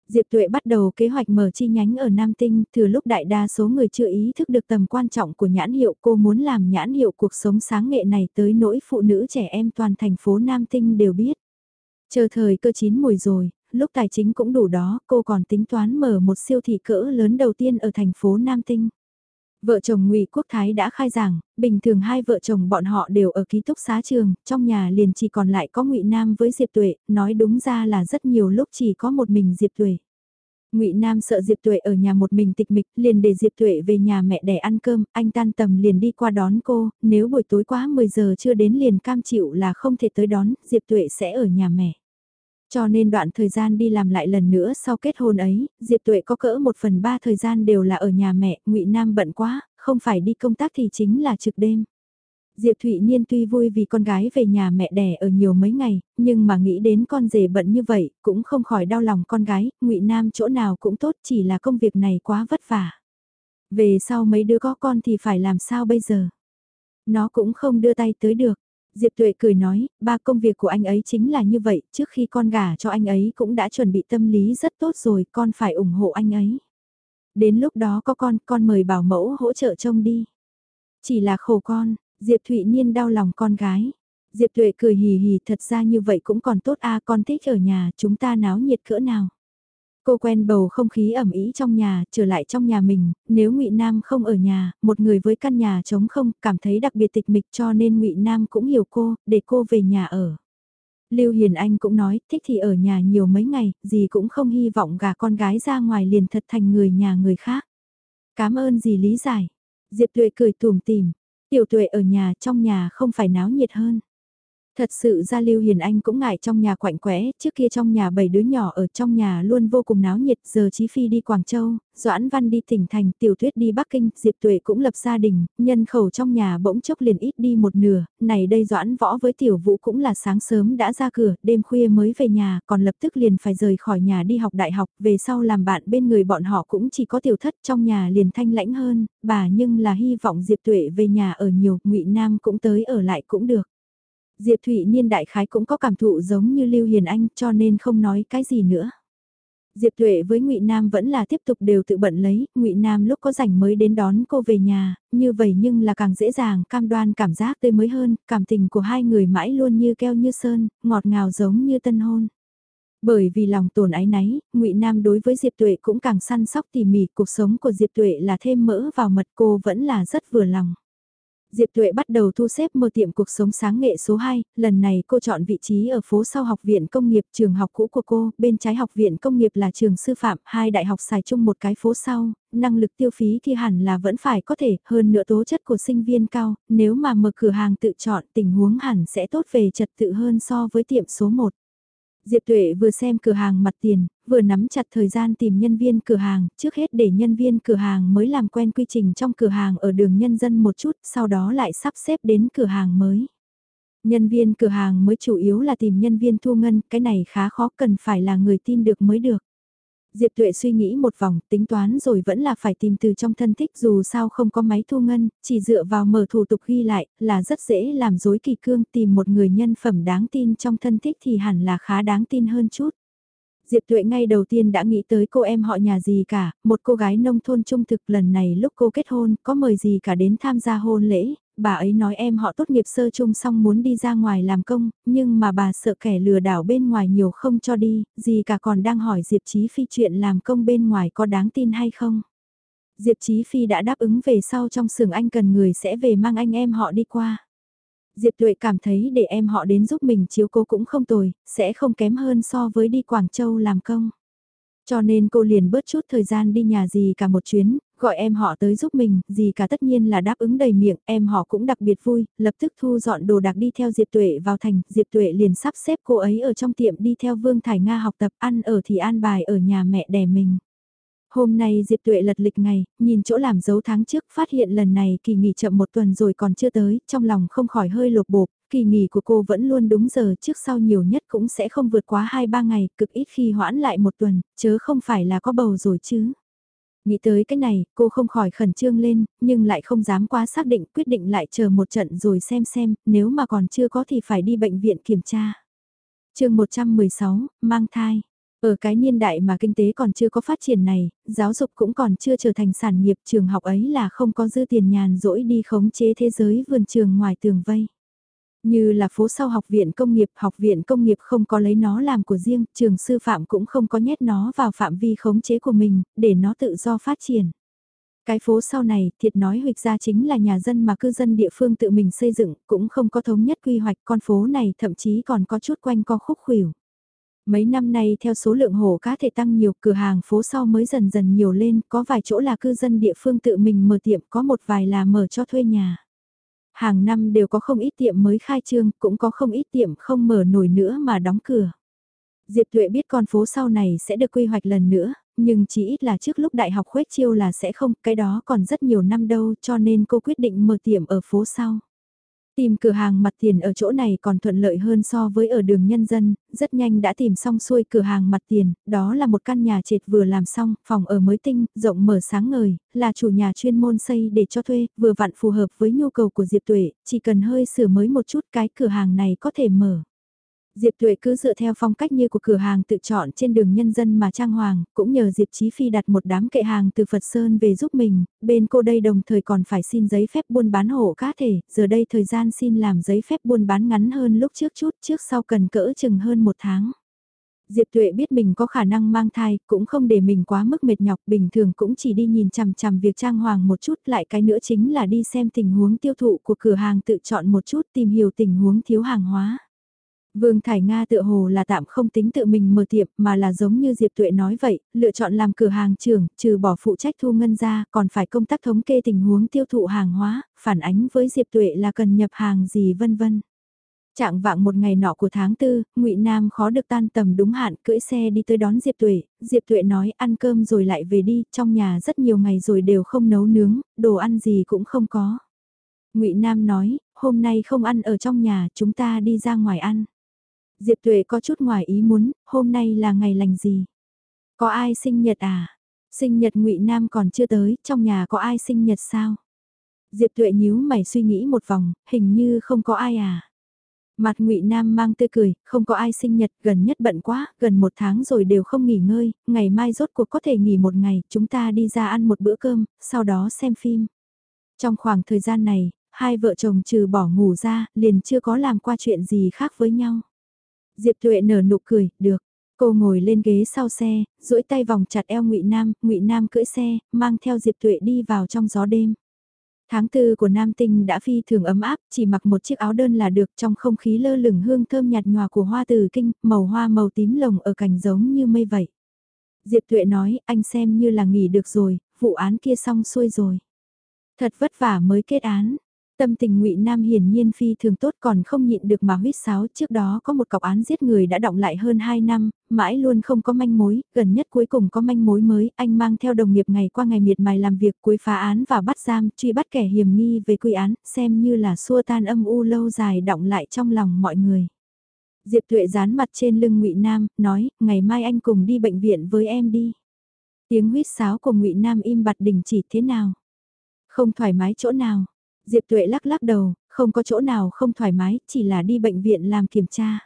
A: Diệp Tuệ bắt đầu kế hoạch mở chi nhánh ở Nam Tinh, từ lúc đại đa số người chưa ý thức được tầm quan trọng của nhãn hiệu cô muốn làm nhãn hiệu cuộc sống sáng nghệ này tới nỗi phụ nữ trẻ em toàn thành phố Nam Tinh đều biết. Chờ thời cơ chín mùi rồi, lúc tài chính cũng đủ đó, cô còn tính toán mở một siêu thị cỡ lớn đầu tiên ở thành phố Nam Tinh. Vợ chồng Ngụy Quốc Thái đã khai giảng, bình thường hai vợ chồng bọn họ đều ở ký túc xá trường, trong nhà liền chỉ còn lại có Ngụy Nam với Diệp Tuệ, nói đúng ra là rất nhiều lúc chỉ có một mình Diệp Tuệ. Ngụy Nam sợ Diệp Tuệ ở nhà một mình tịch mịch, liền để Diệp Tuệ về nhà mẹ đẻ ăn cơm, anh tan tầm liền đi qua đón cô, nếu buổi tối quá 10 giờ chưa đến liền cam chịu là không thể tới đón, Diệp Tuệ sẽ ở nhà mẹ. Cho nên đoạn thời gian đi làm lại lần nữa sau kết hôn ấy, Diệp Tuệ có cỡ một phần ba thời gian đều là ở nhà mẹ, ngụy Nam bận quá, không phải đi công tác thì chính là trực đêm. Diệp Thụy Niên tuy vui vì con gái về nhà mẹ đẻ ở nhiều mấy ngày, nhưng mà nghĩ đến con rể bận như vậy, cũng không khỏi đau lòng con gái, ngụy Nam chỗ nào cũng tốt chỉ là công việc này quá vất vả. Về sau mấy đứa có con thì phải làm sao bây giờ? Nó cũng không đưa tay tới được. Diệp Tuệ cười nói, ba công việc của anh ấy chính là như vậy, trước khi con gả cho anh ấy cũng đã chuẩn bị tâm lý rất tốt rồi, con phải ủng hộ anh ấy. Đến lúc đó có con, con mời bảo mẫu hỗ trợ trông đi. Chỉ là khổ con, Diệp Thụy Niên đau lòng con gái. Diệp Tuệ cười hì hì thật ra như vậy cũng còn tốt a con thích ở nhà chúng ta náo nhiệt cỡ nào. Cô quen bầu không khí ẩm ý trong nhà, trở lại trong nhà mình, nếu ngụy Nam không ở nhà, một người với căn nhà trống không, cảm thấy đặc biệt tịch mịch cho nên ngụy Nam cũng hiểu cô, để cô về nhà ở. Lưu Hiền Anh cũng nói, thích thì ở nhà nhiều mấy ngày, gì cũng không hy vọng gà con gái ra ngoài liền thật thành người nhà người khác. Cảm ơn gì lý giải. Diệp Tuệ cười tùm tìm, tiểu tuệ ở nhà trong nhà không phải náo nhiệt hơn. Thật sự ra Lưu Hiền Anh cũng ngại trong nhà quạnh quẽ, trước kia trong nhà bảy đứa nhỏ ở trong nhà luôn vô cùng náo nhiệt, giờ Chí Phi đi Quảng Châu, Doãn Văn đi tỉnh thành, Tiểu Tuyết đi Bắc Kinh, Diệp Tuệ cũng lập gia đình, nhân khẩu trong nhà bỗng chốc liền ít đi một nửa, này đây Doãn Võ với Tiểu Vũ cũng là sáng sớm đã ra cửa, đêm khuya mới về nhà, còn lập tức liền phải rời khỏi nhà đi học đại học, về sau làm bạn bên người bọn họ cũng chỉ có Tiểu Thất trong nhà liền thanh lãnh hơn, bà nhưng là hy vọng Diệp Tuệ về nhà ở nhiều, ngụy Nam cũng tới ở lại cũng được. Diệp Thụy Niên đại khái cũng có cảm thụ giống như Lưu Hiền Anh cho nên không nói cái gì nữa. Diệp Tuệ với Ngụy Nam vẫn là tiếp tục đều tự bận lấy, Ngụy Nam lúc có rảnh mới đến đón cô về nhà, như vậy nhưng là càng dễ dàng cam đoan cảm giác tươi mới hơn, cảm tình của hai người mãi luôn như keo như sơn, ngọt ngào giống như tân hôn. Bởi vì lòng tổn ái náy, Ngụy Nam đối với Diệp Tuệ cũng càng săn sóc tỉ mỉ, cuộc sống của Diệp Tuệ là thêm mỡ vào mật cô vẫn là rất vừa lòng. Diệp Tuệ bắt đầu thu xếp mở tiệm cuộc sống sáng nghệ số 2, lần này cô chọn vị trí ở phố sau học viện công nghiệp trường học cũ của cô, bên trái học viện công nghiệp là trường sư phạm, hai đại học xài chung một cái phố sau, năng lực tiêu phí kia hẳn là vẫn phải có thể, hơn nữa tố chất của sinh viên cao, nếu mà mở cửa hàng tự chọn tình huống hẳn sẽ tốt về trật tự hơn so với tiệm số 1. Diệp Tuệ vừa xem cửa hàng mặt tiền, vừa nắm chặt thời gian tìm nhân viên cửa hàng, trước hết để nhân viên cửa hàng mới làm quen quy trình trong cửa hàng ở đường nhân dân một chút, sau đó lại sắp xếp đến cửa hàng mới. Nhân viên cửa hàng mới chủ yếu là tìm nhân viên thu ngân, cái này khá khó cần phải là người tin được mới được. Diệp Tuệ suy nghĩ một vòng, tính toán rồi vẫn là phải tìm từ trong thân thích dù sao không có máy thu ngân, chỉ dựa vào mở thủ tục ghi lại, là rất dễ làm dối kỳ cương tìm một người nhân phẩm đáng tin trong thân thích thì hẳn là khá đáng tin hơn chút. Diệp Tuệ ngay đầu tiên đã nghĩ tới cô em họ nhà gì cả, một cô gái nông thôn trung thực lần này lúc cô kết hôn có mời gì cả đến tham gia hôn lễ, bà ấy nói em họ tốt nghiệp sơ chung xong muốn đi ra ngoài làm công, nhưng mà bà sợ kẻ lừa đảo bên ngoài nhiều không cho đi, gì cả còn đang hỏi Diệp Chí Phi chuyện làm công bên ngoài có đáng tin hay không. Diệp Chí Phi đã đáp ứng về sau trong xưởng anh cần người sẽ về mang anh em họ đi qua. Diệp Tuệ cảm thấy để em họ đến giúp mình chiếu cố cũng không tồi, sẽ không kém hơn so với đi Quảng Châu làm công. Cho nên cô liền bớt chút thời gian đi nhà gì cả một chuyến, gọi em họ tới giúp mình, gì cả tất nhiên là đáp ứng đầy miệng, em họ cũng đặc biệt vui, lập tức thu dọn đồ đạc đi theo Diệp Tuệ vào thành, Diệp Tuệ liền sắp xếp cô ấy ở trong tiệm đi theo Vương Thải Nga học tập, ăn ở thì an bài ở nhà mẹ đẻ mình. Hôm nay Diệp Tuệ lật lịch ngày, nhìn chỗ làm dấu tháng trước, phát hiện lần này kỳ nghỉ chậm một tuần rồi còn chưa tới, trong lòng không khỏi hơi lột bột, kỳ nghỉ của cô vẫn luôn đúng giờ trước sau nhiều nhất cũng sẽ không vượt quá 2-3 ngày, cực ít khi hoãn lại một tuần, chớ không phải là có bầu rồi chứ. Nghĩ tới cái này, cô không khỏi khẩn trương lên, nhưng lại không dám quá xác định, quyết định lại chờ một trận rồi xem xem, nếu mà còn chưa có thì phải đi bệnh viện kiểm tra. chương 116, mang thai. Ở cái niên đại mà kinh tế còn chưa có phát triển này, giáo dục cũng còn chưa trở thành sản nghiệp trường học ấy là không có dư tiền nhàn rỗi đi khống chế thế giới vườn trường ngoài tường vây. Như là phố sau học viện công nghiệp, học viện công nghiệp không có lấy nó làm của riêng, trường sư phạm cũng không có nhét nó vào phạm vi khống chế của mình, để nó tự do phát triển. Cái phố sau này, thiệt nói huyệt ra chính là nhà dân mà cư dân địa phương tự mình xây dựng, cũng không có thống nhất quy hoạch con phố này thậm chí còn có chút quanh co khúc khuỷu. Mấy năm nay theo số lượng hổ cá thể tăng nhiều, cửa hàng phố sau mới dần dần nhiều lên, có vài chỗ là cư dân địa phương tự mình mở tiệm, có một vài là mở cho thuê nhà. Hàng năm đều có không ít tiệm mới khai trương, cũng có không ít tiệm không mở nổi nữa mà đóng cửa. Diệp Tuệ biết con phố sau này sẽ được quy hoạch lần nữa, nhưng chỉ ít là trước lúc đại học khuếch chiêu là sẽ không, cái đó còn rất nhiều năm đâu cho nên cô quyết định mở tiệm ở phố sau. Tìm cửa hàng mặt tiền ở chỗ này còn thuận lợi hơn so với ở đường nhân dân, rất nhanh đã tìm xong xuôi cửa hàng mặt tiền, đó là một căn nhà trệt vừa làm xong, phòng ở mới tinh, rộng mở sáng ngời, là chủ nhà chuyên môn xây để cho thuê, vừa vặn phù hợp với nhu cầu của Diệp Tuệ, chỉ cần hơi sửa mới một chút cái cửa hàng này có thể mở. Diệp Tuệ cứ dựa theo phong cách như của cửa hàng tự chọn trên đường nhân dân mà trang hoàng, cũng nhờ Diệp Chí Phi đặt một đám kệ hàng từ Phật Sơn về giúp mình, bên cô đây đồng thời còn phải xin giấy phép buôn bán hộ cá thể, giờ đây thời gian xin làm giấy phép buôn bán ngắn hơn lúc trước chút, trước sau cần cỡ chừng hơn một tháng. Diệp Tuệ biết mình có khả năng mang thai, cũng không để mình quá mức mệt nhọc, bình thường cũng chỉ đi nhìn chằm chằm việc trang hoàng một chút, lại cái nữa chính là đi xem tình huống tiêu thụ của cửa hàng tự chọn một chút, tìm hiểu tình huống thiếu hàng hóa. Vương Thải Nga tự hồ là tạm không tính tự mình mở tiệm mà là giống như Diệp Tuệ nói vậy, lựa chọn làm cửa hàng trưởng, trừ bỏ phụ trách thu ngân ra, còn phải công tác thống kê tình huống tiêu thụ hàng hóa, phản ánh với Diệp Tuệ là cần nhập hàng gì vân vân. Trạng vạng một ngày nọ của tháng tư, ngụy Nam khó được tan tầm đúng hạn cưỡi xe đi tới đón Diệp Tuệ, Diệp Tuệ nói ăn cơm rồi lại về đi, trong nhà rất nhiều ngày rồi đều không nấu nướng, đồ ăn gì cũng không có. ngụy Nam nói, hôm nay không ăn ở trong nhà, chúng ta đi ra ngoài ăn. Diệp Tuệ có chút ngoài ý muốn, hôm nay là ngày lành gì? Có ai sinh nhật à? Sinh nhật ngụy Nam còn chưa tới, trong nhà có ai sinh nhật sao? Diệp Tuệ nhíu mày suy nghĩ một vòng, hình như không có ai à. Mặt ngụy Nam mang tươi cười, không có ai sinh nhật, gần nhất bận quá, gần một tháng rồi đều không nghỉ ngơi, ngày mai rốt cuộc có thể nghỉ một ngày, chúng ta đi ra ăn một bữa cơm, sau đó xem phim. Trong khoảng thời gian này, hai vợ chồng trừ bỏ ngủ ra, liền chưa có làm qua chuyện gì khác với nhau. Diệp Tuệ nở nụ cười, được. Cô ngồi lên ghế sau xe, duỗi tay vòng chặt eo Ngụy Nam, Ngụy Nam cưỡi xe, mang theo Diệp Tuệ đi vào trong gió đêm. Tháng tư của Nam Tinh đã phi thường ấm áp, chỉ mặc một chiếc áo đơn là được trong không khí lơ lửng hương thơm nhạt nhòa của hoa từ kinh, màu hoa màu tím lồng ở cành giống như mây vậy. Diệp Tuệ nói, anh xem như là nghỉ được rồi, vụ án kia xong xuôi rồi. Thật vất vả mới kết án, Tâm tình ngụy Nam hiển nhiên phi thường tốt còn không nhịn được mà huyết sáo trước đó có một cọc án giết người đã động lại hơn 2 năm, mãi luôn không có manh mối, gần nhất cuối cùng có manh mối mới, anh mang theo đồng nghiệp ngày qua ngày miệt mài làm việc cuối phá án và bắt giam, truy bắt kẻ hiểm nghi về quy án, xem như là xua tan âm u lâu dài động lại trong lòng mọi người. Diệp Tuệ dán mặt trên lưng ngụy Nam, nói, ngày mai anh cùng đi bệnh viện với em đi. Tiếng huyết sáo của ngụy Nam im bặt đình chỉ thế nào? Không thoải mái chỗ nào? Diệp Tuệ lắc lắc đầu, không có chỗ nào không thoải mái, chỉ là đi bệnh viện làm kiểm tra.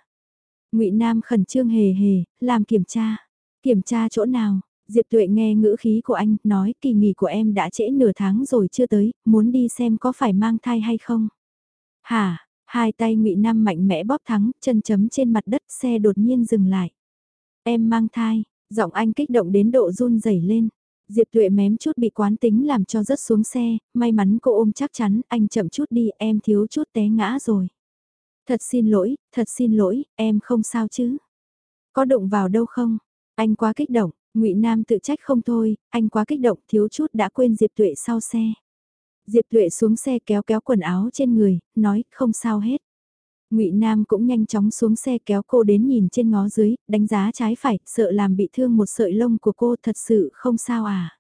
A: Ngụy Nam khẩn trương hề hề, làm kiểm tra. Kiểm tra chỗ nào? Diệp Tuệ nghe ngữ khí của anh, nói kỳ nghỉ của em đã trễ nửa tháng rồi chưa tới, muốn đi xem có phải mang thai hay không. Hả, hai tay Ngụy Nam mạnh mẽ bóp thắng, chân chấm trên mặt đất xe đột nhiên dừng lại. Em mang thai, giọng anh kích động đến độ run rẩy lên. Diệp Tuệ mém chút bị quán tính làm cho rớt xuống xe, may mắn cô ôm chắc chắn, anh chậm chút đi, em thiếu chút té ngã rồi. Thật xin lỗi, thật xin lỗi, em không sao chứ. Có đụng vào đâu không? Anh quá kích động, ngụy Nam tự trách không thôi, anh quá kích động thiếu chút đã quên Diệp Tuệ sau xe. Diệp Tuệ xuống xe kéo kéo quần áo trên người, nói không sao hết. Ngụy Nam cũng nhanh chóng xuống xe kéo cô đến nhìn trên ngó dưới, đánh giá trái phải, sợ làm bị thương một sợi lông của cô thật sự không sao à.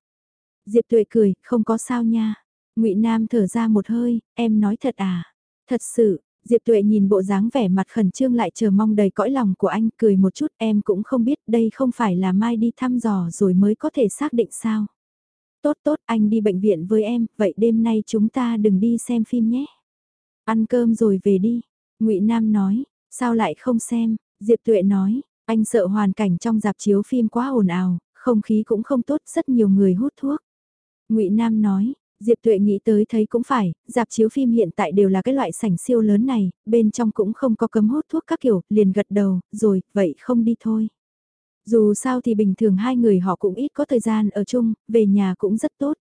A: Diệp Tuệ cười, không có sao nha. Ngụy Nam thở ra một hơi, em nói thật à. Thật sự, Diệp Tuệ nhìn bộ dáng vẻ mặt khẩn trương lại chờ mong đầy cõi lòng của anh cười một chút em cũng không biết đây không phải là mai đi thăm dò rồi mới có thể xác định sao. Tốt tốt anh đi bệnh viện với em, vậy đêm nay chúng ta đừng đi xem phim nhé. Ăn cơm rồi về đi, ngụy Nam nói, sao lại không xem, Diệp Tuệ nói, anh sợ hoàn cảnh trong dạp chiếu phim quá ồn ào, không khí cũng không tốt, rất nhiều người hút thuốc. ngụy Nam nói, Diệp Tuệ nghĩ tới thấy cũng phải, dạp chiếu phim hiện tại đều là cái loại sảnh siêu lớn này, bên trong cũng không có cấm hút thuốc các kiểu, liền gật đầu, rồi, vậy không đi thôi. Dù sao thì bình thường hai người họ cũng ít có thời gian ở chung, về nhà cũng rất tốt.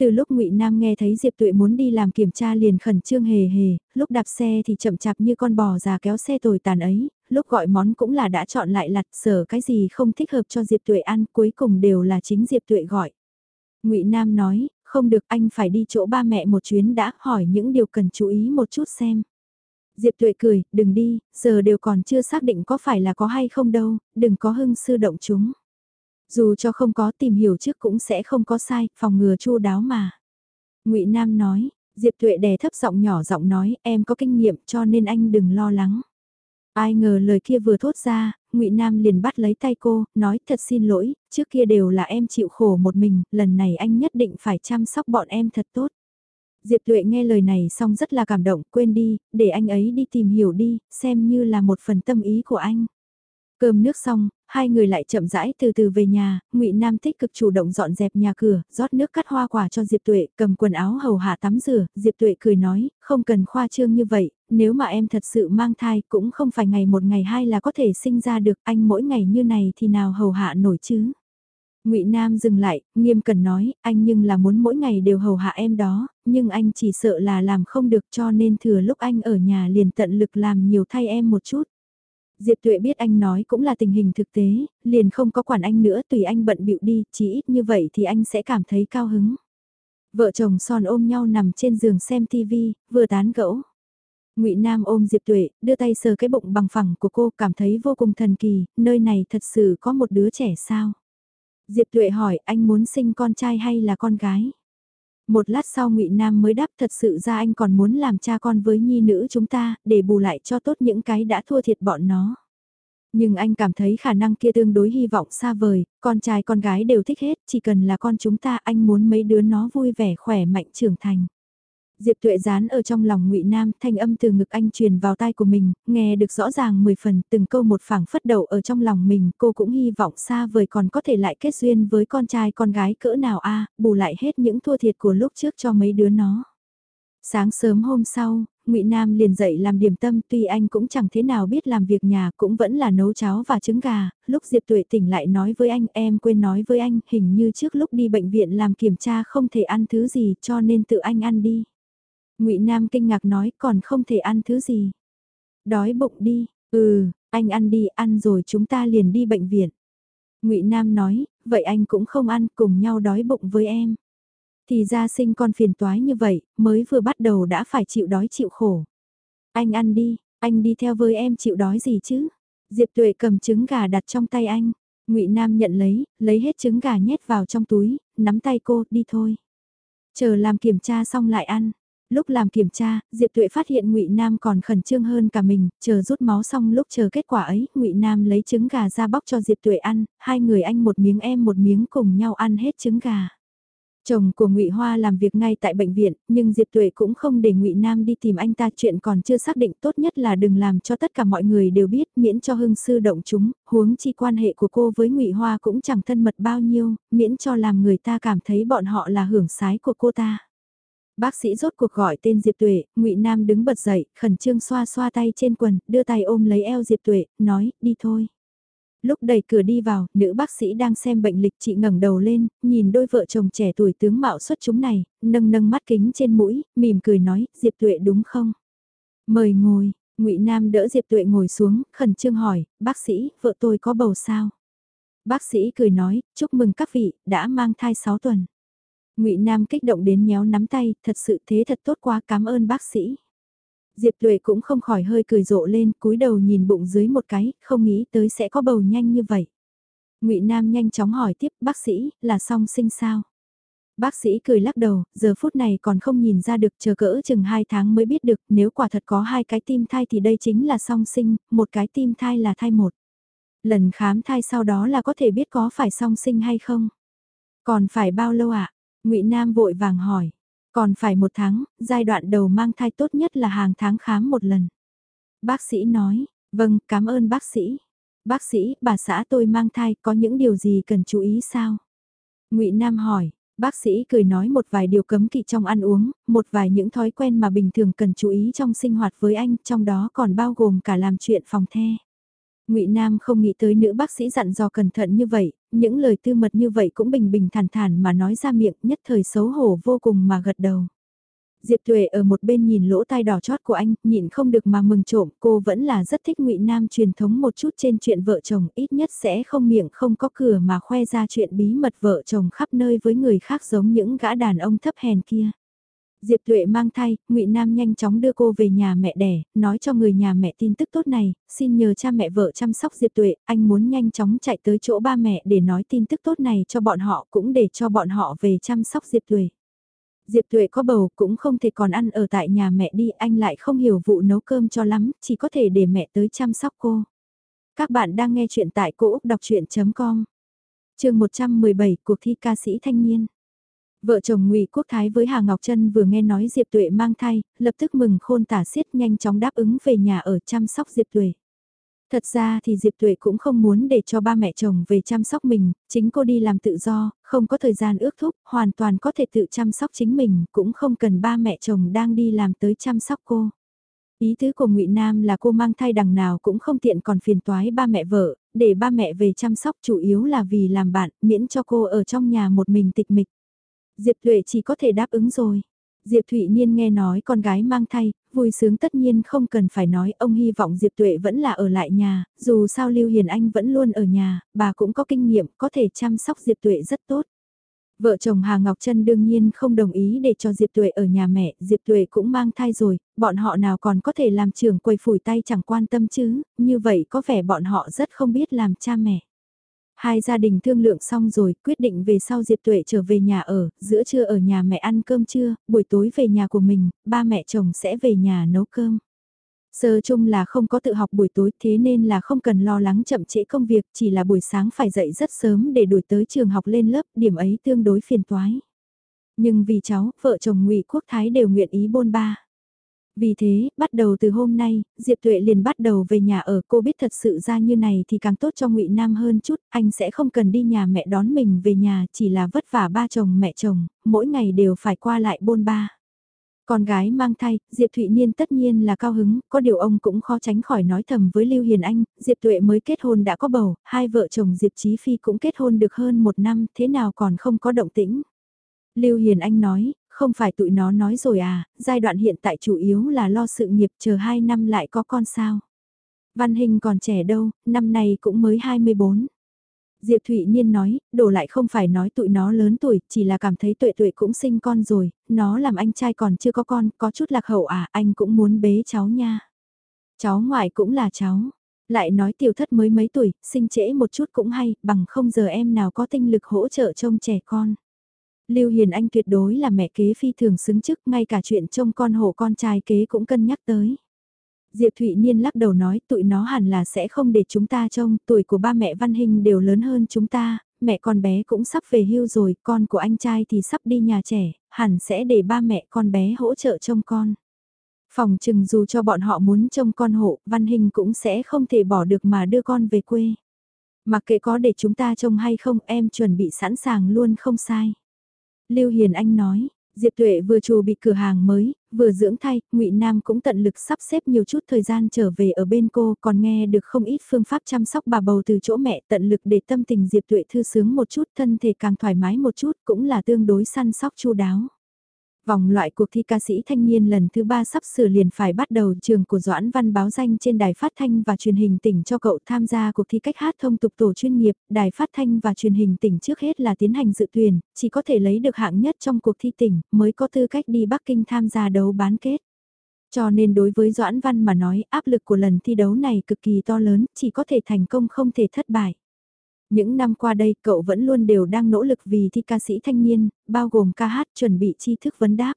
A: Từ lúc ngụy Nam nghe thấy Diệp Tuệ muốn đi làm kiểm tra liền khẩn trương hề hề, lúc đạp xe thì chậm chạp như con bò già kéo xe tồi tàn ấy, lúc gọi món cũng là đã chọn lại lặt sở cái gì không thích hợp cho Diệp Tuệ ăn, cuối cùng đều là chính Diệp Tuệ gọi. ngụy Nam nói, không được anh phải đi chỗ ba mẹ một chuyến đã hỏi những điều cần chú ý một chút xem. Diệp Tuệ cười, đừng đi, giờ đều còn chưa xác định có phải là có hay không đâu, đừng có hưng sư động chúng. Dù cho không có tìm hiểu trước cũng sẽ không có sai, phòng ngừa chu đáo mà. ngụy Nam nói, Diệp Tuệ đè thấp giọng nhỏ giọng nói, em có kinh nghiệm cho nên anh đừng lo lắng. Ai ngờ lời kia vừa thốt ra, Ngụy Nam liền bắt lấy tay cô, nói thật xin lỗi, trước kia đều là em chịu khổ một mình, lần này anh nhất định phải chăm sóc bọn em thật tốt. Diệp Tuệ nghe lời này xong rất là cảm động, quên đi, để anh ấy đi tìm hiểu đi, xem như là một phần tâm ý của anh. Cơm nước xong, hai người lại chậm rãi từ từ về nhà, Ngụy Nam tích cực chủ động dọn dẹp nhà cửa, rót nước cắt hoa quả cho Diệp Tuệ, cầm quần áo hầu hạ tắm rửa, Diệp Tuệ cười nói, không cần khoa trương như vậy, nếu mà em thật sự mang thai cũng không phải ngày một ngày hai là có thể sinh ra được, anh mỗi ngày như này thì nào hầu hạ nổi chứ. Ngụy Nam dừng lại, nghiêm cần nói, anh nhưng là muốn mỗi ngày đều hầu hạ em đó, nhưng anh chỉ sợ là làm không được cho nên thừa lúc anh ở nhà liền tận lực làm nhiều thay em một chút. Diệp Tuệ biết anh nói cũng là tình hình thực tế, liền không có quản anh nữa tùy anh bận bịu đi, chỉ ít như vậy thì anh sẽ cảm thấy cao hứng. Vợ chồng son ôm nhau nằm trên giường xem TV, vừa tán gẫu. Ngụy Nam ôm Diệp Tuệ, đưa tay sờ cái bụng bằng phẳng của cô, cảm thấy vô cùng thần kỳ, nơi này thật sự có một đứa trẻ sao? Diệp Tuệ hỏi, anh muốn sinh con trai hay là con gái? Một lát sau Ngụy Nam mới đáp thật sự ra anh còn muốn làm cha con với nhi nữ chúng ta, để bù lại cho tốt những cái đã thua thiệt bọn nó. Nhưng anh cảm thấy khả năng kia tương đối hy vọng xa vời, con trai con gái đều thích hết, chỉ cần là con chúng ta anh muốn mấy đứa nó vui vẻ khỏe mạnh trưởng thành. Diệp Tuệ dán ở trong lòng Ngụy Nam, thanh âm từ ngực anh truyền vào tai của mình, nghe được rõ ràng 10 phần, từng câu một phảng phất đầu ở trong lòng mình, cô cũng hy vọng xa vời còn có thể lại kết duyên với con trai con gái cỡ nào a, bù lại hết những thua thiệt của lúc trước cho mấy đứa nó. Sáng sớm hôm sau, Ngụy Nam liền dậy làm điểm tâm, tuy anh cũng chẳng thế nào biết làm việc nhà, cũng vẫn là nấu cháo và trứng gà. Lúc Diệp Tuệ tỉnh lại nói với anh, em quên nói với anh, hình như trước lúc đi bệnh viện làm kiểm tra không thể ăn thứ gì, cho nên tự anh ăn đi. Ngụy Nam kinh ngạc nói còn không thể ăn thứ gì. Đói bụng đi, ừ, anh ăn đi, ăn rồi chúng ta liền đi bệnh viện. Ngụy Nam nói, vậy anh cũng không ăn, cùng nhau đói bụng với em. Thì ra sinh con phiền toái như vậy, mới vừa bắt đầu đã phải chịu đói chịu khổ. Anh ăn đi, anh đi theo với em chịu đói gì chứ? Diệp Tuệ cầm trứng gà đặt trong tay anh. Ngụy Nam nhận lấy, lấy hết trứng gà nhét vào trong túi, nắm tay cô, đi thôi. Chờ làm kiểm tra xong lại ăn lúc làm kiểm tra, Diệp Tuệ phát hiện Ngụy Nam còn khẩn trương hơn cả mình, chờ rút máu xong lúc chờ kết quả ấy, Ngụy Nam lấy trứng gà ra bóc cho Diệp Tuệ ăn, hai người anh một miếng em một miếng cùng nhau ăn hết trứng gà. Chồng của Ngụy Hoa làm việc ngay tại bệnh viện, nhưng Diệp Tuệ cũng không để Ngụy Nam đi tìm anh ta chuyện còn chưa xác định tốt nhất là đừng làm cho tất cả mọi người đều biết, miễn cho hưng sư động chúng, huống chi quan hệ của cô với Ngụy Hoa cũng chẳng thân mật bao nhiêu, miễn cho làm người ta cảm thấy bọn họ là hưởng sái của cô ta. Bác sĩ rốt cuộc gọi tên Diệp Tuệ, Ngụy Nam đứng bật dậy, khẩn trương xoa xoa tay trên quần, đưa tay ôm lấy eo Diệp Tuệ, nói, đi thôi. Lúc đẩy cửa đi vào, nữ bác sĩ đang xem bệnh lịch chị ngẩng đầu lên, nhìn đôi vợ chồng trẻ tuổi tướng mạo xuất chúng này, nâng nâng mắt kính trên mũi, mỉm cười nói, Diệp Tuệ đúng không? Mời ngồi, Ngụy Nam đỡ Diệp Tuệ ngồi xuống, khẩn trương hỏi, bác sĩ, vợ tôi có bầu sao? Bác sĩ cười nói, chúc mừng các vị, đã mang thai 6 tuần. Ngụy Nam kích động đến nhéo nắm tay, thật sự thế thật tốt quá cảm ơn bác sĩ. Diệp Tuệ cũng không khỏi hơi cười rộ lên, cúi đầu nhìn bụng dưới một cái, không nghĩ tới sẽ có bầu nhanh như vậy. Ngụy Nam nhanh chóng hỏi tiếp, bác sĩ, là song sinh sao? Bác sĩ cười lắc đầu, giờ phút này còn không nhìn ra được chờ cỡ chừng 2 tháng mới biết được, nếu quả thật có hai cái tim thai thì đây chính là song sinh, một cái tim thai là thai một. Lần khám thai sau đó là có thể biết có phải song sinh hay không? Còn phải bao lâu ạ? Ngụy Nam vội vàng hỏi. Còn phải một tháng, giai đoạn đầu mang thai tốt nhất là hàng tháng khám một lần. Bác sĩ nói, vâng, cảm ơn bác sĩ. Bác sĩ, bà xã tôi mang thai, có những điều gì cần chú ý sao? ngụy Nam hỏi, bác sĩ cười nói một vài điều cấm kỵ trong ăn uống, một vài những thói quen mà bình thường cần chú ý trong sinh hoạt với anh, trong đó còn bao gồm cả làm chuyện phòng the. Ngụy Nam không nghĩ tới nữ bác sĩ dặn dò cẩn thận như vậy, những lời tư mật như vậy cũng bình bình thản thản mà nói ra miệng, nhất thời xấu hổ vô cùng mà gật đầu. Diệp Tuệ ở một bên nhìn lỗ tai đỏ chót của anh, nhịn không được mà mừng trộm, cô vẫn là rất thích Ngụy Nam truyền thống một chút trên chuyện vợ chồng, ít nhất sẽ không miệng không có cửa mà khoe ra chuyện bí mật vợ chồng khắp nơi với người khác giống những gã đàn ông thấp hèn kia. Diệp Tuệ mang thai, Ngụy Nam nhanh chóng đưa cô về nhà mẹ đẻ, nói cho người nhà mẹ tin tức tốt này, xin nhờ cha mẹ vợ chăm sóc Diệp Tuệ, anh muốn nhanh chóng chạy tới chỗ ba mẹ để nói tin tức tốt này cho bọn họ cũng để cho bọn họ về chăm sóc Diệp Tuệ. Diệp Tuệ có bầu cũng không thể còn ăn ở tại nhà mẹ đi, anh lại không hiểu vụ nấu cơm cho lắm, chỉ có thể để mẹ tới chăm sóc cô. Các bạn đang nghe chuyện tại cỗ đọc chuyện.com Trường 117 Cuộc thi ca sĩ thanh niên Vợ chồng Ngụy Quốc Thái với Hà Ngọc Trân vừa nghe nói Diệp Tuệ mang thai, lập tức mừng khôn tả xiết nhanh chóng đáp ứng về nhà ở chăm sóc Diệp Tuệ. Thật ra thì Diệp Tuệ cũng không muốn để cho ba mẹ chồng về chăm sóc mình, chính cô đi làm tự do, không có thời gian ước thúc, hoàn toàn có thể tự chăm sóc chính mình, cũng không cần ba mẹ chồng đang đi làm tới chăm sóc cô. Ý tứ của Ngụy Nam là cô mang thai đằng nào cũng không tiện còn phiền toái ba mẹ vợ, để ba mẹ về chăm sóc chủ yếu là vì làm bạn, miễn cho cô ở trong nhà một mình tịch mịch. Diệp Thụy chỉ có thể đáp ứng rồi. Diệp Thụy Niên nghe nói con gái mang thai, vui sướng tất nhiên không cần phải nói ông hy vọng Diệp Tuệ vẫn là ở lại nhà, dù sao Lưu Hiền Anh vẫn luôn ở nhà, bà cũng có kinh nghiệm có thể chăm sóc Diệp Tuệ rất tốt. Vợ chồng Hà Ngọc Trân đương nhiên không đồng ý để cho Diệp Tuệ ở nhà mẹ, Diệp Tuệ cũng mang thai rồi, bọn họ nào còn có thể làm trưởng quầy phủi tay chẳng quan tâm chứ, như vậy có vẻ bọn họ rất không biết làm cha mẹ. Hai gia đình thương lượng xong rồi, quyết định về sau Diệp Tuệ trở về nhà ở, giữa trưa ở nhà mẹ ăn cơm trưa, buổi tối về nhà của mình, ba mẹ chồng sẽ về nhà nấu cơm. Sơ chung là không có tự học buổi tối thế nên là không cần lo lắng chậm trễ công việc, chỉ là buổi sáng phải dậy rất sớm để đuổi tới trường học lên lớp, điểm ấy tương đối phiền toái. Nhưng vì cháu, vợ chồng ngụy Quốc Thái đều nguyện ý bôn ba. Vì thế, bắt đầu từ hôm nay, Diệp Tuệ liền bắt đầu về nhà ở cô biết thật sự ra như này thì càng tốt cho ngụy Nam hơn chút, anh sẽ không cần đi nhà mẹ đón mình về nhà chỉ là vất vả ba chồng mẹ chồng, mỗi ngày đều phải qua lại bôn ba. Con gái mang thai, Diệp Thụy Niên tất nhiên là cao hứng, có điều ông cũng khó tránh khỏi nói thầm với Lưu Hiền Anh, Diệp Tuệ mới kết hôn đã có bầu, hai vợ chồng Diệp Chí Phi cũng kết hôn được hơn một năm, thế nào còn không có động tĩnh. Lưu Hiền Anh nói, không phải tụi nó nói rồi à, giai đoạn hiện tại chủ yếu là lo sự nghiệp chờ 2 năm lại có con sao. Văn Hình còn trẻ đâu, năm nay cũng mới 24. Diệp Thụy Niên nói, đổ lại không phải nói tụi nó lớn tuổi, chỉ là cảm thấy tuệ tuệ cũng sinh con rồi, nó làm anh trai còn chưa có con, có chút lạc hậu à, anh cũng muốn bế cháu nha. Cháu ngoại cũng là cháu. Lại nói tiểu thất mới mấy tuổi, sinh trễ một chút cũng hay, bằng không giờ em nào có tinh lực hỗ trợ trông trẻ con. Lưu Hiền Anh tuyệt đối là mẹ kế phi thường xứng chức, ngay cả chuyện trông con hộ con trai kế cũng cân nhắc tới. Diệp Thụy Niên lắc đầu nói tụi nó hẳn là sẽ không để chúng ta trông, tuổi của ba mẹ Văn Hình đều lớn hơn chúng ta, mẹ con bé cũng sắp về hưu rồi, con của anh trai thì sắp đi nhà trẻ, hẳn sẽ để ba mẹ con bé hỗ trợ trông con. Phòng chừng dù cho bọn họ muốn trông con hộ, Văn Hình cũng sẽ không thể bỏ được mà đưa con về quê. Mặc kệ có để chúng ta trông hay không em chuẩn bị sẵn sàng luôn không sai. Lưu Hiền Anh nói, Diệp Tuệ vừa chủ bị cửa hàng mới, vừa dưỡng thay, Ngụy Nam cũng tận lực sắp xếp nhiều chút thời gian trở về ở bên cô, còn nghe được không ít phương pháp chăm sóc bà bầu từ chỗ mẹ, tận lực để tâm tình Diệp Tuệ thư sướng một chút, thân thể càng thoải mái một chút, cũng là tương đối săn sóc chu đáo. Vòng loại cuộc thi ca sĩ thanh niên lần thứ ba sắp sửa liền phải bắt đầu trường của Doãn Văn báo danh trên đài phát thanh và truyền hình tỉnh cho cậu tham gia cuộc thi cách hát thông tục tổ chuyên nghiệp, đài phát thanh và truyền hình tỉnh trước hết là tiến hành dự tuyển, chỉ có thể lấy được hạng nhất trong cuộc thi tỉnh mới có tư cách đi Bắc Kinh tham gia đấu bán kết. Cho nên đối với Doãn Văn mà nói áp lực của lần thi đấu này cực kỳ to lớn, chỉ có thể thành công không thể thất bại. Những năm qua đây cậu vẫn luôn đều đang nỗ lực vì thi ca sĩ thanh niên, bao gồm ca hát chuẩn bị tri thức vấn đáp.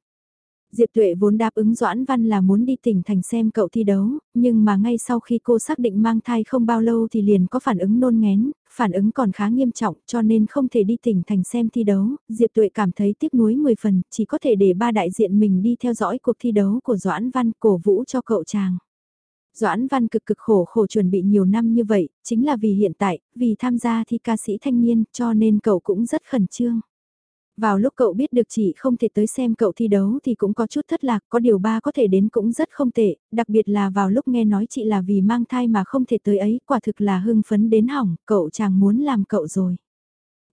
A: Diệp Tuệ vốn đáp ứng Doãn Văn là muốn đi tỉnh thành xem cậu thi đấu, nhưng mà ngay sau khi cô xác định mang thai không bao lâu thì liền có phản ứng nôn ngén, phản ứng còn khá nghiêm trọng cho nên không thể đi tỉnh thành xem thi đấu. Diệp Tuệ cảm thấy tiếc nuối 10 phần, chỉ có thể để ba đại diện mình đi theo dõi cuộc thi đấu của Doãn Văn cổ vũ cho cậu chàng. Doãn Văn cực cực khổ khổ chuẩn bị nhiều năm như vậy, chính là vì hiện tại, vì tham gia thi ca sĩ thanh niên cho nên cậu cũng rất khẩn trương. Vào lúc cậu biết được chị không thể tới xem cậu thi đấu thì cũng có chút thất lạc, có điều ba có thể đến cũng rất không tệ, đặc biệt là vào lúc nghe nói chị là vì mang thai mà không thể tới ấy, quả thực là hưng phấn đến hỏng, cậu chàng muốn làm cậu rồi.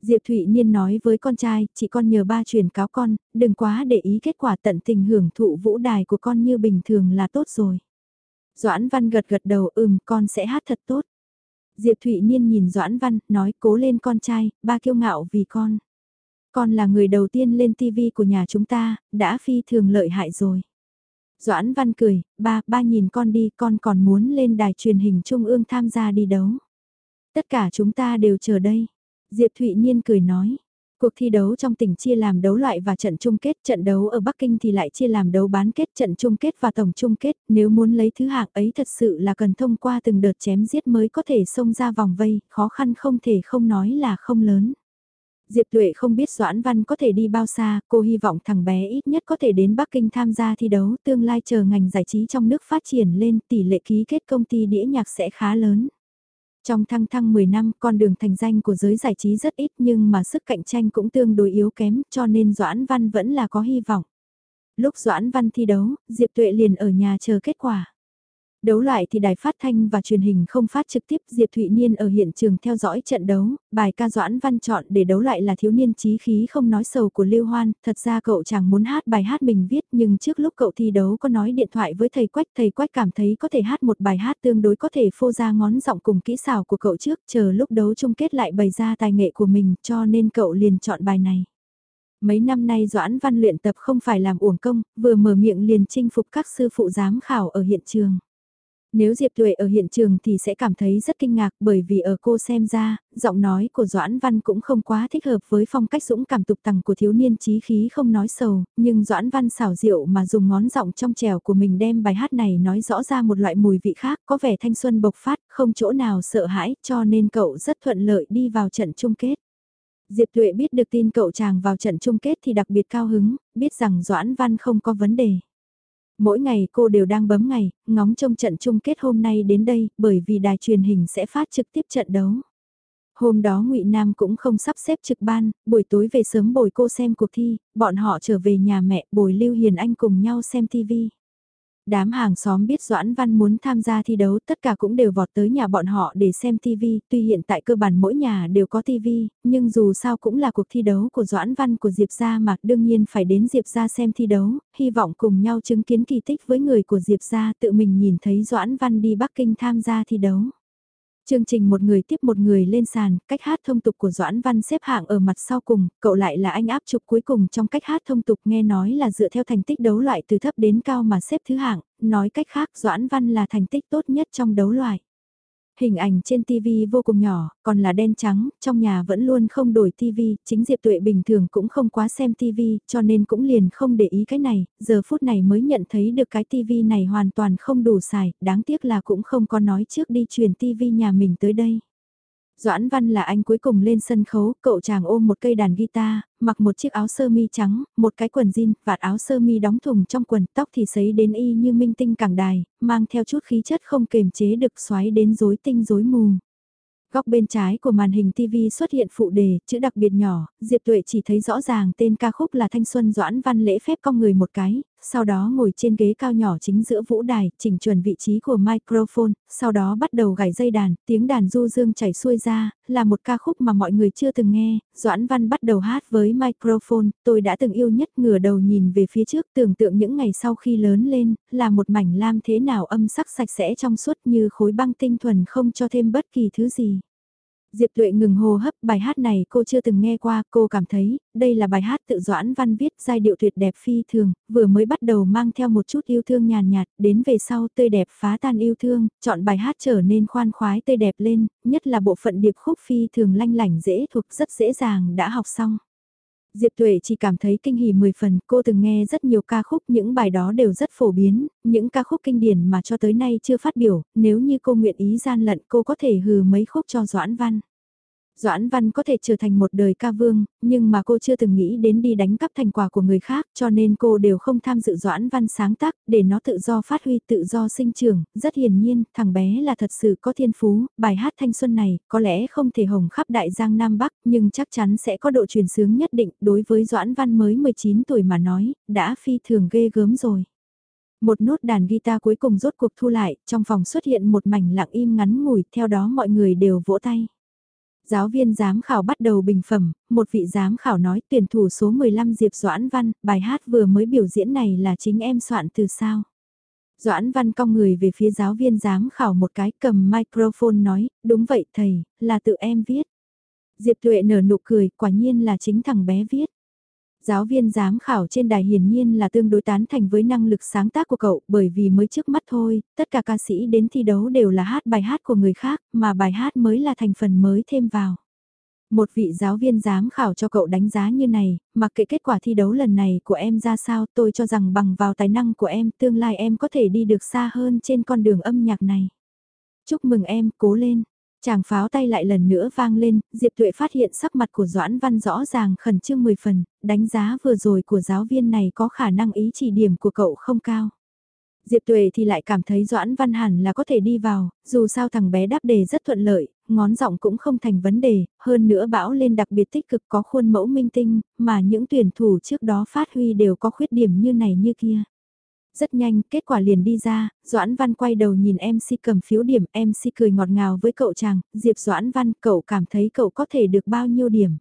A: Diệp Thụy Niên nói với con trai, chị con nhờ ba truyền cáo con, đừng quá để ý kết quả tận tình hưởng thụ vũ đài của con như bình thường là tốt rồi. Doãn Văn gật gật đầu ừm con sẽ hát thật tốt. Diệp Thụy Niên nhìn Doãn Văn, nói cố lên con trai, ba kiêu ngạo vì con. Con là người đầu tiên lên TV của nhà chúng ta, đã phi thường lợi hại rồi. Doãn Văn cười, ba, ba nhìn con đi, con còn muốn lên đài truyền hình trung ương tham gia đi đấu. Tất cả chúng ta đều chờ đây. Diệp Thụy Niên cười nói. Cuộc thi đấu trong tỉnh chia làm đấu loại và trận chung kết, trận đấu ở Bắc Kinh thì lại chia làm đấu bán kết, trận chung kết và tổng chung kết, nếu muốn lấy thứ hạng ấy thật sự là cần thông qua từng đợt chém giết mới có thể xông ra vòng vây, khó khăn không thể không nói là không lớn. Diệp Tuệ không biết Doãn Văn có thể đi bao xa, cô hy vọng thằng bé ít nhất có thể đến Bắc Kinh tham gia thi đấu, tương lai chờ ngành giải trí trong nước phát triển lên tỷ lệ ký kết công ty đĩa nhạc sẽ khá lớn. Trong thăng thăng 10 năm, con đường thành danh của giới giải trí rất ít nhưng mà sức cạnh tranh cũng tương đối yếu kém cho nên Doãn Văn vẫn là có hy vọng. Lúc Doãn Văn thi đấu, Diệp Tuệ liền ở nhà chờ kết quả. Đấu loại thì đài phát thanh và truyền hình không phát trực tiếp. Diệp Thụy Niên ở hiện trường theo dõi trận đấu, bài ca Doãn Văn chọn để đấu lại là thiếu niên trí khí không nói sầu của Lưu Hoan, thật ra cậu chẳng muốn hát bài hát mình viết nhưng trước lúc cậu thi đấu có nói điện thoại với thầy Quách, thầy Quách cảm thấy có thể hát một bài hát tương đối có thể phô ra ngón giọng cùng kỹ xảo của cậu trước, chờ lúc đấu chung kết lại bày ra tài nghệ của mình cho nên cậu liền chọn bài này. Mấy năm nay Doãn Văn luyện tập không phải làm uổng công, vừa mở miệng liền chinh phục các sư phụ giám khảo ở hiện trường. Nếu Diệp Tuệ ở hiện trường thì sẽ cảm thấy rất kinh ngạc bởi vì ở cô xem ra, giọng nói của Doãn Văn cũng không quá thích hợp với phong cách dũng cảm tục tằng của thiếu niên trí khí không nói sầu, nhưng Doãn Văn xảo diệu mà dùng ngón giọng trong trèo của mình đem bài hát này nói rõ ra một loại mùi vị khác có vẻ thanh xuân bộc phát, không chỗ nào sợ hãi cho nên cậu rất thuận lợi đi vào trận chung kết. Diệp Tuệ biết được tin cậu chàng vào trận chung kết thì đặc biệt cao hứng, biết rằng Doãn Văn không có vấn đề. Mỗi ngày cô đều đang bấm ngày, ngóng trông trận chung kết hôm nay đến đây, bởi vì đài truyền hình sẽ phát trực tiếp trận đấu. Hôm đó ngụy Nam cũng không sắp xếp trực ban, buổi tối về sớm bồi cô xem cuộc thi, bọn họ trở về nhà mẹ bồi Lưu Hiền Anh cùng nhau xem TV. Đám hàng xóm biết Doãn Văn muốn tham gia thi đấu tất cả cũng đều vọt tới nhà bọn họ để xem TV, tuy hiện tại cơ bản mỗi nhà đều có TV, nhưng dù sao cũng là cuộc thi đấu của Doãn Văn của Diệp Gia mà đương nhiên phải đến Diệp Gia xem thi đấu, hy vọng cùng nhau chứng kiến kỳ tích với người của Diệp Gia tự mình nhìn thấy Doãn Văn đi Bắc Kinh tham gia thi đấu. Chương trình một người tiếp một người lên sàn, cách hát thông tục của Doãn Văn xếp hạng ở mặt sau cùng, cậu lại là anh áp chụp cuối cùng trong cách hát thông tục nghe nói là dựa theo thành tích đấu loại từ thấp đến cao mà xếp thứ hạng, nói cách khác Doãn Văn là thành tích tốt nhất trong đấu loại. Hình ảnh trên TV vô cùng nhỏ, còn là đen trắng, trong nhà vẫn luôn không đổi TV, chính Diệp Tuệ bình thường cũng không quá xem TV, cho nên cũng liền không để ý cái này, giờ phút này mới nhận thấy được cái TV này hoàn toàn không đủ xài, đáng tiếc là cũng không có nói trước đi truyền TV nhà mình tới đây. Doãn Văn là anh cuối cùng lên sân khấu, cậu chàng ôm một cây đàn guitar, mặc một chiếc áo sơ mi trắng, một cái quần jean, vạt áo sơ mi đóng thùng trong quần, tóc thì sấy đến y như minh tinh cảng đài, mang theo chút khí chất không kềm chế được xoáy đến rối tinh rối mù. Góc bên trái của màn hình TV xuất hiện phụ đề, chữ đặc biệt nhỏ, Diệp Tuệ chỉ thấy rõ ràng tên ca khúc là Thanh Xuân Doãn Văn lễ phép cong người một cái, sau đó ngồi trên ghế cao nhỏ chính giữa vũ đài, chỉnh chuẩn vị trí của microphone, sau đó bắt đầu gảy dây đàn, tiếng đàn du dương chảy xuôi ra, là một ca khúc mà mọi người chưa từng nghe, Doãn Văn bắt đầu hát với microphone, tôi đã từng yêu nhất ngửa đầu nhìn về phía trước tưởng tượng những ngày sau khi lớn lên, là một mảnh lam thế nào âm sắc sạch sẽ trong suốt như khối băng tinh thuần không cho thêm bất kỳ thứ gì. Diệp Tuệ ngừng hô hấp bài hát này cô chưa từng nghe qua, cô cảm thấy, đây là bài hát tự doãn văn viết giai điệu tuyệt đẹp phi thường, vừa mới bắt đầu mang theo một chút yêu thương nhàn nhạt, đến về sau tươi đẹp phá tan yêu thương, chọn bài hát trở nên khoan khoái tươi đẹp lên, nhất là bộ phận điệp khúc phi thường lanh lảnh dễ thuộc rất dễ dàng đã học xong. Diệp Tuệ chỉ cảm thấy kinh hỉ 10 phần, cô từng nghe rất nhiều ca khúc, những bài đó đều rất phổ biến, những ca khúc kinh điển mà cho tới nay chưa phát biểu, nếu như cô nguyện ý gian lận cô có thể hừ mấy khúc cho Doãn Văn. Doãn Văn có thể trở thành một đời ca vương, nhưng mà cô chưa từng nghĩ đến đi đánh cắp thành quả của người khác cho nên cô đều không tham dự Doãn Văn sáng tác để nó tự do phát huy tự do sinh trưởng. Rất hiển nhiên, thằng bé là thật sự có thiên phú, bài hát thanh xuân này có lẽ không thể hồng khắp đại giang Nam Bắc nhưng chắc chắn sẽ có độ truyền sướng nhất định đối với Doãn Văn mới 19 tuổi mà nói, đã phi thường ghê gớm rồi. Một nốt đàn guitar cuối cùng rốt cuộc thu lại, trong phòng xuất hiện một mảnh lặng im ngắn ngủi, theo đó mọi người đều vỗ tay. Giáo viên giám khảo bắt đầu bình phẩm, một vị giám khảo nói tuyển thủ số 15 Diệp Doãn Văn, bài hát vừa mới biểu diễn này là chính em soạn từ sao. Doãn Văn cong người về phía giáo viên giám khảo một cái cầm microphone nói, đúng vậy thầy, là tự em viết. Diệp Tuệ nở nụ cười, quả nhiên là chính thằng bé viết. Giáo viên giám khảo trên đài hiển nhiên là tương đối tán thành với năng lực sáng tác của cậu bởi vì mới trước mắt thôi, tất cả ca sĩ đến thi đấu đều là hát bài hát của người khác mà bài hát mới là thành phần mới thêm vào. Một vị giáo viên giám khảo cho cậu đánh giá như này, mặc kệ kết quả thi đấu lần này của em ra sao tôi cho rằng bằng vào tài năng của em tương lai em có thể đi được xa hơn trên con đường âm nhạc này. Chúc mừng em, cố lên. Chàng pháo tay lại lần nữa vang lên, Diệp Tuệ phát hiện sắc mặt của Doãn Văn rõ ràng khẩn trương 10 phần, đánh giá vừa rồi của giáo viên này có khả năng ý chỉ điểm của cậu không cao. Diệp Tuệ thì lại cảm thấy Doãn Văn hẳn là có thể đi vào, dù sao thằng bé đáp đề rất thuận lợi, ngón giọng cũng không thành vấn đề, hơn nữa bão lên đặc biệt tích cực có khuôn mẫu minh tinh, mà những tuyển thủ trước đó phát huy đều có khuyết điểm như này như kia. Rất nhanh, kết quả liền đi ra, Doãn Văn quay đầu nhìn MC cầm phiếu điểm, MC cười ngọt ngào với cậu chàng, Diệp Doãn Văn, cậu cảm thấy cậu có thể được bao nhiêu điểm.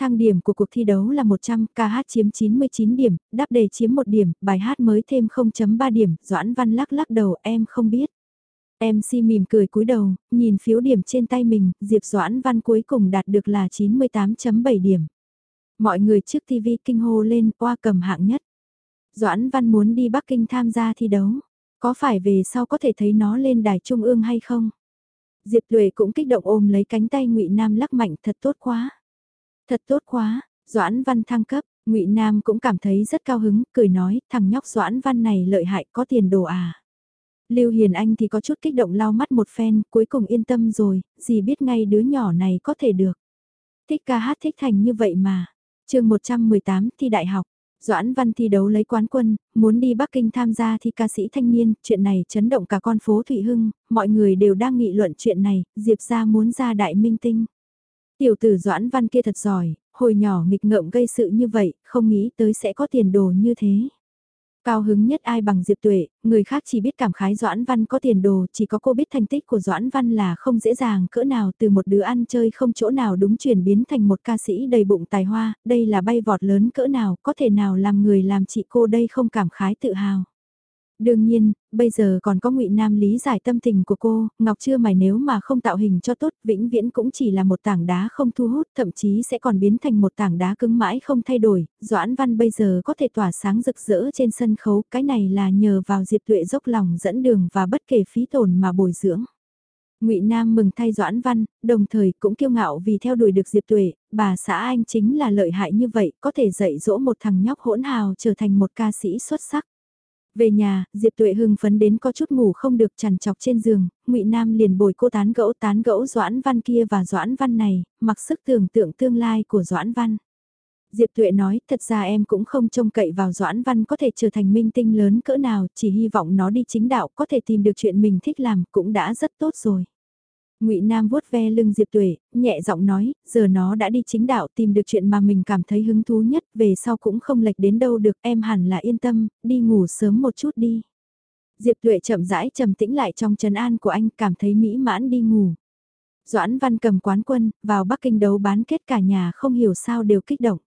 A: Thang điểm của cuộc thi đấu là 100, ca hát chiếm 99 điểm, đáp đề chiếm 1 điểm, bài hát mới thêm 0.3 điểm, Doãn Văn lắc lắc đầu em không biết. MC mỉm cười cúi đầu, nhìn phiếu điểm trên tay mình, Diệp Doãn Văn cuối cùng đạt được là 98.7 điểm. Mọi người trước TV kinh hô lên, qua cầm hạng nhất. Doãn Văn muốn đi Bắc Kinh tham gia thi đấu. Có phải về sau có thể thấy nó lên đài trung ương hay không? Diệp Luệ cũng kích động ôm lấy cánh tay Ngụy Nam lắc mạnh thật tốt quá. Thật tốt quá, Doãn Văn thăng cấp, Ngụy Nam cũng cảm thấy rất cao hứng, cười nói, thằng nhóc Doãn Văn này lợi hại có tiền đồ à. Lưu Hiền Anh thì có chút kích động lau mắt một phen, cuối cùng yên tâm rồi, gì biết ngay đứa nhỏ này có thể được. Thích ca hát thích thành như vậy mà. chương 118 thi đại học, Doãn Văn thi đấu lấy quán quân, muốn đi Bắc Kinh tham gia thi ca sĩ thanh niên, chuyện này chấn động cả con phố Thụy Hưng, mọi người đều đang nghị luận chuyện này, Diệp ra muốn ra đại minh tinh. Tiểu tử Doãn Văn kia thật giỏi, hồi nhỏ nghịch ngợm gây sự như vậy, không nghĩ tới sẽ có tiền đồ như thế. Cao hứng nhất ai bằng Diệp Tuệ, người khác chỉ biết cảm khái Doãn Văn có tiền đồ, chỉ có cô biết thành tích của Doãn Văn là không dễ dàng cỡ nào từ một đứa ăn chơi không chỗ nào đúng chuyển biến thành một ca sĩ đầy bụng tài hoa, đây là bay vọt lớn cỡ nào, có thể nào làm người làm chị cô đây không cảm khái tự hào. Đương nhiên, bây giờ còn có ngụy Nam lý giải tâm tình của cô, Ngọc chưa mày nếu mà không tạo hình cho tốt, vĩnh viễn cũng chỉ là một tảng đá không thu hút, thậm chí sẽ còn biến thành một tảng đá cứng mãi không thay đổi, Doãn Văn bây giờ có thể tỏa sáng rực rỡ trên sân khấu, cái này là nhờ vào Diệp Tuệ dốc lòng dẫn đường và bất kể phí tổn mà bồi dưỡng. Ngụy Nam mừng thay Doãn Văn, đồng thời cũng kiêu ngạo vì theo đuổi được Diệp Tuệ, bà xã anh chính là lợi hại như vậy, có thể dạy dỗ một thằng nhóc hỗn hào trở thành một ca sĩ xuất sắc. Về nhà, Diệp Tuệ hưng phấn đến có chút ngủ không được chằn chọc trên giường, Ngụy Nam liền bồi cô tán gẫu tán gẫu Doãn Văn kia và Doãn Văn này, mặc sức tưởng tượng tương lai của Doãn Văn. Diệp Tuệ nói, thật ra em cũng không trông cậy vào Doãn Văn có thể trở thành minh tinh lớn cỡ nào, chỉ hy vọng nó đi chính đạo có thể tìm được chuyện mình thích làm cũng đã rất tốt rồi. Ngụy Nam vuốt ve lưng Diệp Tuệ, nhẹ giọng nói, giờ nó đã đi chính đạo tìm được chuyện mà mình cảm thấy hứng thú nhất, về sau cũng không lệch đến đâu được, em hẳn là yên tâm, đi ngủ sớm một chút đi. Diệp Tuệ chậm rãi trầm tĩnh lại trong trấn an của anh, cảm thấy mỹ mãn đi ngủ. Doãn Văn cầm quán quân, vào Bắc Kinh đấu bán kết cả nhà không hiểu sao đều kích động.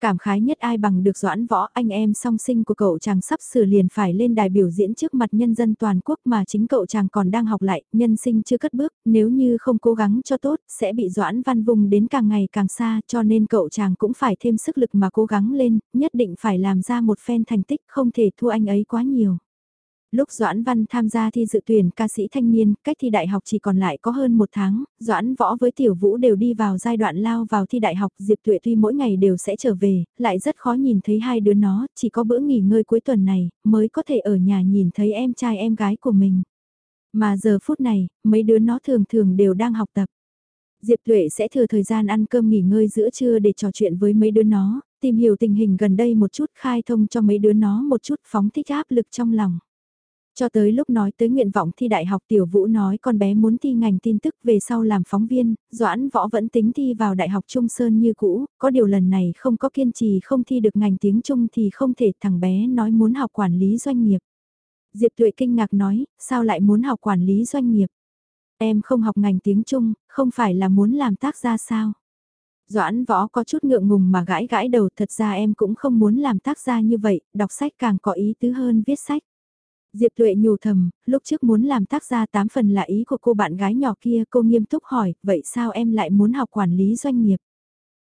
A: Cảm khái nhất ai bằng được doãn võ anh em song sinh của cậu chàng sắp sửa liền phải lên đài biểu diễn trước mặt nhân dân toàn quốc mà chính cậu chàng còn đang học lại, nhân sinh chưa cất bước, nếu như không cố gắng cho tốt, sẽ bị doãn văn vùng đến càng ngày càng xa cho nên cậu chàng cũng phải thêm sức lực mà cố gắng lên, nhất định phải làm ra một phen thành tích không thể thua anh ấy quá nhiều. Lúc Doãn Văn tham gia thi dự tuyển ca sĩ thanh niên, cách thi đại học chỉ còn lại có hơn một tháng, Doãn Võ với Tiểu Vũ đều đi vào giai đoạn lao vào thi đại học, Diệp Tuệ tuy mỗi ngày đều sẽ trở về, lại rất khó nhìn thấy hai đứa nó, chỉ có bữa nghỉ ngơi cuối tuần này, mới có thể ở nhà nhìn thấy em trai em gái của mình. Mà giờ phút này, mấy đứa nó thường thường đều đang học tập. Diệp Tuệ sẽ thừa thời gian ăn cơm nghỉ ngơi giữa trưa để trò chuyện với mấy đứa nó, tìm hiểu tình hình gần đây một chút khai thông cho mấy đứa nó một chút phóng thích áp lực trong lòng. Cho tới lúc nói tới nguyện vọng thi đại học Tiểu Vũ nói con bé muốn thi ngành tin tức về sau làm phóng viên, Doãn Võ vẫn tính thi vào Đại học Trung Sơn như cũ, có điều lần này không có kiên trì không thi được ngành tiếng Trung thì không thể thằng bé nói muốn học quản lý doanh nghiệp. Diệp Tuệ kinh ngạc nói, sao lại muốn học quản lý doanh nghiệp? Em không học ngành tiếng Trung, không phải là muốn làm tác gia sao? Doãn võ có chút ngượng ngùng mà gãi gãi đầu thật ra em cũng không muốn làm tác gia như vậy, đọc sách càng có ý tứ hơn viết sách. Diệp Tuệ nhủ thầm, lúc trước muốn làm tác gia tám phần là ý của cô bạn gái nhỏ kia, cô nghiêm túc hỏi, vậy sao em lại muốn học quản lý doanh nghiệp?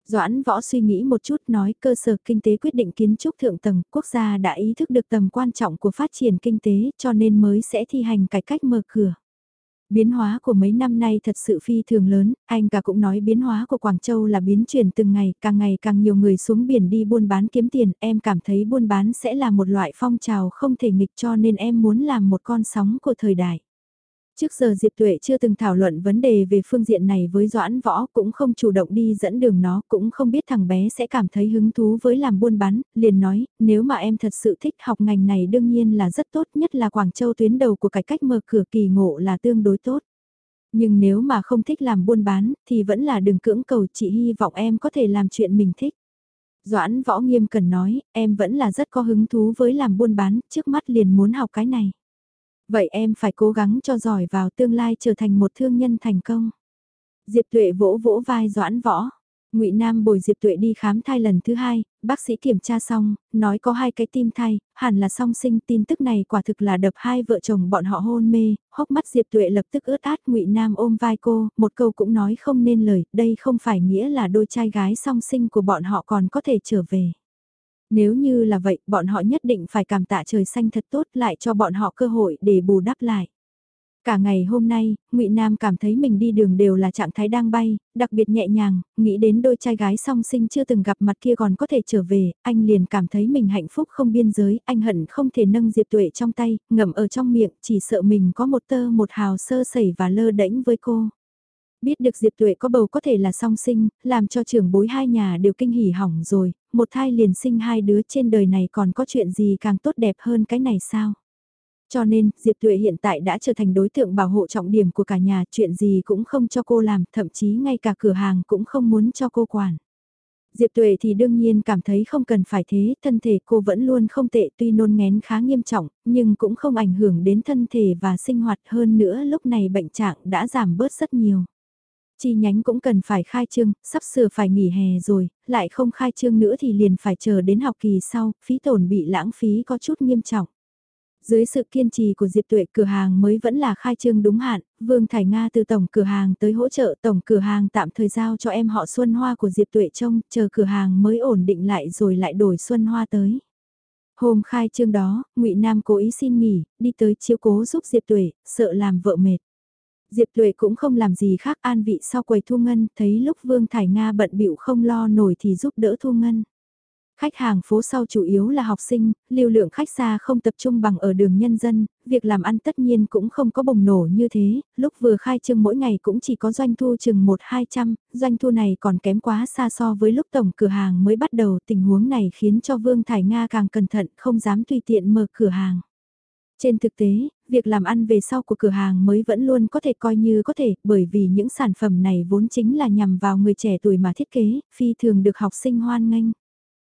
A: Doãn võ suy nghĩ một chút nói cơ sở kinh tế quyết định kiến trúc thượng tầng, quốc gia đã ý thức được tầm quan trọng của phát triển kinh tế cho nên mới sẽ thi hành cải cách mở cửa. Biến hóa của mấy năm nay thật sự phi thường lớn, anh cả cũng nói biến hóa của Quảng Châu là biến chuyển từng ngày, càng ngày càng nhiều người xuống biển đi buôn bán kiếm tiền, em cảm thấy buôn bán sẽ là một loại phong trào không thể nghịch cho nên em muốn làm một con sóng của thời đại. Trước giờ Diệp Tuệ chưa từng thảo luận vấn đề về phương diện này với Doãn Võ cũng không chủ động đi dẫn đường nó cũng không biết thằng bé sẽ cảm thấy hứng thú với làm buôn bán, liền nói, nếu mà em thật sự thích học ngành này đương nhiên là rất tốt nhất là Quảng Châu tuyến đầu của cải cách mở cửa kỳ ngộ là tương đối tốt. Nhưng nếu mà không thích làm buôn bán thì vẫn là đừng cưỡng cầu chị hy vọng em có thể làm chuyện mình thích. Doãn Võ nghiêm cần nói, em vẫn là rất có hứng thú với làm buôn bán, trước mắt liền muốn học cái này. Vậy em phải cố gắng cho giỏi vào tương lai trở thành một thương nhân thành công. Diệp Tuệ vỗ vỗ vai Doãn Võ. Ngụy Nam bồi Diệp Tuệ đi khám thai lần thứ hai, bác sĩ kiểm tra xong, nói có hai cái tim thai, hẳn là song sinh tin tức này quả thực là đập hai vợ chồng bọn họ hôn mê, hốc mắt Diệp Tuệ lập tức ướt át Ngụy Nam ôm vai cô, một câu cũng nói không nên lời, đây không phải nghĩa là đôi trai gái song sinh của bọn họ còn có thể trở về. Nếu như là vậy, bọn họ nhất định phải cảm tạ trời xanh thật tốt lại cho bọn họ cơ hội để bù đắp lại. Cả ngày hôm nay, ngụy Nam cảm thấy mình đi đường đều là trạng thái đang bay, đặc biệt nhẹ nhàng, nghĩ đến đôi trai gái song sinh chưa từng gặp mặt kia còn có thể trở về, anh liền cảm thấy mình hạnh phúc không biên giới, anh hận không thể nâng Diệp Tuệ trong tay, ngậm ở trong miệng, chỉ sợ mình có một tơ một hào sơ sẩy và lơ đễnh với cô. Biết được Diệp Tuệ có bầu có thể là song sinh, làm cho trưởng bối hai nhà đều kinh hỉ hỏng rồi, một thai liền sinh hai đứa trên đời này còn có chuyện gì càng tốt đẹp hơn cái này sao? Cho nên, Diệp Tuệ hiện tại đã trở thành đối tượng bảo hộ trọng điểm của cả nhà, chuyện gì cũng không cho cô làm, thậm chí ngay cả cửa hàng cũng không muốn cho cô quản. Diệp Tuệ thì đương nhiên cảm thấy không cần phải thế, thân thể cô vẫn luôn không tệ tuy nôn ngén khá nghiêm trọng, nhưng cũng không ảnh hưởng đến thân thể và sinh hoạt hơn nữa lúc này bệnh trạng đã giảm bớt rất nhiều. Chi nhánh cũng cần phải khai trương, sắp sửa phải nghỉ hè rồi, lại không khai trương nữa thì liền phải chờ đến học kỳ sau, phí tổn bị lãng phí có chút nghiêm trọng. Dưới sự kiên trì của Diệp Tuệ cửa hàng mới vẫn là khai trương đúng hạn, Vương Thải Nga từ tổng cửa hàng tới hỗ trợ tổng cửa hàng tạm thời giao cho em họ Xuân Hoa của Diệp Tuệ trông, chờ cửa hàng mới ổn định lại rồi lại đổi Xuân Hoa tới. Hôm khai trương đó, ngụy Nam cố ý xin nghỉ, đi tới chiếu cố giúp Diệp Tuệ, sợ làm vợ mệt. Diệp Tuệ cũng không làm gì khác an vị sau quầy thu ngân, thấy lúc Vương Thải Nga bận bịu không lo nổi thì giúp đỡ thu ngân. Khách hàng phố sau chủ yếu là học sinh, lưu lượng khách xa không tập trung bằng ở đường nhân dân, việc làm ăn tất nhiên cũng không có bùng nổ như thế, lúc vừa khai trương mỗi ngày cũng chỉ có doanh thu chừng 1-200, doanh thu này còn kém quá xa so với lúc tổng cửa hàng mới bắt đầu tình huống này khiến cho Vương Thải Nga càng cẩn thận không dám tùy tiện mở cửa hàng. Trên thực tế, việc làm ăn về sau của cửa hàng mới vẫn luôn có thể coi như có thể, bởi vì những sản phẩm này vốn chính là nhằm vào người trẻ tuổi mà thiết kế, phi thường được học sinh hoan nghênh.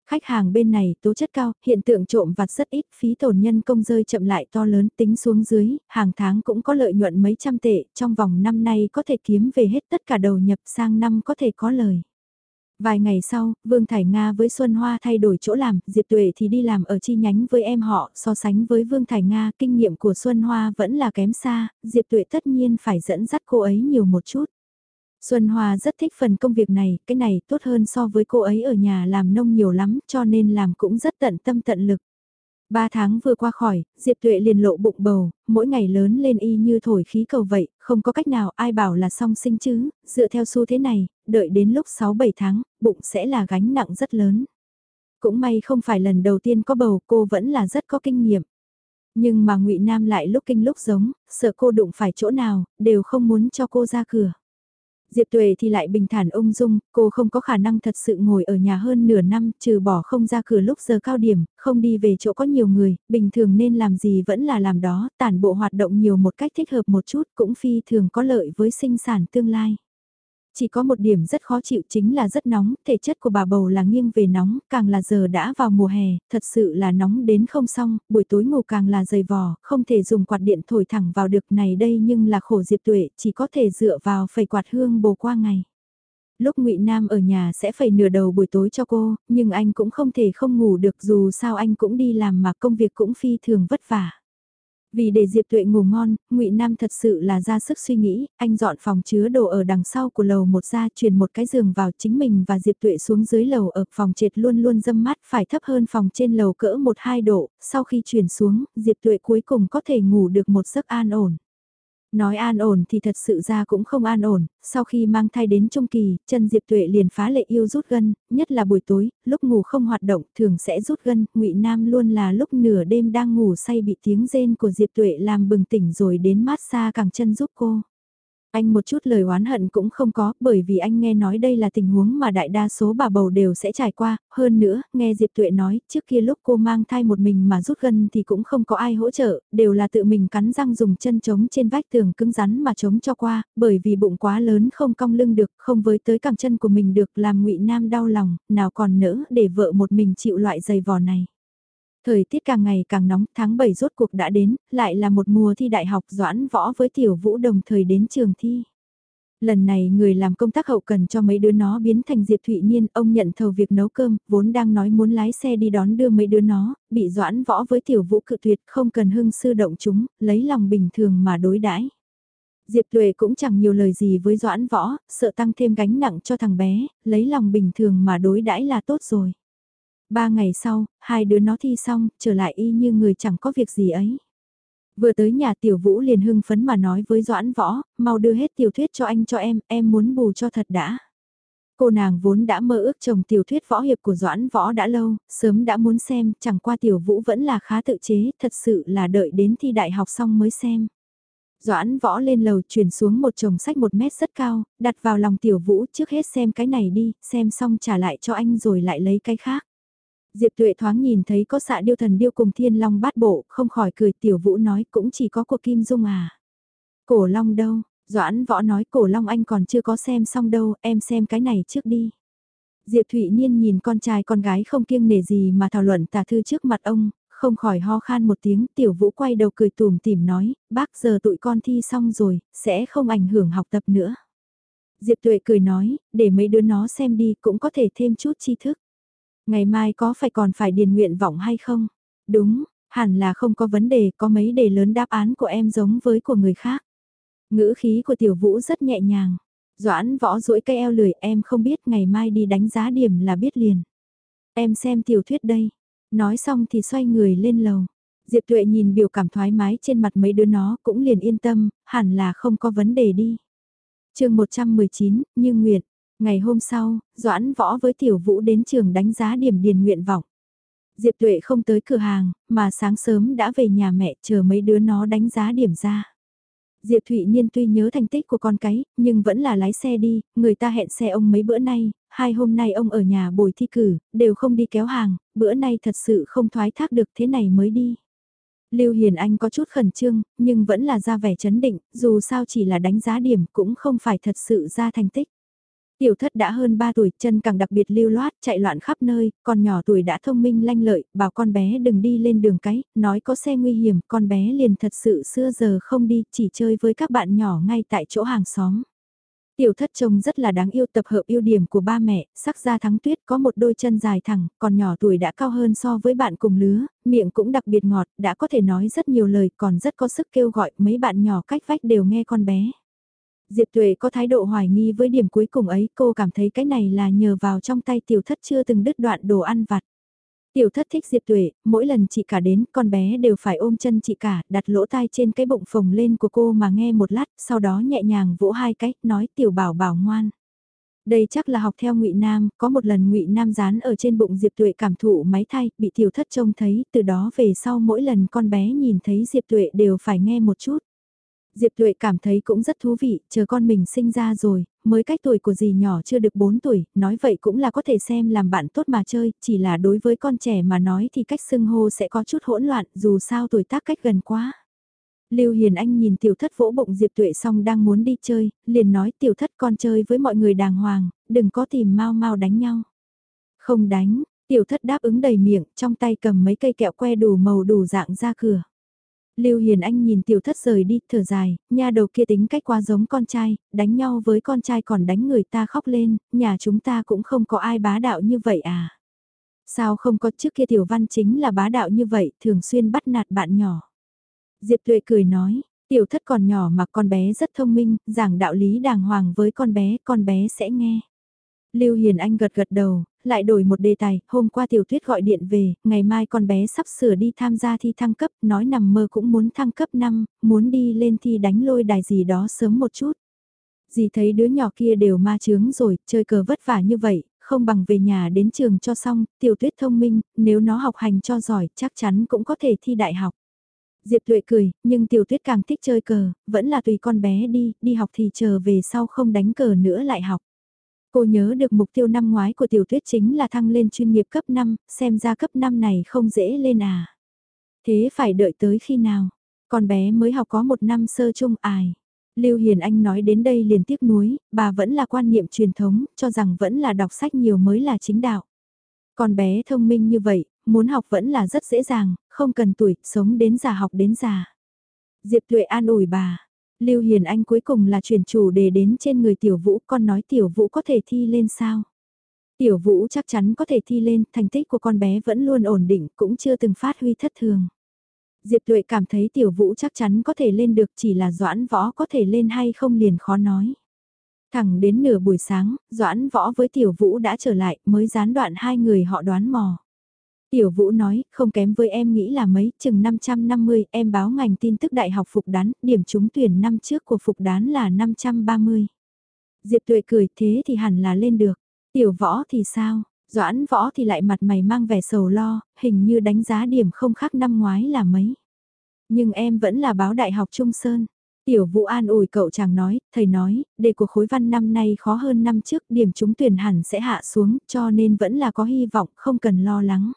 A: Khách hàng bên này tố chất cao, hiện tượng trộm vặt rất ít, phí tổn nhân công rơi chậm lại to lớn tính xuống dưới, hàng tháng cũng có lợi nhuận mấy trăm tệ, trong vòng năm nay có thể kiếm về hết tất cả đầu nhập sang năm có thể có lời. Vài ngày sau, Vương Thải Nga với Xuân Hoa thay đổi chỗ làm, Diệp Tuệ thì đi làm ở chi nhánh với em họ, so sánh với Vương Thải Nga, kinh nghiệm của Xuân Hoa vẫn là kém xa, Diệp Tuệ tất nhiên phải dẫn dắt cô ấy nhiều một chút. Xuân Hoa rất thích phần công việc này, cái này tốt hơn so với cô ấy ở nhà làm nông nhiều lắm, cho nên làm cũng rất tận tâm tận lực. Ba tháng vừa qua khỏi, Diệp Tuệ liền lộ bụng bầu, mỗi ngày lớn lên y như thổi khí cầu vậy, không có cách nào ai bảo là song sinh chứ, dựa theo xu thế này, đợi đến lúc 6-7 tháng, bụng sẽ là gánh nặng rất lớn. Cũng may không phải lần đầu tiên có bầu cô vẫn là rất có kinh nghiệm. Nhưng mà ngụy Nam lại lúc kinh lúc giống, sợ cô đụng phải chỗ nào, đều không muốn cho cô ra cửa. Diệp Tuệ thì lại bình thản ung dung, cô không có khả năng thật sự ngồi ở nhà hơn nửa năm, trừ bỏ không ra cửa lúc giờ cao điểm, không đi về chỗ có nhiều người, bình thường nên làm gì vẫn là làm đó, tản bộ hoạt động nhiều một cách thích hợp một chút cũng phi thường có lợi với sinh sản tương lai. Chỉ có một điểm rất khó chịu chính là rất nóng, thể chất của bà bầu là nghiêng về nóng, càng là giờ đã vào mùa hè, thật sự là nóng đến không xong, buổi tối ngủ càng là dày vò, không thể dùng quạt điện thổi thẳng vào được này đây nhưng là khổ diệp tuệ, chỉ có thể dựa vào phẩy quạt hương bồ qua ngày lúc ngụy Nam ở nhà sẽ phẩy nửa đầu buổi tối cho cô, nhưng anh cũng không thể không ngủ được dù sao anh cũng đi làm mà công việc cũng phi thường vất vả. Vì để Diệp Tuệ ngủ ngon, Ngụy Nam thật sự là ra sức suy nghĩ, anh dọn phòng chứa đồ ở đằng sau của lầu một ra truyền một cái giường vào chính mình và Diệp Tuệ xuống dưới lầu ở phòng trệt luôn luôn dâm mát phải thấp hơn phòng trên lầu cỡ 1-2 độ, sau khi chuyển xuống, Diệp Tuệ cuối cùng có thể ngủ được một giấc an ổn. Nói an ổn thì thật sự ra cũng không an ổn, sau khi mang thai đến trung kỳ, chân Diệp Tuệ liền phá lệ yêu rút gân, nhất là buổi tối, lúc ngủ không hoạt động thường sẽ rút gân, ngụy Nam luôn là lúc nửa đêm đang ngủ say bị tiếng rên của Diệp Tuệ làm bừng tỉnh rồi đến mát xa cẳng chân giúp cô. Anh một chút lời oán hận cũng không có, bởi vì anh nghe nói đây là tình huống mà đại đa số bà bầu đều sẽ trải qua, hơn nữa, nghe Diệp Tuệ nói, trước kia lúc cô mang thai một mình mà rút gân thì cũng không có ai hỗ trợ, đều là tự mình cắn răng dùng chân chống trên vách tường cứng rắn mà chống cho qua, bởi vì bụng quá lớn không cong lưng được, không với tới cẳng chân của mình được làm ngụy Nam đau lòng, nào còn nỡ để vợ một mình chịu loại giày vò này. Thời tiết càng ngày càng nóng, tháng 7 rốt cuộc đã đến, lại là một mùa thi đại học doãn võ với tiểu vũ đồng thời đến trường thi. Lần này người làm công tác hậu cần cho mấy đứa nó biến thành Diệp Thụy Niên, ông nhận thầu việc nấu cơm, vốn đang nói muốn lái xe đi đón đưa mấy đứa nó, bị doãn võ với tiểu vũ cự tuyệt không cần hưng sư động chúng, lấy lòng bình thường mà đối đãi. Diệp Tuệ cũng chẳng nhiều lời gì với doãn võ, sợ tăng thêm gánh nặng cho thằng bé, lấy lòng bình thường mà đối đãi là tốt rồi. Ba ngày sau, hai đứa nó thi xong, trở lại y như người chẳng có việc gì ấy. Vừa tới nhà tiểu vũ liền hưng phấn mà nói với Doãn Võ, mau đưa hết tiểu thuyết cho anh cho em, em muốn bù cho thật đã. Cô nàng vốn đã mơ ước chồng tiểu thuyết võ hiệp của Doãn Võ đã lâu, sớm đã muốn xem, chẳng qua tiểu vũ vẫn là khá tự chế, thật sự là đợi đến thi đại học xong mới xem. Doãn võ lên lầu chuyển xuống một chồng sách một mét rất cao, đặt vào lòng tiểu vũ trước hết xem cái này đi, xem xong trả lại cho anh rồi lại lấy cái khác. Diệp Tuệ thoáng nhìn thấy có xạ điêu thần điêu cùng thiên long bát bộ, không khỏi cười tiểu vũ nói cũng chỉ có của Kim Dung à. Cổ long đâu, Doãn võ nói cổ long anh còn chưa có xem xong đâu, em xem cái này trước đi. Diệp Thụy Niên nhìn con trai con gái không kiêng nể gì mà thảo luận tả thư trước mặt ông, không khỏi ho khan một tiếng, tiểu vũ quay đầu cười tùm tìm nói, bác giờ tụi con thi xong rồi, sẽ không ảnh hưởng học tập nữa. Diệp Tuệ cười nói, để mấy đứa nó xem đi cũng có thể thêm chút tri thức. Ngày mai có phải còn phải điền nguyện vọng hay không? Đúng, hẳn là không có vấn đề, có mấy đề lớn đáp án của em giống với của người khác. Ngữ khí của tiểu vũ rất nhẹ nhàng. Doãn võ duỗi cây eo lười em không biết ngày mai đi đánh giá điểm là biết liền. Em xem tiểu thuyết đây. Nói xong thì xoay người lên lầu. Diệp tuệ nhìn biểu cảm thoải mái trên mặt mấy đứa nó cũng liền yên tâm, hẳn là không có vấn đề đi. chương 119, Như Nguyệt, Ngày hôm sau, Doãn Võ với Tiểu Vũ đến trường đánh giá điểm điền nguyện vọng. Diệp Tuệ không tới cửa hàng, mà sáng sớm đã về nhà mẹ chờ mấy đứa nó đánh giá điểm ra. Diệp Thụy Niên tuy nhớ thành tích của con cái, nhưng vẫn là lái xe đi, người ta hẹn xe ông mấy bữa nay, hai hôm nay ông ở nhà bồi thi cử, đều không đi kéo hàng, bữa nay thật sự không thoái thác được thế này mới đi. Lưu Hiền Anh có chút khẩn trương, nhưng vẫn là ra vẻ chấn định, dù sao chỉ là đánh giá điểm cũng không phải thật sự ra thành tích. Tiểu thất đã hơn 3 tuổi, chân càng đặc biệt lưu loát, chạy loạn khắp nơi, con nhỏ tuổi đã thông minh lanh lợi, bảo con bé đừng đi lên đường cái, nói có xe nguy hiểm, con bé liền thật sự xưa giờ không đi, chỉ chơi với các bạn nhỏ ngay tại chỗ hàng xóm. Tiểu thất trông rất là đáng yêu tập hợp ưu điểm của ba mẹ, sắc da thắng tuyết có một đôi chân dài thẳng, còn nhỏ tuổi đã cao hơn so với bạn cùng lứa, miệng cũng đặc biệt ngọt, đã có thể nói rất nhiều lời, còn rất có sức kêu gọi, mấy bạn nhỏ cách vách đều nghe con bé. Diệp Tuệ có thái độ hoài nghi với điểm cuối cùng ấy, cô cảm thấy cái này là nhờ vào trong tay tiểu thất chưa từng đứt đoạn đồ ăn vặt. Tiểu thất thích Diệp Tuệ, mỗi lần chị cả đến, con bé đều phải ôm chân chị cả, đặt lỗ tai trên cái bụng phồng lên của cô mà nghe một lát, sau đó nhẹ nhàng vỗ hai cách, nói tiểu bảo bảo ngoan. Đây chắc là học theo ngụy Nam, có một lần ngụy Nam dán ở trên bụng Diệp Tuệ cảm thụ máy thay, bị tiểu thất trông thấy, từ đó về sau mỗi lần con bé nhìn thấy Diệp Tuệ đều phải nghe một chút. Diệp Tuệ cảm thấy cũng rất thú vị, chờ con mình sinh ra rồi, mới cách tuổi của dì nhỏ chưa được 4 tuổi, nói vậy cũng là có thể xem làm bạn tốt mà chơi, chỉ là đối với con trẻ mà nói thì cách xưng hô sẽ có chút hỗn loạn, dù sao tuổi tác cách gần quá. Lưu Hiền Anh nhìn tiểu thất vỗ bụng Diệp Tuệ xong đang muốn đi chơi, liền nói tiểu thất con chơi với mọi người đàng hoàng, đừng có tìm mau mau đánh nhau. Không đánh, tiểu thất đáp ứng đầy miệng, trong tay cầm mấy cây kẹo que đủ màu đủ dạng ra cửa. Lưu Hiền Anh nhìn tiểu thất rời đi, thở dài, nhà đầu kia tính cách quá giống con trai, đánh nhau với con trai còn đánh người ta khóc lên, nhà chúng ta cũng không có ai bá đạo như vậy à. Sao không có trước kia tiểu văn chính là bá đạo như vậy, thường xuyên bắt nạt bạn nhỏ. Diệp Tuệ cười nói, tiểu thất còn nhỏ mà con bé rất thông minh, giảng đạo lý đàng hoàng với con bé, con bé sẽ nghe. Lưu Hiền Anh gật gật đầu, lại đổi một đề tài, hôm qua tiểu tuyết gọi điện về, ngày mai con bé sắp sửa đi tham gia thi thăng cấp, nói nằm mơ cũng muốn thăng cấp 5, muốn đi lên thi đánh lôi đài gì đó sớm một chút. Dì thấy đứa nhỏ kia đều ma chướng rồi, chơi cờ vất vả như vậy, không bằng về nhà đến trường cho xong, tiểu tuyết thông minh, nếu nó học hành cho giỏi chắc chắn cũng có thể thi đại học. Diệp Tuệ cười, nhưng tiểu tuyết càng thích chơi cờ, vẫn là tùy con bé đi, đi học thì chờ về sau không đánh cờ nữa lại học. Cô nhớ được mục tiêu năm ngoái của tiểu tuyết chính là thăng lên chuyên nghiệp cấp 5, xem ra cấp 5 này không dễ lên à. Thế phải đợi tới khi nào? Con bé mới học có một năm sơ chung ải. Lưu Hiền Anh nói đến đây liền tiếc nuối, bà vẫn là quan niệm truyền thống, cho rằng vẫn là đọc sách nhiều mới là chính đạo. Con bé thông minh như vậy, muốn học vẫn là rất dễ dàng, không cần tuổi, sống đến già học đến già. Diệp Tuệ an ủi bà. Lưu Hiền Anh cuối cùng là chuyển chủ đề đến trên người Tiểu Vũ, con nói Tiểu Vũ có thể thi lên sao? Tiểu Vũ chắc chắn có thể thi lên, thành tích của con bé vẫn luôn ổn định, cũng chưa từng phát huy thất thường. Diệp Tuệ cảm thấy Tiểu Vũ chắc chắn có thể lên được chỉ là Doãn Võ có thể lên hay không liền khó nói. Thẳng đến nửa buổi sáng, Doãn Võ với Tiểu Vũ đã trở lại mới gián đoạn hai người họ đoán mò. Tiểu Vũ nói, không kém với em nghĩ là mấy, chừng 550, em báo ngành tin tức đại học Phục Đán, điểm trúng tuyển năm trước của Phục Đán là 530. Diệp Tuệ cười, thế thì hẳn là lên được. Tiểu Võ thì sao? Doãn Võ thì lại mặt mày mang vẻ sầu lo, hình như đánh giá điểm không khác năm ngoái là mấy. Nhưng em vẫn là báo đại học Trung Sơn. Tiểu Vũ an ủi cậu chàng nói, thầy nói, đề của khối văn năm nay khó hơn năm trước, điểm trúng tuyển hẳn sẽ hạ xuống, cho nên vẫn là có hy vọng, không cần lo lắng.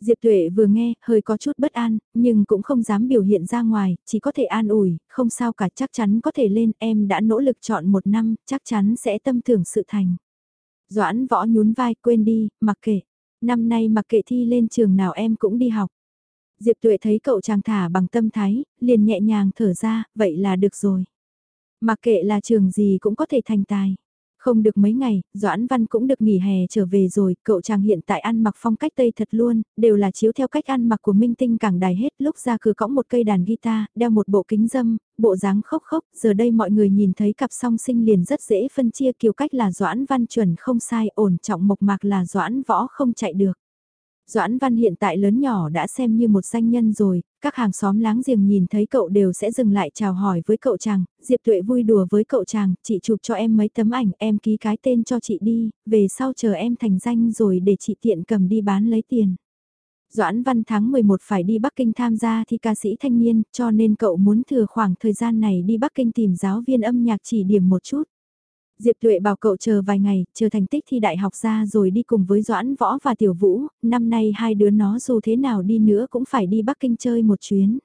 A: Diệp Tuệ vừa nghe, hơi có chút bất an, nhưng cũng không dám biểu hiện ra ngoài, chỉ có thể an ủi, không sao cả chắc chắn có thể lên, em đã nỗ lực chọn một năm, chắc chắn sẽ tâm tưởng sự thành. Doãn võ nhún vai, quên đi, mặc kệ. Năm nay mặc kệ thi lên trường nào em cũng đi học. Diệp Tuệ thấy cậu chàng thả bằng tâm thái, liền nhẹ nhàng thở ra, vậy là được rồi. Mặc kệ là trường gì cũng có thể thành tài. Không được mấy ngày, Doãn Văn cũng được nghỉ hè trở về rồi, cậu chàng hiện tại ăn mặc phong cách Tây thật luôn, đều là chiếu theo cách ăn mặc của minh tinh cảng đài hết lúc ra cửa cõng một cây đàn guitar, đeo một bộ kính dâm, bộ dáng khốc khốc, giờ đây mọi người nhìn thấy cặp song sinh liền rất dễ phân chia kiểu cách là Doãn Văn chuẩn không sai, ổn trọng mộc mạc là Doãn Võ không chạy được. Doãn Văn hiện tại lớn nhỏ đã xem như một danh nhân rồi, các hàng xóm láng giềng nhìn thấy cậu đều sẽ dừng lại chào hỏi với cậu chàng, Diệp Tuệ vui đùa với cậu chàng, chị chụp cho em mấy tấm ảnh, em ký cái tên cho chị đi, về sau chờ em thành danh rồi để chị tiện cầm đi bán lấy tiền. Doãn Văn tháng 11 phải đi Bắc Kinh tham gia thi ca sĩ thanh niên, cho nên cậu muốn thừa khoảng thời gian này đi Bắc Kinh tìm giáo viên âm nhạc chỉ điểm một chút. Diệp Tuệ bảo cậu chờ vài ngày, chờ thành tích thi đại học ra rồi đi cùng với Doãn Võ và Tiểu Vũ, năm nay hai đứa nó dù thế nào đi nữa cũng phải đi Bắc Kinh chơi một chuyến.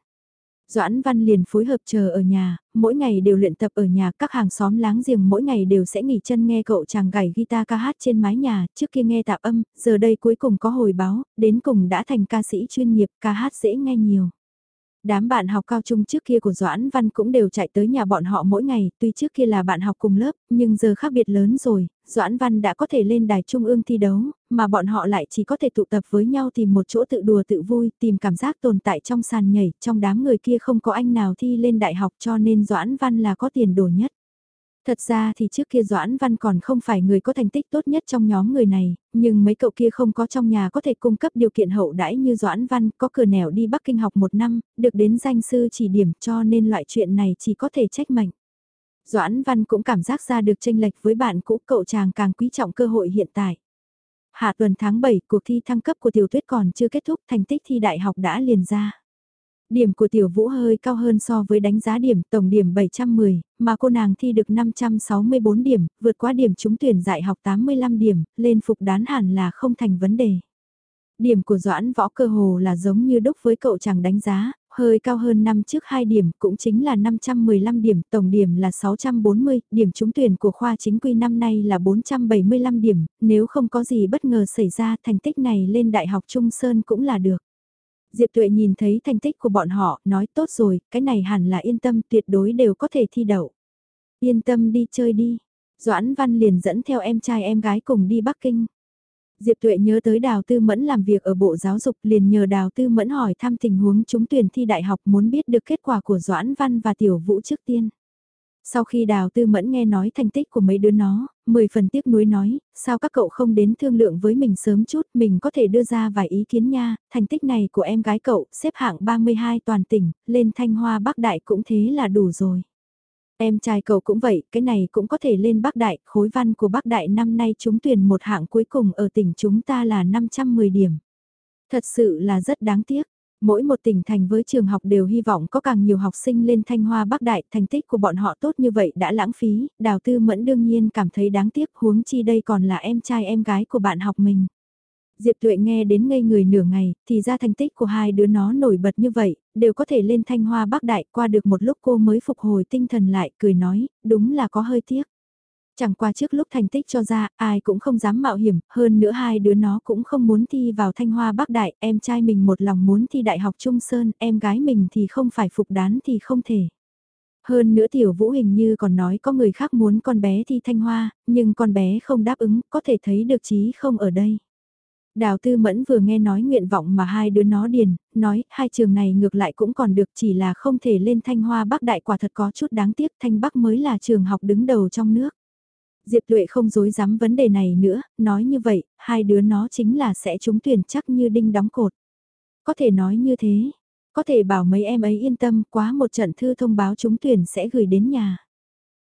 A: Doãn Văn liền phối hợp chờ ở nhà, mỗi ngày đều luyện tập ở nhà, các hàng xóm láng giềng mỗi ngày đều sẽ nghỉ chân nghe cậu chàng gảy guitar ca hát trên mái nhà, trước kia nghe tạp âm, giờ đây cuối cùng có hồi báo, đến cùng đã thành ca sĩ chuyên nghiệp, ca hát dễ nghe nhiều. Đám bạn học cao trung trước kia của Doãn Văn cũng đều chạy tới nhà bọn họ mỗi ngày, tuy trước kia là bạn học cùng lớp, nhưng giờ khác biệt lớn rồi, Doãn Văn đã có thể lên đài trung ương thi đấu, mà bọn họ lại chỉ có thể tụ tập với nhau tìm một chỗ tự đùa tự vui, tìm cảm giác tồn tại trong sàn nhảy, trong đám người kia không có anh nào thi lên đại học cho nên Doãn Văn là có tiền đồ nhất. Thật ra thì trước kia Doãn Văn còn không phải người có thành tích tốt nhất trong nhóm người này, nhưng mấy cậu kia không có trong nhà có thể cung cấp điều kiện hậu đãi như Doãn Văn, có cửa nẻo đi Bắc Kinh học một năm, được đến danh sư chỉ điểm cho nên loại chuyện này chỉ có thể trách mệnh. Doãn Văn cũng cảm giác ra được tranh lệch với bạn cũ cậu chàng càng quý trọng cơ hội hiện tại. Hạ tuần tháng 7, cuộc thi thăng cấp của tiểu tuyết còn chưa kết thúc, thành tích thi đại học đã liền ra. Điểm của tiểu vũ hơi cao hơn so với đánh giá điểm tổng điểm 710, mà cô nàng thi được 564 điểm, vượt qua điểm trúng tuyển dạy học 85 điểm, lên phục đán hẳn là không thành vấn đề. Điểm của Doãn Võ cơ hồ là giống như đúc với cậu chàng đánh giá, hơi cao hơn năm trước 2 điểm, cũng chính là 515 điểm, tổng điểm là 640, điểm trúng tuyển của khoa chính quy năm nay là 475 điểm, nếu không có gì bất ngờ xảy ra thành tích này lên Đại học Trung Sơn cũng là được. Diệp Tuệ nhìn thấy thành tích của bọn họ, nói tốt rồi, cái này hẳn là yên tâm tuyệt đối đều có thể thi đậu. Yên tâm đi chơi đi. Doãn Văn liền dẫn theo em trai em gái cùng đi Bắc Kinh. Diệp Tuệ nhớ tới Đào Tư Mẫn làm việc ở Bộ Giáo dục liền nhờ Đào Tư Mẫn hỏi thăm tình huống chúng tuyển thi đại học muốn biết được kết quả của Doãn Văn và Tiểu Vũ trước tiên. Sau khi đào tư mẫn nghe nói thành tích của mấy đứa nó, mười phần tiếc nuối nói, sao các cậu không đến thương lượng với mình sớm chút, mình có thể đưa ra vài ý kiến nha, thành tích này của em gái cậu xếp hạng 32 toàn tỉnh, lên thanh hoa bắc đại cũng thế là đủ rồi. Em trai cậu cũng vậy, cái này cũng có thể lên Bắc Đại, khối văn của Bắc Đại năm nay chúng tuyển một hạng cuối cùng ở tỉnh chúng ta là 510 điểm. Thật sự là rất đáng tiếc. Mỗi một tỉnh thành với trường học đều hy vọng có càng nhiều học sinh lên Thanh Hoa Bắc Đại, thành tích của bọn họ tốt như vậy đã lãng phí, Đào Tư Mẫn đương nhiên cảm thấy đáng tiếc huống chi đây còn là em trai em gái của bạn học mình. Diệp Tuệ nghe đến ngây người nửa ngày, thì ra thành tích của hai đứa nó nổi bật như vậy, đều có thể lên thanh hoa bắc đại qua được một lúc cô mới phục hồi tinh thần lại, cười nói, đúng là có hơi tiếc. Chẳng qua trước lúc thành tích cho ra, ai cũng không dám mạo hiểm, hơn nữa hai đứa nó cũng không muốn thi vào thanh hoa bắc đại, em trai mình một lòng muốn thi đại học Trung Sơn, em gái mình thì không phải phục đán thì không thể. Hơn nữa tiểu vũ hình như còn nói có người khác muốn con bé thi thanh hoa, nhưng con bé không đáp ứng, có thể thấy được chí không ở đây. Đào Tư Mẫn vừa nghe nói nguyện vọng mà hai đứa nó điền, nói hai trường này ngược lại cũng còn được chỉ là không thể lên Thanh Hoa Bắc Đại quả thật có chút đáng tiếc Thanh Bắc mới là trường học đứng đầu trong nước. Diệp Tuệ không dối dám vấn đề này nữa, nói như vậy, hai đứa nó chính là sẽ trúng tuyển chắc như đinh đóng cột. Có thể nói như thế, có thể bảo mấy em ấy yên tâm quá một trận thư thông báo trúng tuyển sẽ gửi đến nhà.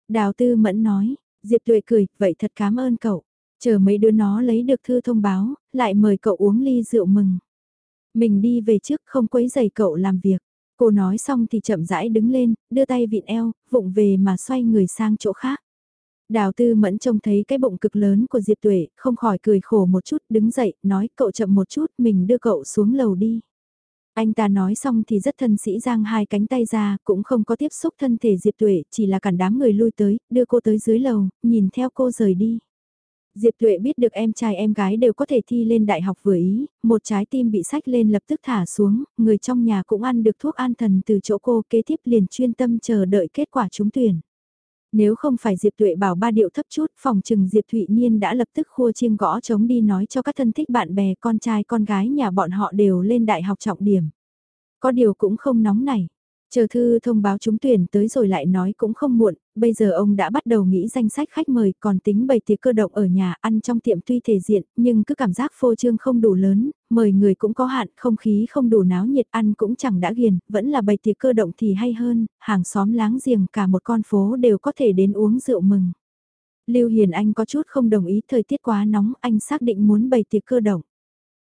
A: Đào Tư Mẫn nói, Diệp Tuệ cười, vậy thật cảm ơn cậu. Chờ mấy đứa nó lấy được thư thông báo, lại mời cậu uống ly rượu mừng. Mình đi về trước không quấy giày cậu làm việc. Cô nói xong thì chậm rãi đứng lên, đưa tay vịn eo, vụng về mà xoay người sang chỗ khác. Đào tư mẫn trông thấy cái bụng cực lớn của Diệp Tuệ, không khỏi cười khổ một chút, đứng dậy, nói cậu chậm một chút, mình đưa cậu xuống lầu đi. Anh ta nói xong thì rất thân sĩ giang hai cánh tay ra, cũng không có tiếp xúc thân thể Diệp Tuệ, chỉ là cản đám người lui tới, đưa cô tới dưới lầu, nhìn theo cô rời đi. Diệp Tuệ biết được em trai em gái đều có thể thi lên đại học vừa ý, một trái tim bị sách lên lập tức thả xuống, người trong nhà cũng ăn được thuốc an thần từ chỗ cô kế tiếp liền chuyên tâm chờ đợi kết quả trúng tuyển. Nếu không phải Diệp Tuệ bảo ba điệu thấp chút, phòng trừng Diệp Thụy Niên đã lập tức khua chiêng gõ chống đi nói cho các thân thích bạn bè con trai con gái nhà bọn họ đều lên đại học trọng điểm. Có điều cũng không nóng này. Chờ thư thông báo trúng tuyển tới rồi lại nói cũng không muộn, bây giờ ông đã bắt đầu nghĩ danh sách khách mời còn tính bày tiệc cơ động ở nhà ăn trong tiệm tuy thể diện nhưng cứ cảm giác phô trương không đủ lớn, mời người cũng có hạn, không khí không đủ náo nhiệt ăn cũng chẳng đã ghiền, vẫn là bày tiệc cơ động thì hay hơn, hàng xóm láng giềng cả một con phố đều có thể đến uống rượu mừng. Lưu Hiền Anh có chút không đồng ý thời tiết quá nóng, anh xác định muốn bày tiệc cơ động.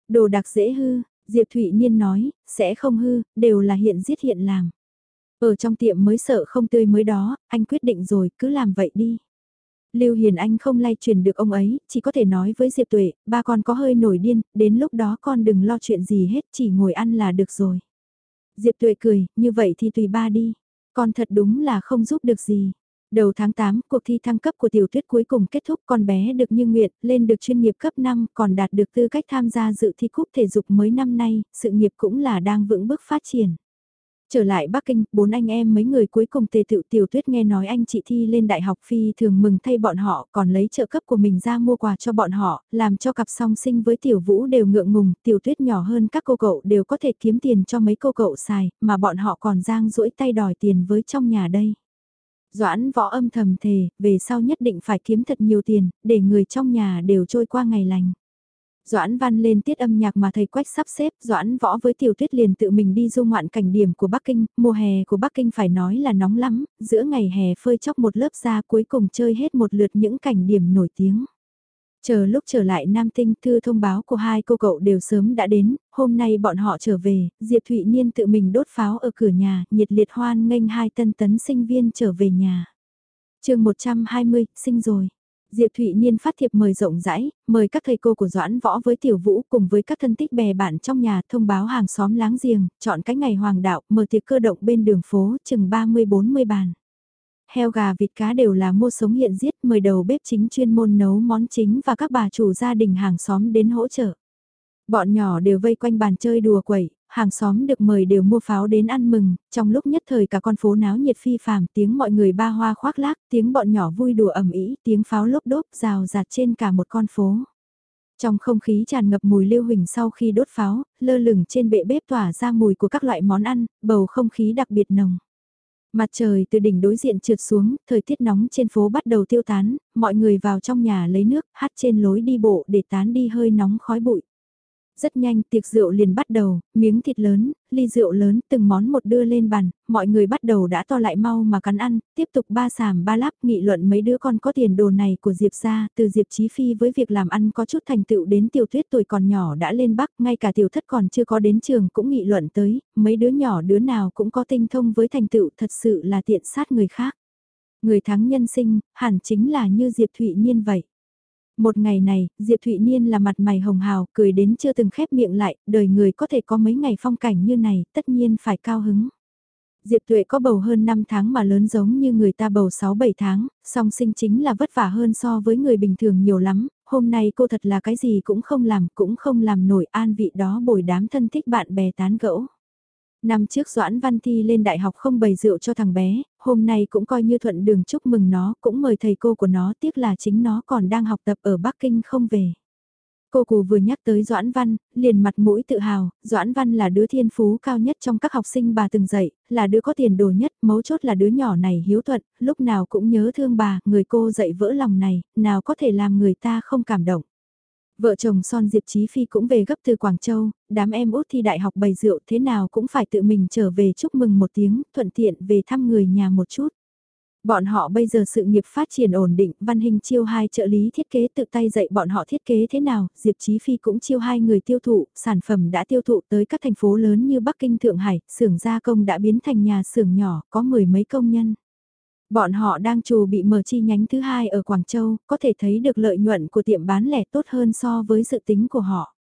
A: Đồ đặc dễ hư, Diệp Thụy Niên nói, sẽ không hư, đều là hiện giết hiện làm. Ở trong tiệm mới sợ không tươi mới đó, anh quyết định rồi, cứ làm vậy đi. Lưu Hiền Anh không lay truyền được ông ấy, chỉ có thể nói với Diệp Tuệ, ba con có hơi nổi điên, đến lúc đó con đừng lo chuyện gì hết, chỉ ngồi ăn là được rồi. Diệp Tuệ cười, như vậy thì tùy ba đi. Con thật đúng là không giúp được gì. Đầu tháng 8, cuộc thi thăng cấp của tiểu tuyết cuối cùng kết thúc con bé được như nguyện, lên được chuyên nghiệp cấp 5, còn đạt được tư cách tham gia dự thi cúp thể dục mới năm nay, sự nghiệp cũng là đang vững bước phát triển. Trở lại Bắc Kinh, bốn anh em mấy người cuối cùng tề tựu tiểu tuyết nghe nói anh chị thi lên đại học phi thường mừng thay bọn họ còn lấy trợ cấp của mình ra mua quà cho bọn họ, làm cho cặp song sinh với tiểu vũ đều ngượng ngùng, tiểu tuyết nhỏ hơn các cô cậu đều có thể kiếm tiền cho mấy cô cậu xài, mà bọn họ còn giang duỗi tay đòi tiền với trong nhà đây. Doãn võ âm thầm thề, về sau nhất định phải kiếm thật nhiều tiền, để người trong nhà đều trôi qua ngày lành. Doãn Văn lên tiết âm nhạc mà thầy Quách sắp xếp, Doãn Võ với Tiểu Tuyết liền tự mình đi du ngoạn cảnh điểm của Bắc Kinh, mùa hè của Bắc Kinh phải nói là nóng lắm, giữa ngày hè phơi chóc một lớp ra cuối cùng chơi hết một lượt những cảnh điểm nổi tiếng. Chờ lúc trở lại Nam Tinh, thư thông báo của hai cô cậu đều sớm đã đến, hôm nay bọn họ trở về, Diệp Thụy Niên tự mình đốt pháo ở cửa nhà, nhiệt liệt hoan nghênh hai tân tấn sinh viên trở về nhà. chương 120, sinh rồi. Diệp Thụy Niên phát thiệp mời rộng rãi, mời các thầy cô của Doãn Võ với Tiểu Vũ cùng với các thân tích bè bạn trong nhà thông báo hàng xóm láng giềng, chọn cái ngày hoàng đạo, mở tiệc cơ động bên đường phố, chừng 30-40 bàn. Heo gà vịt cá đều là mua sống hiện giết, mời đầu bếp chính chuyên môn nấu món chính và các bà chủ gia đình hàng xóm đến hỗ trợ. Bọn nhỏ đều vây quanh bàn chơi đùa quẩy, hàng xóm được mời đều mua pháo đến ăn mừng, trong lúc nhất thời cả con phố náo nhiệt phi phàm, tiếng mọi người ba hoa khoác lác, tiếng bọn nhỏ vui đùa ẩm ý, tiếng pháo lốp đốp rào rạt trên cả một con phố. Trong không khí tràn ngập mùi lưu huỳnh sau khi đốt pháo, lơ lửng trên bệ bếp tỏa ra mùi của các loại món ăn, bầu không khí đặc biệt nồng. Mặt trời từ đỉnh đối diện trượt xuống, thời tiết nóng trên phố bắt đầu tiêu tán, mọi người vào trong nhà lấy nước, hát trên lối đi bộ để tán đi hơi nóng khói bụi. Rất nhanh tiệc rượu liền bắt đầu, miếng thịt lớn, ly rượu lớn, từng món một đưa lên bàn, mọi người bắt đầu đã to lại mau mà cắn ăn, tiếp tục ba sàm ba láp nghị luận mấy đứa con có tiền đồ này của Diệp ra, từ Diệp Chí Phi với việc làm ăn có chút thành tựu đến tiểu tuyết tuổi còn nhỏ đã lên Bắc, ngay cả tiểu thất còn chưa có đến trường cũng nghị luận tới, mấy đứa nhỏ đứa nào cũng có tinh thông với thành tựu thật sự là tiện sát người khác. Người thắng nhân sinh, hẳn chính là như Diệp Thụy Nhiên vậy. Một ngày này, Diệp Thụy Niên là mặt mày hồng hào, cười đến chưa từng khép miệng lại, đời người có thể có mấy ngày phong cảnh như này, tất nhiên phải cao hứng. Diệp Tuệ có bầu hơn 5 tháng mà lớn giống như người ta bầu 6-7 tháng, song sinh chính là vất vả hơn so với người bình thường nhiều lắm, hôm nay cô thật là cái gì cũng không làm, cũng không làm nổi an vị đó bồi đám thân thích bạn bè tán gẫu. Năm trước Doãn Văn Thi lên đại học không bày rượu cho thằng bé, hôm nay cũng coi như thuận đường chúc mừng nó, cũng mời thầy cô của nó, tiếc là chính nó còn đang học tập ở Bắc Kinh không về. Cô cụ vừa nhắc tới Doãn Văn, liền mặt mũi tự hào, Doãn Văn là đứa thiên phú cao nhất trong các học sinh bà từng dạy, là đứa có tiền đồ nhất, mấu chốt là đứa nhỏ này hiếu thuận, lúc nào cũng nhớ thương bà, người cô dạy vỡ lòng này, nào có thể làm người ta không cảm động. Vợ chồng son Diệp Chí Phi cũng về gấp từ Quảng Châu, đám em út thi đại học bày rượu thế nào cũng phải tự mình trở về chúc mừng một tiếng, thuận tiện về thăm người nhà một chút. Bọn họ bây giờ sự nghiệp phát triển ổn định, Văn Hình chiêu hai trợ lý thiết kế tự tay dạy bọn họ thiết kế thế nào, Diệp Chí Phi cũng chiêu hai người tiêu thụ, sản phẩm đã tiêu thụ tới các thành phố lớn như Bắc Kinh Thượng Hải, xưởng gia công đã biến thành nhà xưởng nhỏ, có mười mấy công nhân. Bọn họ đang trù bị mở chi nhánh thứ hai ở Quảng Châu, có thể thấy được lợi nhuận của tiệm bán lẻ tốt hơn so với dự tính của họ.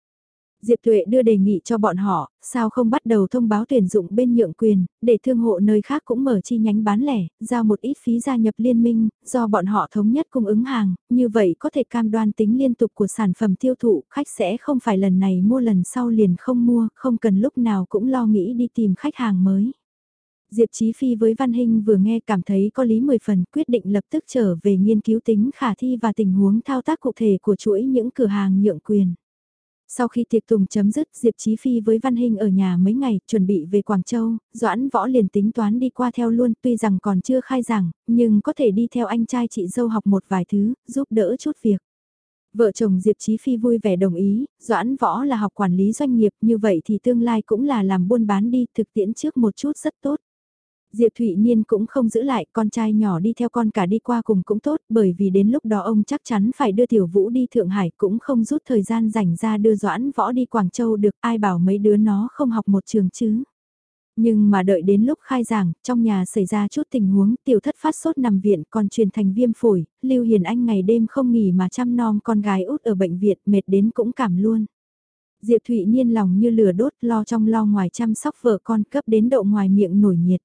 A: Diệp Tuệ đưa đề nghị cho bọn họ, sao không bắt đầu thông báo tuyển dụng bên nhượng quyền, để thương hộ nơi khác cũng mở chi nhánh bán lẻ, giao một ít phí gia nhập liên minh, do bọn họ thống nhất cung ứng hàng, như vậy có thể cam đoan tính liên tục của sản phẩm tiêu thụ, khách sẽ không phải lần này mua lần sau liền không mua, không cần lúc nào cũng lo nghĩ đi tìm khách hàng mới. Diệp Chí Phi với Văn Hinh vừa nghe cảm thấy có lý 10 phần quyết định lập tức trở về nghiên cứu tính khả thi và tình huống thao tác cụ thể của chuỗi những cửa hàng nhượng quyền. Sau khi tiệc tùng chấm dứt, Diệp Chí Phi với Văn Hinh ở nhà mấy ngày, chuẩn bị về Quảng Châu, Doãn Võ liền tính toán đi qua theo luôn, tuy rằng còn chưa khai giảng, nhưng có thể đi theo anh trai chị dâu học một vài thứ, giúp đỡ chút việc. Vợ chồng Diệp Chí Phi vui vẻ đồng ý, Doãn Võ là học quản lý doanh nghiệp, như vậy thì tương lai cũng là làm buôn bán đi, thực tiễn trước một chút rất tốt. Diệp Thụy Niên cũng không giữ lại, con trai nhỏ đi theo con cả đi qua cùng cũng tốt, bởi vì đến lúc đó ông chắc chắn phải đưa Tiểu Vũ đi Thượng Hải cũng không rút thời gian rảnh ra đưa Doãn Võ đi Quảng Châu được, ai bảo mấy đứa nó không học một trường chứ. Nhưng mà đợi đến lúc khai giảng, trong nhà xảy ra chút tình huống, tiểu thất phát sốt nằm viện còn truyền thành viêm phổi, Lưu Hiền Anh ngày đêm không nghỉ mà chăm nom con gái út ở bệnh viện, mệt đến cũng cảm luôn. Diệp Thụy Niên lòng như lửa đốt lo trong lo ngoài chăm sóc vợ con cấp đến độ ngoài miệng nổi nhiệt.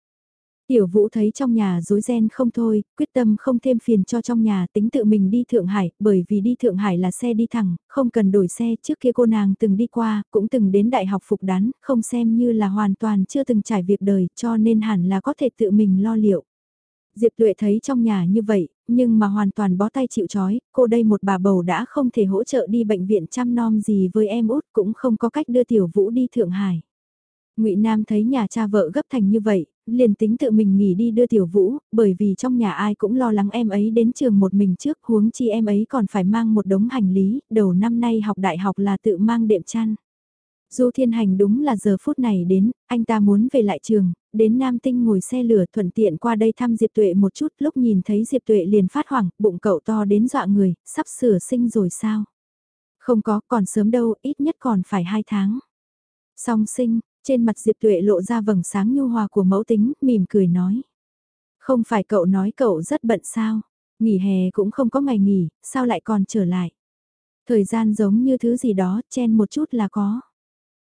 A: Tiểu Vũ thấy trong nhà rối ren không thôi, quyết tâm không thêm phiền cho trong nhà tính tự mình đi Thượng Hải, bởi vì đi Thượng Hải là xe đi thẳng, không cần đổi xe, trước kia cô nàng từng đi qua, cũng từng đến đại học phục đán, không xem như là hoàn toàn chưa từng trải việc đời, cho nên hẳn là có thể tự mình lo liệu. Diệp Tuệ thấy trong nhà như vậy, nhưng mà hoàn toàn bó tay chịu chói, cô đây một bà bầu đã không thể hỗ trợ đi bệnh viện chăm nom gì với em út cũng không có cách đưa Tiểu Vũ đi Thượng Hải. Ngụy Nam thấy nhà cha vợ gấp thành như vậy, liền tính tự mình nghỉ đi đưa Tiểu Vũ, bởi vì trong nhà ai cũng lo lắng em ấy đến trường một mình trước, huống chi em ấy còn phải mang một đống hành lý, đầu năm nay học đại học là tự mang đệm chăn. Du Thiên Hành đúng là giờ phút này đến, anh ta muốn về lại trường, đến Nam Tinh ngồi xe lửa thuận tiện qua đây thăm Diệp Tuệ một chút, lúc nhìn thấy Diệp Tuệ liền phát hoảng, bụng cậu to đến dọa người, sắp sửa sinh rồi sao? Không có, còn sớm đâu, ít nhất còn phải hai tháng. Song sinh, trên mặt Diệp Tuệ lộ ra vầng sáng nhu hòa của mẫu tính, mỉm cười nói. Không phải cậu nói cậu rất bận sao, nghỉ hè cũng không có ngày nghỉ, sao lại còn trở lại. Thời gian giống như thứ gì đó, chen một chút là có.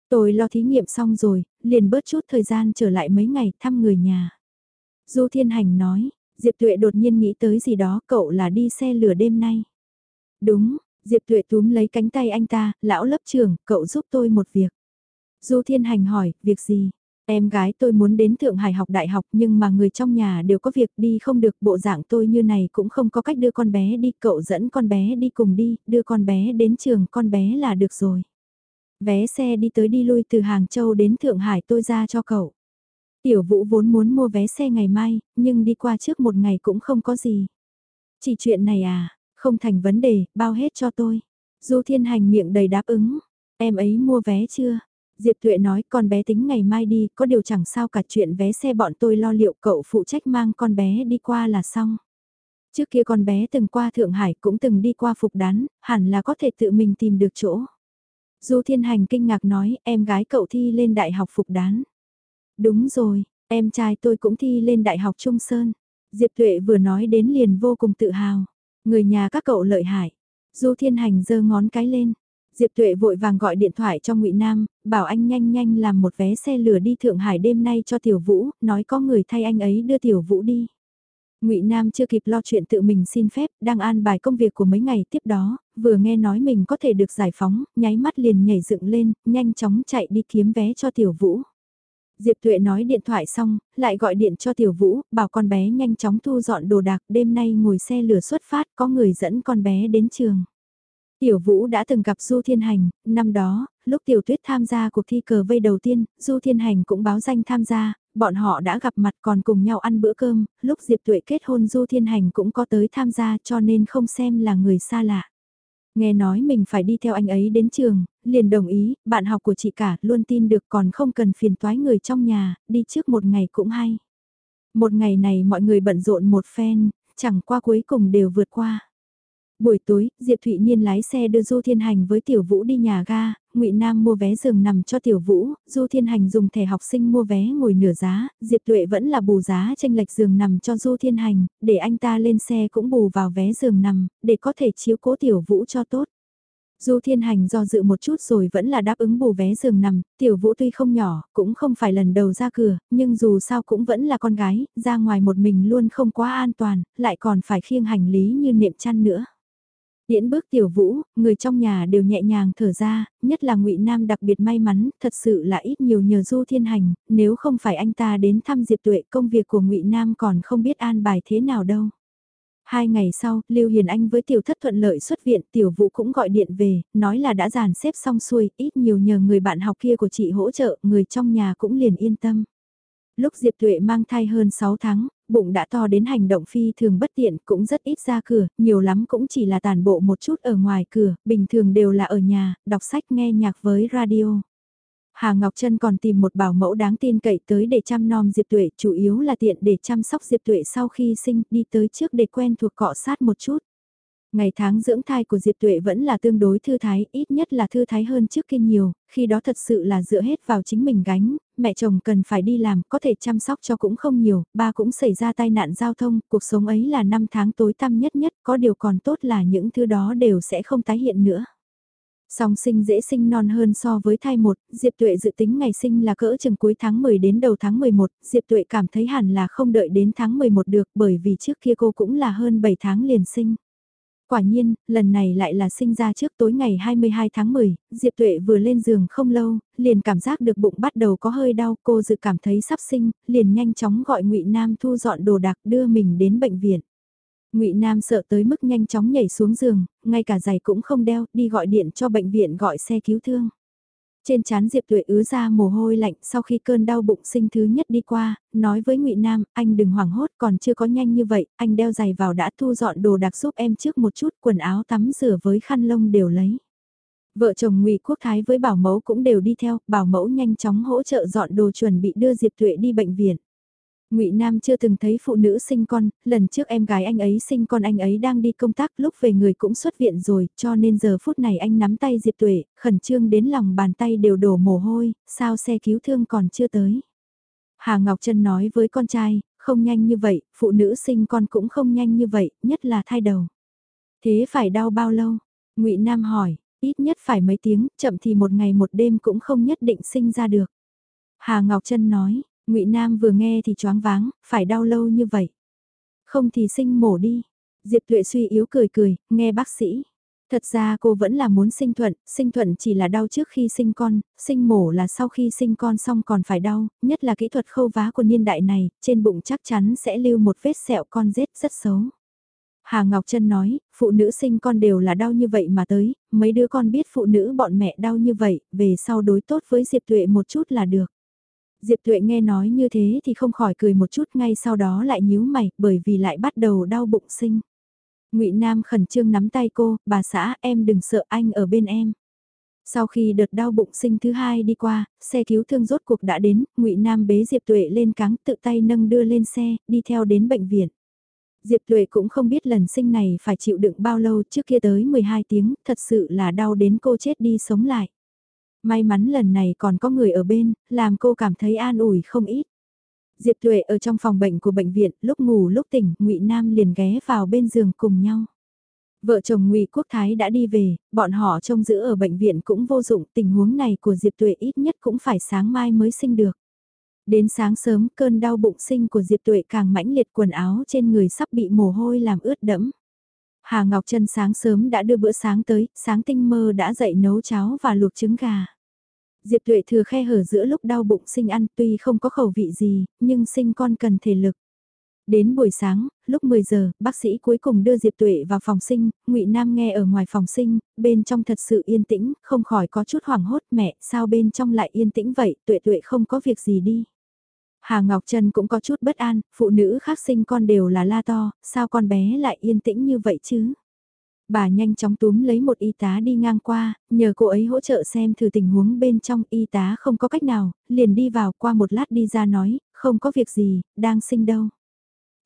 A: Tôi lo thí nghiệm xong rồi, liền bớt chút thời gian trở lại mấy ngày thăm người nhà. Du Thiên Hành nói, Diệp Tuệ đột nhiên nghĩ tới gì đó, cậu là đi xe lửa đêm nay. Đúng, Diệp Tuệ túm lấy cánh tay anh ta, lão lớp trưởng, cậu giúp tôi một việc. Du Thiên Hành hỏi, việc gì? Em gái tôi muốn đến Thượng Hải học đại học nhưng mà người trong nhà đều có việc đi không được bộ dạng tôi như này cũng không có cách đưa con bé đi, cậu dẫn con bé đi cùng đi, đưa con bé đến trường con bé là được rồi. Vé xe đi tới đi lui từ Hàng Châu đến Thượng Hải tôi ra cho cậu. Tiểu Vũ vốn muốn mua vé xe ngày mai, nhưng đi qua trước một ngày cũng không có gì. Chỉ chuyện này à, không thành vấn đề, bao hết cho tôi. Du Thiên Hành miệng đầy đáp ứng. Em ấy mua vé chưa? Diệp Tuệ nói con bé tính ngày mai đi, có điều chẳng sao cả chuyện vé xe bọn tôi lo liệu cậu phụ trách mang con bé đi qua là xong. Trước kia con bé từng qua Thượng Hải cũng từng đi qua Phục Đán, hẳn là có thể tự mình tìm được chỗ. Du Thiên Hành kinh ngạc nói em gái cậu thi lên Đại học Phục Đán. Đúng rồi, em trai tôi cũng thi lên Đại học Trung Sơn. Diệp Tuệ vừa nói đến liền vô cùng tự hào. Người nhà các cậu lợi hại. Du Thiên Hành giơ ngón cái lên. Diệp Tuệ vội vàng gọi điện thoại cho Ngụy Nam, bảo anh nhanh nhanh làm một vé xe lửa đi Thượng Hải đêm nay cho Tiểu Vũ, nói có người thay anh ấy đưa Tiểu Vũ đi. Ngụy Nam chưa kịp lo chuyện tự mình xin phép, đang an bài công việc của mấy ngày tiếp đó, vừa nghe nói mình có thể được giải phóng, nháy mắt liền nhảy dựng lên, nhanh chóng chạy đi kiếm vé cho Tiểu Vũ. Diệp Tuệ nói điện thoại xong, lại gọi điện cho Tiểu Vũ, bảo con bé nhanh chóng thu dọn đồ đạc, đêm nay ngồi xe lửa xuất phát, có người dẫn con bé đến trường. Tiểu Vũ đã từng gặp Du Thiên Hành, năm đó, lúc Tiểu Tuyết tham gia cuộc thi cờ vây đầu tiên, Du Thiên Hành cũng báo danh tham gia, bọn họ đã gặp mặt còn cùng nhau ăn bữa cơm, lúc Diệp Tuệ kết hôn Du Thiên Hành cũng có tới tham gia cho nên không xem là người xa lạ. Nghe nói mình phải đi theo anh ấy đến trường, liền đồng ý, bạn học của chị cả luôn tin được còn không cần phiền toái người trong nhà, đi trước một ngày cũng hay. Một ngày này mọi người bận rộn một phen, chẳng qua cuối cùng đều vượt qua. Buổi tối, Diệp Thụy Niên lái xe đưa Du Thiên Hành với Tiểu Vũ đi nhà ga, Ngụy Nam mua vé giường nằm cho Tiểu Vũ, Du Thiên Hành dùng thẻ học sinh mua vé ngồi nửa giá, Diệp Tuệ vẫn là bù giá tranh lệch giường nằm cho Du Thiên Hành, để anh ta lên xe cũng bù vào vé giường nằm, để có thể chiếu cố Tiểu Vũ cho tốt. Du Thiên Hành do dự một chút rồi vẫn là đáp ứng bù vé giường nằm, Tiểu Vũ tuy không nhỏ, cũng không phải lần đầu ra cửa, nhưng dù sao cũng vẫn là con gái, ra ngoài một mình luôn không quá an toàn, lại còn phải khiêng hành lý như nệm chăn nữa. Điễn bước tiểu vũ, người trong nhà đều nhẹ nhàng thở ra, nhất là ngụy Nam đặc biệt may mắn, thật sự là ít nhiều nhờ Du Thiên Hành, nếu không phải anh ta đến thăm Diệp Tuệ công việc của ngụy Nam còn không biết an bài thế nào đâu. Hai ngày sau, Lưu Hiền Anh với tiểu thất thuận lợi xuất viện, tiểu vũ cũng gọi điện về, nói là đã dàn xếp xong xuôi, ít nhiều nhờ người bạn học kia của chị hỗ trợ, người trong nhà cũng liền yên tâm. Lúc Diệp Tuệ mang thai hơn 6 tháng, bụng đã to đến hành động phi thường bất tiện, cũng rất ít ra cửa, nhiều lắm cũng chỉ là tàn bộ một chút ở ngoài cửa, bình thường đều là ở nhà, đọc sách nghe nhạc với radio. Hà Ngọc Trân còn tìm một bảo mẫu đáng tin cậy tới để chăm nom Diệp Tuệ, chủ yếu là tiện để chăm sóc Diệp Tuệ sau khi sinh, đi tới trước để quen thuộc cọ sát một chút. Ngày tháng dưỡng thai của Diệp Tuệ vẫn là tương đối thư thái, ít nhất là thư thái hơn trước kia nhiều, khi đó thật sự là dựa hết vào chính mình gánh, mẹ chồng cần phải đi làm, có thể chăm sóc cho cũng không nhiều, ba cũng xảy ra tai nạn giao thông, cuộc sống ấy là năm tháng tối tăm nhất nhất, có điều còn tốt là những thứ đó đều sẽ không tái hiện nữa. Song sinh dễ sinh non hơn so với thai một, Diệp Tuệ dự tính ngày sinh là cỡ chừng cuối tháng 10 đến đầu tháng 11, Diệp Tuệ cảm thấy hẳn là không đợi đến tháng 11 được bởi vì trước kia cô cũng là hơn 7 tháng liền sinh. Quả nhiên, lần này lại là sinh ra trước tối ngày 22 tháng 10, Diệp Tuệ vừa lên giường không lâu, liền cảm giác được bụng bắt đầu có hơi đau, cô dự cảm thấy sắp sinh, liền nhanh chóng gọi Ngụy Nam thu dọn đồ đạc đưa mình đến bệnh viện. Ngụy Nam sợ tới mức nhanh chóng nhảy xuống giường, ngay cả giày cũng không đeo, đi gọi điện cho bệnh viện gọi xe cứu thương. Trên chán Diệp Tuệ ứa ra mồ hôi lạnh sau khi cơn đau bụng sinh thứ nhất đi qua, nói với ngụy Nam, anh đừng hoảng hốt còn chưa có nhanh như vậy, anh đeo giày vào đã thu dọn đồ đặc giúp em trước một chút, quần áo tắm rửa với khăn lông đều lấy. Vợ chồng ngụy Quốc Thái với bảo mẫu cũng đều đi theo, bảo mẫu nhanh chóng hỗ trợ dọn đồ chuẩn bị đưa Diệp Tuệ đi bệnh viện. Ngụy Nam chưa từng thấy phụ nữ sinh con, lần trước em gái anh ấy sinh con anh ấy đang đi công tác lúc về người cũng xuất viện rồi, cho nên giờ phút này anh nắm tay Diệp Tuệ, khẩn trương đến lòng bàn tay đều đổ mồ hôi, sao xe cứu thương còn chưa tới. Hà Ngọc Trân nói với con trai, không nhanh như vậy, phụ nữ sinh con cũng không nhanh như vậy, nhất là thai đầu. Thế phải đau bao lâu? Ngụy Nam hỏi, ít nhất phải mấy tiếng, chậm thì một ngày một đêm cũng không nhất định sinh ra được. Hà Ngọc Trân nói, ngụy Nam vừa nghe thì choáng váng, phải đau lâu như vậy. Không thì sinh mổ đi. Diệp Tuệ suy yếu cười cười, nghe bác sĩ. Thật ra cô vẫn là muốn sinh thuận, sinh thuận chỉ là đau trước khi sinh con, sinh mổ là sau khi sinh con xong còn phải đau, nhất là kỹ thuật khâu vá của niên đại này, trên bụng chắc chắn sẽ lưu một vết sẹo con rết rất xấu. Hà Ngọc Trân nói, phụ nữ sinh con đều là đau như vậy mà tới, mấy đứa con biết phụ nữ bọn mẹ đau như vậy, về sau đối tốt với Diệp Tuệ một chút là được. Diệp Tuệ nghe nói như thế thì không khỏi cười một chút ngay sau đó lại nhíu mày bởi vì lại bắt đầu đau bụng sinh. ngụy Nam khẩn trương nắm tay cô, bà xã em đừng sợ anh ở bên em. Sau khi đợt đau bụng sinh thứ hai đi qua, xe cứu thương rốt cuộc đã đến, ngụy Nam bế Diệp Tuệ lên cáng tự tay nâng đưa lên xe, đi theo đến bệnh viện. Diệp Tuệ cũng không biết lần sinh này phải chịu đựng bao lâu trước kia tới 12 tiếng, thật sự là đau đến cô chết đi sống lại. May mắn lần này còn có người ở bên, làm cô cảm thấy an ủi không ít. Diệp Tuệ ở trong phòng bệnh của bệnh viện, lúc ngủ lúc tỉnh, Ngụy Nam liền ghé vào bên giường cùng nhau. Vợ chồng Ngụy Quốc Thái đã đi về, bọn họ trông giữ ở bệnh viện cũng vô dụng, tình huống này của Diệp Tuệ ít nhất cũng phải sáng mai mới sinh được. Đến sáng sớm, cơn đau bụng sinh của Diệp Tuệ càng mãnh liệt quần áo trên người sắp bị mồ hôi làm ướt đẫm. Hà Ngọc Trân sáng sớm đã đưa bữa sáng tới, sáng tinh mơ đã dậy nấu cháo và luộc trứng gà. Diệp Tuệ thừa khe hở giữa lúc đau bụng sinh ăn tuy không có khẩu vị gì, nhưng sinh con cần thể lực. Đến buổi sáng, lúc 10 giờ, bác sĩ cuối cùng đưa Diệp Tuệ vào phòng sinh, Ngụy Nam nghe ở ngoài phòng sinh, bên trong thật sự yên tĩnh, không khỏi có chút hoảng hốt mẹ, sao bên trong lại yên tĩnh vậy, Tuệ Tuệ không có việc gì đi. Hà Ngọc Trân cũng có chút bất an, phụ nữ khác sinh con đều là la to, sao con bé lại yên tĩnh như vậy chứ? Bà nhanh chóng túm lấy một y tá đi ngang qua, nhờ cô ấy hỗ trợ xem thử tình huống bên trong y tá không có cách nào, liền đi vào qua một lát đi ra nói, không có việc gì, đang sinh đâu.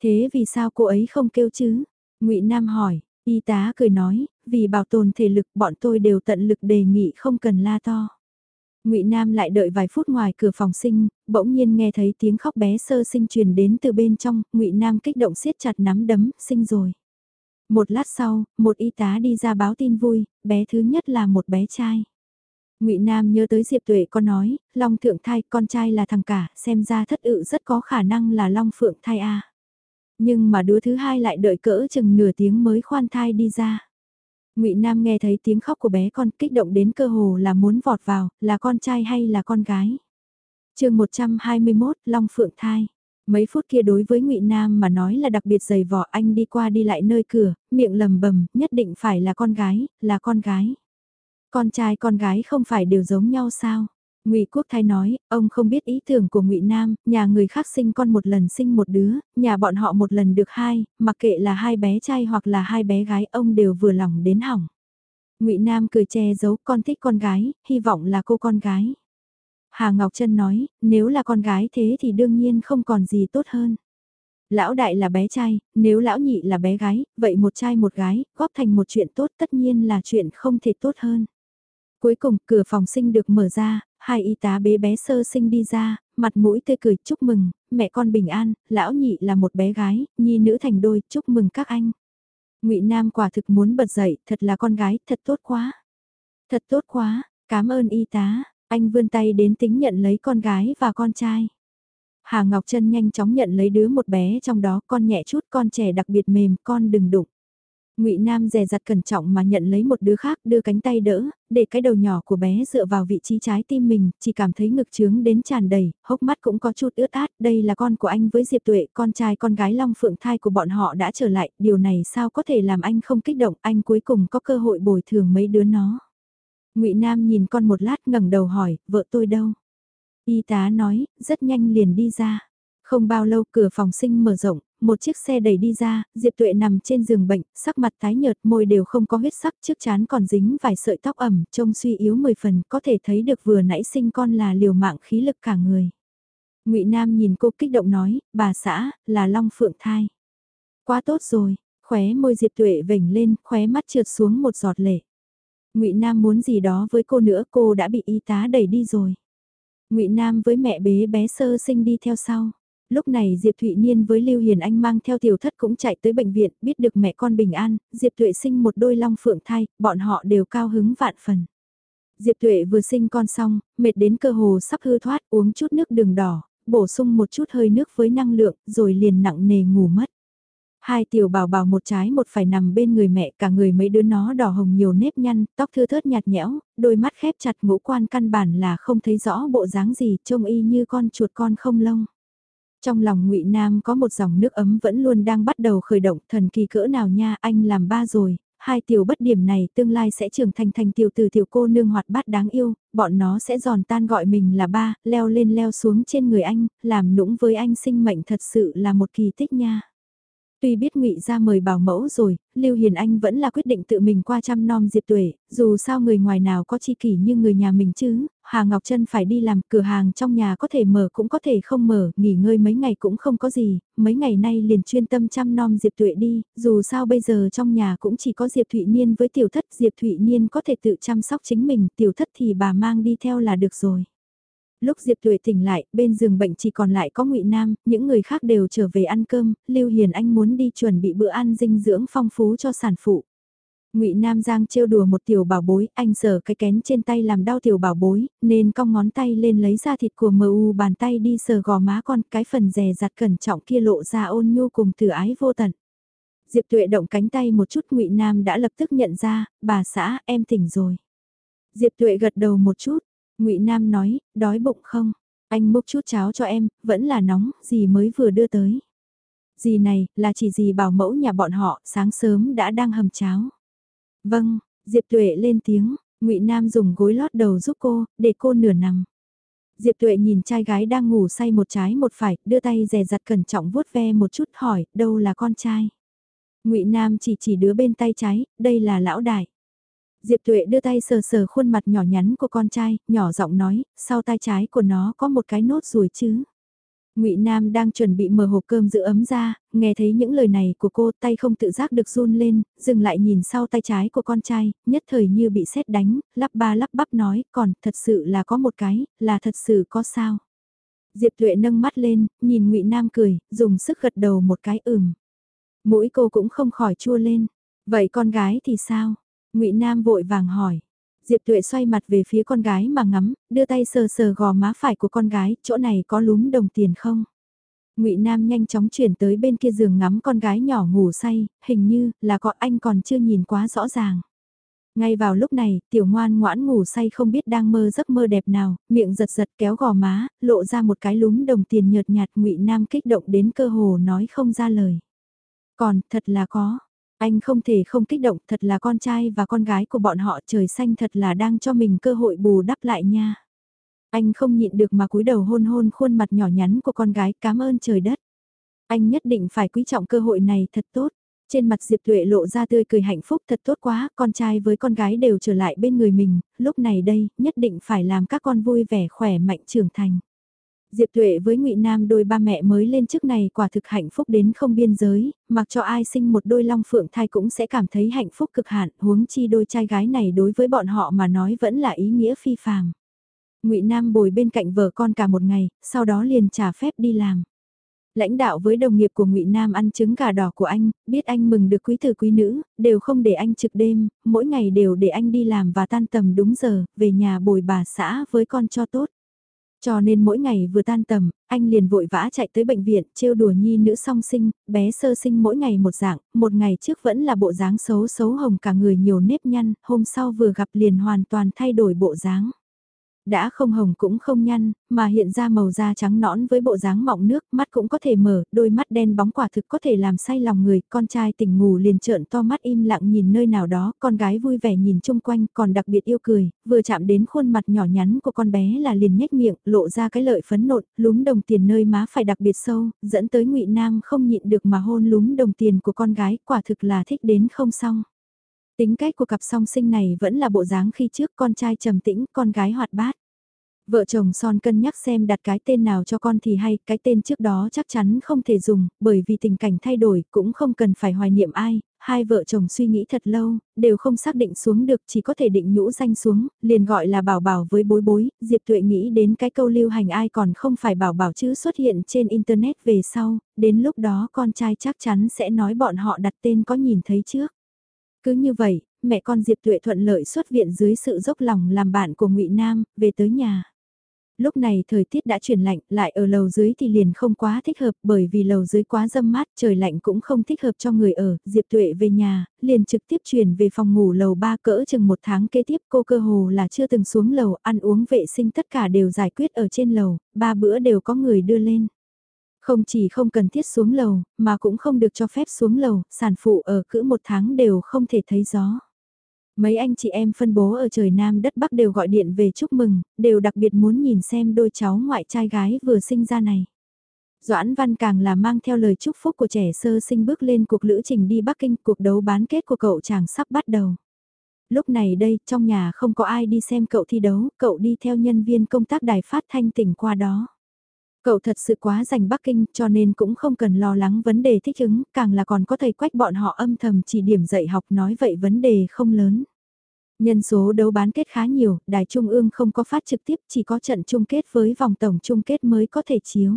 A: Thế vì sao cô ấy không kêu chứ? ngụy Nam hỏi, y tá cười nói, vì bảo tồn thể lực bọn tôi đều tận lực đề nghị không cần la to. Ngụy Nam lại đợi vài phút ngoài cửa phòng sinh, bỗng nhiên nghe thấy tiếng khóc bé sơ sinh truyền đến từ bên trong, Ngụy Nam kích động siết chặt nắm đấm, sinh rồi. Một lát sau, một y tá đi ra báo tin vui, bé thứ nhất là một bé trai. Ngụy Nam nhớ tới Diệp Tuệ có nói, Long Thượng thai, con trai là thằng cả, xem ra thất ự rất có khả năng là Long Phượng thai a. Nhưng mà đứa thứ hai lại đợi cỡ chừng nửa tiếng mới khoan thai đi ra. Ngụy Nam nghe thấy tiếng khóc của bé con kích động đến cơ hồ là muốn vọt vào, là con trai hay là con gái. chương 121, Long Phượng Thai. Mấy phút kia đối với ngụy Nam mà nói là đặc biệt dày vỏ anh đi qua đi lại nơi cửa, miệng lầm bầm, nhất định phải là con gái, là con gái. Con trai con gái không phải đều giống nhau sao? Ngụy Quốc Thái nói, ông không biết ý tưởng của Ngụy Nam, nhà người khác sinh con một lần sinh một đứa, nhà bọn họ một lần được hai, mặc kệ là hai bé trai hoặc là hai bé gái, ông đều vừa lòng đến hỏng. Ngụy Nam cười che giấu, con thích con gái, hy vọng là cô con gái. Hà Ngọc Trân nói, nếu là con gái thế thì đương nhiên không còn gì tốt hơn. Lão đại là bé trai, nếu lão nhị là bé gái, vậy một trai một gái, góp thành một chuyện tốt tất nhiên là chuyện không thể tốt hơn. Cuối cùng, cửa phòng sinh được mở ra, hai y tá bế bé sơ sinh đi ra, mặt mũi tươi cười chúc mừng, mẹ con bình an, lão nhị là một bé gái, nhi nữ thành đôi, chúc mừng các anh. ngụy Nam quả thực muốn bật dậy, thật là con gái, thật tốt quá. Thật tốt quá, cảm ơn y tá, anh vươn tay đến tính nhận lấy con gái và con trai. Hà Ngọc Trân nhanh chóng nhận lấy đứa một bé trong đó con nhẹ chút con trẻ đặc biệt mềm con đừng đụng. Ngụy Nam dè dặt cẩn trọng mà nhận lấy một đứa khác đưa cánh tay đỡ, để cái đầu nhỏ của bé dựa vào vị trí trái tim mình, chỉ cảm thấy ngực trướng đến tràn đầy, hốc mắt cũng có chút ướt át, đây là con của anh với Diệp Tuệ, con trai con gái Long Phượng thai của bọn họ đã trở lại, điều này sao có thể làm anh không kích động, anh cuối cùng có cơ hội bồi thường mấy đứa nó. Ngụy Nam nhìn con một lát ngẩng đầu hỏi, vợ tôi đâu? Y tá nói, rất nhanh liền đi ra. Không bao lâu cửa phòng sinh mở rộng, một chiếc xe đẩy đi ra, Diệp Tuệ nằm trên giường bệnh, sắc mặt tái nhợt, môi đều không có huyết sắc, trước chán còn dính vài sợi tóc ẩm, trông suy yếu mười phần, có thể thấy được vừa nãy sinh con là liều mạng khí lực cả người. Ngụy Nam nhìn cô kích động nói, bà xã, là Long Phượng thai. Quá tốt rồi, khóe môi Diệp Tuệ vểnh lên, khóe mắt trượt xuống một giọt lệ. Ngụy Nam muốn gì đó với cô nữa, cô đã bị y tá đẩy đi rồi. Ngụy Nam với mẹ bế bé sơ sinh đi theo sau. Lúc này Diệp Thụy Niên với Lưu Hiền Anh mang theo tiểu thất cũng chạy tới bệnh viện, biết được mẹ con bình an, Diệp Thụy sinh một đôi long phượng thai, bọn họ đều cao hứng vạn phần. Diệp Thụy vừa sinh con xong, mệt đến cơ hồ sắp hư thoát, uống chút nước đường đỏ, bổ sung một chút hơi nước với năng lượng, rồi liền nặng nề ngủ mất. Hai tiểu bảo bảo một trái một phải nằm bên người mẹ cả người mấy đứa nó đỏ hồng nhiều nếp nhăn, tóc thưa thớt nhạt nhẽo, đôi mắt khép chặt ngũ quan căn bản là không thấy rõ bộ dáng gì trông y như con chuột con không lông. Trong lòng ngụy Nam có một dòng nước ấm vẫn luôn đang bắt đầu khởi động thần kỳ cỡ nào nha anh làm ba rồi, hai tiểu bất điểm này tương lai sẽ trưởng thành thành tiểu từ tiểu cô nương hoạt bát đáng yêu, bọn nó sẽ giòn tan gọi mình là ba, leo lên leo xuống trên người anh, làm nũng với anh sinh mệnh thật sự là một kỳ tích nha. Tuy biết ngụy ra mời bảo mẫu rồi, Lưu Hiền Anh vẫn là quyết định tự mình qua chăm nom Diệp Tuệ, dù sao người ngoài nào có chi kỷ như người nhà mình chứ, Hà Ngọc Trân phải đi làm cửa hàng trong nhà có thể mở cũng có thể không mở, nghỉ ngơi mấy ngày cũng không có gì, mấy ngày nay liền chuyên tâm chăm nom Diệp Tuệ đi, dù sao bây giờ trong nhà cũng chỉ có Diệp Thụy Niên với tiểu thất Diệp Thụy Niên có thể tự chăm sóc chính mình, tiểu thất thì bà mang đi theo là được rồi. Lúc Diệp Tuệ tỉnh lại, bên giường bệnh chỉ còn lại có Ngụy Nam, những người khác đều trở về ăn cơm, Lưu Hiền Anh muốn đi chuẩn bị bữa ăn dinh dưỡng phong phú cho sản phụ. Ngụy Nam Giang trêu đùa một tiểu bảo bối, anh sờ cái kén trên tay làm đau tiểu bảo bối, nên cong ngón tay lên lấy ra thịt của MU bàn tay đi sờ gò má con, cái phần rè rặt cẩn trọng kia lộ ra ôn nhu cùng từ ái vô tận. Diệp Tuệ động cánh tay một chút Ngụy Nam đã lập tức nhận ra, bà xã, em tỉnh rồi. Diệp Tuệ gật đầu một chút, ngụy Nam nói, đói bụng không? Anh múc chút cháo cho em, vẫn là nóng, gì mới vừa đưa tới. Gì này, là chỉ gì bảo mẫu nhà bọn họ, sáng sớm đã đang hầm cháo. Vâng, Diệp Tuệ lên tiếng, ngụy Nam dùng gối lót đầu giúp cô, để cô nửa nằm. Diệp Tuệ nhìn trai gái đang ngủ say một trái một phải, đưa tay dè dặt cẩn trọng vuốt ve một chút hỏi, đâu là con trai? Ngụy Nam chỉ chỉ đứa bên tay trái, đây là lão đại. Diệp Tuệ đưa tay sờ sờ khuôn mặt nhỏ nhắn của con trai, nhỏ giọng nói, sau tay trái của nó có một cái nốt ruồi chứ. Ngụy Nam đang chuẩn bị mở hộp cơm giữ ấm ra, nghe thấy những lời này của cô, tay không tự giác được run lên, dừng lại nhìn sau tay trái của con trai, nhất thời như bị sét đánh, lắp ba lắp bắp nói, còn thật sự là có một cái, là thật sự có sao. Diệp Tuệ nâng mắt lên, nhìn Ngụy Nam cười, dùng sức gật đầu một cái ừm. Mũi cô cũng không khỏi chua lên. Vậy con gái thì sao? Ngụy Nam vội vàng hỏi. Diệp Tuệ xoay mặt về phía con gái mà ngắm, đưa tay sờ sờ gò má phải của con gái, chỗ này có lúm đồng tiền không? Ngụy Nam nhanh chóng chuyển tới bên kia giường ngắm con gái nhỏ ngủ say, hình như là có anh còn chưa nhìn quá rõ ràng. Ngay vào lúc này, tiểu ngoan ngoãn ngủ say không biết đang mơ giấc mơ đẹp nào, miệng giật giật kéo gò má, lộ ra một cái lúm đồng tiền nhợt nhạt Ngụy Nam kích động đến cơ hồ nói không ra lời. Còn, thật là có, anh không thể không kích động thật là con trai và con gái của bọn họ trời xanh thật là đang cho mình cơ hội bù đắp lại nha. Anh không nhịn được mà cúi đầu hôn hôn khuôn mặt nhỏ nhắn của con gái cảm ơn trời đất. Anh nhất định phải quý trọng cơ hội này thật tốt. Trên mặt Diệp Tuệ lộ ra tươi cười hạnh phúc thật tốt quá, con trai với con gái đều trở lại bên người mình, lúc này đây, nhất định phải làm các con vui vẻ khỏe mạnh trưởng thành. Diệp Tuệ với Ngụy Nam đôi ba mẹ mới lên chức này quả thực hạnh phúc đến không biên giới, mặc cho ai sinh một đôi long phượng thai cũng sẽ cảm thấy hạnh phúc cực hạn, huống chi đôi trai gái này đối với bọn họ mà nói vẫn là ý nghĩa phi phàm. Ngụy Nam bồi bên cạnh vợ con cả một ngày, sau đó liền trả phép đi làm. Lãnh đạo với đồng nghiệp của Ngụy Nam ăn trứng gà đỏ của anh, biết anh mừng được quý tử quý nữ, đều không để anh trực đêm, mỗi ngày đều để anh đi làm và tan tầm đúng giờ, về nhà bồi bà xã với con cho tốt. Cho nên mỗi ngày vừa tan tầm, anh liền vội vã chạy tới bệnh viện, trêu đùa nhi nữ song sinh, bé sơ sinh mỗi ngày một dạng, một ngày trước vẫn là bộ dáng xấu xấu hồng cả người nhiều nếp nhăn, hôm sau vừa gặp liền hoàn toàn thay đổi bộ dáng. Đã không hồng cũng không nhăn, mà hiện ra màu da trắng nõn với bộ dáng mọng nước, mắt cũng có thể mở, đôi mắt đen bóng quả thực có thể làm say lòng người, con trai tỉnh ngủ liền trợn to mắt im lặng nhìn nơi nào đó, con gái vui vẻ nhìn chung quanh, còn đặc biệt yêu cười, vừa chạm đến khuôn mặt nhỏ nhắn của con bé là liền nhếch miệng, lộ ra cái lợi phấn nộn, lúm đồng tiền nơi má phải đặc biệt sâu, dẫn tới ngụy Nam không nhịn được mà hôn lúm đồng tiền của con gái, quả thực là thích đến không xong. Tính cách của cặp song sinh này vẫn là bộ dáng khi trước con trai trầm tĩnh, con gái hoạt bát. Vợ chồng son cân nhắc xem đặt cái tên nào cho con thì hay, cái tên trước đó chắc chắn không thể dùng, bởi vì tình cảnh thay đổi, cũng không cần phải hoài niệm ai, hai vợ chồng suy nghĩ thật lâu, đều không xác định xuống được, chỉ có thể định nhũ danh xuống, liền gọi là bảo bảo với bối bối, Diệp Tuệ nghĩ đến cái câu lưu hành ai còn không phải bảo bảo chứ xuất hiện trên Internet về sau, đến lúc đó con trai chắc chắn sẽ nói bọn họ đặt tên có nhìn thấy trước. Cứ như vậy, mẹ con Diệp Tuệ thuận lợi xuất viện dưới sự dốc lòng làm bạn của ngụy Nam, về tới nhà. Lúc này thời tiết đã chuyển lạnh, lại ở lầu dưới thì liền không quá thích hợp bởi vì lầu dưới quá dâm mát, trời lạnh cũng không thích hợp cho người ở. Diệp Tuệ về nhà, liền trực tiếp chuyển về phòng ngủ lầu ba cỡ chừng một tháng kế tiếp cô cơ hồ là chưa từng xuống lầu, ăn uống vệ sinh tất cả đều giải quyết ở trên lầu, ba bữa đều có người đưa lên. Không chỉ không cần thiết xuống lầu, mà cũng không được cho phép xuống lầu, sản phụ ở cữ một tháng đều không thể thấy gió. Mấy anh chị em phân bố ở trời Nam đất Bắc đều gọi điện về chúc mừng, đều đặc biệt muốn nhìn xem đôi cháu ngoại trai gái vừa sinh ra này. Doãn Văn càng là mang theo lời chúc phúc của trẻ sơ sinh bước lên cuộc lữ trình đi Bắc Kinh, cuộc đấu bán kết của cậu chàng sắp bắt đầu. Lúc này đây, trong nhà không có ai đi xem cậu thi đấu, cậu đi theo nhân viên công tác đài phát thanh tỉnh qua đó. Cậu thật sự quá dành Bắc Kinh cho nên cũng không cần lo lắng vấn đề thích ứng, càng là còn có thầy quách bọn họ âm thầm chỉ điểm dạy học nói vậy vấn đề không lớn. Nhân số đấu bán kết khá nhiều, đài trung ương không có phát trực tiếp chỉ có trận chung kết với vòng tổng chung kết mới có thể chiếu.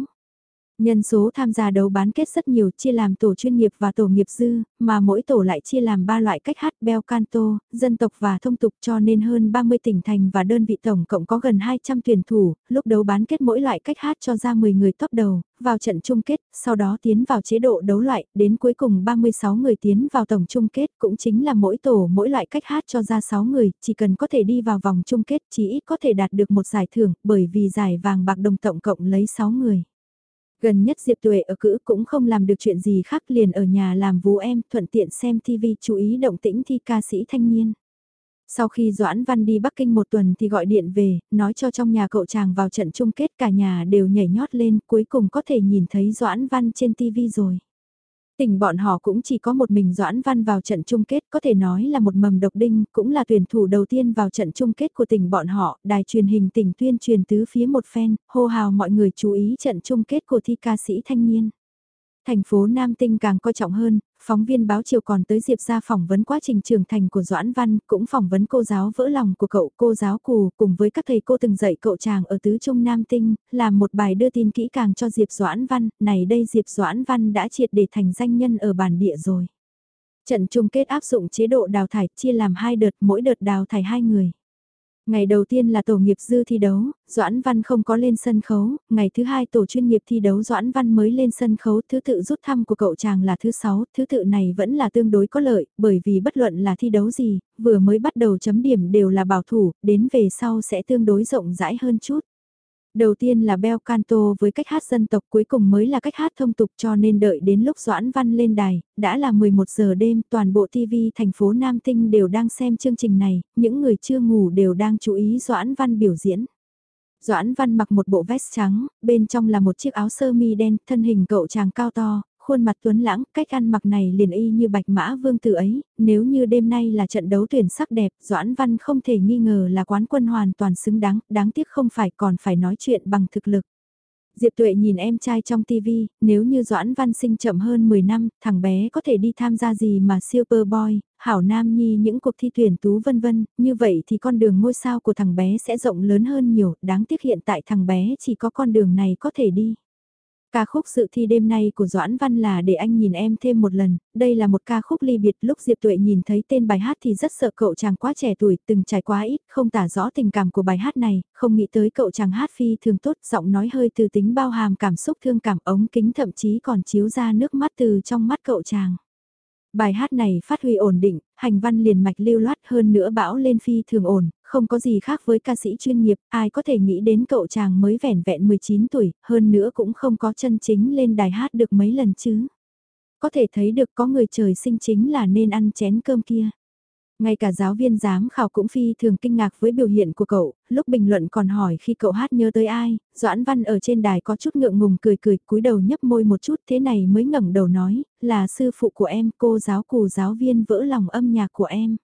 A: Nhân số tham gia đấu bán kết rất nhiều chia làm tổ chuyên nghiệp và tổ nghiệp dư, mà mỗi tổ lại chia làm 3 loại cách hát bel canto, dân tộc và thông tục cho nên hơn 30 tỉnh thành và đơn vị tổng cộng có gần 200 tuyển thủ, lúc đấu bán kết mỗi loại cách hát cho ra 10 người top đầu, vào trận chung kết, sau đó tiến vào chế độ đấu loại, đến cuối cùng 36 người tiến vào tổng chung kết cũng chính là mỗi tổ mỗi loại cách hát cho ra 6 người, chỉ cần có thể đi vào vòng chung kết chỉ ít có thể đạt được một giải thưởng bởi vì giải vàng bạc đồng tổng cộng lấy 6 người. Gần nhất Diệp Tuệ ở cữ cũng không làm được chuyện gì khác liền ở nhà làm vú em thuận tiện xem TV chú ý động tĩnh thi ca sĩ thanh niên. Sau khi Doãn Văn đi Bắc Kinh một tuần thì gọi điện về, nói cho trong nhà cậu chàng vào trận chung kết cả nhà đều nhảy nhót lên cuối cùng có thể nhìn thấy Doãn Văn trên TV rồi tình bọn họ cũng chỉ có một mình Doãn Văn vào trận chung kết có thể nói là một mầm độc đinh, cũng là tuyển thủ đầu tiên vào trận chung kết của tỉnh bọn họ, đài truyền hình tỉnh tuyên truyền tứ phía một phen, hô hào mọi người chú ý trận chung kết của thi ca sĩ thanh niên. Thành phố Nam Tinh càng coi trọng hơn, phóng viên báo chiều còn tới Diệp ra phỏng vấn quá trình trưởng thành của Doãn Văn, cũng phỏng vấn cô giáo vỡ lòng của cậu, cô giáo cù, cùng với các thầy cô từng dạy cậu chàng ở tứ trung Nam Tinh, làm một bài đưa tin kỹ càng cho Diệp Doãn Văn, này đây Diệp Doãn Văn đã triệt để thành danh nhân ở bản địa rồi. Trận chung kết áp dụng chế độ đào thải chia làm hai đợt, mỗi đợt đào thải hai người. Ngày đầu tiên là tổ nghiệp dư thi đấu, Doãn Văn không có lên sân khấu, ngày thứ hai tổ chuyên nghiệp thi đấu Doãn Văn mới lên sân khấu, thứ tự rút thăm của cậu chàng là thứ sáu, thứ tự này vẫn là tương đối có lợi, bởi vì bất luận là thi đấu gì, vừa mới bắt đầu chấm điểm đều là bảo thủ, đến về sau sẽ tương đối rộng rãi hơn chút. Đầu tiên là bel canto với cách hát dân tộc cuối cùng mới là cách hát thông tục cho nên đợi đến lúc Doãn Văn lên đài, đã là 11 giờ đêm toàn bộ TV thành phố Nam Tinh đều đang xem chương trình này, những người chưa ngủ đều đang chú ý Doãn Văn biểu diễn. Doãn Văn mặc một bộ vest trắng, bên trong là một chiếc áo sơ mi đen, thân hình cậu chàng cao to, khuôn mặt tuấn lãng, cách ăn mặc này liền y như bạch mã vương tử ấy, nếu như đêm nay là trận đấu tuyển sắc đẹp, Doãn Văn không thể nghi ngờ là quán quân hoàn toàn xứng đáng, đáng tiếc không phải còn phải nói chuyện bằng thực lực. Diệp Tuệ nhìn em trai trong TV, nếu như Doãn Văn sinh chậm hơn 10 năm, thằng bé có thể đi tham gia gì mà Superboy, Hảo Nam Nhi những cuộc thi tuyển tú vân vân, như vậy thì con đường ngôi sao của thằng bé sẽ rộng lớn hơn nhiều, đáng tiếc hiện tại thằng bé chỉ có con đường này có thể đi. Ca khúc sự thi đêm nay của Doãn Văn là để anh nhìn em thêm một lần, đây là một ca khúc ly biệt lúc Diệp Tuệ nhìn thấy tên bài hát thì rất sợ cậu chàng quá trẻ tuổi, từng trải quá ít, không tả rõ tình cảm của bài hát này, không nghĩ tới cậu chàng hát phi thường tốt, giọng nói hơi từ tính bao hàm cảm xúc thương cảm ống kính thậm chí còn chiếu ra nước mắt từ trong mắt cậu chàng. Bài hát này phát huy ổn định, hành văn liền mạch lưu loát hơn nữa bão lên phi thường ổn, không có gì khác với ca sĩ chuyên nghiệp, ai có thể nghĩ đến cậu chàng mới vẻn vẹn 19 tuổi, hơn nữa cũng không có chân chính lên đài hát được mấy lần chứ. Có thể thấy được có người trời sinh chính là nên ăn chén cơm kia. Ngay cả giáo viên giám khảo cũng phi thường kinh ngạc với biểu hiện của cậu, lúc bình luận còn hỏi khi cậu hát nhớ tới ai, Doãn Văn ở trên đài có chút ngượng ngùng cười cười cúi đầu nhấp môi một chút thế này mới ngẩng đầu nói, là sư phụ của em cô giáo cù giáo viên vỡ lòng âm nhạc của em.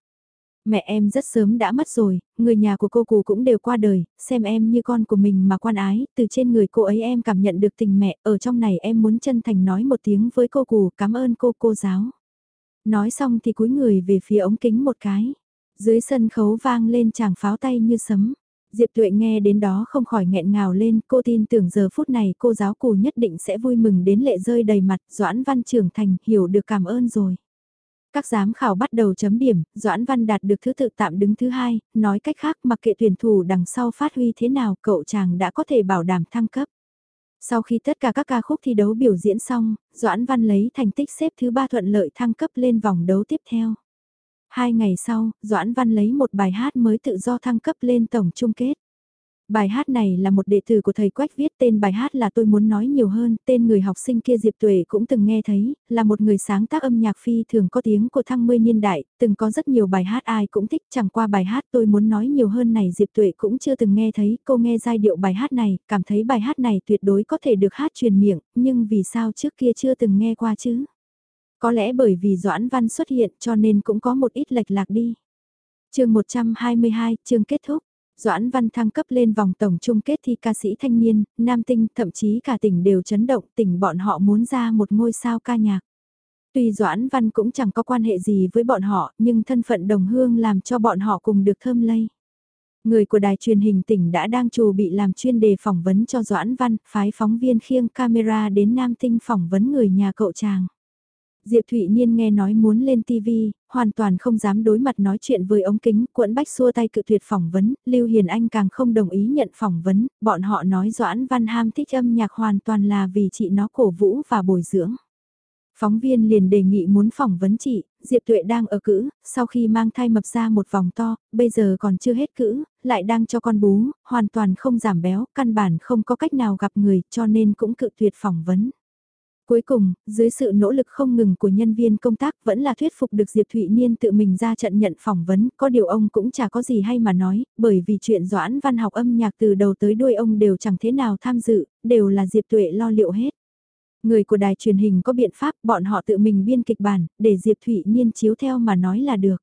A: Mẹ em rất sớm đã mất rồi, người nhà của cô cù cũng đều qua đời, xem em như con của mình mà quan ái, từ trên người cô ấy em cảm nhận được tình mẹ, ở trong này em muốn chân thành nói một tiếng với cô cù cảm ơn cô cô giáo. Nói xong thì cúi người về phía ống kính một cái. Dưới sân khấu vang lên chàng pháo tay như sấm. Diệp Tuệ nghe đến đó không khỏi nghẹn ngào lên, cô tin tưởng giờ phút này cô giáo cù nhất định sẽ vui mừng đến lệ rơi đầy mặt, Doãn Văn trưởng thành, hiểu được cảm ơn rồi. Các giám khảo bắt đầu chấm điểm, Doãn Văn đạt được thứ tự tạm đứng thứ hai, nói cách khác mặc kệ tuyển thủ đằng sau phát huy thế nào cậu chàng đã có thể bảo đảm thăng cấp. Sau khi tất cả các ca khúc thi đấu biểu diễn xong, Doãn Văn lấy thành tích xếp thứ ba thuận lợi thăng cấp lên vòng đấu tiếp theo. Hai ngày sau, Doãn Văn lấy một bài hát mới tự do thăng cấp lên tổng chung kết. Bài hát này là một đệ tử của thầy Quách viết tên bài hát là tôi muốn nói nhiều hơn, tên người học sinh kia Diệp Tuệ cũng từng nghe thấy, là một người sáng tác âm nhạc phi thường có tiếng của thăng mươi niên đại, từng có rất nhiều bài hát ai cũng thích, chẳng qua bài hát tôi muốn nói nhiều hơn này Diệp Tuệ cũng chưa từng nghe thấy, cô nghe giai điệu bài hát này, cảm thấy bài hát này tuyệt đối có thể được hát truyền miệng, nhưng vì sao trước kia chưa từng nghe qua chứ? Có lẽ bởi vì Doãn Văn xuất hiện cho nên cũng có một ít lệch lạc đi. chương 122, chương kết thúc. Doãn Văn thăng cấp lên vòng tổng chung kết thi ca sĩ thanh niên, nam tinh, thậm chí cả tỉnh đều chấn động, tỉnh bọn họ muốn ra một ngôi sao ca nhạc. Tuy Doãn Văn cũng chẳng có quan hệ gì với bọn họ, nhưng thân phận đồng hương làm cho bọn họ cùng được thơm lây. Người của đài truyền hình tỉnh đã đang chủ bị làm chuyên đề phỏng vấn cho Doãn Văn, phái phóng viên khiêng camera đến Nam Tinh phỏng vấn người nhà cậu chàng. Diệp Thụy Niên nghe nói muốn lên TV, hoàn toàn không dám đối mặt nói chuyện với ống kính, cuộn bách xua tay cự tuyệt phỏng vấn, Lưu Hiền Anh càng không đồng ý nhận phỏng vấn, bọn họ nói Doãn Văn Ham thích âm nhạc hoàn toàn là vì chị nó cổ vũ và bồi dưỡng. Phóng viên liền đề nghị muốn phỏng vấn chị, Diệp Tuệ đang ở cữ, sau khi mang thai mập ra một vòng to, bây giờ còn chưa hết cữ, lại đang cho con bú, hoàn toàn không giảm béo, căn bản không có cách nào gặp người cho nên cũng cự tuyệt phỏng vấn. Cuối cùng, dưới sự nỗ lực không ngừng của nhân viên công tác vẫn là thuyết phục được Diệp Thụy Niên tự mình ra trận nhận phỏng vấn, có điều ông cũng chả có gì hay mà nói, bởi vì chuyện doãn văn học âm nhạc từ đầu tới đuôi ông đều chẳng thế nào tham dự, đều là Diệp Tuệ lo liệu hết. Người của đài truyền hình có biện pháp bọn họ tự mình biên kịch bản, để Diệp Thụy Niên chiếu theo mà nói là được.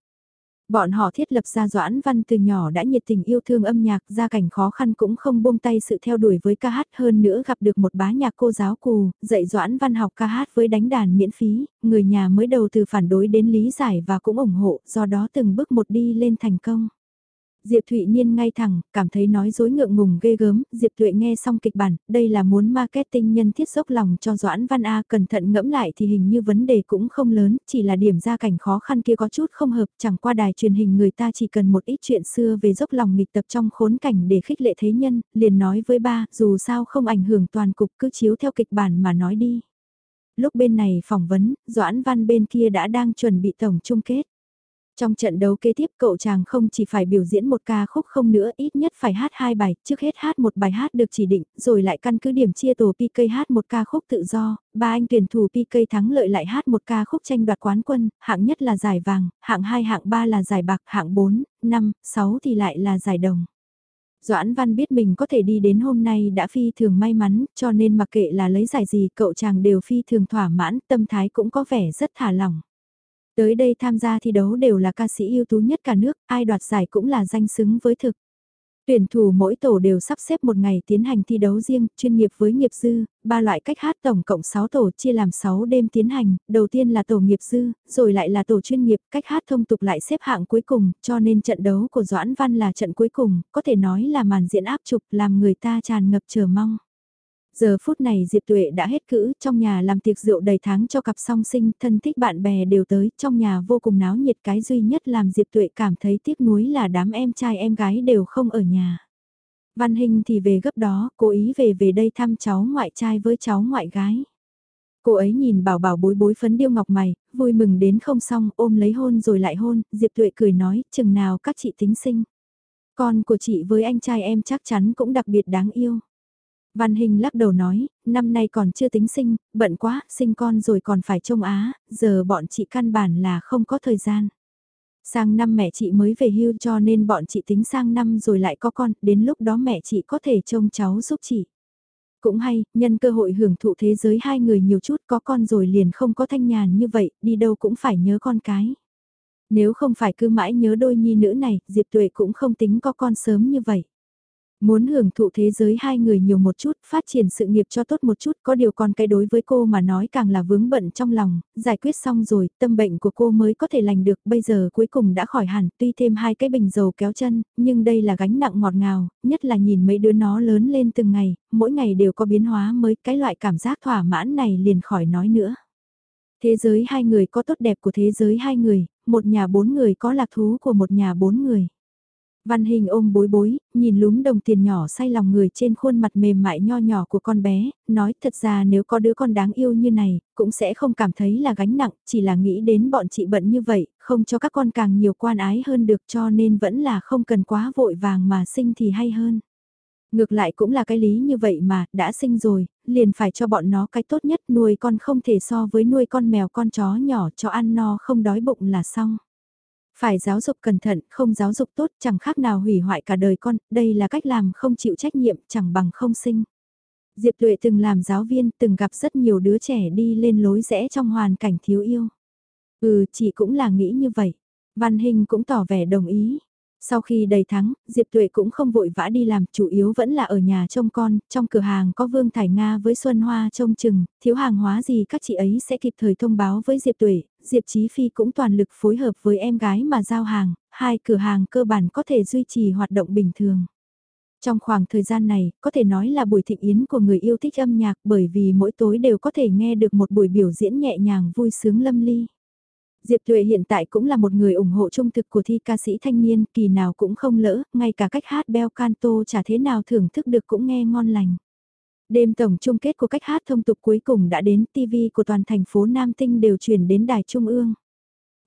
A: Bọn họ thiết lập ra Doãn Văn từ nhỏ đã nhiệt tình yêu thương âm nhạc, gia cảnh khó khăn cũng không buông tay sự theo đuổi với ca hát hơn nữa gặp được một bá nhạc cô giáo cù, dạy Doãn Văn học ca hát với đánh đàn miễn phí, người nhà mới đầu từ phản đối đến lý giải và cũng ủng hộ, do đó từng bước một đi lên thành công. Diệp Thụy Niên ngay thẳng, cảm thấy nói dối ngượng ngùng ghê gớm, Diệp Thụy nghe xong kịch bản, đây là muốn marketing nhân thiết dốc lòng cho Doãn Văn A cẩn thận ngẫm lại thì hình như vấn đề cũng không lớn, chỉ là điểm ra cảnh khó khăn kia có chút không hợp, chẳng qua đài truyền hình người ta chỉ cần một ít chuyện xưa về dốc lòng nghịch tập trong khốn cảnh để khích lệ thế nhân, liền nói với ba, dù sao không ảnh hưởng toàn cục cứ chiếu theo kịch bản mà nói đi. Lúc bên này phỏng vấn, Doãn Văn bên kia đã đang chuẩn bị tổng chung kết. Trong trận đấu kế tiếp cậu chàng không chỉ phải biểu diễn một ca khúc không nữa ít nhất phải hát hai bài, trước hết hát một bài hát được chỉ định, rồi lại căn cứ điểm chia tổ PK hát một ca khúc tự do, ba anh tuyển thủ PK thắng lợi lại hát một ca khúc tranh đoạt quán quân, hạng nhất là giải vàng, hạng 2 hạng 3 là giải bạc, hạng 4, 5, 6 thì lại là giải đồng. Doãn Văn biết mình có thể đi đến hôm nay đã phi thường may mắn, cho nên mặc kệ là lấy giải gì cậu chàng đều phi thường thỏa mãn, tâm thái cũng có vẻ rất thả lỏng. Tới đây tham gia thi đấu đều là ca sĩ ưu tú nhất cả nước, ai đoạt giải cũng là danh xứng với thực. Tuyển thủ mỗi tổ đều sắp xếp một ngày tiến hành thi đấu riêng, chuyên nghiệp với nghiệp dư, ba loại cách hát tổng cộng 6 tổ chia làm 6 đêm tiến hành, đầu tiên là tổ nghiệp dư, rồi lại là tổ chuyên nghiệp, cách hát thông tục lại xếp hạng cuối cùng, cho nên trận đấu của Doãn Văn là trận cuối cùng, có thể nói là màn diễn áp trục làm người ta tràn ngập chờ mong. Giờ phút này Diệp Tuệ đã hết cữ, trong nhà làm tiệc rượu đầy tháng cho cặp song sinh, thân thích bạn bè đều tới, trong nhà vô cùng náo nhiệt cái duy nhất làm Diệp Tuệ cảm thấy tiếc nuối là đám em trai em gái đều không ở nhà. Văn Hình thì về gấp đó, cố ý về về đây thăm cháu ngoại trai với cháu ngoại gái. Cô ấy nhìn bảo bảo bối bối phấn điêu ngọc mày, vui mừng đến không xong, ôm lấy hôn rồi lại hôn, Diệp Tuệ cười nói, chừng nào các chị tính sinh. Con của chị với anh trai em chắc chắn cũng đặc biệt đáng yêu. Văn Hình lắc đầu nói, năm nay còn chưa tính sinh, bận quá, sinh con rồi còn phải trông Á, giờ bọn chị căn bản là không có thời gian. Sang năm mẹ chị mới về hưu cho nên bọn chị tính sang năm rồi lại có con, đến lúc đó mẹ chị có thể trông cháu giúp chị. Cũng hay, nhân cơ hội hưởng thụ thế giới hai người nhiều chút có con rồi liền không có thanh nhàn như vậy, đi đâu cũng phải nhớ con cái. Nếu không phải cứ mãi nhớ đôi nhi nữ này, Diệp Tuệ cũng không tính có con sớm như vậy. Muốn hưởng thụ thế giới hai người nhiều một chút, phát triển sự nghiệp cho tốt một chút, có điều còn cái đối với cô mà nói càng là vướng bận trong lòng, giải quyết xong rồi, tâm bệnh của cô mới có thể lành được, bây giờ cuối cùng đã khỏi hẳn, tuy thêm hai cái bình dầu kéo chân, nhưng đây là gánh nặng ngọt ngào, nhất là nhìn mấy đứa nó lớn lên từng ngày, mỗi ngày đều có biến hóa mới, cái loại cảm giác thỏa mãn này liền khỏi nói nữa. Thế giới hai người có tốt đẹp của thế giới hai người, một nhà bốn người có lạc thú của một nhà bốn người. Văn hình ôm bối bối, nhìn lúm đồng tiền nhỏ say lòng người trên khuôn mặt mềm mại nho nhỏ của con bé, nói thật ra nếu có đứa con đáng yêu như này, cũng sẽ không cảm thấy là gánh nặng, chỉ là nghĩ đến bọn chị bận như vậy, không cho các con càng nhiều quan ái hơn được cho nên vẫn là không cần quá vội vàng mà sinh thì hay hơn. Ngược lại cũng là cái lý như vậy mà, đã sinh rồi, liền phải cho bọn nó cái tốt nhất nuôi con không thể so với nuôi con mèo con chó nhỏ cho ăn no không đói bụng là xong. Phải giáo dục cẩn thận, không giáo dục tốt chẳng khác nào hủy hoại cả đời con, đây là cách làm không chịu trách nhiệm chẳng bằng không sinh. Diệp Tuệ từng làm giáo viên, từng gặp rất nhiều đứa trẻ đi lên lối rẽ trong hoàn cảnh thiếu yêu. Ừ, chị cũng là nghĩ như vậy. Văn Hình cũng tỏ vẻ đồng ý. Sau khi đầy thắng, Diệp Tuệ cũng không vội vã đi làm, chủ yếu vẫn là ở nhà trông con, trong cửa hàng có Vương Thải Nga với Xuân Hoa trông chừng, thiếu hàng hóa gì các chị ấy sẽ kịp thời thông báo với Diệp Tuệ, Diệp Chí Phi cũng toàn lực phối hợp với em gái mà giao hàng, hai cửa hàng cơ bản có thể duy trì hoạt động bình thường. Trong khoảng thời gian này, có thể nói là buổi thịnh yến của người yêu thích âm nhạc bởi vì mỗi tối đều có thể nghe được một buổi biểu diễn nhẹ nhàng vui sướng lâm ly. Diệp Tuệ hiện tại cũng là một người ủng hộ trung thực của thi ca sĩ thanh niên, kỳ nào cũng không lỡ, ngay cả cách hát bel canto chả thế nào thưởng thức được cũng nghe ngon lành. Đêm tổng chung kết của cách hát thông tục cuối cùng đã đến TV của toàn thành phố Nam Tinh đều chuyển đến đài Trung ương.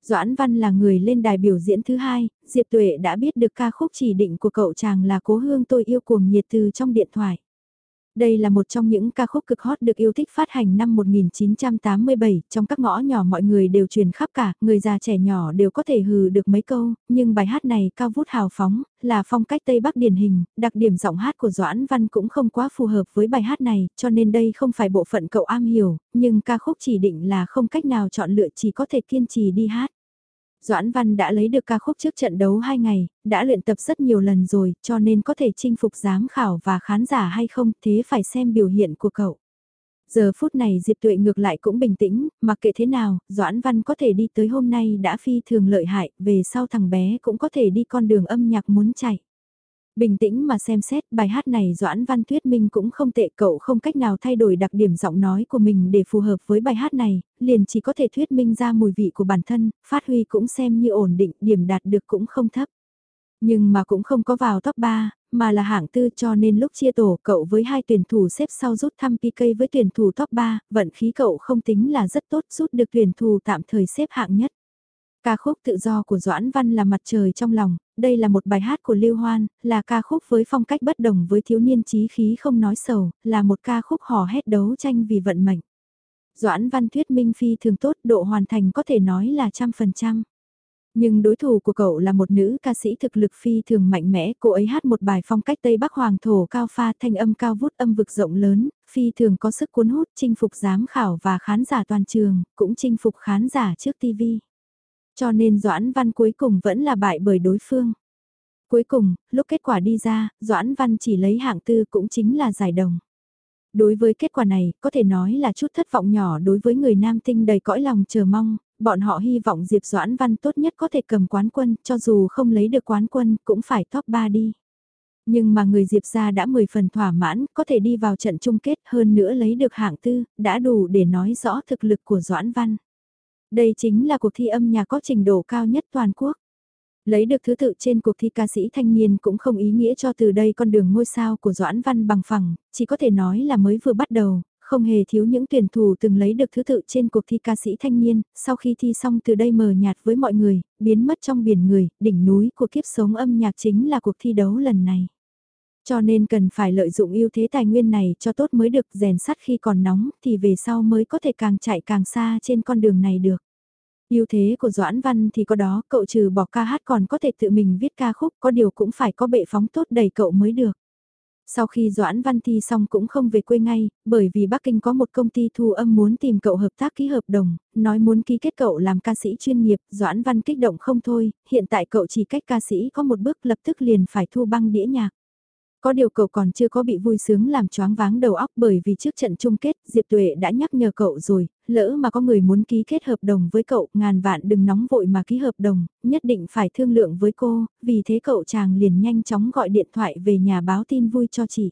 A: Doãn Văn là người lên đài biểu diễn thứ hai, Diệp Tuệ đã biết được ca khúc chỉ định của cậu chàng là Cố Hương tôi yêu cuồng nhiệt từ trong điện thoại. Đây là một trong những ca khúc cực hot được yêu thích phát hành năm 1987, trong các ngõ nhỏ mọi người đều truyền khắp cả, người già trẻ nhỏ đều có thể hừ được mấy câu, nhưng bài hát này cao vút hào phóng, là phong cách Tây Bắc điển hình, đặc điểm giọng hát của Doãn Văn cũng không quá phù hợp với bài hát này, cho nên đây không phải bộ phận cậu am hiểu, nhưng ca khúc chỉ định là không cách nào chọn lựa chỉ có thể kiên trì đi hát. Doãn Văn đã lấy được ca khúc trước trận đấu 2 ngày, đã luyện tập rất nhiều lần rồi, cho nên có thể chinh phục giám khảo và khán giả hay không, thế phải xem biểu hiện của cậu. Giờ phút này Diệp Tuệ ngược lại cũng bình tĩnh, mặc kệ thế nào, Doãn Văn có thể đi tới hôm nay đã phi thường lợi hại, về sau thằng bé cũng có thể đi con đường âm nhạc muốn chạy. Bình tĩnh mà xem xét bài hát này Doãn Văn Tuyết Minh cũng không tệ cậu không cách nào thay đổi đặc điểm giọng nói của mình để phù hợp với bài hát này, liền chỉ có thể thuyết minh ra mùi vị của bản thân, phát huy cũng xem như ổn định, điểm đạt được cũng không thấp. Nhưng mà cũng không có vào top 3, mà là hạng tư cho nên lúc chia tổ cậu với hai tuyển thủ xếp sau rút thăm PK với tuyển thủ top 3, vận khí cậu không tính là rất tốt rút được tuyển thủ tạm thời xếp hạng nhất. Ca khúc tự do của Doãn Văn là mặt trời trong lòng, đây là một bài hát của Lưu Hoan, là ca khúc với phong cách bất đồng với thiếu niên trí khí không nói sầu, là một ca khúc hò hét đấu tranh vì vận mệnh. Doãn Văn thuyết minh phi thường tốt, độ hoàn thành có thể nói là trăm phần trăm. Nhưng đối thủ của cậu là một nữ ca sĩ thực lực phi thường mạnh mẽ, cô ấy hát một bài phong cách Tây Bắc Hoàng thổ cao pha thanh âm cao vút âm vực rộng lớn, phi thường có sức cuốn hút chinh phục giám khảo và khán giả toàn trường, cũng chinh phục khán giả trước TV. Cho nên Doãn Văn cuối cùng vẫn là bại bởi đối phương. Cuối cùng, lúc kết quả đi ra, Doãn Văn chỉ lấy hạng tư cũng chính là giải đồng. Đối với kết quả này, có thể nói là chút thất vọng nhỏ đối với người nam tinh đầy cõi lòng chờ mong, bọn họ hy vọng Diệp Doãn Văn tốt nhất có thể cầm quán quân, cho dù không lấy được quán quân cũng phải top 3 đi. Nhưng mà người Diệp ra đã 10 phần thỏa mãn, có thể đi vào trận chung kết hơn nữa lấy được hạng tư, đã đủ để nói rõ thực lực của Doãn Văn. Đây chính là cuộc thi âm nhạc có trình độ cao nhất toàn quốc. Lấy được thứ tự trên cuộc thi ca sĩ thanh niên cũng không ý nghĩa cho từ đây con đường ngôi sao của Doãn Văn bằng phẳng, chỉ có thể nói là mới vừa bắt đầu, không hề thiếu những tuyển thủ từng lấy được thứ tự trên cuộc thi ca sĩ thanh niên, sau khi thi xong từ đây mờ nhạt với mọi người, biến mất trong biển người, đỉnh núi của kiếp sống âm nhạc chính là cuộc thi đấu lần này. Cho nên cần phải lợi dụng ưu thế tài nguyên này cho tốt mới được rèn sắt khi còn nóng thì về sau mới có thể càng chạy càng xa trên con đường này được. ưu thế của Doãn Văn thì có đó, cậu trừ bỏ ca hát còn có thể tự mình viết ca khúc, có điều cũng phải có bệ phóng tốt đầy cậu mới được. Sau khi Doãn Văn thi xong cũng không về quê ngay, bởi vì Bắc Kinh có một công ty thu âm muốn tìm cậu hợp tác ký hợp đồng, nói muốn ký kết cậu làm ca sĩ chuyên nghiệp, Doãn Văn kích động không thôi, hiện tại cậu chỉ cách ca sĩ có một bước lập tức liền phải thu băng đĩa nhạc. Có điều cậu còn chưa có bị vui sướng làm choáng váng đầu óc bởi vì trước trận chung kết Diệp Tuệ đã nhắc nhở cậu rồi, lỡ mà có người muốn ký kết hợp đồng với cậu, ngàn vạn đừng nóng vội mà ký hợp đồng, nhất định phải thương lượng với cô, vì thế cậu chàng liền nhanh chóng gọi điện thoại về nhà báo tin vui cho chị.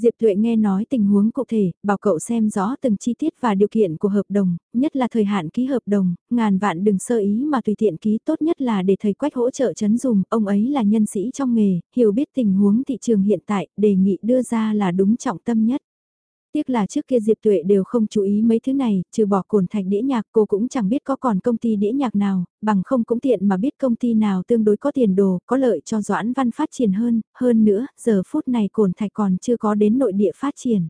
A: Diệp Thuệ nghe nói tình huống cụ thể, bảo cậu xem rõ từng chi tiết và điều kiện của hợp đồng, nhất là thời hạn ký hợp đồng, ngàn vạn đừng sơ ý mà tùy tiện ký tốt nhất là để thầy Quách hỗ trợ chấn dùm, ông ấy là nhân sĩ trong nghề, hiểu biết tình huống thị trường hiện tại, đề nghị đưa ra là đúng trọng tâm nhất. Tiếc là trước kia Diệp Tuệ đều không chú ý mấy thứ này, trừ bỏ cồn thạch đĩa nhạc cô cũng chẳng biết có còn công ty đĩa nhạc nào, bằng không cũng tiện mà biết công ty nào tương đối có tiền đồ, có lợi cho Doãn Văn phát triển hơn, hơn nữa, giờ phút này cồn thạch còn chưa có đến nội địa phát triển.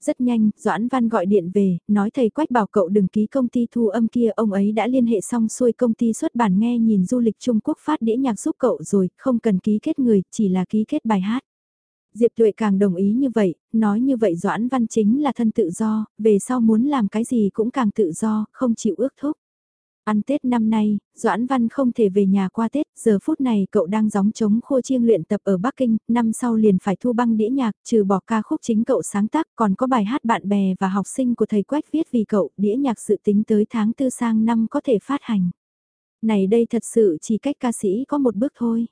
A: Rất nhanh, Doãn Văn gọi điện về, nói thầy Quách bảo cậu đừng ký công ty thu âm kia, ông ấy đã liên hệ xong xuôi công ty xuất bản nghe nhìn du lịch Trung Quốc phát đĩa nhạc giúp cậu rồi, không cần ký kết người, chỉ là ký kết bài hát. Diệp Tuệ càng đồng ý như vậy, nói như vậy Doãn Văn chính là thân tự do, về sau muốn làm cái gì cũng càng tự do, không chịu ước thúc. Ăn Tết năm nay, Doãn Văn không thể về nhà qua Tết, giờ phút này cậu đang gióng chống khô chiêng luyện tập ở Bắc Kinh, năm sau liền phải thu băng đĩa nhạc, trừ bỏ ca khúc chính cậu sáng tác, còn có bài hát bạn bè và học sinh của thầy Quách viết vì cậu, đĩa nhạc dự tính tới tháng tư sang năm có thể phát hành. Này đây thật sự chỉ cách ca sĩ có một bước thôi.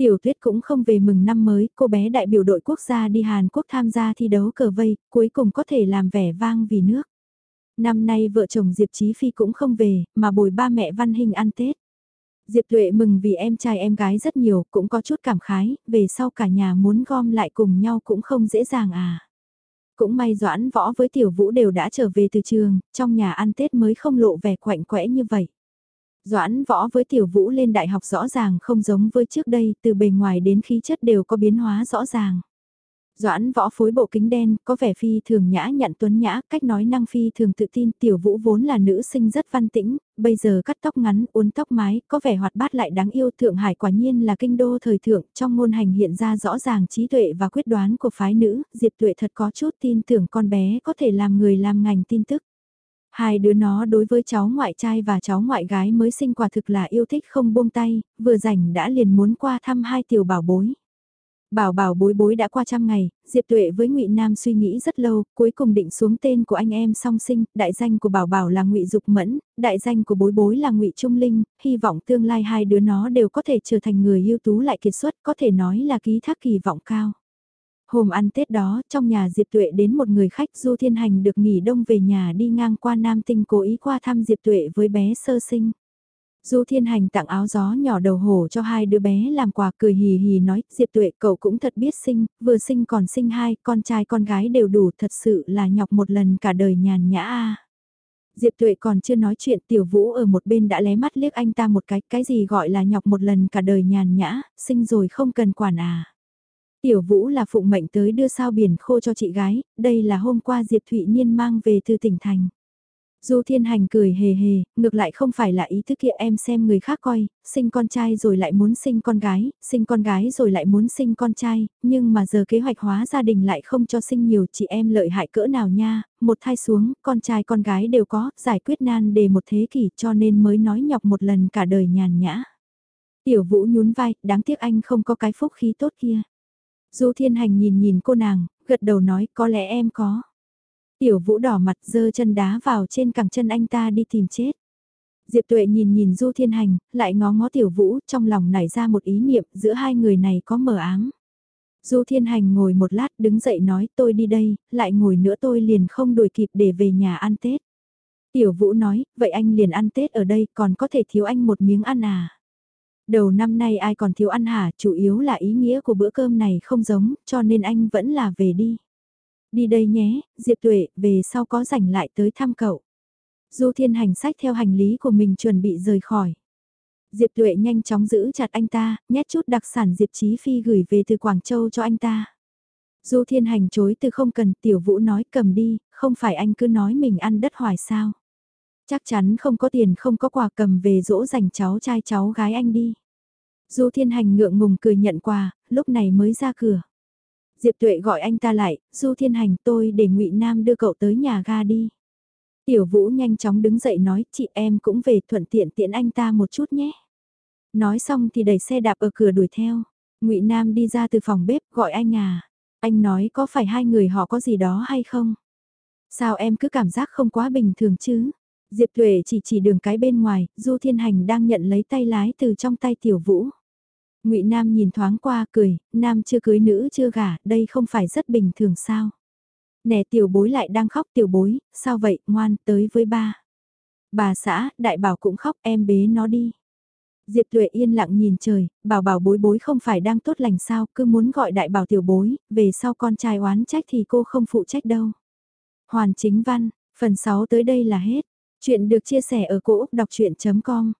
A: Tiểu tuyết cũng không về mừng năm mới, cô bé đại biểu đội quốc gia đi Hàn Quốc tham gia thi đấu cờ vây, cuối cùng có thể làm vẻ vang vì nước. Năm nay vợ chồng Diệp Chí Phi cũng không về, mà bồi ba mẹ Văn Hình ăn Tết. Diệp Tuệ mừng vì em trai em gái rất nhiều, cũng có chút cảm khái, về sau cả nhà muốn gom lại cùng nhau cũng không dễ dàng à. Cũng may Doãn Võ với Tiểu Vũ đều đã trở về từ trường, trong nhà ăn Tết mới không lộ vẻ quạnh quẽ như vậy. Doãn võ với tiểu vũ lên đại học rõ ràng không giống với trước đây, từ bề ngoài đến khí chất đều có biến hóa rõ ràng. Doãn võ phối bộ kính đen, có vẻ phi thường nhã nhặn tuấn nhã, cách nói năng phi thường tự tin, tiểu vũ vốn là nữ sinh rất văn tĩnh, bây giờ cắt tóc ngắn, uốn tóc mái, có vẻ hoạt bát lại đáng yêu. Thượng Hải quả nhiên là kinh đô thời thượng, trong ngôn hành hiện ra rõ ràng trí tuệ và quyết đoán của phái nữ, Diệp Tuệ thật có chút tin tưởng con bé có thể làm người làm ngành tin tức. Hai đứa nó đối với cháu ngoại trai và cháu ngoại gái mới sinh quả thực là yêu thích không buông tay, vừa rảnh đã liền muốn qua thăm hai tiểu bảo bối. Bảo bảo bối bối đã qua trăm ngày, Diệp Tuệ với Ngụy Nam suy nghĩ rất lâu, cuối cùng định xuống tên của anh em song sinh, đại danh của bảo bảo là Ngụy Dục Mẫn, đại danh của bối bối là Ngụy Trung Linh, hy vọng tương lai hai đứa nó đều có thể trở thành người ưu tú lại kiệt xuất, có thể nói là ký thác kỳ vọng cao. Hôm ăn Tết đó, trong nhà Diệp Tuệ đến một người khách Du Thiên Hành được nghỉ đông về nhà đi ngang qua Nam Tinh cố ý qua thăm Diệp Tuệ với bé sơ sinh. Du Thiên Hành tặng áo gió nhỏ đầu hổ cho hai đứa bé làm quà cười hì hì nói, Diệp Tuệ cậu cũng thật biết sinh, vừa sinh còn sinh hai, con trai con gái đều đủ thật sự là nhọc một lần cả đời nhàn nhã a. Diệp Tuệ còn chưa nói chuyện tiểu vũ ở một bên đã lé mắt liếc anh ta một cái, cái gì gọi là nhọc một lần cả đời nhàn nhã, sinh rồi không cần quản à. Tiểu Vũ là phụng mệnh tới đưa sao biển khô cho chị gái, đây là hôm qua Diệp Thụy Niên mang về từ tỉnh thành. Du Thiên Hành cười hề hề, ngược lại không phải là ý thức kia em xem người khác coi, sinh con trai rồi lại muốn sinh con gái, sinh con gái rồi lại muốn sinh con trai, nhưng mà giờ kế hoạch hóa gia đình lại không cho sinh nhiều chị em lợi hại cỡ nào nha, một thai xuống, con trai con gái đều có, giải quyết nan đề một thế kỷ cho nên mới nói nhọc một lần cả đời nhàn nhã. Tiểu Vũ nhún vai, đáng tiếc anh không có cái phúc khí tốt kia. Du Thiên Hành nhìn nhìn cô nàng, gật đầu nói có lẽ em có. Tiểu Vũ đỏ mặt dơ chân đá vào trên cẳng chân anh ta đi tìm chết. Diệp Tuệ nhìn nhìn Du Thiên Hành, lại ngó ngó Tiểu Vũ, trong lòng nảy ra một ý niệm giữa hai người này có mờ ám. Du Thiên Hành ngồi một lát đứng dậy nói tôi đi đây, lại ngồi nữa tôi liền không đuổi kịp để về nhà ăn Tết. Tiểu Vũ nói, vậy anh liền ăn Tết ở đây còn có thể thiếu anh một miếng ăn à. Đầu năm nay ai còn thiếu ăn hả, chủ yếu là ý nghĩa của bữa cơm này không giống, cho nên anh vẫn là về đi. Đi đây nhé, Diệp Tuệ, về sau có rảnh lại tới thăm cậu. Du Thiên Hành sách theo hành lý của mình chuẩn bị rời khỏi. Diệp Tuệ nhanh chóng giữ chặt anh ta, nhét chút đặc sản Diệp Chí Phi gửi về từ Quảng Châu cho anh ta. Du Thiên Hành chối từ không cần, Tiểu Vũ nói cầm đi, không phải anh cứ nói mình ăn đất hoài sao. Chắc chắn không có tiền không có quà cầm về dỗ dành cháu trai cháu gái anh đi. Du Thiên Hành ngượng ngùng cười nhận quà, lúc này mới ra cửa. Diệp Tuệ gọi anh ta lại, Du Thiên Hành tôi để ngụy Nam đưa cậu tới nhà ga đi. Tiểu Vũ nhanh chóng đứng dậy nói, chị em cũng về thuận tiện tiện anh ta một chút nhé. Nói xong thì đẩy xe đạp ở cửa đuổi theo. ngụy Nam đi ra từ phòng bếp gọi anh à. Anh nói có phải hai người họ có gì đó hay không? Sao em cứ cảm giác không quá bình thường chứ? Diệp Tuệ chỉ chỉ đường cái bên ngoài, Du Thiên Hành đang nhận lấy tay lái từ trong tay Tiểu Vũ. Ngụy Nam nhìn thoáng qua cười, nam chưa cưới nữ chưa gả, đây không phải rất bình thường sao? Nè tiểu bối lại đang khóc tiểu bối, sao vậy, ngoan, tới với ba. Bà xã, đại bảo cũng khóc, em bế nó đi. Diệp Tuệ yên lặng nhìn trời, bảo bảo bối bối không phải đang tốt lành sao, cứ muốn gọi đại bảo tiểu bối, về sau con trai oán trách thì cô không phụ trách đâu. Hoàn chính văn, phần 6 tới đây là hết. Chuyện được chia sẻ ở cỗ đọc chuyện.com